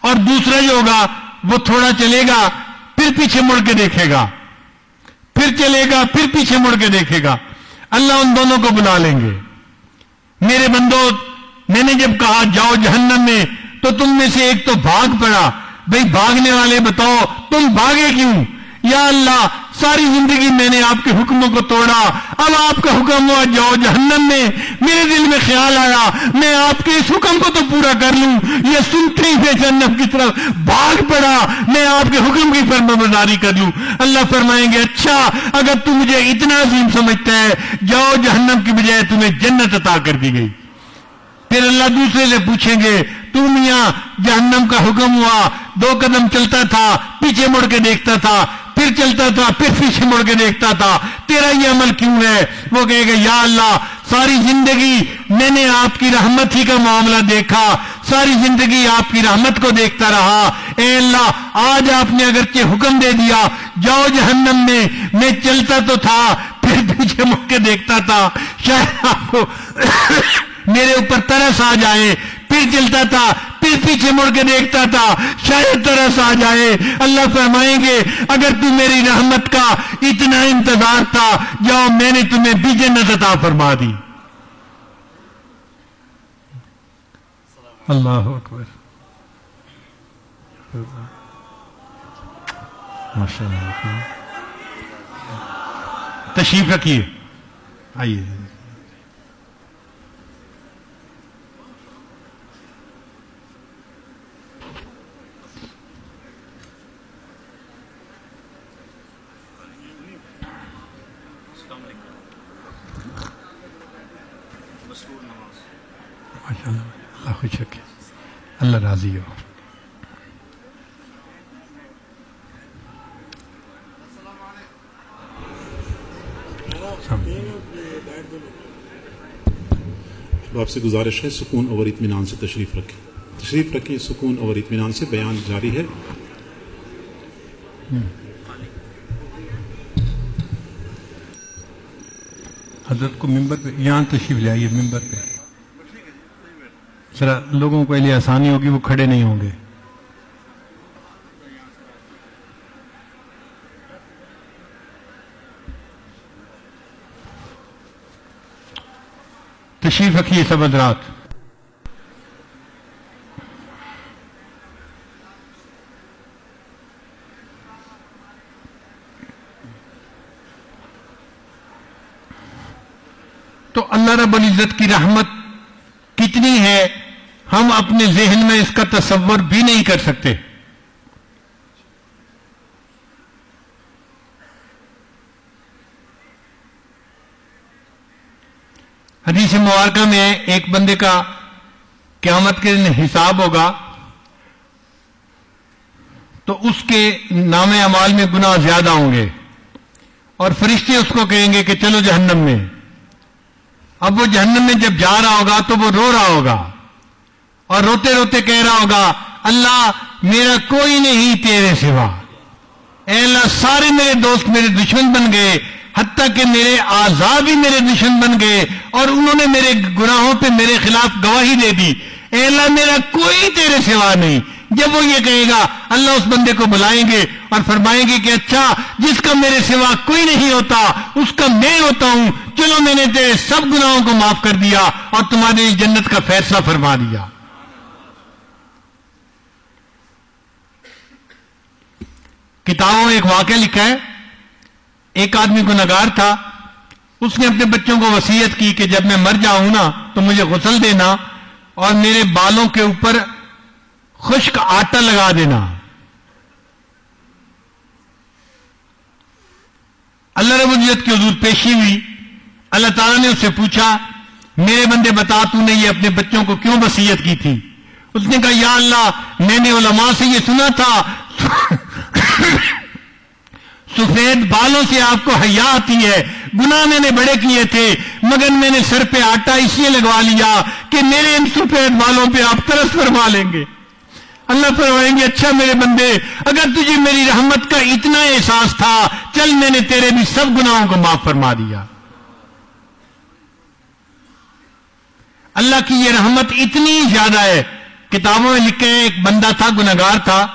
اور دوسرا جو ہوگا، وہ تھوڑا چلے گا، پھر پیچھے مڑ کے دیکھے گا۔ پھر چلے گا، پھر پیچھے مڑ کے دیکھے گا۔ اللہ ان دونوں کو بلا لیں گے۔ میرے بندو، میں نے جب کہا جاؤ جہنم میں، تو تم میں سے ایک تو بھاگ پڑا۔ بھئی بھاگنے والے بتاؤ، تم بھاگے کیوں؟ یا اللہ ساری زندگی میں نے آپ کے حکموں کو توڑا۔ اب آپ کا حکم ہوا، جاؤ جہنم میں۔ میرے دل میں خیال آیا، میں آپ کے اس حکم کو تو پورا کر لوں۔ یہ سنتے ہی جہنم کی طرف بھاگ پڑا۔ میں آپ کے حکم کی فرم برداری کر لوں۔ اللہ فرمائیں گے اچھا اگر تم مجھے اتنا عظیم سمجھتا ہے، جاؤ جہنم کی بجائے تمہیں جنت عطا کر دی گئی۔ پھر اللہ دوسرے سے پوچھیں گے، تو میاں، جہنم کا حکم ہوا۔ دو قدم چلتا تھا، پیچھے مڑ کے دیکھتا تھا۔ پھر چلتا تھا، پھر پیچھے مڑ کے دیکھتا تھا، تیرا یہ عمل کیوں ہے؟ وہ کہے گا، یا اللہ، ساری زندگی میں نے آپ کی رحمت ہی کا معاملہ دیکھا، ساری زندگی آپ کی رحمت کو دیکھتا رہا۔ اے اللہ، آج آپ نے اگرچہ حکم دے دیا، جاؤ جہنم میں میں چلتا تو تھا، پھر پیچھے مڑ کے دیکھتا تھا۔ شاید آپ کو میرے اوپر ترس آ جائے، پھر چلتا تھا پھر پیچھے مڑ کے دیکھتا تھا، شاید ترس آ جائے۔ اللہ فرمائیں گے، اگر تو میری رحمت کا اتنا انتظار تھا، جاؤ میں نے تمہیں بھی جنت عطا فرما دی۔ اللہ اکبر۔ اللہ تشریف رکھیے۔ آئیے ماشاء خوش رکھے اللہ راضی ہو۔ آپ سے گزارش ہے سکون اور اطمینان سے تشریف رکھیں۔ تشریف رکھیں سکون اور اطمینان سے بیان جاری ہے۔ حضرت کو ممبر پہ یہاں تشریف لے آئیے ممبر پہ۔ ذرا لوگوں کو لیے آسانی ہوگی، وہ کھڑے نہیں ہوں گے۔ تشریف رکھیے سب حضرات۔ تو اللہ رب العزت کی رحمت کتنی ہے؟ ہم اپنے ذہن میں اس کا تصور بھی نہیں کر سکتے۔ حدیث مبارکہ میں ایک بندے کا قیامت کے دن حساب ہوگا۔ تو اس کے نام اعمال میں گناہ زیادہ ہوں گے۔ اور فرشتے اس کو کہیں گے کہ چلو جہنم میں۔ اب وہ جہنم میں جب جا رہا ہوگا تو وہ رو رہا ہوگا۔ اور روتے روتے کہہ رہا ہوگا، اللہ میرا کوئی نہیں تیرے سوا۔ اے اللہ، سارے میرے دوست میرے دشمن بن گئے، حتیٰ کہ میرے آزاد بھی میرے دشمن بن گئے، اور انہوں نے میرے گناہوں پہ میرے خلاف گواہی دے دی۔ اے اللہ، میرا کوئی تیرے سوا نہیں۔ جب وہ یہ کہے گا، اللہ اس بندے کو بلائیں گے اور فرمائیں گے کہ اچھا جس کا میرے سوا کوئی نہیں ہوتا، اس کا میں ہوتا ہوں، چلو میں نے تیرے سب گناہوں کو معاف کر دیا اور تمہارے جنت کا فیصلہ فرما دیا۔ کتابوں میں ایک واقعہ لکھا ہے۔ ایک آدمی کو نگار تھا۔ اس نے اپنے بچوں کو وسیعت کی کہ جب میں مر جاؤں نا تو مجھے غسل دینا اور میرے بالوں کے اوپر خشک آٹا لگا دینا۔ اللہ رب العزت کی حضور پیشی ہوئی۔ اللہ تعالیٰ نے اس سے پوچھا، میرے بندے بتا تو نے یہ اپنے بچوں کو کیوں وسیعت کی تھی؟ اس نے کہا، یا اللہ، میں نے علماء سے یہ سنا تھا۔ سفید بالوں سے آپ کو حیا آتی ہے، گناہ میں نے بڑے کیے تھے، مگر میں نے سر پہ آٹا اس لیے لگوا لیا کہ میرے ان سفید بالوں پہ آپ ترس فرما لیں گے۔ اللہ فرمائیں گے اچھا میرے بندے، اگر تجھے میری رحمت کا اتنا احساس تھا، چل میں نے تیرے بھی سب گناہوں کو معاف فرما دیا۔ اللہ کی یہ رحمت اتنی زیادہ ہے، کتابوں میں لکھے ایک بندہ تھا گناگار تھا۔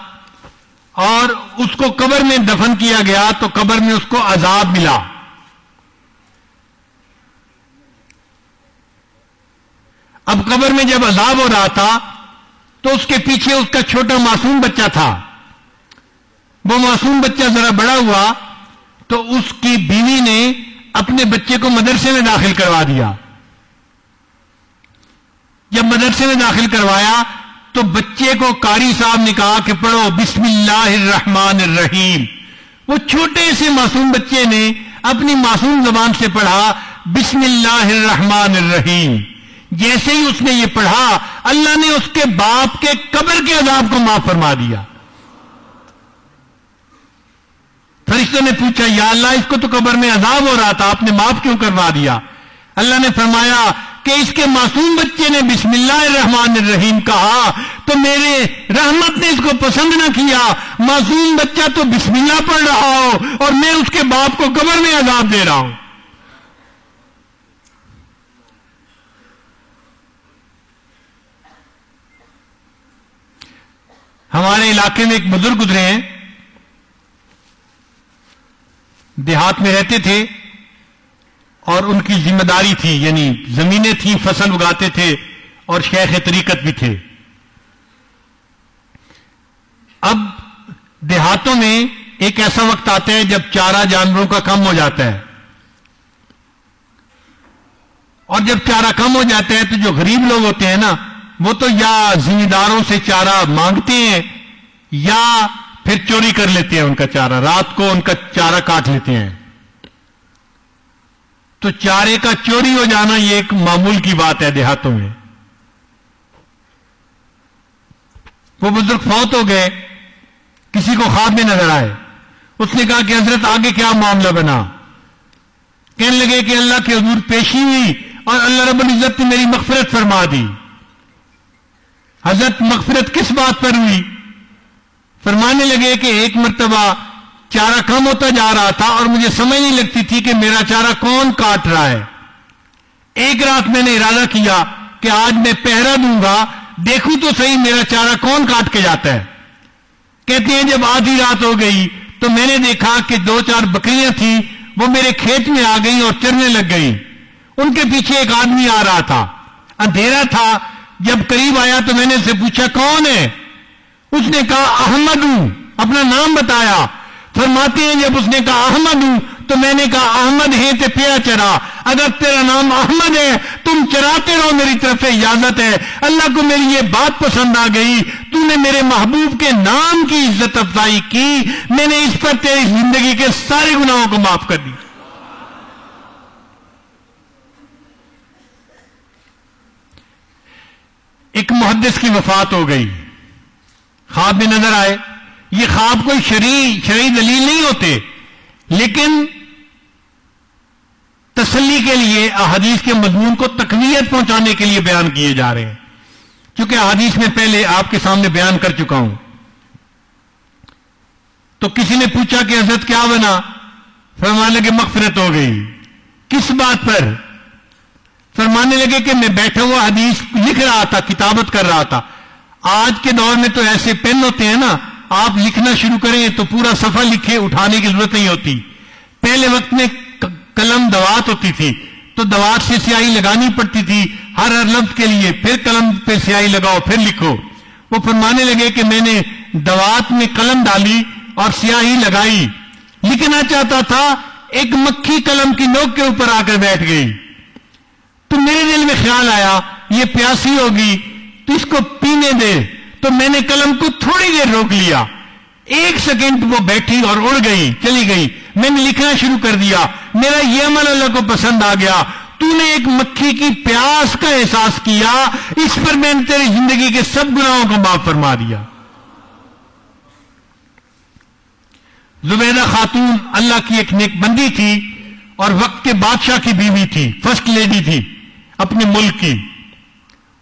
اور اس کو قبر میں دفن کیا گیا تو قبر میں اس کو عذاب ملا۔ اب قبر میں جب عذاب ہو رہا تھا تو اس کے پیچھے اس کا چھوٹا معصوم بچہ تھا۔ وہ معصوم بچہ ذرا بڑا ہوا تو اس کی بیوی نے اپنے بچے کو مدرسے میں داخل کروا دیا۔ جب مدرسے میں داخل کروایا تو بچے کو کاری صاحب نے کہا کہ پڑھو، بسم اللہ الرحمن الرحیم۔ وہ چھوٹے سے معصوم بچے نے اپنی معصوم زبان سے پڑھا، بسم اللہ الرحمن الرحیم۔ جیسے ہی اس نے یہ پڑھا، اللہ نے اس کے باپ کے قبر کے عذاب کو معاف فرما دیا۔ فرشتوں نے پوچھا، یا اللہ، اس کو تو قبر میں عذاب ہو رہا تھا، آپ نے معاف کیوں کروا دیا؟ اللہ نے فرمایا کہ اس کے معصوم بچے نے بسم اللہ الرحمن الرحیم کہا، تو میرے رحمت نے اس کو پسند نہ کیا۔ معصوم بچہ تو بسم اللہ پڑھ رہا ہو اور میں اس کے باپ کو قبر میں عذاب دے رہا ہوں۔ ہمارے علاقے میں ایک بزرگ گزرے ہیں۔ دیہات میں رہتے تھے۔ اور ان کی ذمہ داری تھی یعنی زمینیں تھیں، فصل اگاتے تھے اور شیخ طریقت بھی تھے۔ اب دیہاتوں میں ایک ایسا وقت آتا ہے جب چارہ جانوروں کا کم ہو جاتا ہے۔ اور جب چارہ کم ہو جاتا ہے تو جو غریب لوگ ہوتے ہیں نا، وہ تو یا زمینداروں سے چارہ مانگتے ہیں یا پھر چوری کر لیتے ہیں ان کا چارہ۔ رات کو ان کا چارہ کاٹ لیتے ہیں۔ تو چارے کا چوری ہو جانا یہ ایک معمول کی بات ہے دیہاتوں میں۔ وہ بزرگ فوت ہو گئے، کسی کو خواب میں نظر آئے۔ اس نے کہا کہ حضرت آگے کیا معاملہ بنا؟ کہنے لگے کہ اللہ کی حضور پیشی ہوئی اور اللہ رب العزت نے میری مغفرت فرما دی۔ حضرت مغفرت کس بات پر ہوئی؟ فرمانے لگے کہ ایک مرتبہ چارہ کم ہوتا جا رہا تھا اور مجھے سمجھ نہیں لگتی تھی کہ میرا چارہ کون کاٹ رہا ہے۔ ایک رات میں نے ارادہ کیا کہ آج میں پہرا دوں گا، دیکھوں تو صحیح میرا چارہ کون کاٹ کے جاتا ہے۔ کہتے ہیں جب آدھی رات ہو گئی تو میں نے دیکھا کہ دو چار بکریاں تھیں، وہ میرے کھیت میں آ گئی اور چرنے لگ گئی ان کے پیچھے ایک آدمی آ رہا تھا۔ اندھیرا تھا۔ جب قریب آیا تو میں نے اسے پوچھا، کون ہے؟ اس نے کہا، احمد ہوں۔ اپنا نام بتایا۔ فرماتے ہیں، جب اس نے کہا، احمد ہوں، تو میں نے کہا، احمد ہے تے پیا چرا۔ اگر تیرا نام احمد ہے، تم چراتے رہو، میری طرف سے اجازت ہے۔ اللہ کو میری یہ بات پسند آ گئی۔ تو نے میرے محبوب کے نام کی عزت افزائی کی۔ میں نے اس پر تیری زندگی کے سارے گناہوں کو معاف کر دی۔ ایک محدث کی وفات ہو گئی۔ خواب میں نظر آئے۔ یہ خواب کوئی شرعی شرعی دلیل نہیں ہوتے۔ لیکن تسلی کے لیے احادیث کے مضمون کو تقویت پہنچانے کے لیے بیان کیے جا رہے ہیں۔ کیونکہ احادیث میں پہلے آپ کے سامنے بیان کر چکا ہوں۔ تو کسی نے پوچھا کہ حضرت کیا بنا؟ فرمانے لگے مغفرت ہو گئی۔ کس بات پر؟ فرمانے لگے کہ میں بیٹھا ہوا حدیث لکھ رہا تھا، کتابت کر رہا تھا۔ آج کے دور میں تو ایسے پین ہوتے ہیں نا آپ لکھنا شروع کریں تو پورا صفحہ لکھے اٹھانے کی ضرورت نہیں ہوتی۔ پہلے وقت میں قلم دوات ہوتی تھی، تو دوات سے سیاہی لگانی پڑتی تھی ہر ہر لفظ کے لیے۔ پھر قلم پہ سیاہی لگاؤ، پھر لکھو۔ وہ فرمانے لگے کہ میں نے دوات میں قلم ڈالی اور سیاہی لگائی۔ لکھنا چاہتا تھا، ایک مکھی قلم کی نوک کے اوپر آ کر بیٹھ گئی۔ تو میرے دل میں خیال آیا، یہ پیاسی ہوگی، تو اس کو پینے دے۔ تو میں نے قلم کو تھوڑی دیر روک لیا۔ ایک سیکنڈ وہ بیٹھی اور اڑ گئی، چلی گئی۔ میں نے لکھنا شروع کر دیا، میرا یہ عمل اللہ کو پسند آ گیا۔ تو نے ایک مکھی کی پیاس کا احساس کیا، اس پر میں نے تیری زندگی کے سب گناہوں کو معاف فرما دیا۔ زبیدہ خاتون اللہ کی ایک نیک بندی تھی اور وقت کے بادشاہ کی بیوی تھی، فرسٹ لیڈی تھی، اپنے ملک کی۔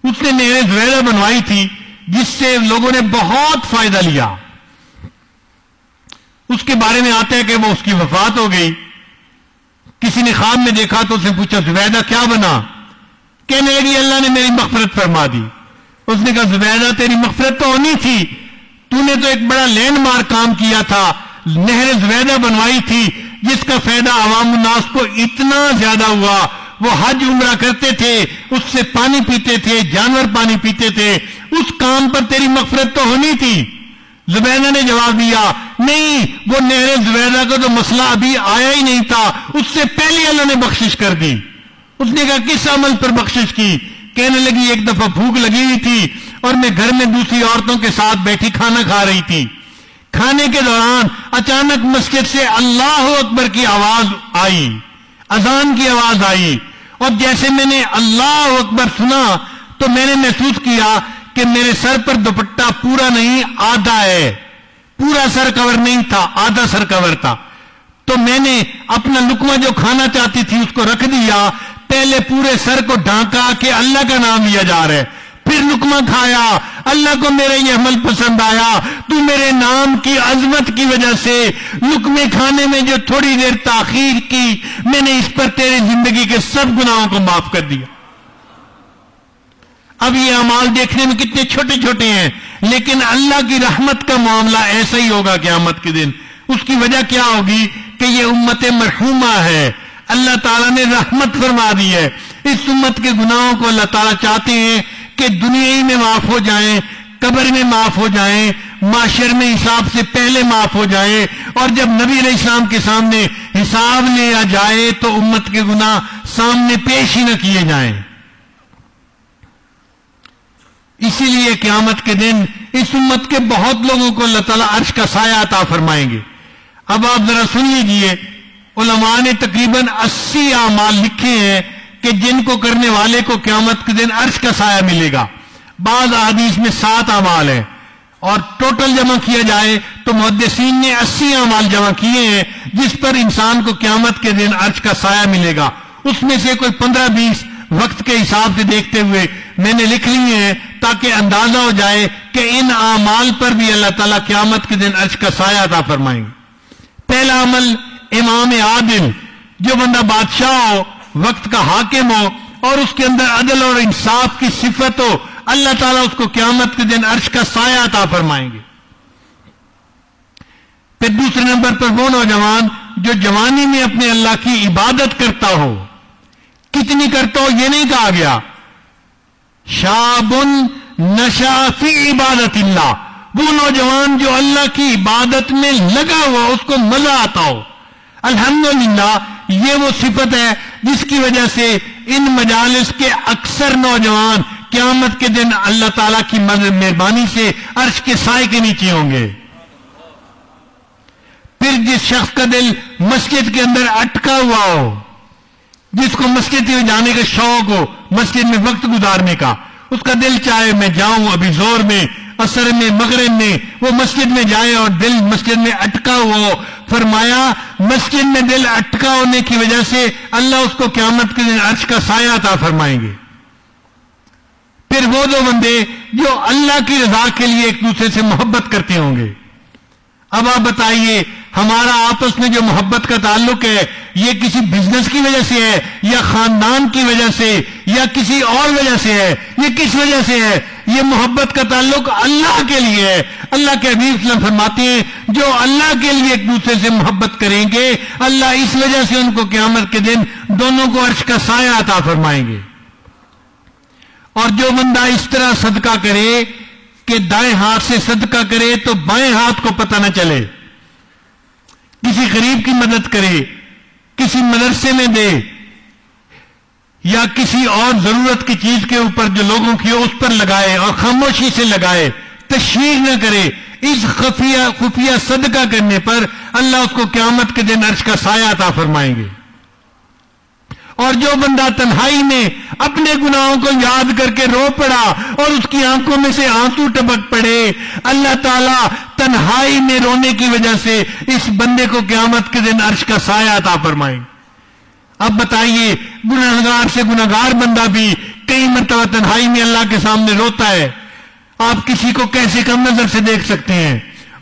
اس نے نئے زبیدہ بنوائی تھی۔ جس سے لوگوں نے بہت فائدہ لیا۔ اس کے بارے میں آتا ہے کہ وہ اس کی وفات ہو گئی۔ کسی نے خواب میں دیکھا تو اس نے پوچھا، زبیدہ کیا بنا؟ کہنے لگی، اللہ نے میری مغفرت فرما دی۔ اس نے کہا، زبیدہ تیری مغفرت تو ہونی تھی۔ تو نے تو ایک بڑا لینڈ مارک کام کیا تھا۔ نہر زبیدہ بنوائی تھی، جس کا فائدہ عوام الناس کو اتنا زیادہ ہوا۔ وہ حج عمرہ کرتے تھے، اس سے پانی پیتے تھے، جانور پانی پیتے تھے۔ اس کام پر تیری مغفرت تو ہونی تھی۔ زبیدہ نے جواب دیا، نہیں، وہ نہر زبیدہ کا تو مسئلہ ابھی آیا ہی نہیں تھا۔ اس سے پہلے اللہ نے بخشش کر دی۔ اس نے کہا، کس عمل پر بخشش کی؟ کہنے لگی، ایک دفعہ بھوک لگی ہوئی تھی اور میں گھر میں دوسری عورتوں کے ساتھ بیٹھی کھانا کھا رہی تھی۔ کھانے کے دوران اچانک مسجد سے اللہ اکبر کی آواز آئی۔ اذان کی آواز آئی۔ اور جیسے میں نے اللہ اکبر سنا تو میں نے محسوس کیا کہ میرے سر پر دوپٹہ پورا نہیں، آدھا ہے۔ پورا سر کور نہیں تھا، آدھا سر کور تھا۔ تو میں نے اپنا لکما جو کھانا چاہتی تھی اس کو رکھ دیا، پہلے پورے سر کو ڈھانکا کہ اللہ کا نام لیا جا رہا ہے۔ پھر لکما کھایا۔ اللہ کو میرا یہ عمل پسند آیا۔ تو میرے نام کی عظمت کی وجہ سے لکمے کھانے میں جو تھوڑی دیر تاخیر کی، میں نے اس پر تیرے زندگی کے سب گناہوں کو معاف کر دیا۔ اب یہ امال دیکھنے میں کتنے چھوٹے چھوٹے ہیں، لیکن اللہ کی رحمت کا معاملہ ایسا ہی ہوگا قیامت کے دن۔ اس کی وجہ کیا ہوگی کہ یہ امت مرحومہ ہے۔ اللہ تعالیٰ نے رحمت فرما دی ہے۔ اس امت کے گناہوں کو اللہ تعالیٰ چاہتے ہیں کہ دنیا ہی میں معاف ہو جائیں، قبر میں معاف ہو جائیں معاشر میں حساب سے پہلے معاف ہو جائیں اور جب نبی علیہ السلام کے سامنے حساب لیا جائے تو امت کے گناہ سامنے پیش ہی نہ کیے جائیں۔ اسی لیے قیامت کے دن اس امت کے بہت لوگوں کو اللہ تعالیٰ عرش کا سایہ عطا فرمائیں گے۔ اب آپ ذرا سن لیجیے، علماء نے تقریباً اسی اعمال لکھے ہیں کہ جن کو کرنے والے کو قیامت کے دن عرش کا سایہ ملے گا۔ بعض حدیث میں سات اعمال ہیں اور ٹوٹل جمع کیا جائے تو محدثین نے اسی اعمال جمع کیے ہیں جس پر انسان کو قیامت کے دن عرش کا سایہ ملے گا۔ اس میں سے کوئی پندرہ بیس وقت کے حساب سے دیکھتے ہوئے میں نے لکھ لیے ہیں تاکہ اندازہ ہو جائے کہ ان اعمال پر بھی اللہ تعالیٰ قیامت کے دن عرش کا سایہ عطا فرمائیں۔ گے پہلا عمل امام عادل، جو بندہ بادشاہ ہو وقت کا حاکم ہو اور اس کے اندر عدل اور انصاف کی صفت ہو، اللہ تعالیٰ اس کو قیامت کے دن عرش کا سایہ عطا فرمائیں گے۔ پھر دوسرے نمبر پر وہ نوجوان جو جوانی میں اپنے اللہ کی عبادت کرتا ہو۔ کتنی کرتا ہو یہ نہیں کہا گیا۔ شابن نشا فی عبادت اللہ۔ وہ نوجوان جو اللہ کی عبادت میں لگا ہوا، اس کو مزہ آتا ہو۔ الحمدللہ، یہ وہ صفت ہے جس کی وجہ سے ان مجالس کے اکثر نوجوان قیامت کے دن اللہ تعالیٰ کی مہربانی سے عرش کے سائے کے نیچے ہوں گے۔ پھر جس شخص کا دل مسجد کے اندر اٹکا ہوا ہو، جس کو مسجد میں جانے کا شوق ہو، مسجد میں وقت گزارنے کا، اس کا دل چاہے میں جاؤں، ابھی زور میں اثر میں، مغرب میں، وہ مسجد میں جائے اور دل مسجد میں اٹکا ہوا فرمایا، مسجد میں دل اٹکا ہونے کی وجہ سے اللہ اس کو قیامت کے دن عرش کا سایہ عطا فرمائیں گے۔ پھر وہ دو بندے جو اللہ کی رضا کے لیے ایک دوسرے سے محبت کرتے ہوں گے۔ اب آپ بتائیے ہمارا آپس میں جو محبت کا تعلق ہے، یہ کسی بزنس کی وجہ سے ہے، یا خاندان کی وجہ سے، یا کسی اور وجہ سے ہے، یہ کس وجہ سے ہے؟ یہ محبت کا تعلق اللہ کے لیے ہے۔ اللہ کے حبیب صلی اللہ علیہ وسلم فرماتے ہیں، جو اللہ کے لیے ایک دوسرے سے محبت کریں گے، اللہ اس وجہ سے ان کو قیامت کے دن دونوں کو عرش کا سایہ عطا فرمائیں گے۔ اور جو بندہ اس طرح صدقہ کرے، کہ دائیں ہاتھ سے صدقہ کرے، تو بائیں ہاتھ کو پتہ نہ چلے۔ کسی غریب کی مدد کرے، کسی مدرسے میں دے، یا کسی اور ضرورت کی چیز کے اوپر جو لوگوں کی اس پر لگائے اور خاموشی سے لگائے تشویر نہ کرے۔ اس خفیہ خفیہ صدقہ کرنے پر اللہ اس کو قیامت کے دن عرش کا سایہ عطا فرمائیں گے۔ اور جو بندہ تنہائی میں اپنے گناہوں کو یاد کر کے رو پڑا اور اس کی آنکھوں میں سے آنسو ٹپک پڑے، اللہ تعالیٰ تنہائی میں رونے کی وجہ سے اس بندے کو قیامت کے دن عرش کا سایہ عطا فرمائیں اب بتائیے، گناہگار سے گناہگار بندہ بھی کئی مرتبہ تنہائی میں اللہ کے سامنے روتا ہے۔ آپ کسی کو کیسے کم نظر سے دیکھ سکتے ہیں؟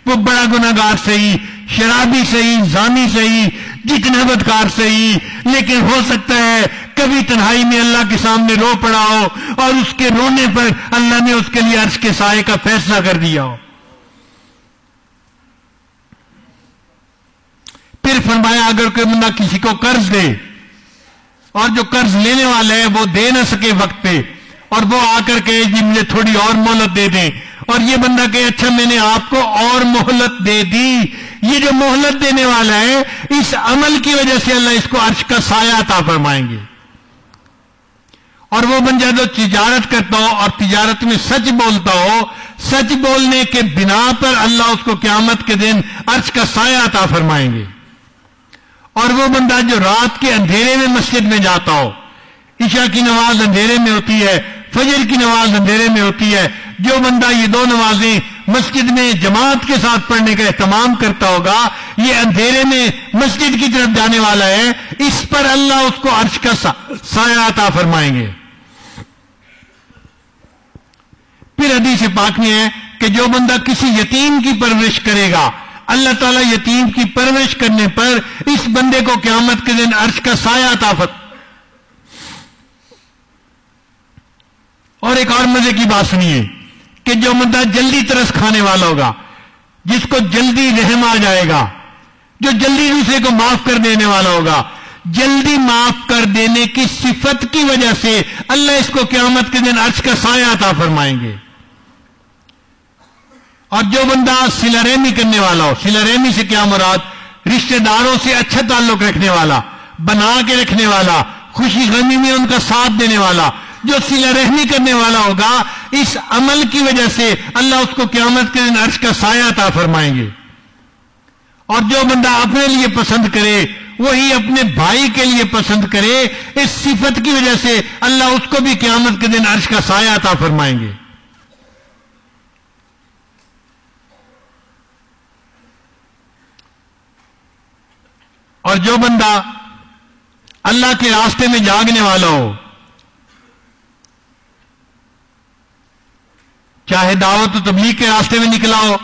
وہ بڑا گناہگار صحیح، شرابی صحیح، زانی صحیح جتنا بدکار صحیح، لیکن ہو سکتا ہے کبھی تنہائی میں اللہ کے سامنے رو پڑا ہو اور اس کے رونے پر اللہ نے اس کے لیے عرش کے سائے کا فیصلہ کر دیا ہو۔ پھر فرمایا، اگر کوئی بندہ کسی کو قرض دے اور جو قرض لینے والا ہے وہ دے نہ سکے وقت پہ اور وہ آ کر کے جی مجھے تھوڑی اور مہلت دے دیں اور یہ بندہ کہ اچھا میں نے آپ کو اور مہلت دے دی یہ جو مہلت دینے والا ہے، اس عمل کی وجہ سے اللہ اس کو عرش کا سایہ عطا فرمائیں گے۔ اور وہ بندہ جو تجارت کرتا ہو اور تجارت میں سچ بولتا ہو، سچ بولنے کے بنا پر اللہ اس کو قیامت کے دن عرش کا سایہ عطا فرمائیں گے۔ اور وہ بندہ جو رات کے اندھیرے میں مسجد میں جاتا ہو، عشاء کی نماز اندھیرے میں ہوتی ہے، فجر کی نماز اندھیرے میں ہوتی ہے، جو بندہ یہ دو نمازیں مسجد میں جماعت کے ساتھ پڑھنے کا اہتمام کرتا ہوگا، یہ اندھیرے میں مسجد کی طرف جانے والا ہے، اس پر اللہ اس کو عرش کا سایہ عطا فرمائیں گے۔ پھر حدیث پاک میں ہے کہ جو بندہ کسی یتیم کی پرورش کرے گا، اللہ تعالیٰ یتیم کی پرورش کرنے پر اس بندے کو قیامت کے دن عرش کا سایہ طافت اور ایک اور مزے کی بات سنیے۔ کہ جو بندہ جلدی ترس کھانے والا ہوگا، جس کو جلدی رحم آ جائے گا، جو جلدی دوسرے کو معاف کر دینے والا ہوگا، جلدی معاف کر دینے کی صفت کی وجہ سے اللہ اس کو قیامت کے دن عرش کا سایہ عطا فرمائیں گے۔ اور جو بندہ سلا رحمی کرنے والا ہو سلا رحمی سے کیا مراد؟ رشتہ داروں سے اچھا تعلق رکھنے والا، بنا کے رکھنے والا، خوشی غمی میں ان کا ساتھ دینے والا جو سلا رحمی کرنے والا ہوگا، اس عمل کی وجہ سے اللہ اس کو قیامت کے دن عرش کا سایہ عطا فرمائیں گے۔ اور جو بندہ اپنے لیے پسند کرے، وہی اپنے بھائی کے لیے پسند کرے، اس صفت کی وجہ سے اللہ اس کو بھی قیامت کے دن عرش کا سایہ عطا فرمائیں گے۔ اور جو بندہ اللہ کے راستے میں جاگنے والا ہو چاہے دعوت و تبلیغ کے راستے میں نکلا ہو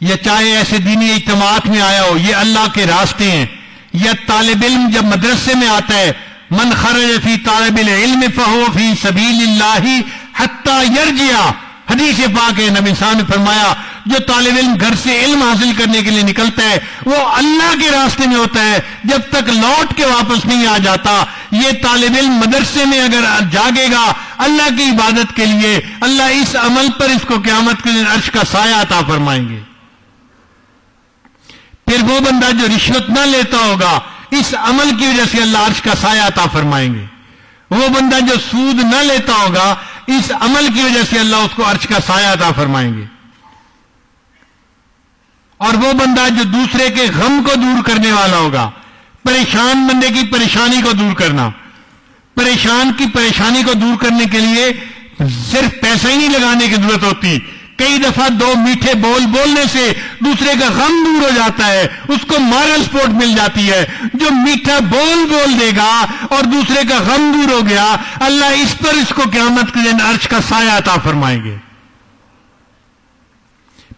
یا چاہے ایسے دینی اجتماعات میں آیا ہو، یہ اللہ کے راستے ہیں۔ یا طالب علم جب مدرسے میں آتا ہے، من خرج فی طالب العلم فہو فی سبیل اللہ حتی یرجیا حدیث پاک ہے، نبی صاحب نے فرمایا، جو طالب علم گھر سے علم حاصل کرنے کے لیے نکلتا ہے، وہ اللہ کے راستے میں ہوتا ہے، جب تک لوٹ کے واپس نہیں آ جاتا، یہ طالب علم مدرسے میں اگر جاگے گا، اللہ کی عبادت کے لیے، اللہ اس عمل پر اس کو قیامت کے دن عرش کا سایہ عطا فرمائیں گے۔ پھر وہ بندہ جو رشوت نہ لیتا ہوگا، اس عمل کی وجہ سے اللہ عرش کا سایہ عطا فرمائیں گے۔ وہ بندہ جو سود نہ لیتا ہوگا اس عمل کی وجہ سے اللہ اس کو عرش کا سایہ عطا فرمائیں گے۔ اور وہ بندہ جو دوسرے کے غم کو دور کرنے والا ہوگا، پریشان بندے کی پریشانی کو دور کرنا۔ پریشان کی پریشانی کو دور کرنے کے لیے صرف پیسہ ہی نہیں لگانے کی ضرورت ہوتی کئی دفعہ دو میٹھے بول بولنے سے دوسرے کا غم دور ہو جاتا ہے، اس کو مارل سپورٹ مل جاتی ہے۔ جو میٹھا بول بول دے گا اور دوسرے کا غم دور ہو گیا، اللہ اس پر اس کو قیامت کے دن عرش کا سایہ عطا فرمائیں گے۔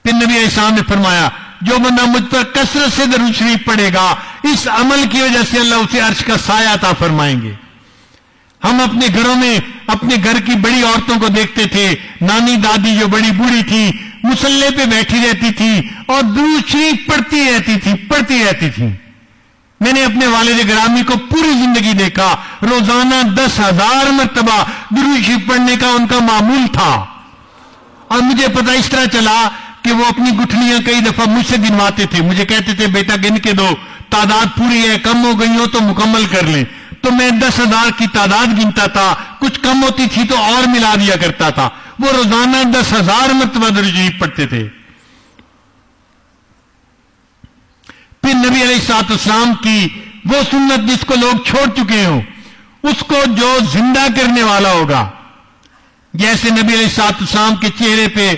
پھر نبی احسان نے فرمایا، جو بندہ مجھ پر کثرت سے درود شریف پڑے گا، اس عمل کی وجہ سے اللہ اسے عرش کا سایہ عطا فرمائیں گے۔ ہم اپنے گھروں میں اپنے گھر کی بڑی عورتوں کو دیکھتے تھے، نانی دادی جو بڑی بوڑھی تھی، مسلح پہ بیٹھی رہتی تھی اور درود شریف پڑھتی رہتی تھی، پڑھتی رہتی تھی۔ میں نے اپنے والد گرامی کو پوری زندگی دیکھا، روزانہ دس ہزار مرتبہ درود شریف پڑھنے کا ان کا معمول تھا۔ اور مجھے پتا اس طرح چلا کہ وہ اپنی گٹھلیاں کئی دفعہ مجھ سے گنواتے تھے۔ مجھے کہتے تھے، بیٹا گن کے دو، تعداد پوری ہے، کم ہو گئی ہو تو مکمل کر لیں۔ تو میں دس ہزار کی تعداد گنتا تھا، کچھ کم ہوتی تھی تو اور ملا دیا کرتا تھا۔ وہ روزانہ دس ہزار مرتبہ درجیب جی پڑھتے تھے۔ پھر نبی علیہ سات اسلام کی وہ سنت جس کو لوگ چھوڑ چکے ہوں، اس کو جو زندہ کرنے والا ہوگا۔ جیسے نبی علیہ سات اسلام کے چہرے پہ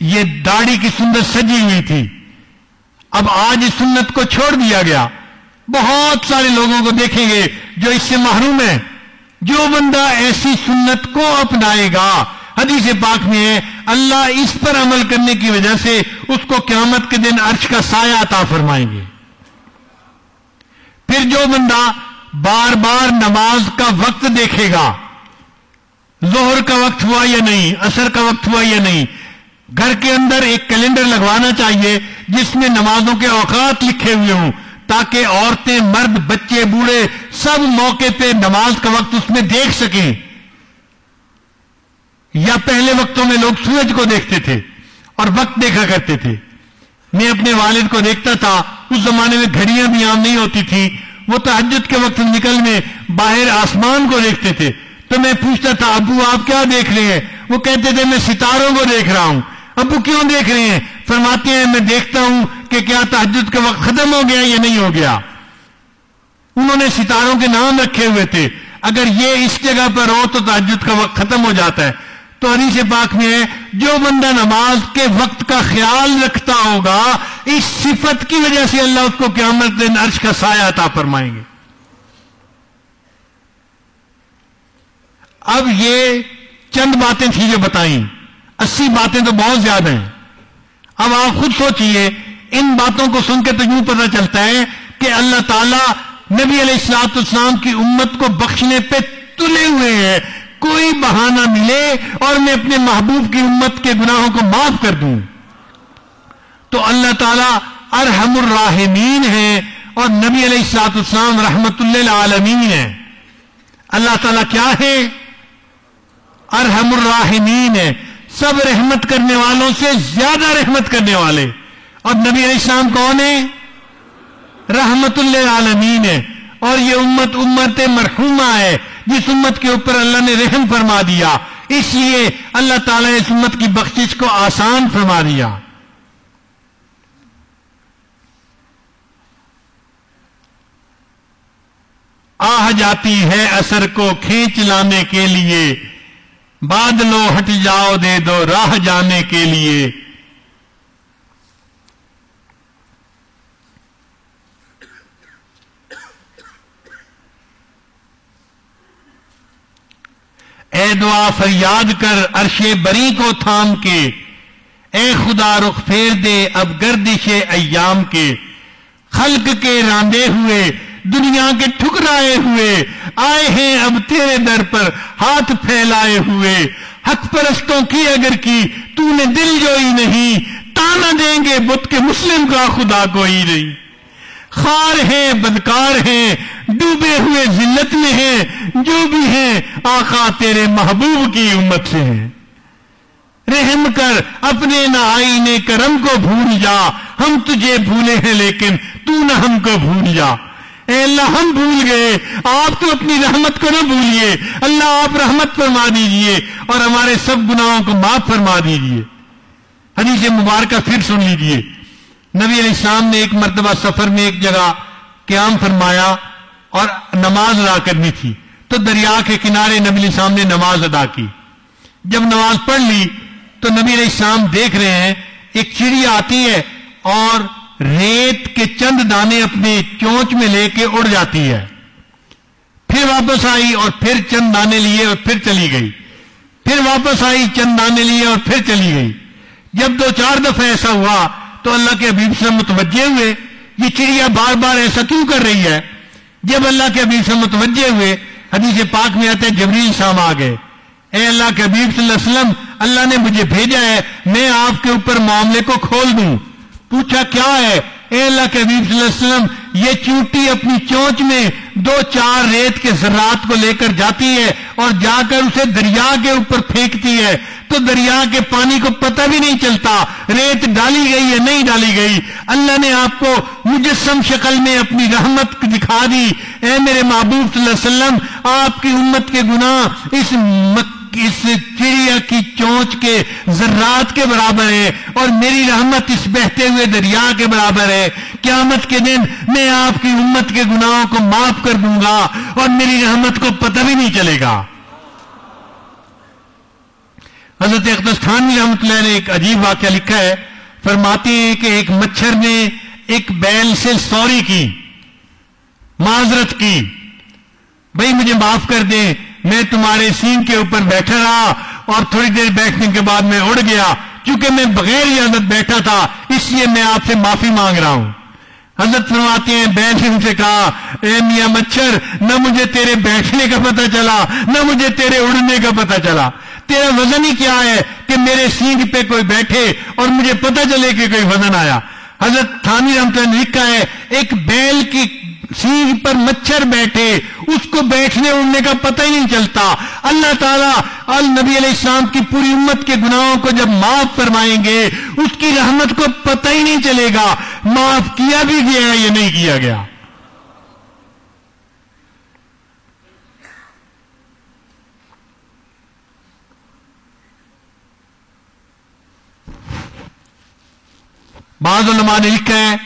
یہ داڑھی کی سنت سجی ہوئی تھی۔ اب آج اس سنت کو چھوڑ دیا گیا۔ بہت سارے لوگوں کو دیکھیں گے جو اس سے محروم ہے جو بندہ ایسی سنت کو اپنائے گا۔ حدیث پاک میں ہے، اللہ اس پر عمل کرنے کی وجہ سے اس کو قیامت کے دن عرش کا سایہ عطا فرمائیں گے۔ پھر جو بندہ بار بار نماز کا وقت دیکھے گا زہر کا وقت ہوا یا نہیں اثر کا وقت ہوا یا نہیں، گھر کے اندر ایک کیلنڈر لگوانا چاہیے جس میں نمازوں کے اوقات لکھے ہوئے ہوں۔ تاکہ عورتیں، مرد، بچے، بوڑھے سب موقع پہ نماز کا وقت اس میں دیکھ سکیں۔ یا پہلے وقتوں میں لوگ سورج کو دیکھتے تھے اور وقت دیکھا کرتے تھے۔ میں اپنے والد کو دیکھتا تھا، اس زمانے میں گھڑیاں بھی عام نہیں ہوتی تھی۔ وہ تحجد کے وقت نکل میں باہر آسمان کو دیکھتے تھے۔ تو میں پوچھتا تھا، ابو آپ کیا دیکھ رہے ہیں؟ وہ کہتے تھے، میں ستاروں کو دیکھ رہا ہوں۔ ابو کیوں دیکھ رہے ہیں؟ فرماتے ہیں، میں دیکھتا ہوں کہ کیا تحجد کا وقت ختم ہو گیا یا نہیں ہو گیا۔ انہوں نے ستاروں کے نام رکھے ہوئے تھے۔ اگر یہ اس جگہ پر ہو تو تحجد کا وقت ختم ہو جاتا ہے۔ تو حدیث پاک میں ہے، جو بندہ نماز کے وقت کا خیال رکھتا ہوگا، اس صفت کی وجہ سے اللہ اس کو قیامت دن عرش کا سایہ عطا فرمائیں گے۔ اب یہ چند باتیں تھیں جو بتائیں۔ اسی باتیں تو بہت زیادہ ہیں۔ اب آپ خود سوچئے، ان باتوں کو سن کے تو یوں پتہ چلتا ہے کہ اللہ تعالیٰ نبی علیہ السلاط اسلام کی امت کو بخشنے پہ تلے ہوئے ہیں۔ کوئی بہانہ ملے اور میں اپنے محبوب کی امت کے گناہوں کو معاف کر دوں۔ تو اللہ تعالیٰ ارحم الراحمین ہے اور نبی علیہ السلاط اسلام رحمت اللہ عالمین ہے اللہ تعالیٰ کیا ہے؟ ارحم الراحمین ہے سب رحمت کرنے والوں سے زیادہ رحمت کرنے والے۔ اور نبی علیہ السلام کون ہے رحمت اللہ عالمین ہے اور یہ امت امت مرحومہ ہے۔ جس امت کے اوپر اللہ نے رحم فرما دیا۔ اس لیے اللہ تعالیٰ نے اس امت کی بخشش کو آسان فرما دیا۔ آہ جاتی ہے اثر کو کھینچ لانے کے لیے۔ بادلو ہٹ جاؤ دے دو، راہ جانے کے لیے۔ اے دعا فریاد کر عرش بری کو تھام کے۔ اے خدا رخ پھیر دے اب گردش ایام کے۔ خلق کے راندے ہوئے۔ دنیا کے ٹھکرائے ہوئے، آئے ہیں اب تیرے در پر ہاتھ پھیلائے ہوئے۔ حق پرستوں کی اگر کی تو نے دل جوئی نہیں، تانا دیں گے بت کے مسلم کا خدا کوئی نہیں۔ خار ہیں، بدکار ہیں، ڈوبے ہوئے ذلت میں ہیں، جو بھی ہیں، آقا تیرے محبوب کی امت سے ہیں۔ رحم کر اپنے نہ آئینے کرم کو بھول جا، ہم تجھے بھولے ہیں لیکن تو نہ ہم کو بھول جا۔ اے اللہ، ہم بھول گئے۔ آپ تو اپنی رحمت کو نہ بھولیے۔ اللہ، آپ رحمت فرما دیجیے اور ہمارے سب گناہوں کو معاف فرما دیجیے۔ حدیث مبارکہ پھر سن لیجیے۔ نبی علیہ السلام نے ایک مرتبہ سفر میں ایک جگہ قیام فرمایا اور نماز ادا کرنی تھی۔ تو دریا کے کنارے نبی علیہ السلام نے نماز ادا کی۔ جب نماز پڑھ لی تو نبی علیہ السلام دیکھ رہے ہیں، ایک چڑیا آتی ہے اور ریت کے چند دانے اپنے چونچ میں لے کے اڑ جاتی ہے۔ پھر واپس آئی اور پھر چند دانے لیے اور پھر چلی گئی۔ پھر واپس آئی، چند دانے لیے اور پھر چلی گئی۔ جب دو چار دفعہ ایسا ہوا تو اللہ کے حبیب سے متوجہ ہوئے، یہ چڑیا بار بار ایسا کیوں کر رہی ہے؟ جب اللہ کے حبیب سے متوجہ ہوئے، حدیث پاک میں آتے جبریل شام آ گئے۔ اے اللہ کے حبیب صلی اللہ علیہ وسلم، اللہ نے مجھے بھیجا ہے، میں آپ کے اوپر معاملے کو کھول دوں۔ پوچھا کیا ہے؟ اے اللہ کے حبیب صلی اللہ علیہ وسلم، یہ چونٹی اپنی چونچ میں دو چار ریت کے ذرات کو لے کر جاتی ہے اور جا کر اسے دریا کے اوپر پھینکتی ہے۔ تو دریا کے پانی کو پتہ بھی نہیں چلتا، ریت ڈالی گئی ہے نہیں ڈالی گئی۔ اللہ نے آپ کو مجسم شکل میں اپنی رحمت دکھا دی۔ اے میرے محبوب صلی اللہ علیہ وسلم، آپ کی امت کے گناہ اس مک اس چڑیا کی چونچ کے ذرات کے برابر ہے اور میری رحمت اس بہتے ہوئے دریا کے برابر ہے۔ قیامت کے دن میں آپ کی امت کے گناہوں کو معاف کر دوں گا اور میری رحمت کو پتہ بھی نہیں چلے گا۔ حضرت اقدس خان رحمت اللہ نے ایک عجیب واقعہ لکھا ہے۔ فرماتے ہیں کہ ایک مچھر نے ایک بیل سے سوری کی، معذرت کی۔ بھائی مجھے معاف کر دیں۔ میں تمہارے سین کے اوپر بیٹھا رہا اور تھوڑی دیر بیٹھنے کے بعد میں اڑ گیا، کیونکہ میں بغیر اجازت بیٹھا تھا، اس لیے میں آپ سے معافی مانگ رہا ہوں۔ حضرت فرماتے ہیں بیٹھ ان سے کہا، اے میاں مچھر، نہ مجھے تیرے بیٹھنے کا پتہ چلا، نہ مجھے تیرے اڑنے کا پتہ چلا۔ تیرا وزن ہی کیا ہے کہ میرے سینگ پہ کوئی بیٹھے اور مجھے پتہ چلے کہ کوئی وزن آیا۔ حضرت تھانی رحمت نے لکھا ہے، ایک بیل کی سینگ پر مچھر بیٹھے، اس کو بیٹھنے اڑنے کا پتہ ہی نہیں چلتا۔ اللہ تعالیٰ النبی علیہ السلام کی پوری امت کے گناہوں کو جب معاف فرمائیں گے، اس کی رحمت کو پتہ ہی نہیں چلے گا۔ معاف کیا بھی گیا یا نہیں کیا گیا۔ بعض علماء نے لکھا ہے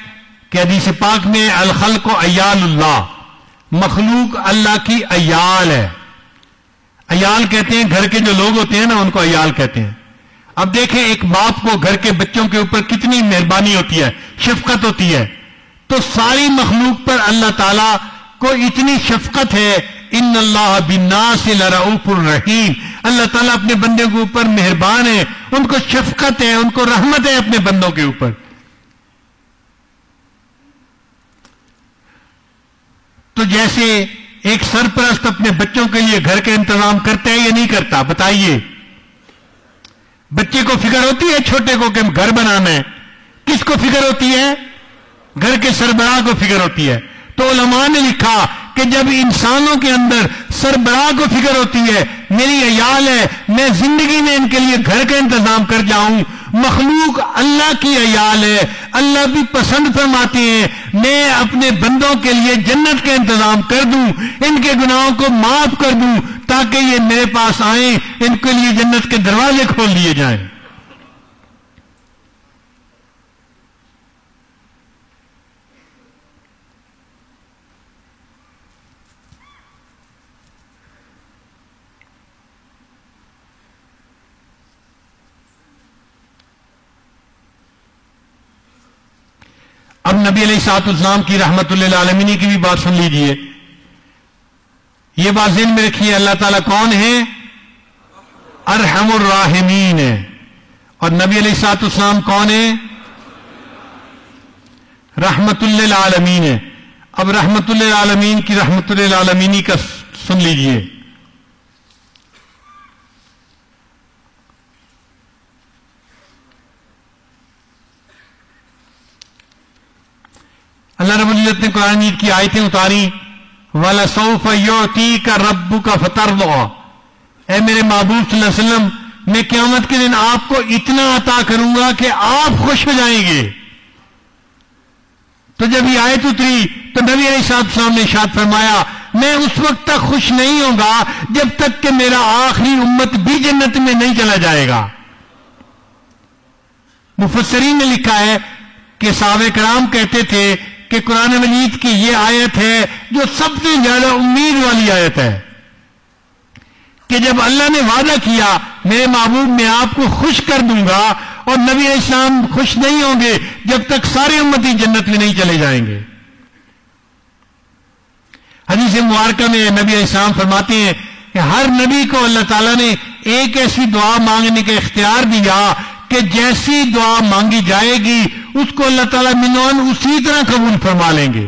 کہ حدیث پاک میں الخلق و ایال اللہ، مخلوق اللہ کی ایال ہے۔ ایال کہتے ہیں، گھر کے جو لوگ ہوتے ہیں نا، ان کو ایال کہتے ہیں۔ اب دیکھیں، ایک باپ کو گھر کے بچوں کے اوپر کتنی مہربانی ہوتی ہے، شفقت ہوتی ہے۔ تو ساری مخلوق پر اللہ تعالی کو اتنی شفقت ہے، ان اللہ بنا سے لرعوف الرحیم۔ اللہ تعالیٰ اپنے بندے کے اوپر مہربان ہے، ان کو شفقت ہے، ان کو رحمت ہے اپنے بندوں کے اوپر۔ تو جیسے ایک سرپرست اپنے بچوں کے لیے گھر کا انتظام کرتا ہے یا نہیں کرتا، بتائیے۔ بچے کو فکر ہوتی ہے چھوٹے کو کہ گھر بنانا ہے؟ کس کو فکر ہوتی ہے؟ گھر کے سربراہ کو فکر ہوتی ہے۔ تو علماء نے لکھا کہ جب انسانوں کے اندر سربراہ کو فکر ہوتی ہے، میری عیال ہے، میں زندگی میں ان کے لیے گھر کا انتظام کر جاؤں مخلوق اللہ کی عیال ہے، اللہ بھی پسند فرماتے ہیں۔ میں اپنے بندوں کے لیے جنت کا انتظام کر دوں، ان کے گناہوں کو معاف کر دوں تاکہ یہ میرے پاس آئیں، ان کے لیے جنت کے دروازے کھول دیے جائیں۔ اب نبی علیہ سات اسلام کی رحمت اللہ عالمینی کی بھی بات سن لیجیے۔ یہ بات ذہن میں رکھیے، اللہ تعالیٰ کون ہے؟ ارحم الراحمین ہے۔ اور نبی علیہ سات اسلام کون ہے؟ رحمت اللہ عالمین ہے۔ اب رحمت اللہ عالمین کی رحمت اللہ عالمینی کا سن لیجیے۔ اللہ رب العزت نے قرآن مجید کی آیتیں اتاری۔ والا سوف یوتی کا ربو کا فتر اے میرے محبوب صلی اللہ علیہ وسلم، میں قیامت کے دن آپ کو اتنا عطا کروں گا کہ آپ خوش ہو جائیں گے۔ تو جب یہ آیت اتری، تو نبی علیہ صاحب السلام نے شاد فرمایا، میں اس وقت تک خوش نہیں ہوں گا جب تک کہ میرا آخری امت بھی جنت میں نہیں چلا جائے گا۔ مفسرین نے لکھا ہے کہ صحابہ کرام کہتے تھے کہ قرآن مجید کی یہ آیت ہے جو سب سے زیادہ امید والی آیت ہے کہ جب اللہ نے وعدہ کیا، میرے محبوب، میں آپ کو خوش کر دوں گا اور نبی علیہ السلام خوش نہیں ہوں گے جب تک سارے امتی جنت میں نہیں چلے جائیں گے۔ حدیث مبارکہ میں نبی علیہ السلام فرماتے ہیں کہ ہر نبی کو اللہ تعالیٰ نے ایک ایسی دعا مانگنے کا اختیار دیا کہ جیسی دعا مانگی جائے گی، اس کو اللہ تعالیٰ منوان اسی طرح قبول فرما لیں گے۔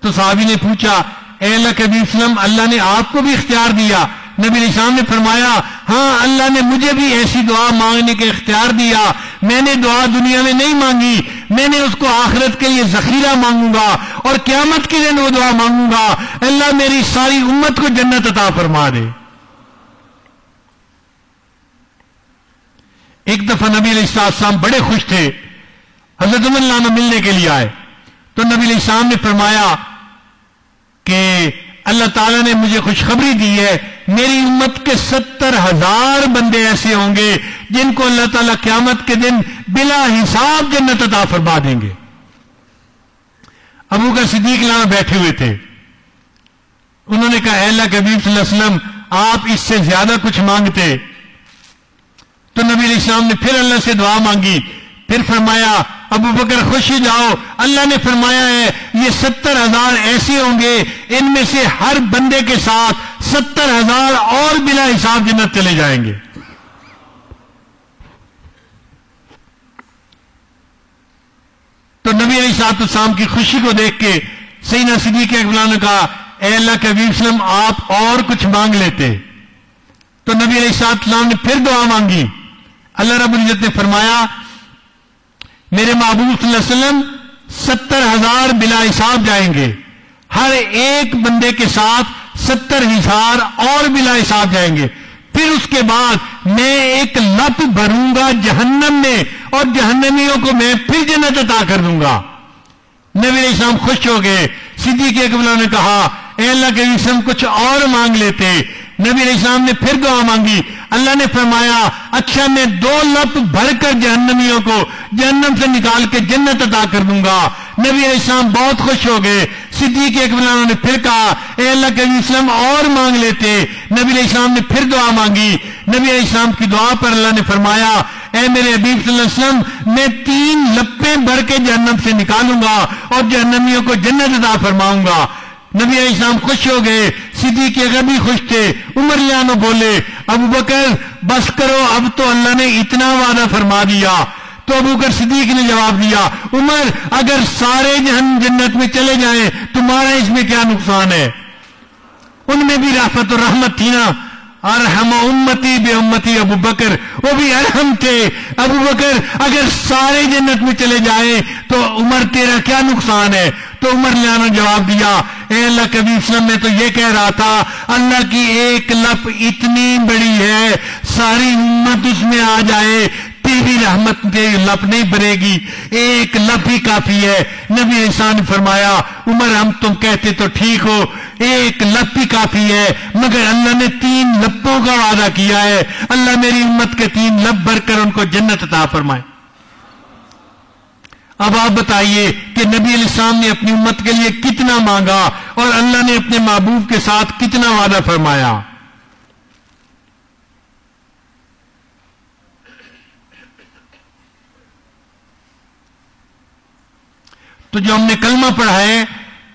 تو صحابی نے پوچھا، اے اللہ کے وسلم، اللہ نے آپ کو بھی اختیار دیا؟ نبی علیہ السلام نے فرمایا ہاں اللہ نے مجھے بھی ایسی دعا مانگنے کے اختیار دیا۔ میں نے دعا دنیا میں نہیں مانگی، میں نے اس کو آخرت کے لیے ذخیرہ مانگوں گا اور قیامت کے دن وہ دعا مانگوں گا۔ اللہ میری ساری امت کو جنت عطا فرما دے۔ ایک دفعہ نبی علیہ السلام بڑے خوش تھے، حضرت عمر ملنے کے لیے آئے۔ تو نبی علیہ السلام نے فرمایا کہ اللہ تعالیٰ نے مجھے خوشخبری دی ہے، میری امت کے ستر ہزار بندے ایسے ہوں گے جن کو اللہ تعالیٰ قیامت کے دن بلا حساب جنت عطا فرما دیں گے۔ ابو کا صدیق لانا بیٹھے ہوئے تھے۔ انہوں نے کہا، اے اللہ کے حبیب صلی اللہ علیہ وسلم، آپ اس سے زیادہ کچھ مانگتے۔ تو نبی علیہ السلام نے پھر اللہ سے دعا مانگی، پھر فرمایا، ابو بکر خوشی جاؤ اللہ نے فرمایا ہے، یہ ستر ہزار ایسے ہوں گے، ان میں سے ہر بندے کے ساتھ ستر ہزار اور بلا حساب جنت چلے جائیں گے۔ تو نبی علیہ صاحب السلام کی خوشی کو دیکھ کے سینا صدیق اقبال نے کہا، اے اللہ کے حبیب وسلم، آپ اور کچھ مانگ لیتے۔ تو نبی علیہ صاحب السلام نے پھر دعا مانگی۔ اللہ رب العزت نے فرمایا، میرے محبوب صلی اللہ علیہ وسلم ستر ہزار بلا حساب جائیں گے۔ ہر ایک بندے کے ساتھ ستر ہزار اور بلا حساب جائیں گے۔ پھر اس کے بعد میں ایک لپ بھروں گا جہنم میں اور جہنمیوں کو میں پھر جنت عطا کر دوں گا۔ نبی علیہ السلام خوش ہو گئے۔ صدیق اکبر نے کہا، اے اللہ کے اسم کچھ اور مانگ لیتے۔ نبی علیہ السلام نے پھر دعا مانگی۔ اللہ نے فرمایا اچھا میں دو لپ بھر کر جہنمیوں کو جہنم سے نکال کے جنت عطا کر دوں گا۔ نبی علیہ السلام بہت خوش ہو گئے۔ صدیق اکبر نے پھر کہا، اے اللہ کے اسلام، اور مانگ لیتے۔ نبی علیہ السلام نے پھر دعا مانگی۔ نبی علیہ السلام کی دعا پر اللہ نے فرمایا، اے میرے حبیب صلی اللہ علیہ وسلم، میں تین لپیں بھر کے جہنم سے نکالوں گا اور جہنمیوں کو جنت عطا فرماؤں گا۔ نبی علیہ السلام خوش ہو گئے، صدیق اگر بھی خوش تھے، عمر لیانو بولے۔ ابو بکر، بس کرو، اب تو اللہ نے اتنا وعدہ فرما دیا۔ تو ابو بکر صدیق نے جواب دیا، عمر، اگر سارے جہن جنت میں چلے جائیں، تمہارا اس میں کیا نقصان ہے؟ ان میں بھی رافت و رحمت تھی نا۔ ارحم امتی بے امتی ابو بکر۔ وہ بھی ارحم تھے۔ ابو بکر، اگر سارے جنت میں چلے جائیں، تو عمر تیرا کیا نقصان ہے؟ تو عمر نے جواب دیا۔ اے اللہ کبھی اسلم میں تو یہ کہہ رہا تھا، اللہ کی ایک لپ اتنی بڑی ہے، ساری امت اس میں آ جائے، تیری رحمت کے لپ نہیں بنے گی۔ ایک لپ ہی کافی ہے۔ نبی احسان فرمایا، عمر، ہم تم کہتے تو ٹھیک ہو، ایک لپ ہی کافی ہے، مگر اللہ نے تین لپوں کا وعدہ کیا ہے۔ اللہ میری امت کے تین لپ بھر کر ان کو جنت عطا فرمائے۔ اب آپ بتائیے کہ نبی علیہ السلام نے اپنی امت کے لیے کتنا مانگا اور اللہ نے اپنے محبوب کے ساتھ کتنا وعدہ فرمایا؟ تو جو ہم نے کلمہ پڑھا ہے،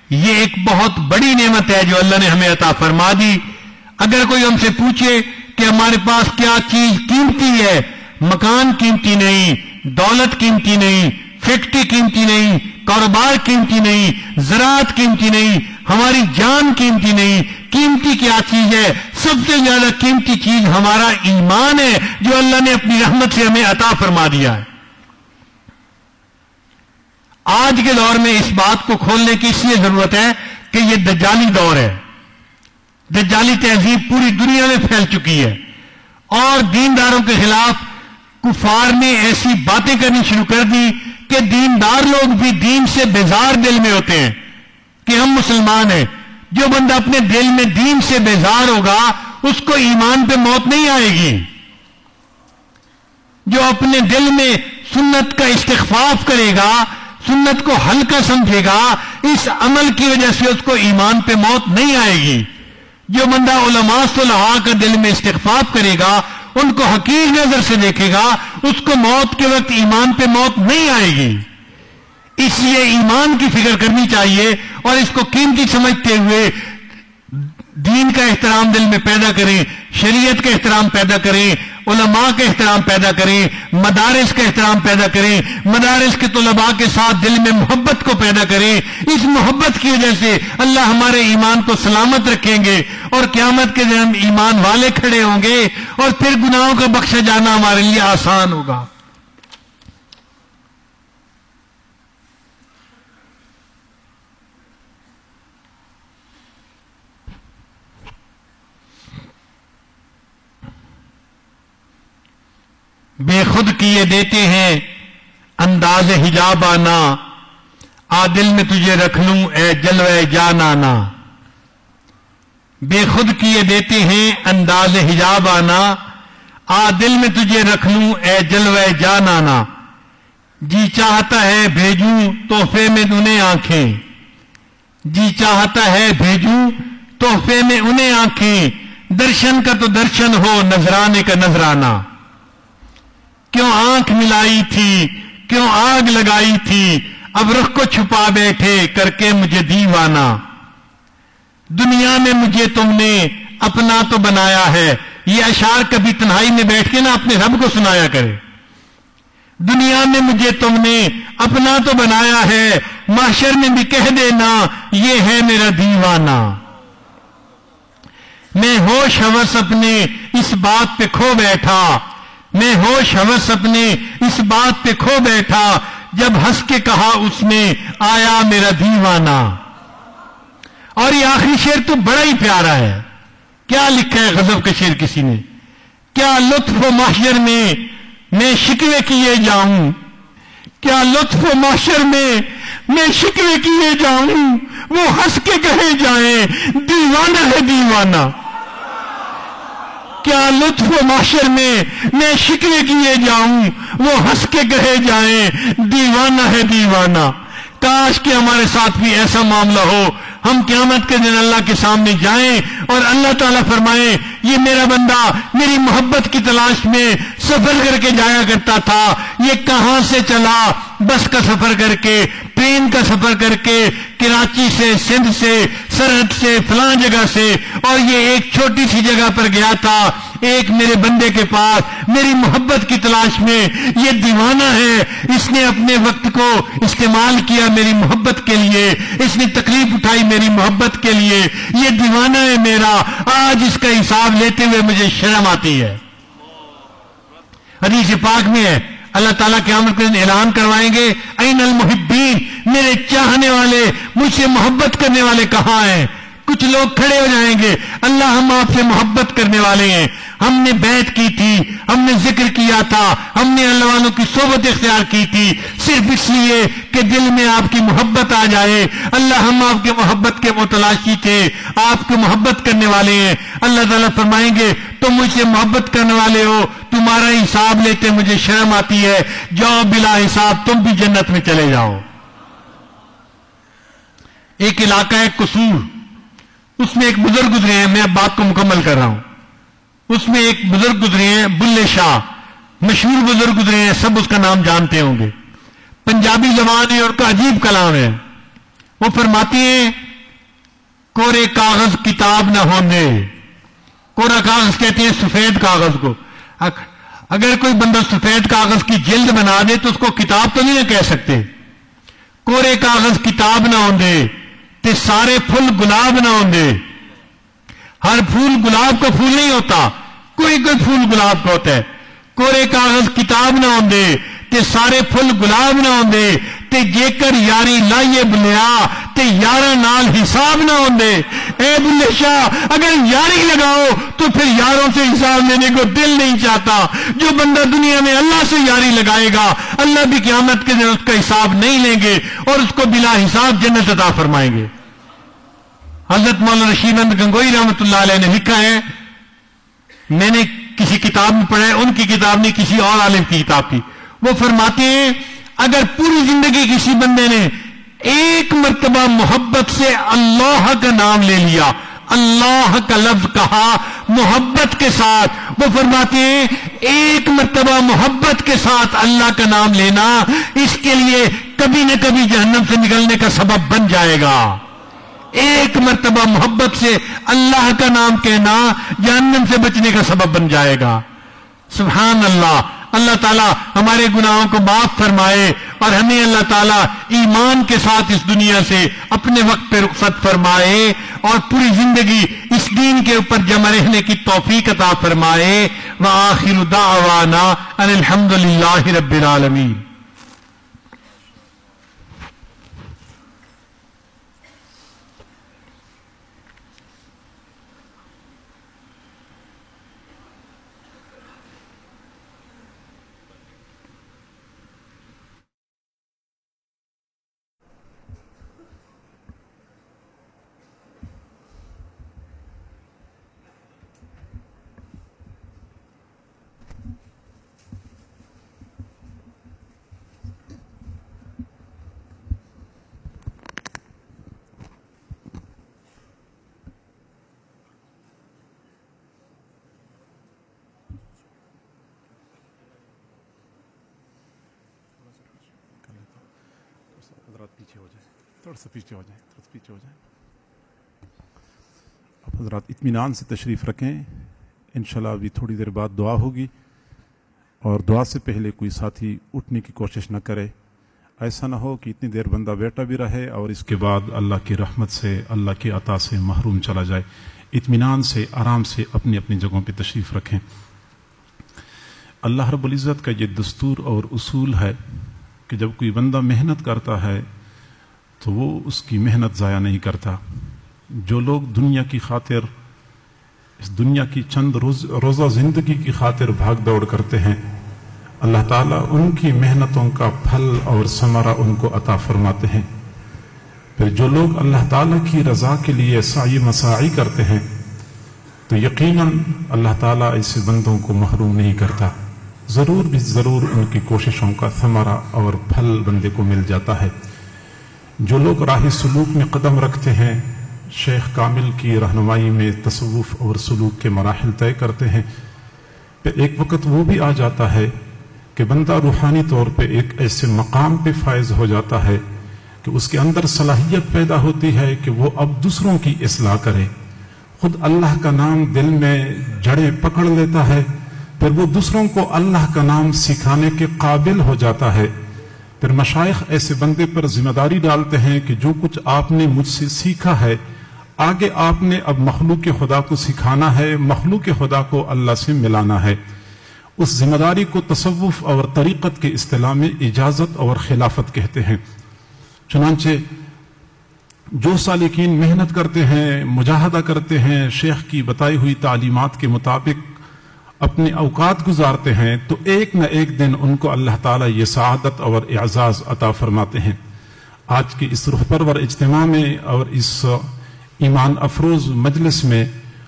یہ ایک بہت بڑی نعمت ہے جو اللہ نے ہمیں عطا فرما دی۔ اگر کوئی ہم سے پوچھے کہ ہمارے پاس کیا چیز قیمتی ہے، مکان قیمتی نہیں، دولت قیمتی نہیں فیکٹری قیمتی نہیں، کاروبار قیمتی نہیں، زراعت قیمتی نہیں، ہماری جان قیمتی نہیں۔ قیمتی کیا چیز ہے؟ سب سے زیادہ قیمتی چیز ہمارا ایمان ہے، جو اللہ نے اپنی رحمت سے ہمیں عطا فرما دیا ہے۔ آج کے دور میں اس بات کو کھولنے کی اس لیے ضرورت ہے کہ یہ دجالی دور ہے۔ دجالی تہذیب پوری دنیا میں پھیل چکی ہے۔ اور دینداروں کے خلاف کفار نے ایسی باتیں کرنی شروع کر دی کہ دیندار لوگ بھی دین سے بیزار دل میں ہوتے ہیں کہ ہم مسلمان ہیں۔ جو بندہ اپنے دل میں دین سے بیزار ہوگا، اس کو ایمان پہ موت نہیں آئے گی۔ جو اپنے دل میں سنت کا استخفاف کرے گا، سنت کو ہلکا سمجھے گا، اس عمل کی وجہ سے اس کو ایمان پہ موت نہیں آئے گی۔ جو بندہ علماء صلحاء کا دل میں استخفاف کرے گا ان کو حقیق نظر سے دیکھے گا، اس کو موت کے وقت ایمان پہ موت نہیں آئے گی۔ اس لیے ایمان کی فکر کرنی چاہیے اور اس کو قیمتی سمجھتے ہوئے دین کا احترام دل میں پیدا کریں، شریعت کا احترام پیدا کریں۔ علماء کا احترام پیدا کریں، مدارس کا احترام پیدا کریں، مدارس کے طلباء کے ساتھ دل میں محبت کو پیدا کریں۔ اس محبت کی وجہ سے اللہ ہمارے ایمان کو سلامت رکھیں گے اور قیامت کے دن ایمان والے کھڑے ہوں گے اور پھر گناہوں کا بخشا جانا ہمارے لیے آسان ہوگا۔ بے خود کیے دیتے ہیں، انداز حجاب آنا آ دل میں تجھے رکھ لوں، اے جلوے جان آنا بے خود کیے دیتے ہیں، انداز حجاب آنا آ دل میں تجھے رکھ لوں، اے جلوے جان آنا جی چاہتا ہے بھیجوں، تحفے میں انہیں آنکھیں۔ جی چاہتا ہے بھیجوں، تحفے میں انہیں آنکھیں۔ درشن کا تو درشن ہو، نذرانے کا نذرانہ۔ کیوں آنکھ ملائی تھی؟ کیوں آگ لگائی تھی؟ اب رخ کو چھپا بیٹھے کر کے مجھے دیوانا دنیا میں مجھے تم نے اپنا تو بنایا ہے۔ یہ اشار کبھی تنہائی میں بیٹھ کے نا اپنے رب کو سنایا کرے۔ دنیا میں مجھے تم نے اپنا تو بنایا ہے۔ معاشر میں بھی کہہ دینا، یہ ہے میرا دیوانہ۔ میں ہوش ہوس اپنے اس بات پہ کھو بیٹھا۔ میں ہوش ہوس اپنے اس بات پہ کھو بیٹھا، جب ہنس کے کہا اس نے، آیا میرا دیوانہ۔ اور یہ آخری شعر تو بڑا ہی پیارا ہے۔ کیا لکھا ہے غضب کا شعر کسی نے؟ کیا لطف و معاشر میں میں شکوے کیے جاؤں؟ کیا لطف و معاشر میں میں شکوے کیے جاؤں؟ وہ ہنس کے کہے جائیں، دیوانہ ہے دیوانہ۔ کیا لطف و معاشر میں میں شکوے کیے جاؤں؟ وہ ہنس کے کہے جائیں۔ دیوانہ ہے دیوانہ۔ کاش کہ ہمارے ساتھ بھی ایسا معاملہ ہو۔ ہم قیامت کے دن اللہ کے سامنے جائیں اور اللہ تعالیٰ فرمائیں یہ میرا بندہ میری محبت کی تلاش میں سفر کر کے جایا کرتا تھا۔ یہ کہاں سے چلا؟ بس کا سفر کر کے ٹرین کا سفر کر کے کراچی سے، سندھ سے، سرحد سے، فلاں جگہ سے، اور یہ ایک چھوٹی سی جگہ پر گیا تھا۔ ایک میرے بندے کے پاس، میری محبت کی تلاش میں یہ دیوانہ ہے۔ اس نے اپنے وقت کو استعمال کیا میری محبت کے لیے۔ اس نے تکلیف اٹھائی میری محبت کے لیے۔ یہ دیوانہ ہے میرا۔ آج اس کا حساب لیتے ہوئے مجھے شرم آتی ہے۔ حدیث پاک میں ہے۔ اللہ تعالیٰ کے عمل کے دن اعلان کروائیں گے، این المحبین، میرے چاہنے والے، مجھ سے محبت کرنے والے کہاں ہیں؟ کچھ لوگ کھڑے ہو جائیں گے، اللہ ہم آپ سے محبت کرنے والے ہیں۔ ہم نے بیعت کی تھی، ہم نے ذکر کیا تھا، ہم نے اللہ والوں کی صحبت اختیار کی تھی۔ صرف اس لیے کہ دل میں آپ کی محبت آ جائے۔ اللہ ہم آپ کے محبت کے متلاشی تھے آپ کو محبت کرنے والے ہیں۔ اللہ تعالیٰ فرمائیں گے، تم مجھ سے محبت کرنے والے ہو، تمہارا حساب لیتے مجھے شرم آتی ہے۔ جاؤ بلا حساب، تم بھی جنت میں چلے جاؤ۔ ایک علاقہ ہے قصور۔ اس میں ایک بزرگ گزرے ہیں، میں اب بات کو مکمل کر رہا ہوں۔ اس میں ایک بزرگ گزرے ہیں، بلے شاہ۔ مشہور بزرگ گزرے ہیں، سب اس کا نام جانتے ہوں گے۔ پنجابی زبان ہے اور کا عجیب کلام ہے۔ وہ فرماتے ہیں، کورے کاغذ کتاب نہ ہونے۔ کورا کاغذ کہتے ہیں، سفید کاغذ کو۔ اگر کوئی بندہ سفید کاغذ کی جلد بنا دے تو اس کو کتاب تو نہیں نہ کہہ سکتے۔ کورے کاغذ کتاب نہ ہوں تے سارے پھول گلاب نہ ہوں ہر پھول گلاب کا پھول نہیں ہوتا۔ کوئی کوئی پھول گلاب کا ہوتا ہے۔ کورے کاغذ کتاب نہ ہوں تے سارے پھول گلاب نہ ہوں تے جے کر یاری لائیے بلیا، تے یارہ نال حساب نہ ہوں اے بلے شاہ، اگر یاری لگاؤ تو پھر یاروں سے حساب لینے کو دل نہیں چاہتا۔ جو بندہ دنیا میں اللہ سے یاری لگائے گا، اللہ بھی قیامت کے دن اس کا حساب نہیں لیں گے اور اس کو بلا حساب جنت عطا فرمائیں گے۔ حضرت مولانا رشید گنگوئی رحمت اللہ علیہ نے لکھا ہے، میں نے کسی کتاب میں پڑھا ہے، ان کی کتاب نہیں، کسی اور عالم کی کتاب کی وہ فرماتے ہیں، اگر پوری زندگی کسی بندے نے ایک مرتبہ محبت سے اللہ کا نام لے لیا، اللہ کا لفظ کہا محبت کے ساتھ، وہ فرماتے ہیں، ایک مرتبہ محبت کے ساتھ اللہ کا نام لینا اس کے لیے کبھی نہ کبھی جہنم سے نکلنے کا سبب بن جائے گا۔ ایک مرتبہ محبت سے اللہ کا نام کہنا جہنم سے بچنے کا سبب بن جائے گا۔ سبحان اللہ۔ اللہ تعالیٰ ہمارے گناہوں کو معاف فرمائے اور ہمیں اللہ تعالیٰ ایمان کے ساتھ اس دنیا سے اپنے وقت پہ رخصت فرمائے اور پوری زندگی اس دین کے اوپر جمع رہنے کی توفیق عطا فرمائے۔ وآخر دعوانا ان الحمدللہ رب العالمین۔ پیچھے ہو جائیں تھوڑا پیچھے ہو جائیں اب حضرات اطمینان سے تشریف رکھیں۔ انشاءاللہ ابھی تھوڑی دیر بعد دعا ہوگی۔ اور دعا سے پہلے کوئی ساتھی اٹھنے کی کوشش نہ کرے۔ ایسا نہ ہو کہ اتنی دیر بندہ بیٹھا بھی رہے اور اس کے بعد اللہ کی رحمت سے، اللہ کی عطا سے محروم چلا جائے۔ اطمینان سے، آرام سے اپنی اپنی جگہوں پہ تشریف رکھیں۔ اللہ رب العزت کا یہ دستور اور اصول ہے کہ جب کوئی بندہ محنت کرتا ہے تو وہ اس کی محنت ضائع نہیں کرتا۔ جو لوگ دنیا کی خاطر، اس دنیا کی چند روز، روزہ زندگی کی خاطر بھاگ دوڑ کرتے ہیں، اللہ تعالیٰ ان کی محنتوں کا پھل اور ثمرہ ان کو عطا فرماتے ہیں۔ پھر جو لوگ اللہ تعالیٰ کی رضا کے لیے سائی مساعی کرتے ہیں، تو یقیناً اللہ تعالیٰ ایسے بندوں کو محروم نہیں کرتا۔ ضرور بھی ضرور ان کی کوششوں کا ثمرہ اور پھل بندے کو مل جاتا ہے۔ جو لوگ راہ سلوک میں قدم رکھتے ہیں، شیخ کامل کی رہنمائی میں تصوف اور سلوک کے مراحل طے کرتے ہیں۔ پھر ایک وقت وہ بھی آ جاتا ہے کہ بندہ روحانی طور پہ ایک ایسے مقام پہ فائز ہو جاتا ہے کہ اس کے اندر صلاحیت پیدا ہوتی ہے کہ وہ اب دوسروں کی اصلاح کرے۔ خود اللہ کا نام دل میں جڑیں پکڑ لیتا ہے، پھر وہ دوسروں کو اللہ کا نام سکھانے کے قابل ہو جاتا ہے۔ پھر مشائق ایسے بندے پر ذمہ داری ڈالتے ہیں کہ جو کچھ آپ نے مجھ سے سیکھا ہے، آگے آپ نے اب مخلوق خدا کو سکھانا ہے، مخلوق خدا کو اللہ سے ملانا ہے۔ اس ذمہ داری کو تصوف اور طریقت کے اصطلاح میں اجازت اور خلافت کہتے ہیں۔ چنانچہ، جو سالکین محنت کرتے ہیں، مجاہدہ کرتے ہیں، شیخ کی بتائی ہوئی تعلیمات کے مطابق اپنے اوقات گزارتے ہیں، تو ایک نہ ایک دن ان کو اللہ تعالیٰ یہ سعادت اور اعزاز عطا فرماتے ہیں۔ آج کے اس رخ پرور اجتماع میں اور اس ایمان افروز مجلس میں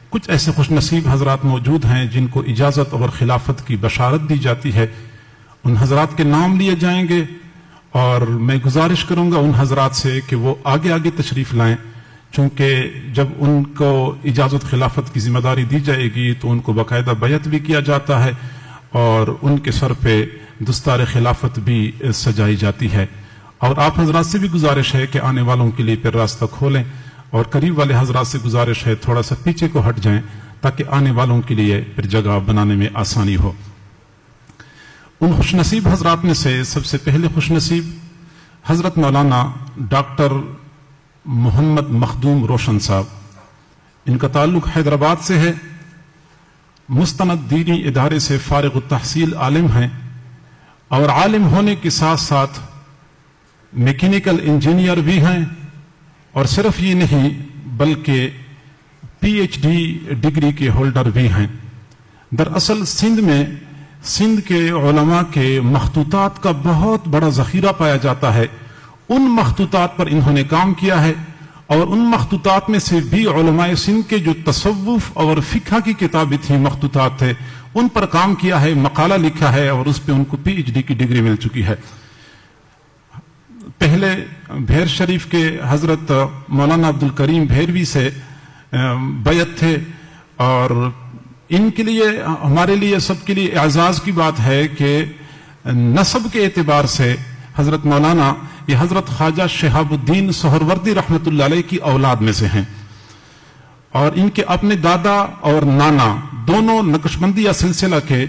کچھ ایسے خوش نصیب حضرات موجود ہیں جن کو اجازت اور خلافت کی بشارت دی جاتی ہے۔ ان حضرات کے نام لیے جائیں گے اور میں گزارش کروں گا ان حضرات سے کہ وہ آگے آگے تشریف لائیں۔ چونکہ جب ان کو اجازت خلافت کی ذمہ داری دی جائے گی تو ان کو باقاعدہ بیعت بھی کیا جاتا ہے اور ان کے سر پہ دستار خلافت بھی سجائی جاتی ہے۔ اور آپ حضرات سے بھی گزارش ہے کہ آنے والوں کے لیے پھر راستہ کھولیں اور قریب والے حضرات سے گزارش ہے تھوڑا سا پیچھے کو ہٹ جائیں تاکہ آنے والوں کے لیے پھر جگہ بنانے میں آسانی ہو۔ ان خوش نصیب حضرات میں سے سب سے پہلے خوش نصیب حضرت مولانا ڈاکٹر محمد مخدوم روشن صاحب۔ ان کا تعلق حیدرآباد سے ہے۔ مستند دینی ادارے سے فارغ التحصیل عالم ہیں۔ اور عالم ہونے کے ساتھ ساتھ میکینیکل انجینئر بھی ہیں۔ اور صرف یہ نہیں، بلکہ پی ایچ ڈی ڈگری کے ہولڈر بھی ہیں۔ دراصل سندھ میں، سندھ کے علماء کے مخطوطات کا بہت بڑا ذخیرہ پایا جاتا ہے۔ ان مخطوطات پر انہوں نے کام کیا ہے اور ان مخطوطات میں سے بھی علماء سندھ کے جو تصوف اور فقہ کی کتابیں تھیں مخطوطات تھے، ان پر کام کیا ہے، مقالہ لکھا ہے اور اس پہ ان کو پی ایچ ڈی کی ڈگری مل چکی ہے۔ پہلے بھیر شریف کے حضرت مولانا عبد الکریم بھیروی سے بیت تھے اور ان کے لیے، ہمارے لیے سب کے لیے اعزاز کی بات ہے کہ نصب کے اعتبار سے حضرت مولانا یہ حضرت خواجہ شہاب الدین سہروردی رحمت اللہ علیہ کی اولاد میں سے ہیں اور ان کے اپنے دادا اور نانا دونوں نقشبندی یا سلسلہ کے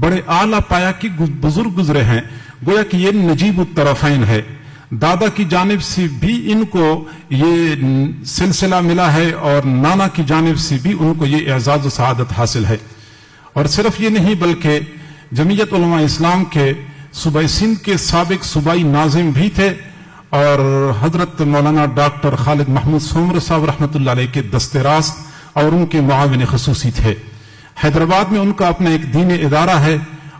بڑے اعلی پایا کی بزرگ گزرے ہیں۔ گویا کہ یہ نجیب الطرفین ہے۔ دادا کی جانب سے بھی ان کو یہ سلسلہ ملا ہے اور نانا کی جانب سے بھی ان کو یہ اعزاز و سعادت حاصل ہے۔ اور صرف یہ نہیں بلکہ جمعیت علماء اسلام کے صوبہ سندھ کے سابق صوبائی ناظم بھی تھے اور حضرت مولانا ڈاکٹر خالد محمود سومر صاحب رحمۃ اللہ علیہ کے دست راست اور ان کے معاون خصوصی تھے۔ حیدرآباد میں ان کا اپنا ایک دین ادارہ ہے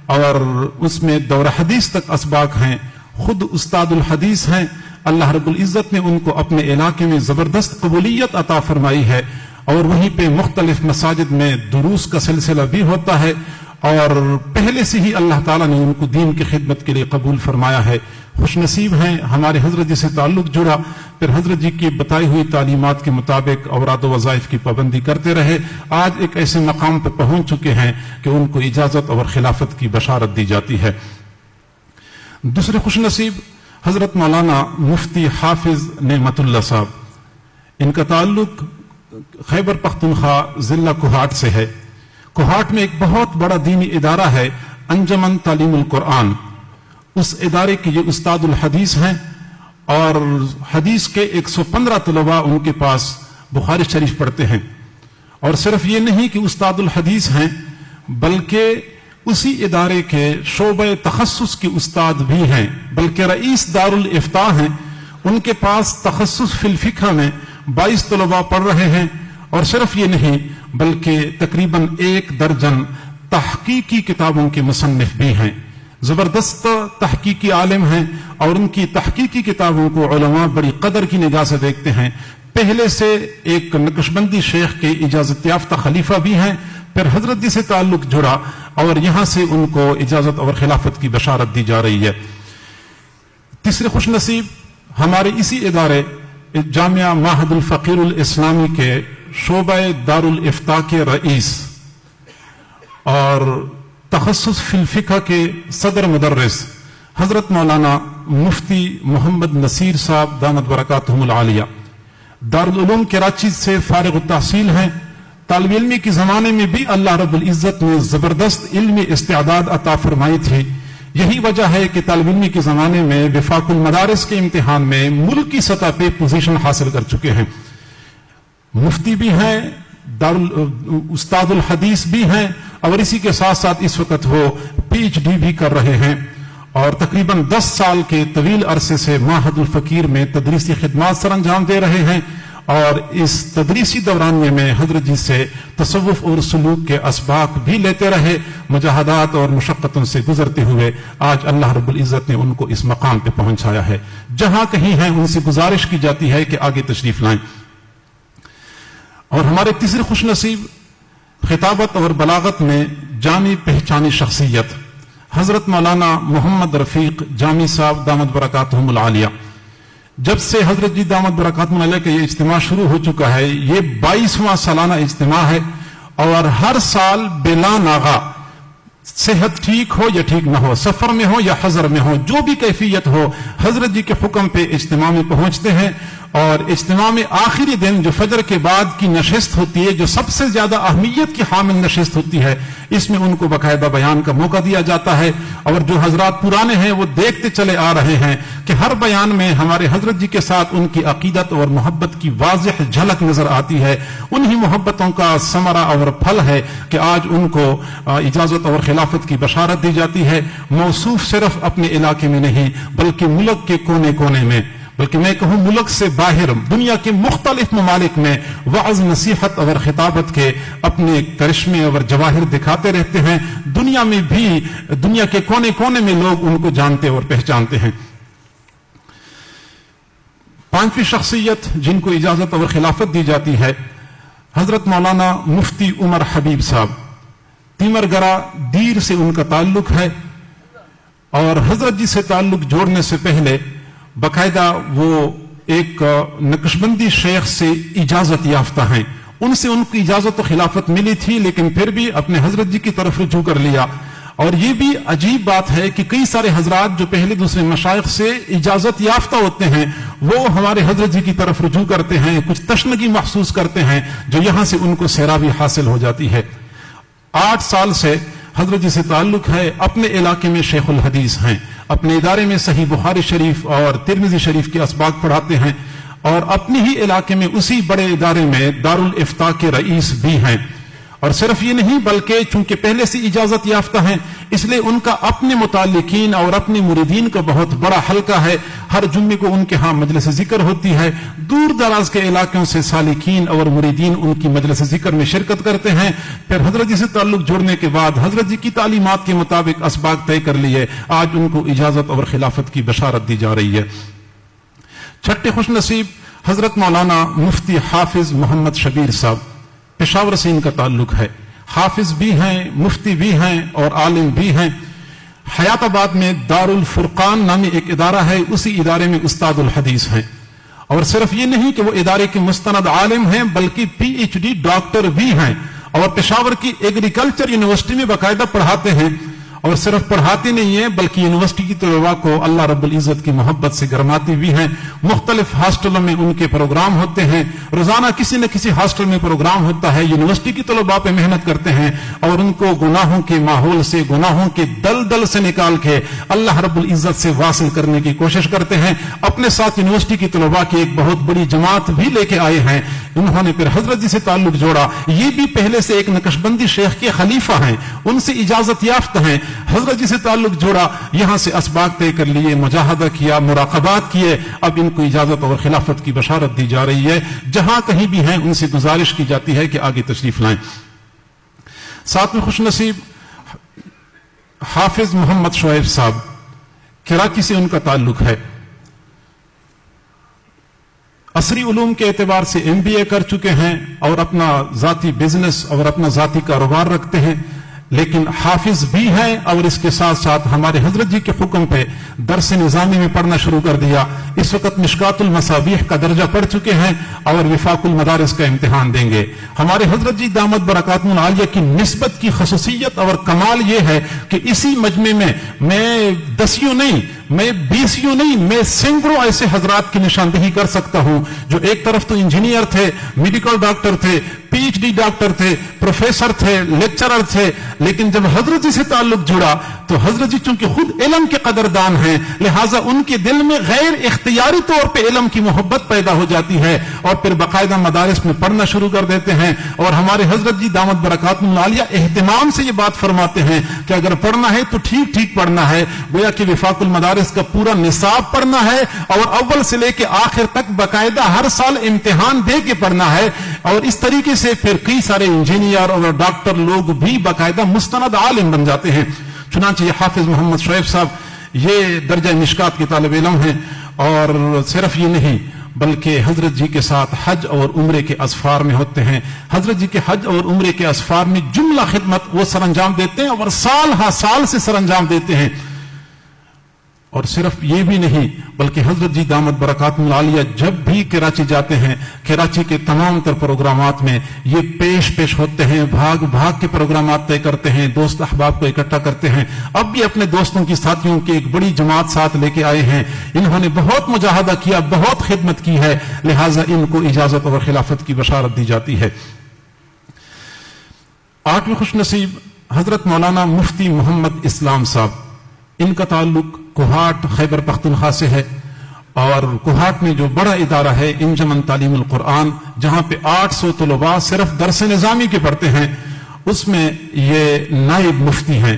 اور اس میں دور حدیث تک اسباق ہیں۔ خود استاد الحدیث ہیں۔ اللہ رب العزت نے ان کو اپنے علاقے میں زبردست قبولیت عطا فرمائی ہے اور وہیں پہ مختلف مساجد میں دروس کا سلسلہ بھی ہوتا ہے۔ اور پہلے سے ہی اللہ تعالیٰ نے ان کو دین کی خدمت کے لیے قبول فرمایا ہے۔ خوش نصیب ہیں ہمارے حضرت جی سے تعلق جڑا۔ پھر حضرت جی کی بتائی ہوئی تعلیمات کے مطابق اوراد و وظائف کی پابندی کرتے رہے۔ آج ایک ایسے مقام پہ پہنچ چکے ہیں کہ ان کو اجازت اور خلافت کی بشارت دی جاتی ہے۔ دوسرے خوش نصیب حضرت مولانا مفتی حافظ نعمت اللہ صاحب۔ ان کا تعلق خیبر پختونخوا ضلع کوہاٹ سے ہے۔ کوہاٹ میں ایک بہت بڑا دینی ادارہ ہے، انجمن تعلیم القرآن۔ اس ادارے کے یہ استاد الحدیث ہیں اور حدیث کے ایک سو پندرہ طلباء ان کے پاس بخاری شریف پڑھتے ہیں۔ اور صرف یہ نہیں کہ استاد الحدیث ہیں، بلکہ اسی ادارے کے شعبہ تخصص کے استاد بھی ہیں، بلکہ رئیس دار الافتاح ہیں۔ ان کے پاس تخصص فی الفقہ میں بائیس طلباء پڑھ رہے ہیں۔ اور صرف یہ نہیں، بلکہ تقریباً ایک درجن تحقیقی کتابوں کے مصنف بھی ہیں۔ زبردست تحقیقی عالم ہیں اور ان کی تحقیقی کتابوں کو علماء بڑی قدر کی نگاہ سے دیکھتے ہیں۔ پہلے سے ایک نقشبندی شیخ کے اجازت یافتہ خلیفہ بھی ہیں، پھر حضرت جی سے تعلق جڑا اور یہاں سے ان کو اجازت اور خلافت کی بشارت دی جا رہی ہے۔ تیسرے خوش نصیب، ہمارے اسی ادارے جامعہ ماہد الفقیر الاسلامی کے شعبہ دار الافتا کے رئیس اور تخصص فی الفقہ کے صدر مدرس حضرت مولانا مفتی محمد نصیر صاحب دامت برکاتہم العالیہ۔ دارالعلوم کراچی سے فارغ التحصیل ہیں۔ طالب علمی کے زمانے میں بھی اللہ رب العزت نے زبردست علمی استعداد عطا فرمائی تھی۔ یہی وجہ ہے کہ طالب علمی کے زمانے میں وفاق المدارس کے امتحان میں ملک کی سطح پہ پوزیشن حاصل کر چکے ہیں۔ مفتی بھی ہیں، دار استاد الحدیث بھی ہیں، اور اسی کے ساتھ ساتھ اس وقت وہ پی ایچ ڈی بھی کر رہے ہیں۔ اور تقریباً دس سال کے طویل عرصے سے ماہد الفقیر میں تدریسی خدمات سر انجام دے رہے ہیں۔ اور اس تدریسی دورانیے میں حضرت جی سے تصوف اور سلوک کے اسباق بھی لیتے رہے، مجاہدات اور مشقتوں سے گزرتے ہوئے آج اللہ رب العزت نے ان کو اس مقام پہ پہنچایا ہے۔ جہاں کہیں ہیں، ان سے گزارش کی جاتی ہے کہ آگے تشریف لائیں۔ اور ہمارے تیسرے خوش نصیب، خطابت اور بلاغت میں جانی پہچانی شخصیت، حضرت مولانا محمد رفیق جامی صاحب دامت برکاتہم العالیہ۔ جب سے حضرت جی دامت برکات علیہ کا یہ اجتماع شروع ہو چکا ہے، یہ بائیسواں سالانہ اجتماع ہے اور ہر سال بلا ناغا، صحت ٹھیک ہو یا ٹھیک نہ ہو، سفر میں ہو یا حضر میں ہو، جو بھی کیفیت ہو، حضرت جی کے حکم پہ اجتماع میں پہنچتے ہیں۔ اور اجتماع میں آخری دن جو فجر کے بعد کی نشست ہوتی ہے، جو سب سے زیادہ اہمیت کی حامل نشست ہوتی ہے، اس میں ان کو باقاعدہ بیان کا موقع دیا جاتا ہے۔ اور جو حضرات پرانے ہیں، وہ دیکھتے چلے آ رہے ہیں کہ ہر بیان میں ہمارے حضرت جی کے ساتھ ان کی عقیدت اور محبت کی واضح جھلک نظر آتی ہے۔ انہی محبتوں کا ثمرہ اور پھل ہے کہ آج ان کو اجازت اور خلافت کی بشارت دی جاتی ہے۔ موصوف صرف اپنے علاقے میں نہیں، بلکہ ملک کے کونے کونے میں۔ بلکہ میں کہوں ملک سے باہر، دنیا کے مختلف ممالک میں وعظ، نصیحت اور خطابت کے اپنے کرشمے اور جواہر دکھاتے رہتے ہیں۔ دنیا میں بھی، دنیا کے کونے کونے میں لوگ ان کو جانتے اور پہچانتے ہیں۔ پانچویں شخصیت جن کو اجازت اور خلافت دی جاتی ہے، حضرت مولانا مفتی عمر حبیب صاحب۔ تیمر گرا دیر سے ان کا تعلق ہے اور حضرت جی سے تعلق جوڑنے سے پہلے باقاعدہ وہ ایک نقشبندی شیخ سے اجازت یافتہ ہیں۔ ان سے ان کی اجازت و خلافت ملی تھی، لیکن پھر بھی اپنے حضرت جی کی طرف رجوع کر لیا۔ اور یہ بھی عجیب بات ہے کہ کئی سارے حضرات جو پہلے دوسرے مشائق سے اجازت یافتہ ہوتے ہیں، وہ ہمارے حضرت جی کی طرف رجوع کرتے ہیں، کچھ تشنگی محسوس کرتے ہیں، جو یہاں سے ان کو سیرابی حاصل ہو جاتی ہے۔ آٹھ سال سے حضرت جی سے تعلق ہے، اپنے علاقے میں شیخ الحدیث ہیں۔ اپنے ادارے میں صحیح بخاری شریف اور ترمزی شریف کے اسباق پڑھاتے ہیں اور اپنے ہی علاقے میں اسی بڑے ادارے میں دارالافتا کے رئیس بھی ہیں۔ اور صرف یہ نہیں بلکہ چونکہ پہلے سے اجازت یافتہ ہیں، اس لیے ان کا اپنے متعلقین اور اپنے مریدین کا بہت بڑا حلقہ ہے۔ ہر جمعے کو ان کے ہاں مجلس ذکر ہوتی ہے۔ دور دراز کے علاقوں سے سالکین اور مریدین ان کی مجلس ذکر میں شرکت کرتے ہیں۔ پھر حضرت جی سے تعلق جوڑنے کے بعد حضرت جی کی تعلیمات کے مطابق اسباق طے کر لیے۔ آج ان کو اجازت اور خلافت کی بشارت دی جا رہی ہے۔ چھٹے خوش نصیب حضرت مولانا مفتی حافظ محمد شبیر صاحب۔ پشاور سے ان کا تعلق ہے۔ حافظ بھی ہیں، مفتی بھی ہیں اور عالم بھی ہیں۔ حیات آباد میں دار الفرقان نامی ایک ادارہ ہے، اسی ادارے میں استاد الحدیث ہیں۔ اور صرف یہ نہیں کہ وہ ادارے کے مستند عالم ہیں، بلکہ پی ایچ ڈی، ڈاکٹر بھی ہیں۔ اور پشاور کی ایگریکلچر یونیورسٹی میں باقاعدہ پڑھاتے ہیں۔ اور صرف پڑھاتی نہیں ہے بلکہ یونیورسٹی کی طلباء کو اللہ رب العزت کی محبت سے گرماتی بھی ہیں۔ مختلف ہاسٹلوں میں ان کے پروگرام ہوتے ہیں۔ روزانہ کسی نہ کسی ہاسٹل میں پروگرام ہوتا ہے۔ یونیورسٹی کی طلباء پہ محنت کرتے ہیں اور ان کو گناہوں کے ماحول سے، گناہوں کے دل دل سے نکال کے اللہ رب العزت سے واصل کرنے کی کوشش کرتے ہیں۔ اپنے ساتھ یونیورسٹی کی طلباء کی ایک بہت بڑی جماعت بھی لے کے آئے ہیں۔ انہوں نے پھر حضرت جی سے تعلق جوڑا۔ یہ بھی پہلے سے ایک نقشبندی شیخ کے خلیفہ ہیں۔ ان سے اجازت یافتہ ہیں۔ حضرت جی سے تعلق جوڑا۔ یہاں سے اسباق طے کر لیے، مجاہدہ کیا، مراقبات کیے۔ اب ان کو اجازت اور خلافت کی بشارت دی جا رہی ہے۔ جہاں کہیں بھی ہیں، ان سے گزارش کی جاتی ہے کہ آگے تشریف لائیں۔ ساتھ میں خوش نصیب حافظ محمد شعیب صاحب، کراچی سے ان کا تعلق ہے۔ عصری علوم کے اعتبار سے ایم بی اے کر چکے ہیں اور اپنا ذاتی بزنس اور اپنا ذاتی کاروبار رکھتے ہیں۔ لیکن حافظ بھی ہیں اور اس کے ساتھ ساتھ ہمارے حضرت جی کے حکم پہ درس نظامی میں پڑھنا شروع کر دیا۔ اس وقت مشکات المصابیح کا درجہ پڑھ چکے ہیں اور وفاق المدارس کا امتحان دیں گے۔ ہمارے حضرت جی دامت برکات العالیہ کی نسبت کی خصوصیت اور کمال یہ ہے کہ اسی مجمع میں میں دسیوں نہیں میں بیسیوں نہیں، میں سینکڑوں ایسے حضرات کی نشاندہی کر سکتا ہوں جو ایک طرف تو انجینئر تھے، میڈیکل ڈاکٹر تھے پی ایچ ڈی ڈاکٹر تھے، پروفیسر تھے، لیکچرر تھے، لیکن جب حضرت جی سے تعلق جڑا تو حضرت جی چونکہ خود علم کے قدردان ہیں، لہٰذا ان کے دل میں غیر اختیاری طور پہ علم کی محبت پیدا ہو جاتی ہے اور پھر باقاعدہ مدارس میں پڑھنا شروع کر دیتے ہیں اور ہمارے حضرت جی دامت برکات العالیہ اہتمام سے یہ بات فرماتے ہیں کہ اگر پڑھنا ہے تو ٹھیک ٹھیک پڑھنا ہے، گویا کہ وفاق المدارس کا پورا نصاب پڑھنا ہے اور اول سے لے کے آخر تک باقاعدہ ہر سال امتحان دے کے پڑھنا ہے اور اس طریقے سے پھر کئی سارے انجینئر اور ڈاکٹر لوگ بھی باقاعدہ مستند عالم بن جاتے ہیں۔ چنانچہ یہ حافظ محمد شعیب صاحب، یہ درجہ مشکات کے طالب علم ہیں اور صرف یہ نہیں، بلکہ حضرت جی کے ساتھ حج اور عمرے کے اسفار میں ہوتے ہیں۔ حضرت جی کے حج اور عمرے کے اسفار میں جملہ خدمت وہ سر انجام دیتے ہیں اور سال ہا سال سے سر انجام دیتے ہیں۔ اور صرف یہ بھی نہیں، بلکہ حضرت جی دامت برکات العالیہ جب بھی کراچی جاتے ہیں، کراچی کے تمام تر پروگرامات میں یہ پیش پیش ہوتے ہیں، بھاگ بھاگ کے پروگرامات طے کرتے ہیں، دوست احباب کو اکٹھا کرتے ہیں۔ اب بھی اپنے دوستوں کی ساتھیوں کی ایک بڑی جماعت ساتھ لے کے آئے ہیں۔ انہوں نے بہت مجاہدہ کیا، بہت خدمت کی ہے، لہٰذا ان کو اجازت اور خلافت کی بشارت دی جاتی ہے۔ آٹھویں خوش نصیب، حضرت مولانا مفتی محمد اسلام صاحب، ان کا تعلق کوہاٹ خیبر پختونخوا سے ہے اور کوہاٹ میں جو بڑا ادارہ ہے انجمن تعلیم القرآن، جہاں پہ آٹھ سو طلباء صرف درس نظامی کے پڑھتے ہیں، اس میں یہ نائب مفتی ہیں۔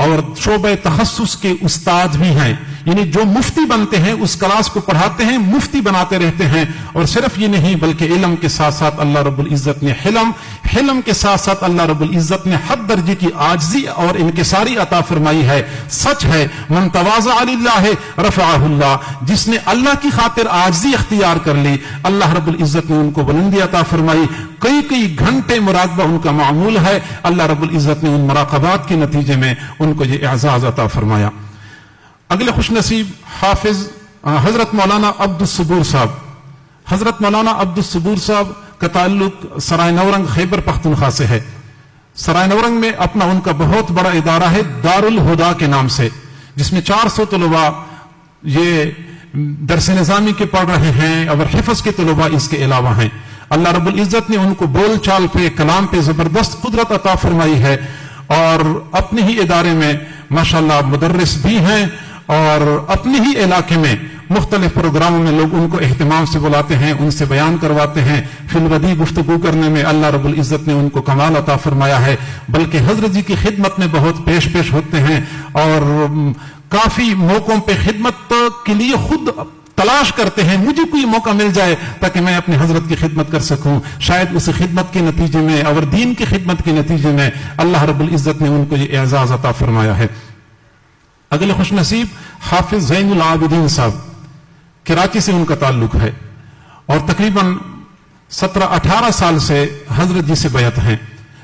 اور شعبہ تخصص کے استاد بھی ہیں۔ یعنی جو مفتی بنتے ہیں، اس کلاس کو پڑھاتے ہیں، مفتی بناتے رہتے ہیں۔ اور صرف یہ نہیں، بلکہ علم کے ساتھ ساتھ اللہ رب العزت نے حلم حلم کے ساتھ ساتھ اللہ رب العزت نے حد درجے کی آجزی اور انکساری عطا فرمائی ہے۔ سچ ہے، من تواضع اللہ رفعہ اللہ۔ جس نے اللہ کی خاطر آجزی اختیار کر لی، اللہ رب العزت نے ان کو بلندی عطا فرمائی۔ کئی کئی گھنٹے مراقبہ ان کا معمول ہے۔ اللہ رب العزت نے ان مراقبات کے نتیجے میں ان ان کو یہ اعزاز عطا فرمایا۔ اگلے خوش نصیب حافظ حضرت مولانا عبد الصبور صاحب۔ حضرت مولانا عبد الصبور صاحب کا تعلق سرائے نورنگ خیبر پختونخوا سے ہے۔ سرائے نورنگ میں اپنا ان کا بہت بڑا ادارہ ہے دار الہدا کے نام سے، جس میں چار سو طلباء یہ درس نظامی کے پڑھ رہے ہیں اور حفظ کے طلباء اس کے علاوہ ہیں۔ اللہ رب العزت نے ان کو بول چال پہ، کلام پہ زبردست قدرت عطا فرمائی ہے۔ اور اپنے ہی ادارے میں ماشاءاللہ مدرس بھی ہیں اور اپنے ہی علاقے میں مختلف پروگراموں میں لوگ ان کو اہتمام سے بلاتے ہیں، ان سے بیان کرواتے ہیں۔ فی الودی گفتگو کرنے میں اللہ رب العزت نے ان کو کمال عطا فرمایا ہے۔ بلکہ حضرت جی کی خدمت میں بہت پیش پیش ہوتے ہیں اور کافی موقعوں پہ خدمت کے لیے خود تلاش کرتے ہیں، مجھے کوئی موقع مل جائے تاکہ میں اپنے حضرت کی خدمت کر سکوں۔ شاید اس خدمت کے نتیجے میں، اور دین کی خدمت کے نتیجے میں اللہ رب العزت نے ان کو یہ اعزاز عطا فرمایا ہے۔ اگلے خوش نصیب، حافظ زین العابدین صاحب، کراچی سے ان کا تعلق ہے۔ اور تقریباً سترہ اٹھارہ سال سے حضرت جی سے بیعت ہیں۔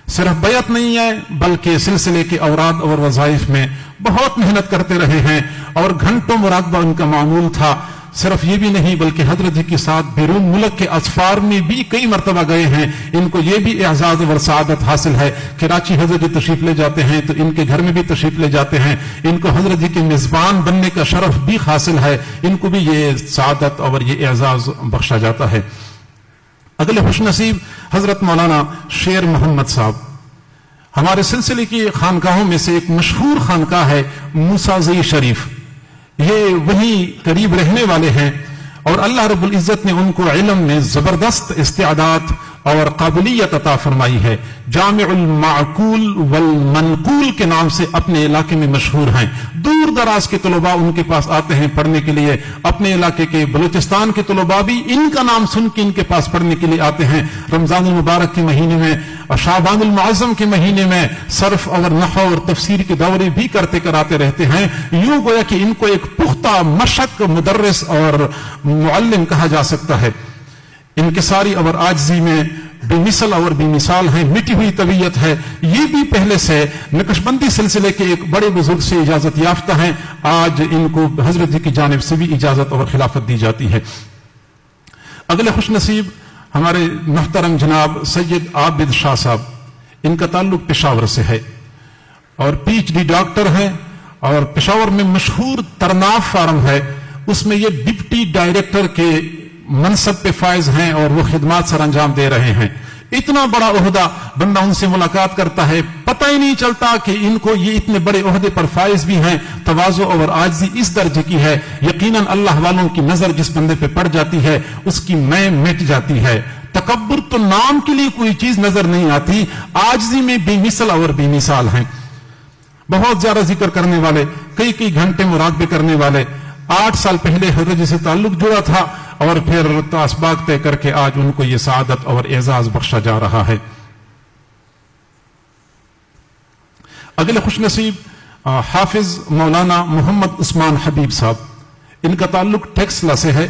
صرف بیعت نہیں ہے، بلکہ سلسلے کے اوراد اور وظائف میں بہت محنت کرتے رہے ہیں، اور گھنٹوں مراقبہ ان کا معمول تھا۔ صرف یہ بھی نہیں بلکہ حضرت جی کے ساتھ بیرون ملک کے اسفار میں بھی کئی مرتبہ گئے ہیں۔ ان کو یہ بھی اعزاز اور سعادت حاصل ہے کراچی حضرت جی تشریف لے جاتے ہیں تو ان کے گھر میں بھی تشریف لے جاتے ہیں۔ ان کو حضرت جی کے میزبان بننے کا شرف بھی حاصل ہے۔ ان کو بھی یہ سعادت اور یہ اعزاز بخشا جاتا ہے۔ اگلے خوش نصیب حضرت مولانا شیر محمد صاحب۔ ہمارے سلسلے کی خانقاہوں میں سے ایک مشہور خانقاہ ہے موسازی شریف۔ یہ وہی قریب رہنے والے ہیں اور اللہ رب العزت نے ان کو علم میں زبردست استعداد اور قابلیت عطا فرمائی ہے۔ جامع المعقول والمنقول کے نام سے اپنے علاقے میں مشہور ہیں۔ دور دراز کے طلباء ان کے پاس آتے ہیں پڑھنے کے لیے۔ اپنے علاقے کے بلوچستان کے طلباء بھی ان کا نام سن کے ان کے پاس پڑھنے کے لیے آتے ہیں۔ رمضان المبارک کے مہینے میں اور شعبان المعظم کے مہینے میں صرف اور نحو اور تفسیر کے دورے بھی کرتے کراتے رہتے ہیں۔ یوں گویا کہ ان کو ایک پختہ مشق، مدرس اور معلم کہا جا سکتا ہے۔ یعنی ان کے ساری اور آجزی میں بے مثل اور بے مثال ہیں، مٹی ہوئی طبیعت ہے۔ یہ بھی پہلے سے نقش بندی سلسلے کے ایک بڑے بزرگ سے اجازت یافتہ ہیں۔ آج ان کو حضرت جی کی جانب سے بھی اجازت اور خلافت دی جاتی ہے۔ اگلے خوش نصیب ہمارے محترم جناب سید عابد شاہ صاحب، ان کا تعلق پشاور سے ہے۔ اور پی ایچ ڈی ڈاکٹر ہیں اور پشاور میں مشہور ترناف فارم ہے۔ اس میں یہ ڈپٹی ڈائریکٹر کے منصب پہ فائز ہیں اور وہ خدمات سر انجام دے رہے ہیں۔ اتنا بڑا عہدہ بندہ ان سے ملاقات کرتا ہے، پتہ ہی نہیں چلتا کہ ان کو یہ اتنے بڑے عہدے پر فائز بھی ہیں۔ توازو اور آجزی اس درجے کی ہے۔ یقیناً اللہ والوں کی نظر جس بندے پہ پڑ جاتی ہے، اس کی میں مٹ جاتی ہے۔ تکبر تو نام کے لیے کوئی چیز نظر نہیں آتی آجزی میں بے مثل اور بے مثال ہیں۔ بہت زیادہ ذکر کرنے والے، کئی کئی گھنٹے مراقبے کرنے والے آٹھ سال پہلے حضرت جی سے تعلق جڑا تھا اور پھر تاسباق طے کر کے آج ان کو یہ سعادت اور اعزاز بخشا جا رہا ہے۔ اگلے خوش نصیب حافظ مولانا محمد عثمان حبیب صاحب۔ ان کا تعلق ٹیکسلا سے ہے۔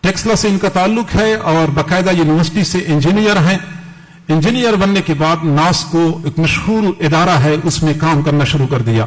ٹیکسلا سے ان کا تعلق ہے اور باقاعدہ یونیورسٹی سے انجینئر ہیں۔ انجینئر بننے کے بعد ناس کو ایک مشہور ادارہ ہے، اس میں کام کرنا شروع کر دیا۔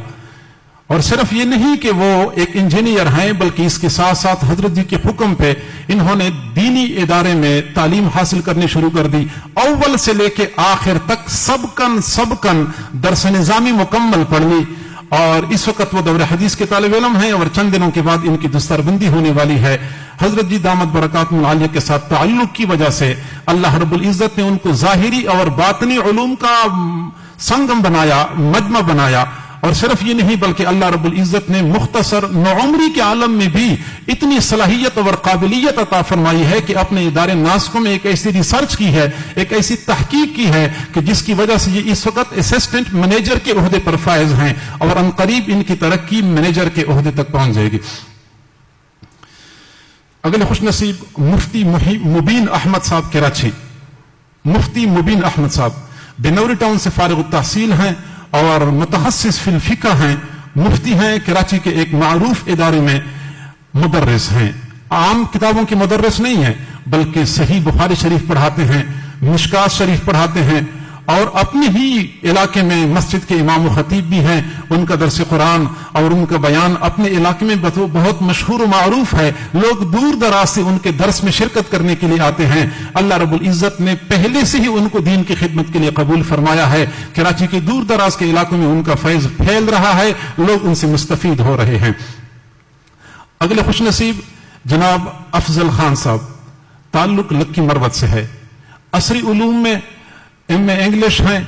اور صرف یہ نہیں کہ وہ ایک انجینئر ہیں، بلکہ اس کے ساتھ ساتھ حضرت جی کے حکم پہ انہوں نے دینی ادارے میں تعلیم حاصل کرنی شروع کر دی۔ اول سے لے کے آخر تک سب کن سب کن درس نظامی مکمل پڑھ لی اور اس وقت وہ دور حدیث کے طالب علم ہیں اور چند دنوں کے بعد ان کی دستر بندی ہونے والی ہے۔ حضرت جی دامت برکات العالیہ کے ساتھ تعلق کی وجہ سے اللہ رب العزت نے ان کو ظاہری اور باطنی علوم کا سنگم بنایا، مجمع بنایا۔ اور صرف یہ نہیں بلکہ اللہ رب العزت نے مختصر نوعمری کے عالم میں بھی اتنی صلاحیت اور قابلیت عطا فرمائی ہے کہ اپنے ادارے ناسکوں میں ایک ایسی ریسرچ کی ہے، ایک ایسی تحقیق کی ہے کہ جس کی وجہ سے یہ اس وقت اسسٹنٹ مینیجر کے عہدے پر فائز ہیں اور ان قریب ان کی ترقی مینیجر کے عہدے تک پہنچ جائے گی۔ اگلے خوش نصیب، مفتی مبین احمد صاحب کراچی۔ مفتی مبین احمد صاحب، بنوری ٹاؤن سے فارغ التحصیل ہیں۔ اور متخصص فی الفقہ ہیں، مفتی ہیں، کراچی کے ایک معروف ادارے میں مدرس ہیں۔ عام کتابوں کے مدرس نہیں ہیں، بلکہ صحیح بخاری شریف پڑھاتے ہیں، مشکات شریف پڑھاتے ہیں اور اپنے ہی علاقے میں مسجد کے امام و خطیب بھی ہیں، ان کا درس قرآن اور ان کا بیان اپنے علاقے میں بہت- مشہور و معروف ہے۔ لوگ دور دراز سے ان کے درس میں شرکت کرنے کے لیے آتے ہیں۔ اللہ رب العزت نے پہلے سے ہی ان کو دین کی خدمت کے لیے قبول فرمایا ہے۔ کراچی کے دور دراز کے علاقوں میں ان کا فیض پھیل رہا ہے، لوگ ان سے مستفید ہو رہے ہیں۔ اگلے خوش نصیب، جناب افضل خان صاحب، تعلق لکی مروت سے ہے۔ عصری علوم میں ایم اے انگلش ہیں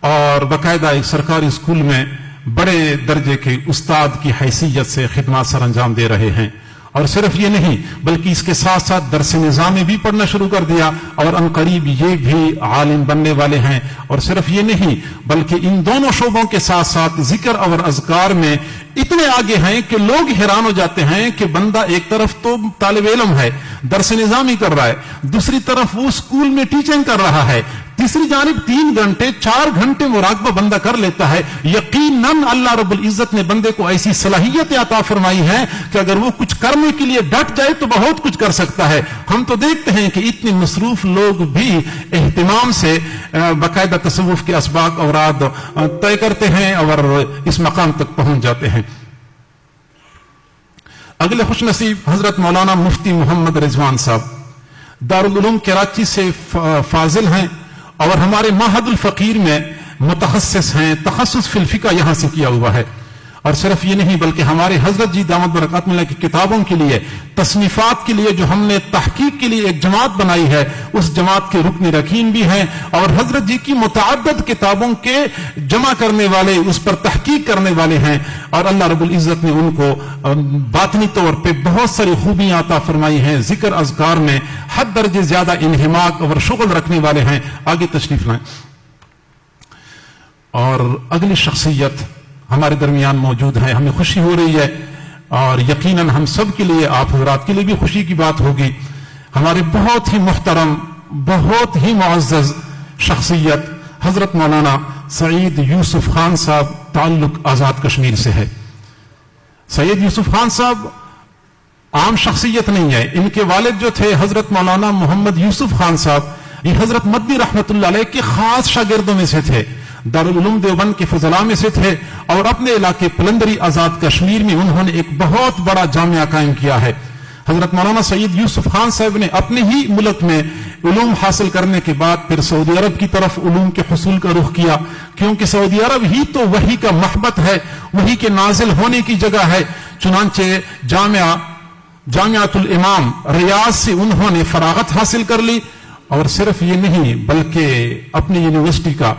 اور باقاعدہ ایک سرکاری اسکول میں بڑے درجے کے استاد کی حیثیت سے خدمات سر انجام دے رہے ہیں۔ اور صرف یہ نہیں، بلکہ اس کے ساتھ ساتھ درس نظامی بھی پڑھنا شروع کر دیا اور ان قریب یہ بھی عالم بننے والے ہیں۔ اور صرف یہ نہیں، بلکہ ان دونوں شعبوں کے ساتھ ساتھ ذکر اور اذکار میں اتنے آگے ہیں کہ لوگ حیران ہو جاتے ہیں کہ بندہ ایک طرف تو طالب علم ہے، درس نظامی کر رہا ہے، دوسری طرف وہ اسکول میں ٹیچنگ کر رہا ہے۔ تیسری جانب تین گھنٹے، چار گھنٹے مراقبہ بندہ کر لیتا ہے۔ یقیناً اللہ رب العزت نے بندے کو ایسی صلاحیت عطا فرمائی ہے کہ اگر وہ کچھ کرنے کے لیے ڈٹ جائے تو بہت کچھ کر سکتا ہے۔ ہم تو دیکھتے ہیں کہ اتنے مصروف لوگ بھی اہتمام سے باقاعدہ تصوف کے اسباق اوراد طے کرتے ہیں اور اس مقام تک پہنچ جاتے ہیں۔ اگلے خوش نصیب حضرت مولانا مفتی محمد رضوان صاحب۔ دارالعلوم کراچی سے فاضل ہیں۔ اور ہمارے ماہد الفقیر میں متخصص ہیں تخصص فلفقہ یہاں سے کیا ہوا ہے۔ اور صرف یہ نہیں بلکہ ہمارے حضرت جی دامت برکات ملنے کی کتابوں کے لیے، تصنیفات کے لیے جو ہم نے تحقیق کے لیے ایک جماعت بنائی ہے، اس جماعت کے رکن رکین بھی ہیں اور حضرت جی کی متعدد کتابوں کے جمع کرنے والے، اس پر تحقیق کرنے والے ہیں اور اللہ رب العزت نے ان کو باطنی طور پہ بہت ساری خوبیاں عطا فرمائی ہیں، ذکر اذکار میں حد درجے زیادہ انہماک اور شغل رکھنے والے ہیں۔ آگے تشریف لائیں۔ اور اگلی شخصیت ہمارے درمیان موجود ہیں، ہمیں خوشی ہو رہی ہے اور یقیناً ہم سب کے لیے، آپ حضرات کے لیے بھی خوشی کی بات ہوگی۔ ہمارے بہت ہی محترم، بہت ہی معزز شخصیت حضرت مولانا سعید یوسف خان صاحب تعلق آزاد کشمیر سے ہے۔ سعید یوسف خان صاحب عام شخصیت نہیں ہے۔ ان کے والد جو تھے، حضرت مولانا محمد یوسف خان صاحب، یہ حضرت مدنی رحمت اللہ علیہ کے خاص شاگردوں میں سے تھے۔ دارالعلوم دیوبند کے فضلہ میں سے تھے اور اپنے علاقے پلندری آزاد کشمیر میں انہوں نے ایک بہت بڑا جامعہ قائم کیا ہے۔ حضرت مولانا سید یوسف خان صاحب نے اپنے ہی ملک میں علوم حاصل کرنے کے بعد پھر سعودی عرب کی طرف علوم کے حصول کا رخ کیا۔ کیونکہ سعودی عرب ہی تو وہی کا محبت ہے وہی کے نازل ہونے کی جگہ ہے۔ چنانچہ جامعہ، جامعۃ الامام ریاض سے انہوں نے فراغت حاصل کر لی اور صرف یہ نہیں، بلکہ اپنی یونیورسٹی کا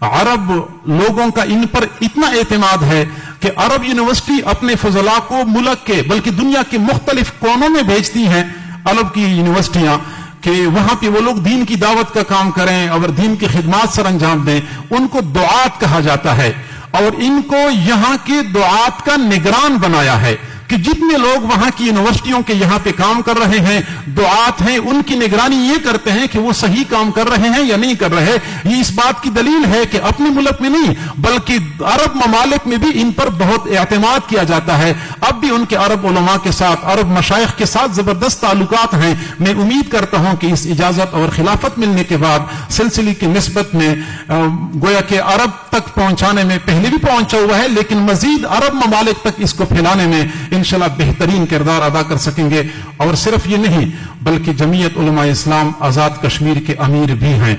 عرب لوگوں کا ان پر اتنا اعتماد ہے کہ عرب یونیورسٹی اپنے فضلہ کو ملک کے بلکہ دنیا کے مختلف کونوں میں بھیجتی ہیں عرب کی یونیورسٹیاں کہ وہاں پہ وہ لوگ دین کی دعوت کا کام کریں اور دین کی خدمات سر انجام دیں، ان کو دعات کہا جاتا ہے اور ان کو یہاں کے دعات کا نگران بنایا ہے۔ کہ جتنے لوگ وہاں کی یونیورسٹیوں کے یہاں پہ کام کر رہے ہیں، دعات ہیں، ان کی نگرانی یہ کرتے ہیں کہ وہ صحیح کام کر رہے ہیں یا نہیں کر رہے۔ یہ اس بات کی دلیل ہے کہ اپنے ملک میں نہیں، بلکہ عرب ممالک میں بھی ان پر بہت اعتماد کیا جاتا ہے۔ اب بھی ان کے عرب علماء کے ساتھ، عرب مشائق کے ساتھ زبردست تعلقات ہیں۔ میں امید کرتا ہوں کہ اس اجازت اور خلافت ملنے کے بعد سلسلے کی نسبت میں گویا کہ عرب تک پہنچانے میں پہلے بھی پہنچا ہوا ہے، لیکن مزید عرب ممالک تک اس کو پھیلانے میں انشاءاللہ بہترین کردار ادا کر سکیں گے اور صرف یہ نہیں، بلکہ جمعیت علماء اسلام آزاد کشمیر کے امیر بھی ہیں۔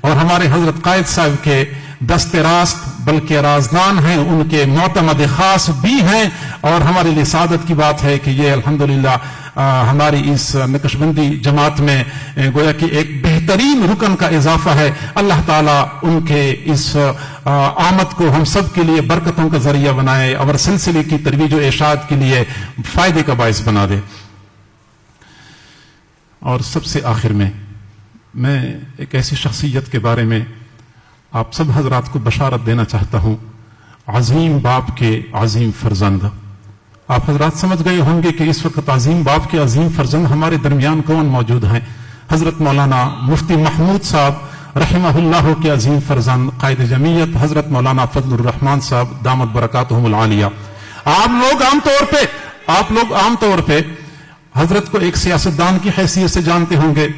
اور ہمارے حضرت قائد صاحب کے دست راست، بلکہ رازدان ہیں، ان کے معتمد خاص بھی ہیں۔ اور ہمارے لیے سعادت کی بات ہے کہ یہ الحمدللہ ہماری اس نقش بندی جماعت میں گویا کہ ایک بہترین رکن کا اضافہ ہے۔ اللہ تعالیٰ ان کے اس آمد کو ہم سب کے لیے برکتوں کا ذریعہ بنائے، اور سلسلے کی ترویج و اشاعت کے لیے فائدے کا باعث بنا دے۔ اور سب سے آخر میں میں ایک ایسی شخصیت کے بارے میں آپ سب حضرات کو بشارت دینا چاہتا ہوں۔ عظیم باپ کے عظیم فرزند۔ آپ حضرات سمجھ گئے ہوں گے کہ اس وقت عظیم باپ کے عظیم فرزند ہمارے درمیان کون موجود ہیں؟ حضرت مولانا مفتی محمود صاحب، رحمہ اللہ کے عظیم فرزند، قائد جمعیت، حضرت مولانا فضل الرحمان صاحب، دامت برکاتہم العالیہ۔ آپ لوگ عام طور پہ، آپ لوگ عام طور پہ حضرت کو ایک سیاستدان کی حیثیت سے جانتے ہوں گے۔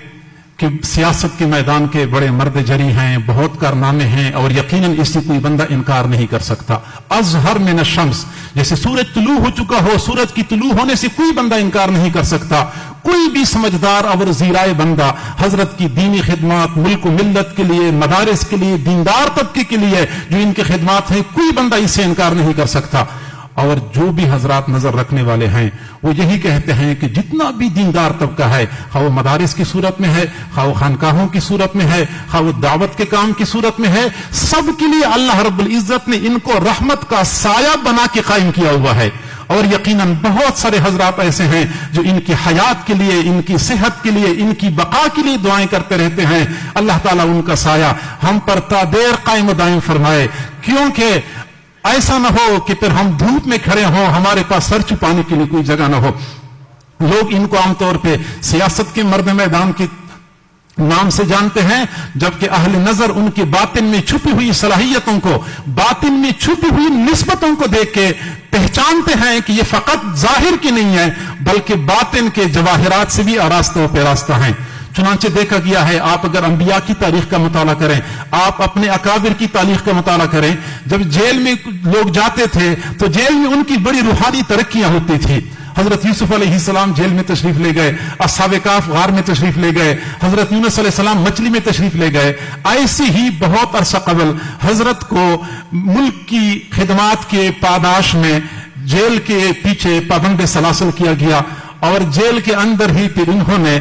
کہ سیاست کے میدان کے بڑے مرد جری ہیں، بہت کارنامے ہیں اور یقیناً اس سے کوئی بندہ انکار نہیں کر سکتا۔ ازہر من الشمس، جیسے سورج طلوع ہو چکا ہو، سورج کی طلوع ہونے سے کوئی بندہ انکار نہیں کر سکتا۔ کوئی بھی سمجھدار اور زیرائے بندہ حضرت کی دینی خدمات، ملک و ملت کے لیے، مدارس کے لیے، دیندار طبقے کے لیے جو ان کے خدمات ہیں، کوئی بندہ اس سے انکار نہیں کر سکتا۔ اور جو بھی حضرات نظر رکھنے والے ہیں، وہ یہی کہتے ہیں کہ جتنا بھی دیندار طبقہ ہے، خواہ وہ مدارس کی صورت میں ہے، خواہ وہ خانقاہوں کی صورت میں ہے، خواہ وہ دعوت کے کام کی صورت میں ہے، سب کے لیے اللہ رب العزت نے ان کو رحمت کا سایہ بنا کے قائم کیا ہوا ہے۔ اور یقیناً بہت سارے حضرات ایسے ہیں جو ان کی حیات کے لیے، ان کی صحت کے لیے، ان کی بقا کے لیے دعائیں کرتے رہتے ہیں۔ اللہ تعالیٰ ان کا سایہ ہم پر تادیر قائم و دائم فرمائے۔ کیونکہ ایسا نہ ہو کہ پھر ہم دھوپ میں کھڑے ہوں، ہمارے پاس سر چھپانے کے لیے کوئی جگہ نہ ہو۔ لوگ ان کو عام طور پہ سیاست کے مرد میدان کی نام سے جانتے ہیں، جبکہ اہل نظر ان کی باطن میں چھپی ہوئی صلاحیتوں کو، باطن میں چھپی ہوئی نسبتوں کو دیکھ کے پہچانتے ہیں کہ یہ فقط ظاہر کی نہیں ہے، بلکہ باطن کے جواہرات سے بھی آراستہ و پیراستہ ہیں۔ چنانچہ دیکھا گیا ہے، آپ اگر انبیاء کی تاریخ کا مطالعہ کریں، آپ اپنے اکابر کی تاریخ کا مطالعہ کریں، جب جیل میں لوگ جاتے تھے، تو جیل میں ان کی بڑی روحانی ترقیاں ہوتی تھی حضرت یوسف علیہ السلام جیل میں تشریف لے گئے، اصحاب کاف غار میں تشریف لے گئے، حضرت یونس علیہ السلام مچھلی میں تشریف لے گئے۔ ایسی ہی بہت عرصہ قبل حضرت کو ملک کی خدمات کے پاداش میں جیل کے پیچھے پابند سلاسل کیا گیا اور جیل کے اندر ہی پھر انہوں نے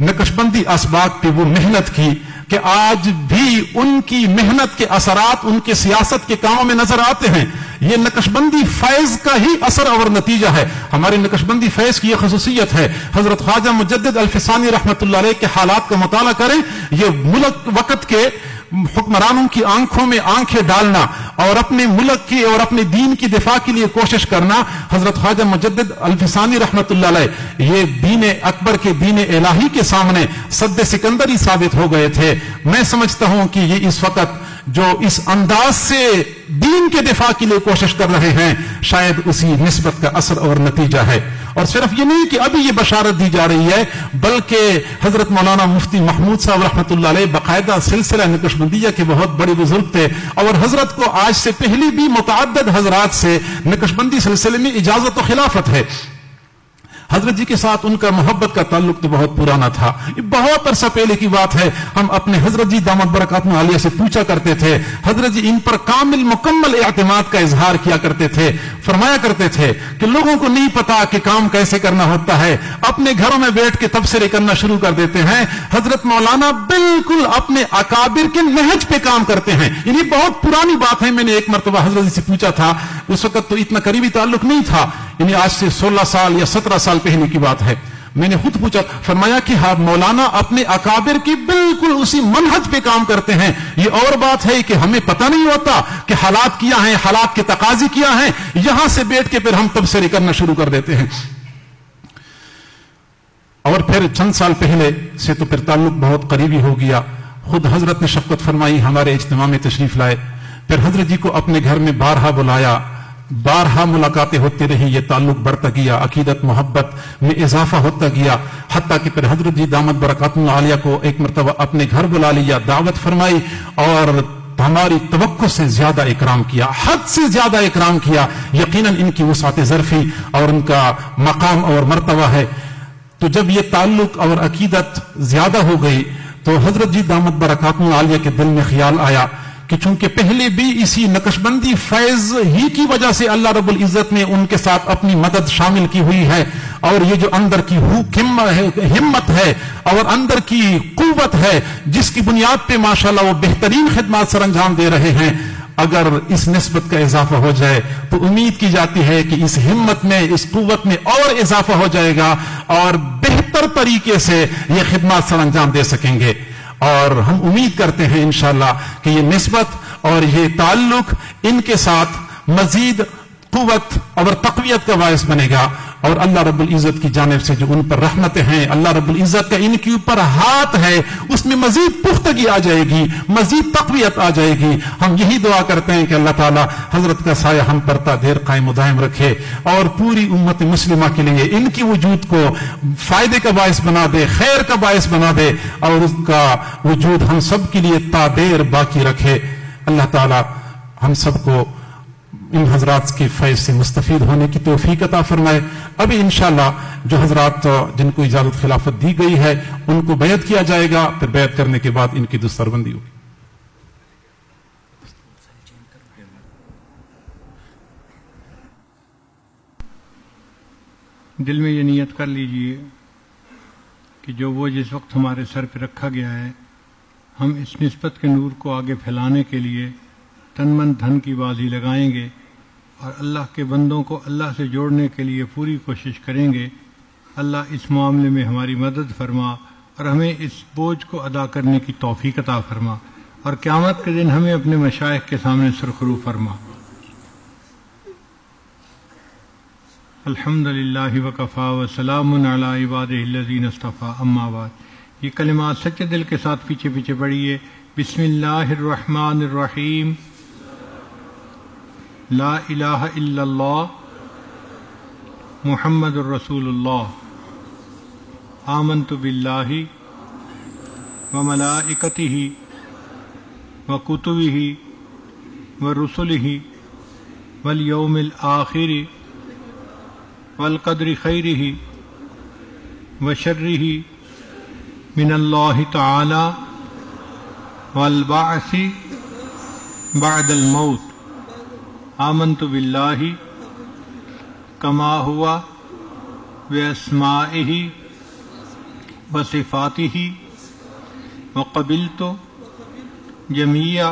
نقشبندی اسباق پہ وہ محنت کی کہ آج بھی ان کی محنت کے اثرات، ان کے سیاست کے کاموں میں نظر آتے ہیں۔ یہ نقشبندی فیض کا ہی اثر اور نتیجہ ہے۔ ہماری نقشبندی فیض کی یہ خصوصیت ہے۔ حضرت خواجہ مجدد الفسانی رحمت اللہ علیہ کے حالات کا مطالعہ کریں۔ یہ ملک وقت کے حکمرانوں کی آنکھوں میں آنکھیں ڈالنا اور اپنے ملک کی اور اپنے دین کی دفاع کے لیے کوشش کرنا۔ حضرت خواجہ مجدد الفسانی رحمت اللہ علیہ، یہ دین اکبر کے دین الہی کے سامنے صد سکندری ثابت ہو گئے تھے۔ میں سمجھتا ہوں کہ یہ اس وقت جو اس انداز سے دین کے دفاع کے لیے کوشش کر رہے ہیں، شاید اسی نسبت کا اثر اور نتیجہ ہے۔ اور صرف یہ نہیں کہ ابھی یہ بشارت دی جا رہی ہے، بلکہ حضرت مولانا مفتی محمود صاحب رحمۃ اللہ علیہ باقاعدہ سلسلہ نکش بندیہ کے بہت بڑے بزرگ تھے۔ اور حضرت کو آج سے پہلی بھی متعدد حضرات سے نکش بندی سلسلے میں اجازت و خلافت ہے۔ حضرت جی کے ساتھ ان کا محبت کا تعلق تو بہت پرانا تھا۔ یہ بہت عرصہ پہلے کی بات ہے۔ ہم اپنے حضرت جی دامت برکات عالیہ سے پوچھا کرتے تھے۔ حضرت جی ان پر کامل مکمل اعتماد کا اظہار کیا کرتے تھے۔ فرمایا کرتے تھے کہ لوگوں کو نہیں پتا کہ کام کیسے کرنا ہوتا ہے۔ اپنے گھروں میں بیٹھ کے تبصرے کرنا شروع کر دیتے ہیں۔ حضرت مولانا بالکل اپنے اکابر کے نہج پہ کام کرتے ہیں۔ یعنی بہت پرانی بات ہے۔ میں نے ایک مرتبہ حضرت جی سے پوچھا تھا۔ اس وقت تو اتنا قریبی تعلق نہیں تھا۔ یعنی آج سے سولہ سال یا سترہ سال پہلے کی بات ہے۔ میں نے خود پوچھا، فرمایا کہ ہاں مولانا اپنے اکابر کی بالکل اسی منہج پہ کام کرتے ہیں۔ یہ اور بات ہے کہ ہمیں پتہ نہیں ہوتا کہ حالات کیا ہیں، حالات کے تقاضی کیا ہیں۔ یہاں سے بیٹھ کے پھر ہم تبصرے کرنا شروع کر دیتے ہیں۔ اور پھر چند سال پہلے سے تو پھر تعلق بہت قریبی ہو گیا۔ خود حضرت نے شفقت فرمائی، ہمارے اجتماع میں تشریف لائے۔ پھر حضرت جی کو اپنے گھر میں بارہا بلایا۔ بارہا ملاقاتیں ہوتی رہی یہ تعلق بڑھتا گیا، عقیدت، محبت میں اضافہ ہوتا گیا۔ حتیٰ کہ پھر حضرت جی دامت برکات عالیہ کو ایک مرتبہ اپنے گھر بلا لیا، دعوت فرمائی اور ہماری توقع سے زیادہ اکرام کیا، حد سے زیادہ اکرام کیا۔ یقیناً ان کی وسعت ظرفی اور ان کا مقام اور مرتبہ ہے۔ تو جب یہ تعلق اور عقیدت زیادہ ہو گئی تو حضرت جی دامت برکات عالیہ کے دل میں خیال آیا۔ کہ چونکہ پہلے بھی اسی نقشبندی فیض ہی کی وجہ سے اللہ رب العزت نے ان کے ساتھ اپنی مدد شامل کی ہوئی ہے اور یہ جو اندر کی ہمت ہے اور اندر کی قوت ہے، جس کی بنیاد پہ ماشاءاللہ وہ بہترین خدمات سر انجام دے رہے ہیں، اگر اس نسبت کا اضافہ ہو جائے تو امید کی جاتی ہے کہ اس ہمت میں، اس قوت میں اور اضافہ ہو جائے گا اور بہتر طریقے سے یہ خدمات سر انجام دے سکیں گے۔ اور ہم امید کرتے ہیں انشاءاللہ کہ یہ نسبت اور یہ تعلق ان کے ساتھ مزید قوت اور تقویت کا باعث بنے گا اور اللہ رب العزت کی جانب سے جو ان پر رحمتیں ہیں، اللہ رب العزت کا ان کے اوپر ہاتھ ہے، اس میں مزید پختگی آ جائے گی، مزید تقویت آ جائے گی۔ ہم یہی دعا کرتے ہیں کہ اللہ تعالیٰ حضرت کا سایہ ہم پر تا دیر قائم و دائم رکھے اور پوری امت مسلمہ کے لیے ان کی وجود کو فائدے کا باعث بنا دے، خیر کا باعث بنا دے اور اس کا وجود ہم سب کے لیے تادیر باقی رکھے۔ اللہ تعالیٰ ہم سب کو ان حضرات کے فیض سے مستفید ہونے کی توفیق عطا فرمائے۔ ابھی انشاءاللہ جو حضرات جن کو اجازت خلافت دی گئی ہے، ان کو بیعت کیا جائے گا، پھر بیعت کرنے کے بعد ان کی دستر بندی ہوگی۔ دل میں یہ نیت کر لیجیے کہ جو وہ جس وقت ہمارے سر پہ رکھا گیا ہے، ہم اس نسبت کے نور کو آگے پھیلانے کے لیے تن من دھن کی بازی لگائیں گے۔ اور اللہ کے بندوں کو اللہ سے جوڑنے کے لیے پوری کوشش کریں گے، اللہ اس معاملے میں ہماری مدد فرما اور ہمیں اس بوجھ کو ادا کرنے کی توفیق عطا فرما اور قیامت کے دن ہمیں اپنے مشائق کے سامنے سرخرو فرما۔ الحمد للہ وقفا وسلام علی عباد الذین اصطفیٰ، اما بعد۔ یہ کلمات سچے دل کے ساتھ پیچھے پیچھے پڑھیے۔ بسم اللہ الرحمن الرحیم۔ لا الہ الا اللہ محمد الرسول اللہ آمنت باللہ وملائکتہ وکتبہ ورسلہ والیوم الآخر والقدر خیرہ وشرہ من اللہ تعالی والبعث بعد الموت. آمنت باللہ کما ہوا باسمائہ وصفاتہ وقبلت جميع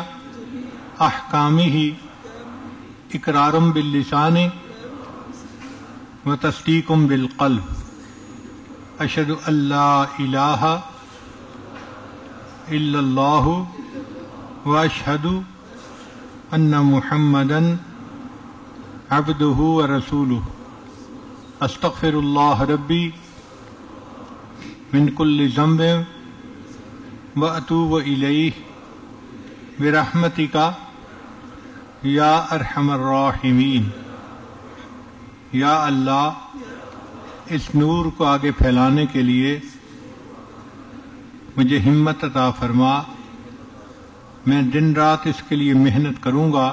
احکامہ اقرارم باللسان وتصدیقم بالقلب۔ اشهد ان لا الہ الا اللہ واشهد ان محمدا عبده ورسوله. استغفر اللہ ربی من كل ذنب واتوب الیہ برحمتک یا ارحم الراحمین یا اللہ اس نور کو آگے پھیلانے کے لیے مجھے ہمت عطا فرما. میں دن رات اس کے لیے محنت کروں گا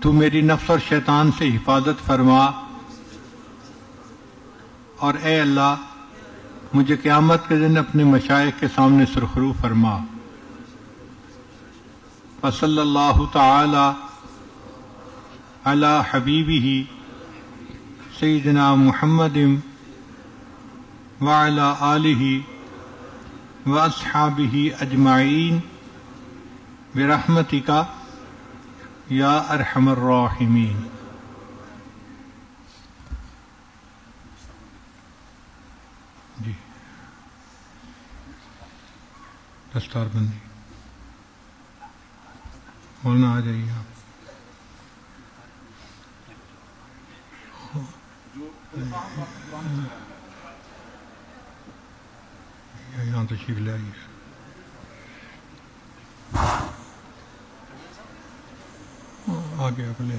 تو میری نفس اور شیطان سے حفاظت فرما اور اے اللہ، مجھے قیامت کے دن اپنے مشائق کے سامنے سرخرو فرما۔ وصلی اللہ تعالی علی حبیبہ سیدنا محمد وعلى آلہ واصحابہ اجمعین برحمتک۔ یا ارحم الراحمین۔ جی۔ دستار بندی۔ مولانا آ جائیے آپ۔ یہاں تشریف لے آئیے۔ آگے اگلے۔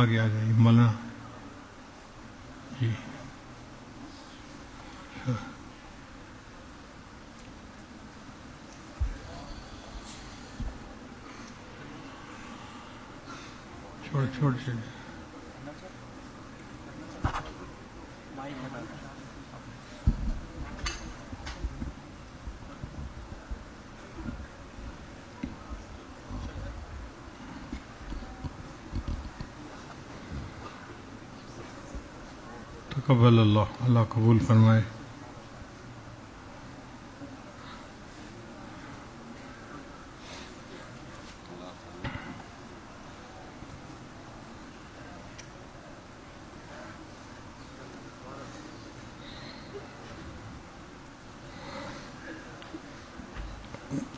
آگے آ جائیے مولانا جی۔ چھوڑ چھوڑ چھوڑ۔ تقبل اللہ اللہ قبول فرمائے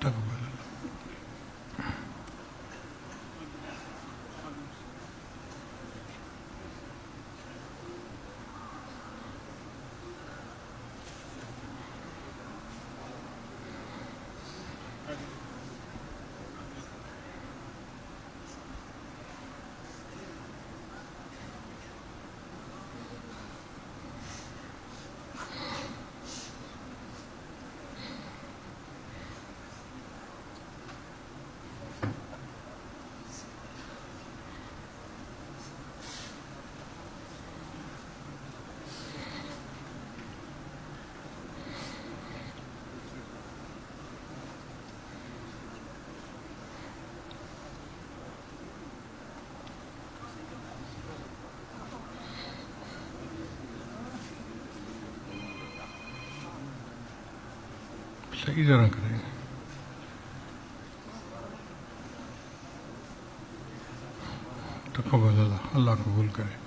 تقبل اللہ صحیح طرح کریں تقبل اللہ اللہ قبول کرے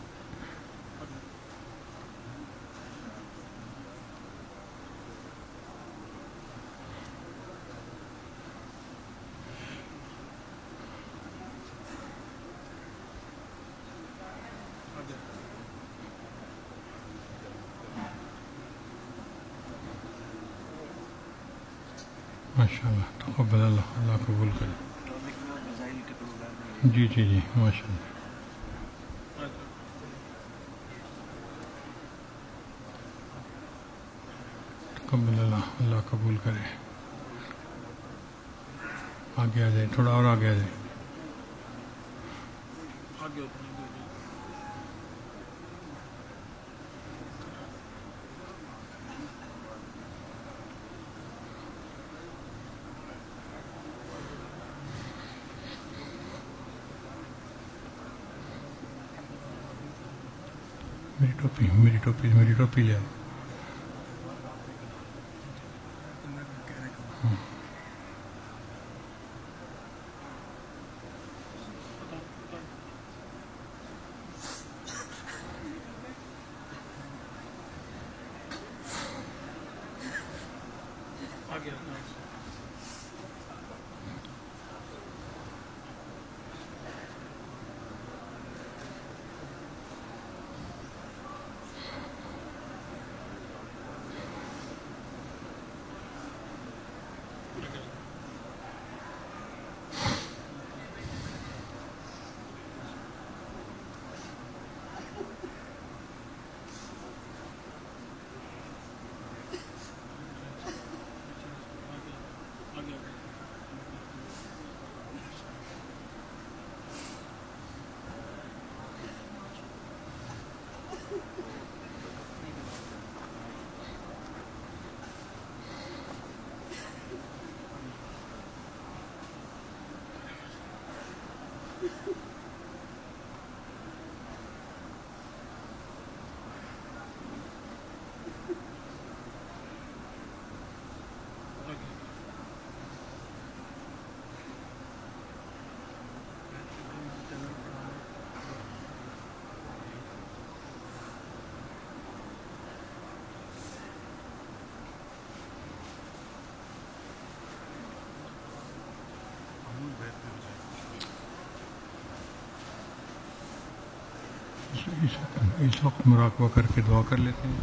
ماشاء اللہ تقبل اللہ اللہ قبول کرے۔ جی جی جی ماشاء اللہ تقبل اللہ اللہ قبول کرے۔ آگے آ جائے، تھوڑا اور آگے آ جائے میری ٹوپی میری میری ٹوپی لے آؤ اس وقت مراقبہ کر کے دعا کر لیتے ہیں۔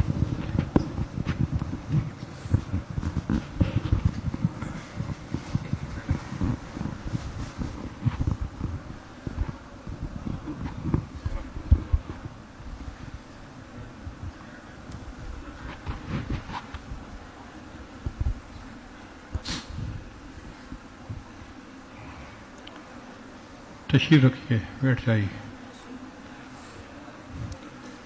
تشریف رکھیے بیٹھ جائیے۔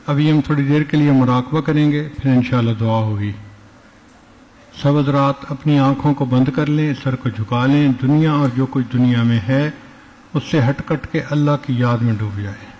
ابھی ہم تھوڑی دیر کے لیے مراقبہ کریں گے، پھر انشاءاللہ دعا ہوگی۔ سب حضرات اپنی آنکھوں کو بند کر لیں، سر کو جھکا لیں، دنیا اور جو کچھ دنیا میں ہے، اس سے ہٹ کٹ کے اللہ کی یاد میں ڈوب جائے۔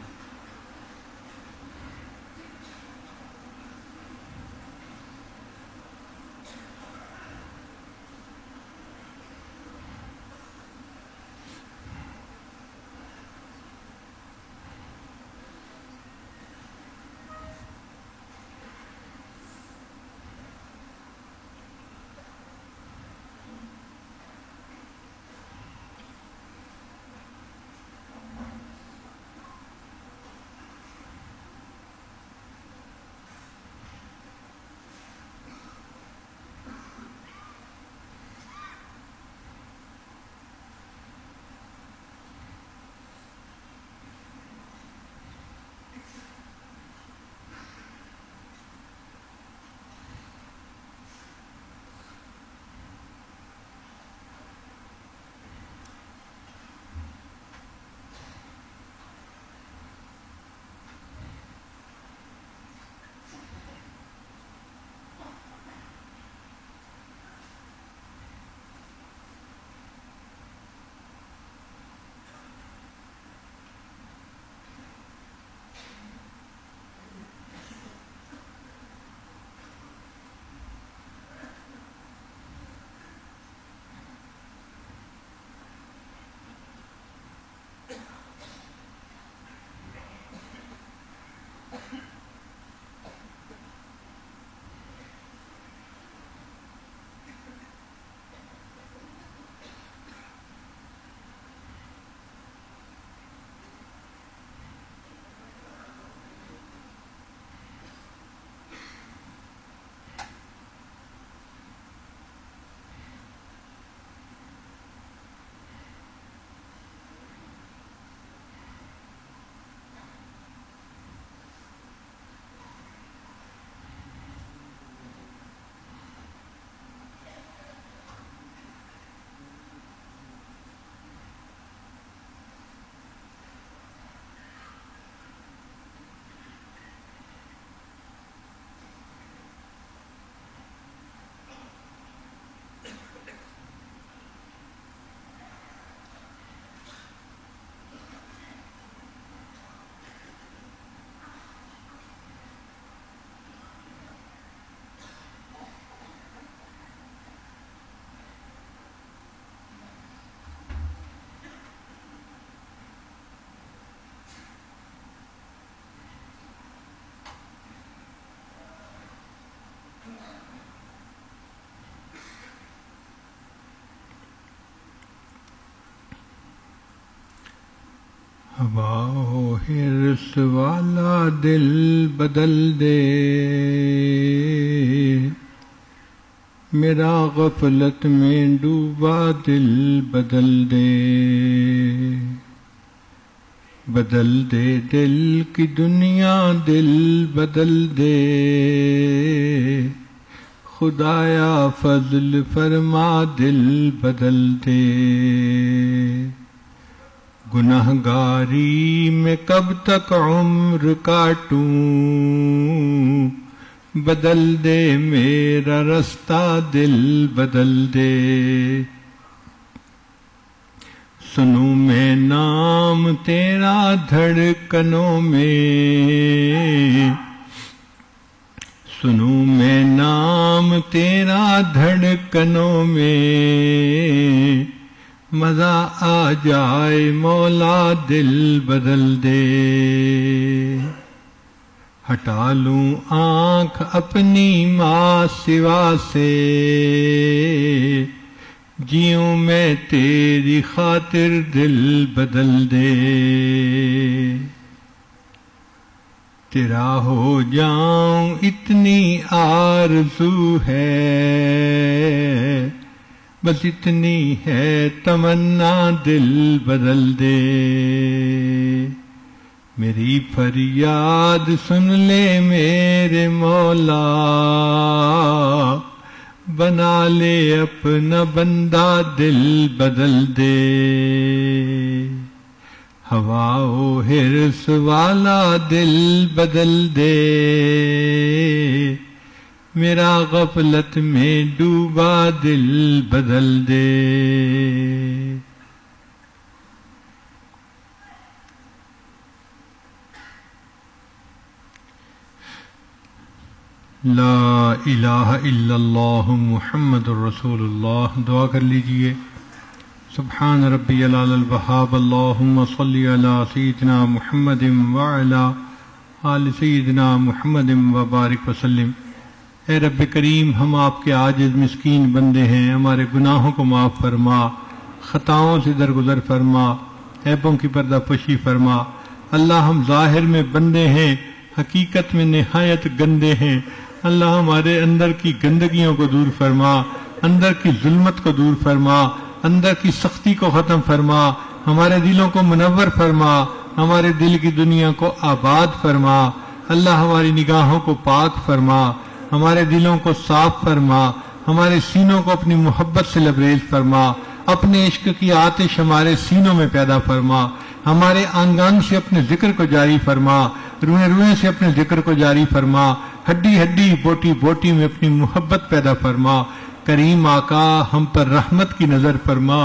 ہوا ہرس والا دل بدل دے۔ میرا غفلت میں ڈوبا دل بدل دے۔ بدل دے دل کی دنیا دل بدل دے۔ خدایا فضل فرما دل بدل دے۔ گناہ گاری میں کب تک عمر کاٹوں؟ بدل دے میرا رستہ، دل بدل دے۔ سنوں میں نام تیرا دھڑکنوں میں۔ سنوں میں نام تیرا دھڑکنوں میں۔ مزہ آ جائے، مولا دل بدل دے۔ ہٹا لوں آنکھ اپنی ماں سوا سے۔ جیوں میں تیری خاطر دل بدل دے۔ تیرا ہو جاؤں اتنی آرزو ہے۔ بس اتنی ہے تمنا دل بدل دے۔ میری فریاد سن لے میرے مولا۔ بنا لے اپنا بندہ دل بدل دے۔ ہوا او ہرس والا دل بدل دے۔ میرا غفلت میں ڈوبا دل بدل دے۔ لا الہ الا اللہ محمد الرسول اللہ۔ دعا کر لیجیے۔ سبحان ربی العلی الوہاب۔ اللہم صلی علی سیدنا محمد وعلا آل سیدنا محمد وبارک وسلم۔ اے رب کریم، ہم آپ کے عاجز مسکین بندے ہیں، ہمارے گناہوں کو معاف فرما، خطاؤں سے درگزر فرما، عیبوں کی پردہ پشی فرما۔ اللہ ہم ظاہر میں بندے ہیں، حقیقت میں نہایت گندے ہیں۔ اللہ ہمارے اندر کی گندگیوں کو دور فرما، اندر کی ظلمت کو دور فرما، اندر کی سختی کو ختم فرما۔ ہمارے دلوں کو منور فرما، ہمارے دل کی دنیا کو آباد فرما۔ اللہ ہماری نگاہوں کو پاک فرما۔ ہمارے دلوں کو صاف فرما، ہمارے سینوں کو اپنی محبت سے لبریز فرما، اپنے عشق کی آتش ہمارے سینوں میں پیدا فرما، ہمارے آنگان سے اپنے ذکر کو جاری فرما، روئے روئے سے اپنے ذکر کو جاری فرما، ہڈی ہڈی بوٹی بوٹی میں اپنی محبت پیدا فرما، کریم آقا ہم پر رحمت کی نظر فرما،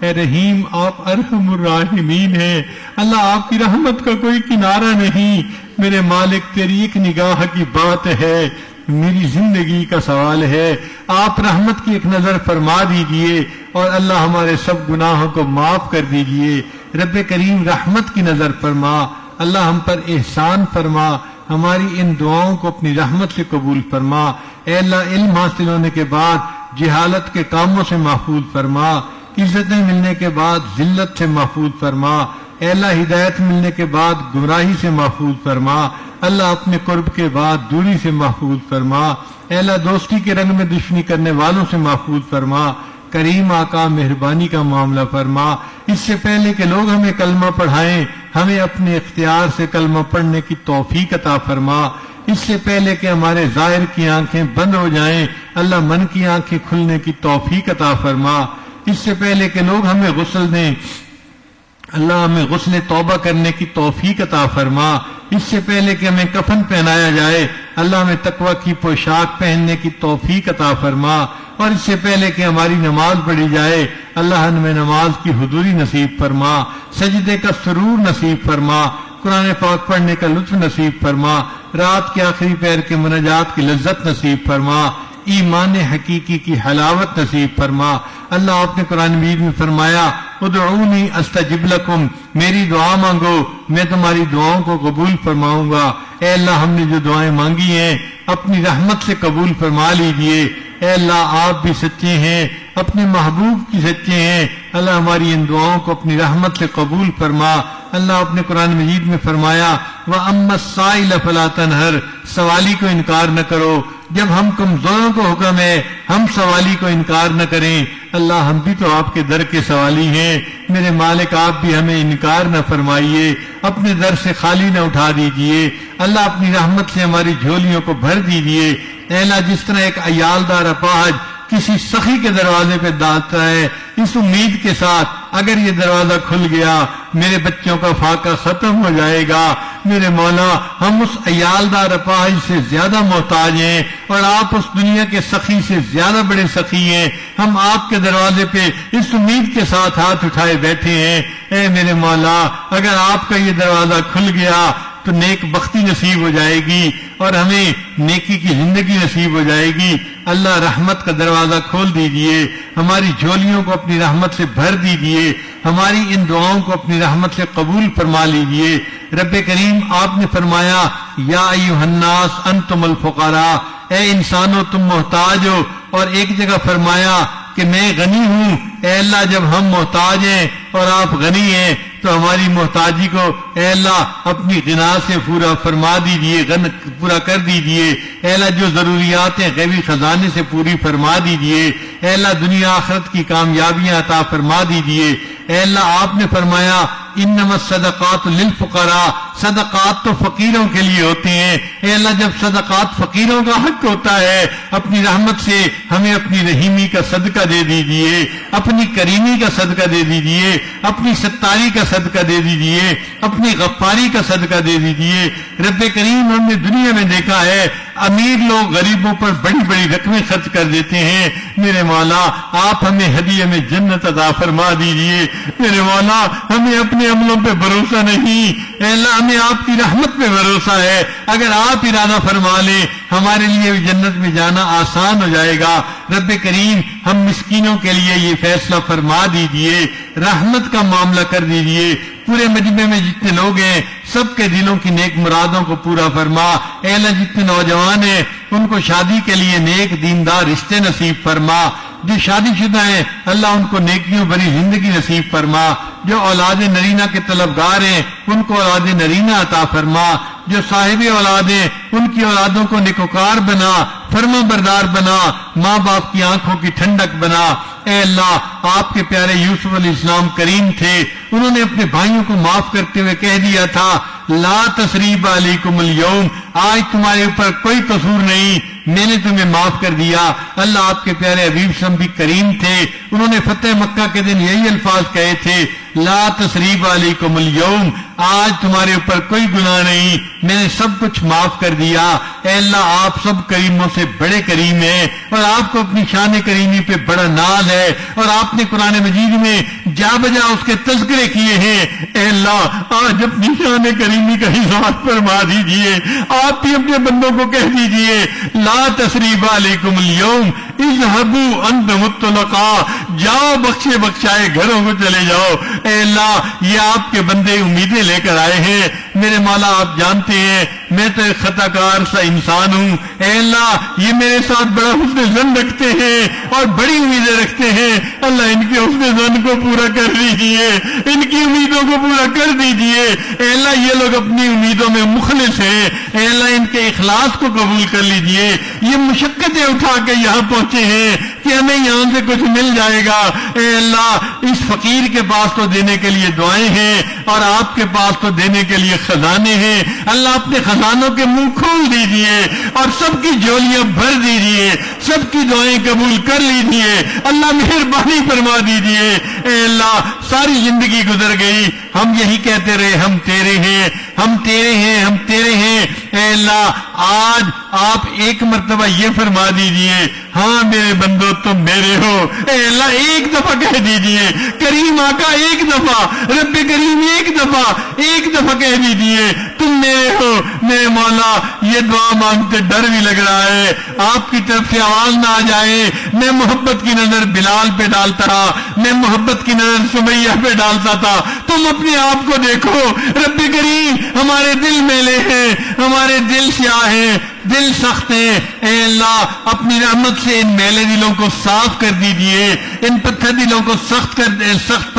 اے رحیم آپ ارحم الراحمین ہیں، اللہ آپ کی رحمت کا کوئی کنارہ نہیں، میرے مالک تیری ایک نگاہ کی بات ہے میری زندگی کا سوال ہے، آپ رحمت کی ایک نظر فرما دیجیے اور اللہ ہمارے سب گناہوں کو معاف کر دیجیے۔ رب کریم رحمت کی نظر فرما، اللہ ہم پر احسان فرما، ہماری ان دعاؤں کو اپنی رحمت سے قبول فرما۔ اے اللہ، علم حاصل ہونے کے بعد جہالت کے کاموں سے محفوظ فرما۔ عزتیں ملنے کے بعد ذلت سے محفوظ فرما۔ اے اللہ، ہدایت ملنے کے بعد گمراہی سے محفوظ فرما، اللہ اپنے قرب کے بعد دوری سے محفوظ فرما، اے اللہ، دوستی کے رنگ میں دشمنی کرنے والوں سے محفوظ فرما، کریم آقا مہربانی کا معاملہ فرما۔ اس سے پہلے کہ لوگ ہمیں کلمہ پڑھائیں، ہمیں اپنے اختیار سے کلمہ پڑھنے کی توفیق عطا فرما۔ اس سے پہلے کہ ہمارے ظاہر کی آنکھیں بند ہو جائیں، اللہ من کی آنکھیں کھلنے کی توفیق عطا فرما۔ اس سے پہلے کہ لوگ ہمیں غسل دیں اللہ ہمیں غسل توبہ کرنے کی توفیق عطا فرما۔ اس سے پہلے کہ ہمیں کفن پہنایا جائے، اللہ ہمیں تقوی کی پوشاک پہننے کی توفیق عطا فرما۔ اور اس سے پہلے کہ ہماری نماز پڑھی جائے، اللہ ہمیں نماز کی حضوری نصیب فرما، سجدے کا سرور نصیب فرما، قرآن پاک پڑھنے کا لطف نصیب فرما، رات کے آخری پیر کے مناجات کی لذت نصیب فرما، ایمان حقیقی کی حلاوت نصیب فرما۔ اللہ آپ نے قرآن مجید میں فرمایا ادعونی استجب لکم، میری دعا مانگو، میں تمہاری دعاؤں کو قبول فرماؤں گا۔ اے اللہ، ہم نے جو دعائیں مانگی ہیں، اپنی رحمت سے قبول فرما لیجیے۔ اے اللہ، آپ بھی سچے ہیں، اپنے محبوب کی سچے ہیں۔ اللہ ہماری ان دعاؤں کو اپنی رحمت سے قبول فرما۔ اللہ اپنے قرآن مجید میں فرمایا وہ امت سائل فلا تنہر سوالی کو انکار نہ کرو۔ جب ہم کمزوروں کو حکم ہے، ہم سوالی کو انکار نہ کریں۔ اللہ ہم بھی تو آپ کے در کے سوالی ہیں۔ میرے مالک، آپ بھی ہمیں انکار نہ فرمائیے۔ اپنے در سے خالی نہ اٹھا دیجیے۔ اللہ اپنی رحمت سے ہماری جھولیوں کو بھر دیجیے۔ اے اللہ، جس طرح ایک ایالدار اپاہج کسی سخی کے دروازے پہ داتا ہے اس امید کے ساتھ اگر یہ دروازہ کھل گیا، میرے بچوں کا فاقہ ختم ہو جائے گا۔ میرے مولا، ہم اس ایالدار اپاہج سے زیادہ محتاج ہیں اور آپ اس دنیا کے سخی سے زیادہ بڑے سخی ہیں۔ ہم آپ کے دروازے پہ اس امید کے ساتھ ہاتھ اٹھائے بیٹھے ہیں۔ اے میرے مولا، اگر آپ کا یہ دروازہ کھل گیا تو نیک بختی نصیب ہو جائے گی اور ہمیں نیکی کی زندگی نصیب ہو جائے گی۔ اللہ رحمت کا دروازہ کھول دیجیے، ہماری جھولیوں کو اپنی رحمت سے بھر دیجیے، ہماری ان دعاؤں کو اپنی رحمت سے قبول فرما لیجیے۔ رب کریم، آپ نے فرمایا، یا ایوہ الناس، انتم الفقراء۔ اے انسانوں، تم محتاج ہو۔ اور ایک جگہ فرمایا کہ میں غنی ہوں۔ اے اللہ، جب ہم محتاج ہیں اور آپ غنی ہیں تو ہماری محتاجی کو اے اللہ اپنی غنا سے پورا فرما دیجیے، غن پورا کر دیجیے۔ اے اللہ جو ضروریات ہیں غیبی خزانے سے پوری فرما دیجیے۔ اے اللہ دنیا آخرت کی کامیابیاں عطا فرما دیجیے۔ اے اللہ آپ نے فرمایا انما الصدقات للفقراء، صدقات تو فقیروں کے لیے ہوتے ہیں۔ اے اللہ، جب صدقات فقیروں کا حق ہوتا ہے، اپنی رحمت سے ہمیں اپنی رحیمی کا صدقہ دے دیجیے، اپنی کریمی کا صدقہ دے دیجیے، اپنی ستاری کا صدقہ دے دیجیے، اپنی غفاری کا صدقہ دے دیجیے۔ رب کریم ہم نے دنیا میں دیکھا ہے، امیر لوگ غریبوں پر بڑی بڑی رقمیں خرچ کر دیتے ہیں۔ میرے مولا، آپ ہمیں ہدیے میں جنت عطا فرما دیجیے۔ میرے مولا، ہمیں اپنے عملوں پہ بھروسہ نہیں۔ اے اللہ، ہمیں آپ کی رحمت پہ بھروسہ ہے۔ اگر آپ ارادہ فرما لیں، ہمارے لیے جنت میں جانا آسان ہو جائے گا۔ رب کریم، ہم مسکینوں کے لیے یہ فیصلہ فرما دیجیے۔ رحمت کا معاملہ کر دیجیے۔ پورے مجمع میں جتنے لوگ ہیں، سب کے دلوں کی نیک مرادوں کو پورا فرما۔ اے اللہ، جتنے نوجوان ہیں، ان کو شادی کے لیے نیک دیندار رشتے نصیب فرما۔ جو شادی شدہ ہیں، اللہ ان کو نیکیوں بری زندگی نصیب فرما۔ جو اولاد نرینہ کے طلبگار ہیں، ان کو اولاد نرینہ عطا فرما۔ جو صاحب اولاد ہیں، ان کی اولادوں کو نکوکار بنا فرما بردار بنا، ماں باپ کی آنکھوں کی ٹھنڈک بنا۔ اے اللہ، آپ کے پیارے یوسف علیہ السلام کریم تھے۔ انہوں نے اپنے بھائیوں کو معاف کرتے ہوئے کہہ دیا تھا، لا تصریب علیکم اليوم۔ آج تمہارے اوپر کوئی قصور نہیں۔ میں نے تمہیں معاف کر دیا۔ اللہ آپ کے پیارے حبیب سم بھی کریم تھے۔ انہوں نے فتح مکہ کے دن یہی الفاظ کہے تھے۔ لا تصریب علیکم اليوم۔ آج تمہارے اوپر کوئی گناہ نہیں۔ میں نے سب کچھ معاف کر دیا۔ اے اللہ، آپ سب کریموں سے بڑے کریم ہیں۔ اور آپ کو اپنی شان کریمی پہ بڑا ناز ہے۔ اور آپ نے قرآن مجید میں جا بجا اس کے تذکرے کیے ہیں۔ اے اللہ، آج اپنی شان کریمی کا حساب فرما دیجیے۔ آپ بھی اپنے بندوں کو کہہ دیجیے، لا تصریف علیکم اليوم، اذهبوا انت مطلقا جاؤ بخشے بخشائے گھروں کو چلے جاؤ۔ اے اللہ، یہ آپ کے بندے امیدیں لے کر آئے ہیں۔ میرے مالا آپ جانتے ہیں میں تو ایک خطا کار سا انسان ہوں۔ اے اللہ، یہ میرے ساتھ بڑا حسن زن رکھتے ہیں اور بڑی امیدیں رکھتے ہیں۔ اللہ ان کے حسن زن کو پورا کر دیجیے۔ ان کی امیدوں کو پورا کر دیجیے۔ اے اللہ، یہ لوگ اپنی امیدوں میں مخلص ہیں۔ اے اللہ، ان کے اخلاص کو قبول کر لیجیے۔ یہ مشقتیں اٹھا کے یہاں پہنچے ہیں۔ کہ ہمیں یہاں سے کچھ مل جائے گا۔ اے اللہ، اس فقیر کے پاس تو دینے کے لیے دعائیں ہیں اور آپ کے پاس تو دینے کے لیے خزانے ہیں۔ اللہ اپنے خزانوں کے منہ کھول دیجیے اور سب کی جولیاں بھر دیجیے، سب کی دعائیں قبول کر لیجیے۔ اللہ مہربانی فرما دیجیے۔ اے اللہ، ساری زندگی گزر گئی، ہم یہی کہتے رہے، ہم تیرے ہیں۔ ہم تیرے ہیں، ہم تیرے ہیں۔ اے اللہ، آج آپ ایک مرتبہ یہ فرما دیجیے ہاں میرے بندو، تم میرے ہو۔ اے اللہ، ایک دفعہ کہہ دیجیے، کریم آقا ایک دفعہ، رب کریم ایک دفعہ ایک دفعہ کہہ دیجیے، تم میرے ہو۔ میرے مولا، یہ دعا مانگتے ڈر بھی لگ رہا ہے۔ آپ کی طرف سے آواز نہ آ جائے۔ میں محبت کی نظر بلال پہ ڈالتا تھا۔ میں محبت کی نظر سمیہ پہ ڈالتا تھا۔ تم اپنے آپ کو دیکھو۔ رب کریم ہمارے دل میلے ہیں، ہمارے دل سیاہ ہیں، دل سخت ہیں۔ اے اللہ، اپنی رحمت سے ان میلے دلوں کو صاف کر دیجیے، ان پتھر دلوں کو سخت کر، سخت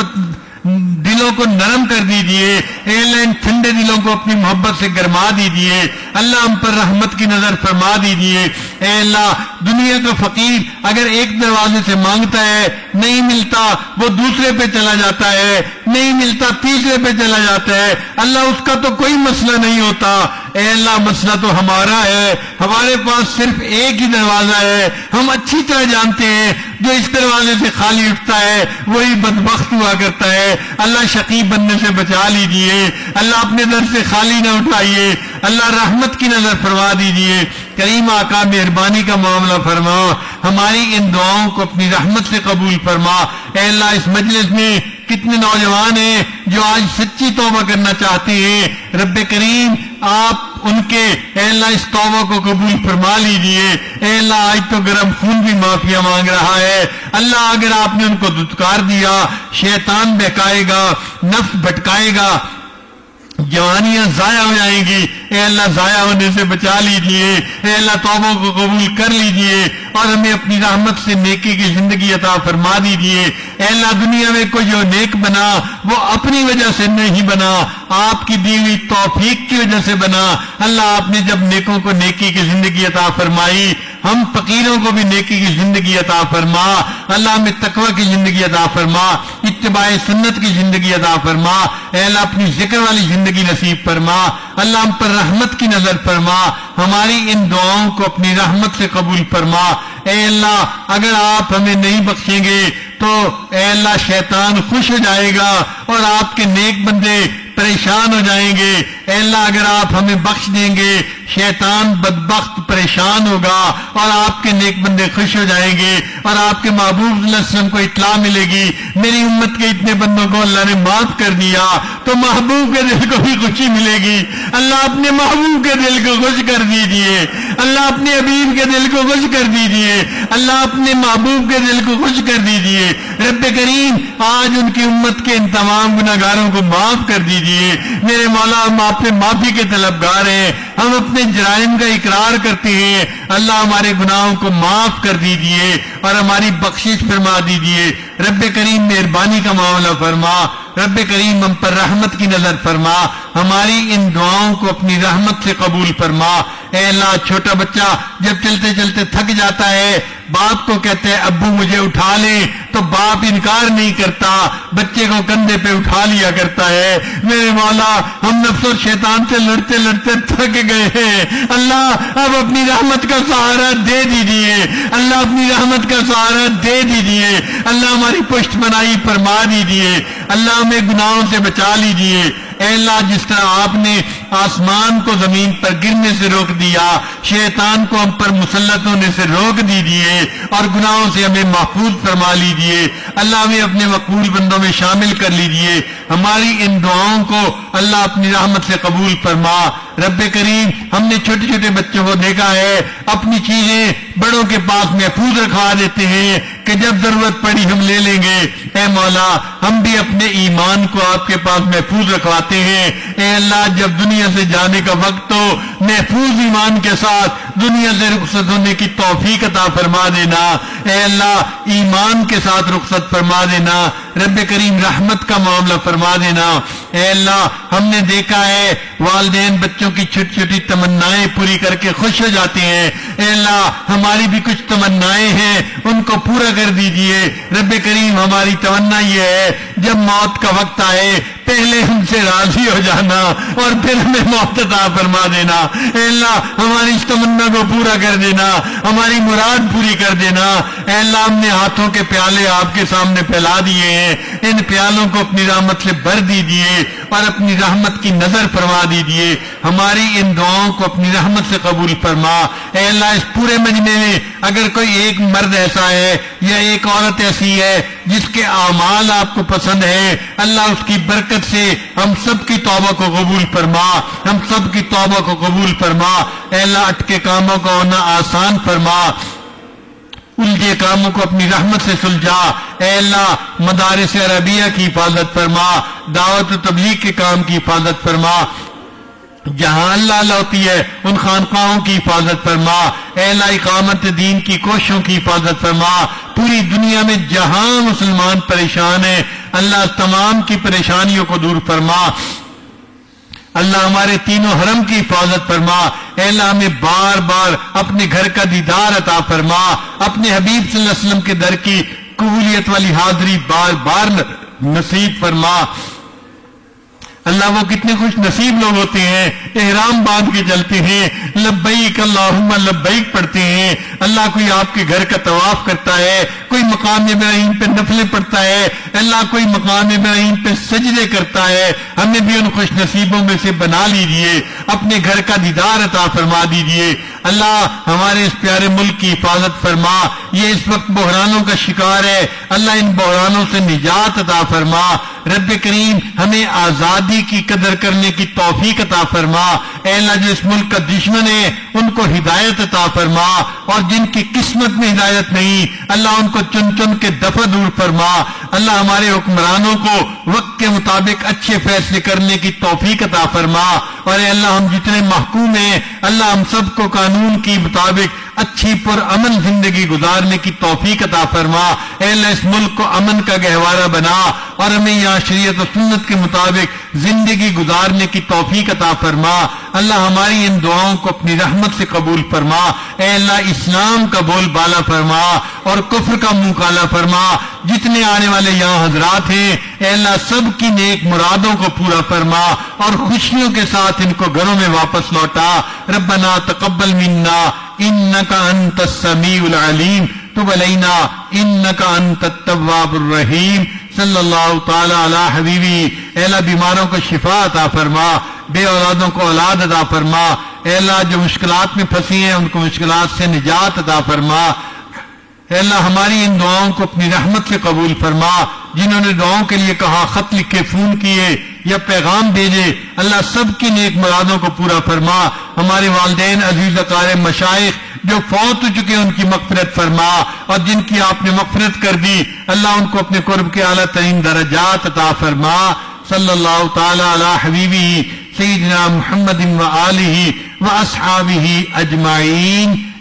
دلوں کو نرم کر دیجیے۔ اے اللہ، ان ٹھنڈے دلوں کو اپنی محبت سے گرما دیجیے۔ اللہ ہم پر رحمت کی نظر فرما دیجیے۔ اے اللہ، دنیا کا فقیر اگر ایک دروازے سے مانگتا ہے، نہیں ملتا، وہ دوسرے پہ چلا جاتا ہے۔ نہیں ملتا، تیسرے پہ چلا جاتا ہے۔ اللہ، اس کا تو کوئی مسئلہ نہیں ہوتا۔ اے اللہ، مسئلہ تو ہمارا ہے۔ ہمارے پاس صرف ایک ہی دروازہ ہے۔ ہم اچھی طرح جانتے ہیں، جو اس دروازے سے خالی اٹھتا ہے، وہی بدبخت ہوا کرتا ہے۔ اللہ شقیب بننے سے بچا لیجیے۔ اللہ، اپنے در سے خالی نہ اٹھائیے۔ اللہ رحمت کی نظر فرما دیجیے۔ کریم آقا مہربانی کا معاملہ فرما۔ ہماری ان دعاؤں کو اپنی رحمت سے قبول فرما۔ اے اللہ، اس مجلس میں کتنے نوجوان ہیں جو آج سچی توبہ کرنا چاہتے ہیں۔ رب کریم، آپ ان کے اے اللہ اس توبہ کو قبول فرما لیجیے۔ اے اللہ، آج تو گرم خون بھی معافیا مانگ رہا ہے۔ اللہ، اگر آپ نے ان کو دتکار دیا، شیطان بہکائے گا، نفس بھٹکائے گا، جوانیاں ضائع ہو جائیں گی۔ اے اللہ، ضائع ہونے سے بچا لیجیے۔ اے اللہ، توبوں کو قبول کر لیجیے۔ اور ہمیں اپنی رحمت سے نیکی کی زندگی عطا فرما دیجیے۔ اے اللہ، دنیا میں کوئی جو نیک بنا، وہ اپنی وجہ سے نہیں بنا۔ آپ کی دی ہوئی توفیق کی وجہ سے بنا۔ اللہ، آپ نے جب نیکوں کو نیکی کی زندگی عطا فرمائی، ہم فقیروں کو بھی نیکی کی زندگی عطا فرما۔ اللہ، ہمیں تقوی کی زندگی عطا فرما۔ اتباع سنت کی زندگی عطا فرما۔ اے اللہ، اپنی ذکر والی زندگی نصیب فرما۔ اللہ، ہم پر رحمت کی نظر فرما، ہماری ان دعاؤں کو اپنی رحمت سے قبول فرما۔ اے اللہ، اگر آپ ہمیں نہیں بخشیں گے تو اے اللہ، شیطان خوش ہو جائے گا اور آپ کے نیک بندے پریشان ہو جائیں گے۔ اے اللہ، اگر آپ ہمیں بخش دیں گے شیطان بدبخت پریشان ہوگا اور آپ کے نیک بندے خوش ہو جائیں گے اور آپ کے محبوب صلی اللہ علیہ وسلم کو اطلاع ملے گی، میری امت کے اتنے بندوں کو اللہ نے معاف کر دیا تو محبوب کے دل کو بھی خوشی ملے گی۔ اللہ اپنے محبوب کے دل کو خوش کر دیجیے۔ اللہ اپنے حبیب کے دل کو خوش کر دیجیے۔ اللہ اپنے محبوب کے دل کو خوش کر دیجیے۔ رب کریم، آج ان کی امت کے ان تمام گناہگاروں کو معاف کر دیجیے۔ میرے مولا، ہم آپ سے معافی کے طلبگار ہیں۔ ہم اپنے جرائم کا اقرار کرتے ہیں۔ اللہ ہمارے گناہوں کو معاف کر دیجیے اور ہماری بخشش فرما دیجیے۔ رب کریم مہربانی کا معاملہ فرما۔ رب کریم ہم پر رحمت کی نظر فرما، ہماری ان دعاؤں کو اپنی رحمت سے قبول فرما۔ اے اللہ، چھوٹا بچہ جب چلتے چلتے تھک جاتا ہے، باپ کو کہتے ہیں، ابو مجھے اٹھا لے تو باپ انکار نہیں کرتا، بچے کو کندھے پہ اٹھا لیا کرتا ہے۔ میرے مولا، ہم نفس و شیطان سے لڑتے لڑتے تھک گئے ہیں۔ اللہ، اب اپنی رحمت کا سہارا دے دیجیے اللہ اپنی رحمت کا سہارا دے دیجیے اللہ ہماری پشت بنائی فرما دیجیے اللہ ہمیں گناہوں سے بچا لیجیے۔ اے اللہ، جس طرح آپ نے آسمان کو زمین پر گرنے سے روک دیا، شیطان کو ہم پر مسلط ہونے سے روک دیجیے اور گناہوں سے ہمیں محفوظ فرما لیجیے اللہ ہمیں اپنے مقبول بندوں میں شامل کر لیجیے ہماری ان دعاؤں کو اللہ اپنی رحمت سے قبول فرما۔ رب کریم، ہم نے چھوٹے چھوٹے بچوں کو دیکھا ہے، اپنی چیزیں بڑوں کے پاس محفوظ رکھوا دیتے ہیں کہ جب ضرورت پڑی ہم لے لیں گے۔ اے مولا، ہم بھی اپنے ایمان کو آپ کے پاس محفوظ رکھواتے ہیں، اے اللہ، جب دنیا سے جانے کا وقت ہو محفوظ ایمان کے ساتھ دنیا سے رخصت ہونے کی توفیق عطا فرما دینا۔ اے اللہ، ایمان کے ساتھ رخصت فرما دینا۔ رب کریم رحمت کا معاملہ فرما دینا۔ اے اللہ، ہم نے دیکھا ہے، والدین بچوں کی چھوٹی چھوٹی تمنائیں پوری کر کے خوش ہو جاتے ہیں۔ اے اللہ، ہماری بھی کچھ تمنائیں ہیں، ان کو پورا کر دیجیے۔ رب کریم، ہماری تمنا یہ ہے، جب موت کا وقت آئے، پہلے ہم سے راضی ہو جانا اور پھر ہمیں موت عطا فرما دینا۔ اے اللہ، ہماری اس تمنا کو پورا کر دینا، ہماری مراد پوری کر دینا۔ اے اللہ، ہم نے ہاتھوں کے پیالے آپ کے سامنے پھیلا دیے ہیں۔ ان پیالوں کو اپنی رحمت سے بھر دیجیے اور اپنی رحمت کی نظر فرما دیجیے۔ ہماری ان دعاؤں کو اپنی رحمت سے قبول فرما۔ اے اللہ، اس پورے مجمع میں اگر کوئی ایک مرد ایسا ہے یا ایک عورت ایسی ہے جس کے اعمال آپ کو پسند ہے اللہ اس کی برکت سے ہم سب کی توبہ کو قبول فرما۔ ہم سب کی توبہ کو قبول فرما۔ اے اللہ، اٹکے کاموں کو ہونا آسان فرما۔ الجھے کاموں کو اپنی رحمت سے سلجھا۔ اے اللہ، مدارس عربیہ کی حفاظت فرما، دعوت و تبلیغ کے کام کی حفاظت فرما۔ جہاں اللہ اللہ ہوتی ہے، ان خانقاہوں کی حفاظت فرما۔ اے اللہ، اقامت دین کی کوششوں کی حفاظت فرما۔ پوری دنیا میں جہاں مسلمان پریشان ہیں، اللہ تمام کی پریشانیوں کو دور فرما۔ اللہ ہمارے تینوں حرم کی حفاظت فرما۔ اے اللہ ہمیں بار بار اپنے گھر کا دیدار عطا فرما۔ اپنے حبیب صلی اللہ علیہ وسلم کے در کی قبولیت والی حاضری بار بار نصیب فرما۔ اللہ وہ کتنے خوش نصیب لوگ ہوتے ہیں، احرام باندھ کے چلتے ہیں، لبیک اللہم لبیک پڑھتے ہیں۔ اللہ کوئی آپ کے گھر کا طواف کرتا ہے، کوئی مقام ابراہیم پہ نفلیں پڑھتا ہے، اللہ کوئی مقام ابراہیم پہ سجدے کرتا ہے۔ ہمیں بھی ان خوش نصیبوں میں سے بنا لیجیے، اپنے گھر کا دیدار عطا فرما دیجیے۔ اللہ ہمارے اس پیارے ملک کی حفاظت فرما۔ یہ اس وقت بحرانوں کا شکار ہے۔ اللہ ان بحرانوں سے نجات عطا فرما۔ رب کریم ہمیں آزادی کی قدر کرنے کی توفیق عطا فرما۔ اے اللہ، جو اس ملک کا دشمن ہے، ان کو ہدایت عطا فرما۔ اور جن کی قسمت میں ہدایت نہیں، اللہ ان کو چن چن کے دفع دور فرما۔ اللہ ہمارے حکمرانوں کو وقت کے مطابق اچھے فیصلے کرنے کی توفیق عطا فرما۔ اور اے اللہ، ہم جتنے محکوم ہیں، اللہ ہم سب کو قانون کی مطابق اچھی پر امن زندگی گزارنے کی توفیق عطا فرما۔ اے اللہ، اس ملک کو امن کا گہوارہ بنا اور ہمیں یہاں شریعت و سنت کے مطابق زندگی گزارنے کی توفیق عطا فرما۔ اللہ ہماری ان دعاؤں کو اپنی رحمت سے قبول فرما۔ اے اللہ، اسلام کا بول بالا فرما اور کفر کا منہ کالا فرما۔ جتنے آنے والے یہاں حضرات ہیں، اے اللہ، سب کی نیک مرادوں کو پورا فرما اور خوشیوں کے ساتھ ان کو گھروں میں واپس لوٹا۔ ربنا تقبل منا انکا انت السمیع العلیم تب علینا انکا انت التواب الرحیم صلی اللہ تعالی علی حبیبی اے اللہ، بیماروں کو شفا عطا فرما. بے اولادوں کو اولاد عطا فرما. اے اللہ، جو مشکلات میں پھنسی ہیں، ان کو مشکلات سے نجات عطا فرما. اے اللہ، ہماری ان دعاؤں کو اپنی رحمت سے قبول فرما۔ جنہوں نے دعاؤں کے لیے کہا، خط لکھے فون کیے یا پیغام بھیجے، اللہ سب کی نیک مرادوں کو پورا فرما۔ ہمارے والدین، عزیز اقار مشائق جو فوت ہو چکے ان کی مغفرت فرما۔ اور جن کی آپ نے مغفرت کر دی، اللہ ان کو اپنے قرب کے اعلیٰ ترین درجات عطا فرما۔ صلی اللہ تعالی علی حبیبی سیدنا محمد و آلہ و اصحابہ اجمعین۔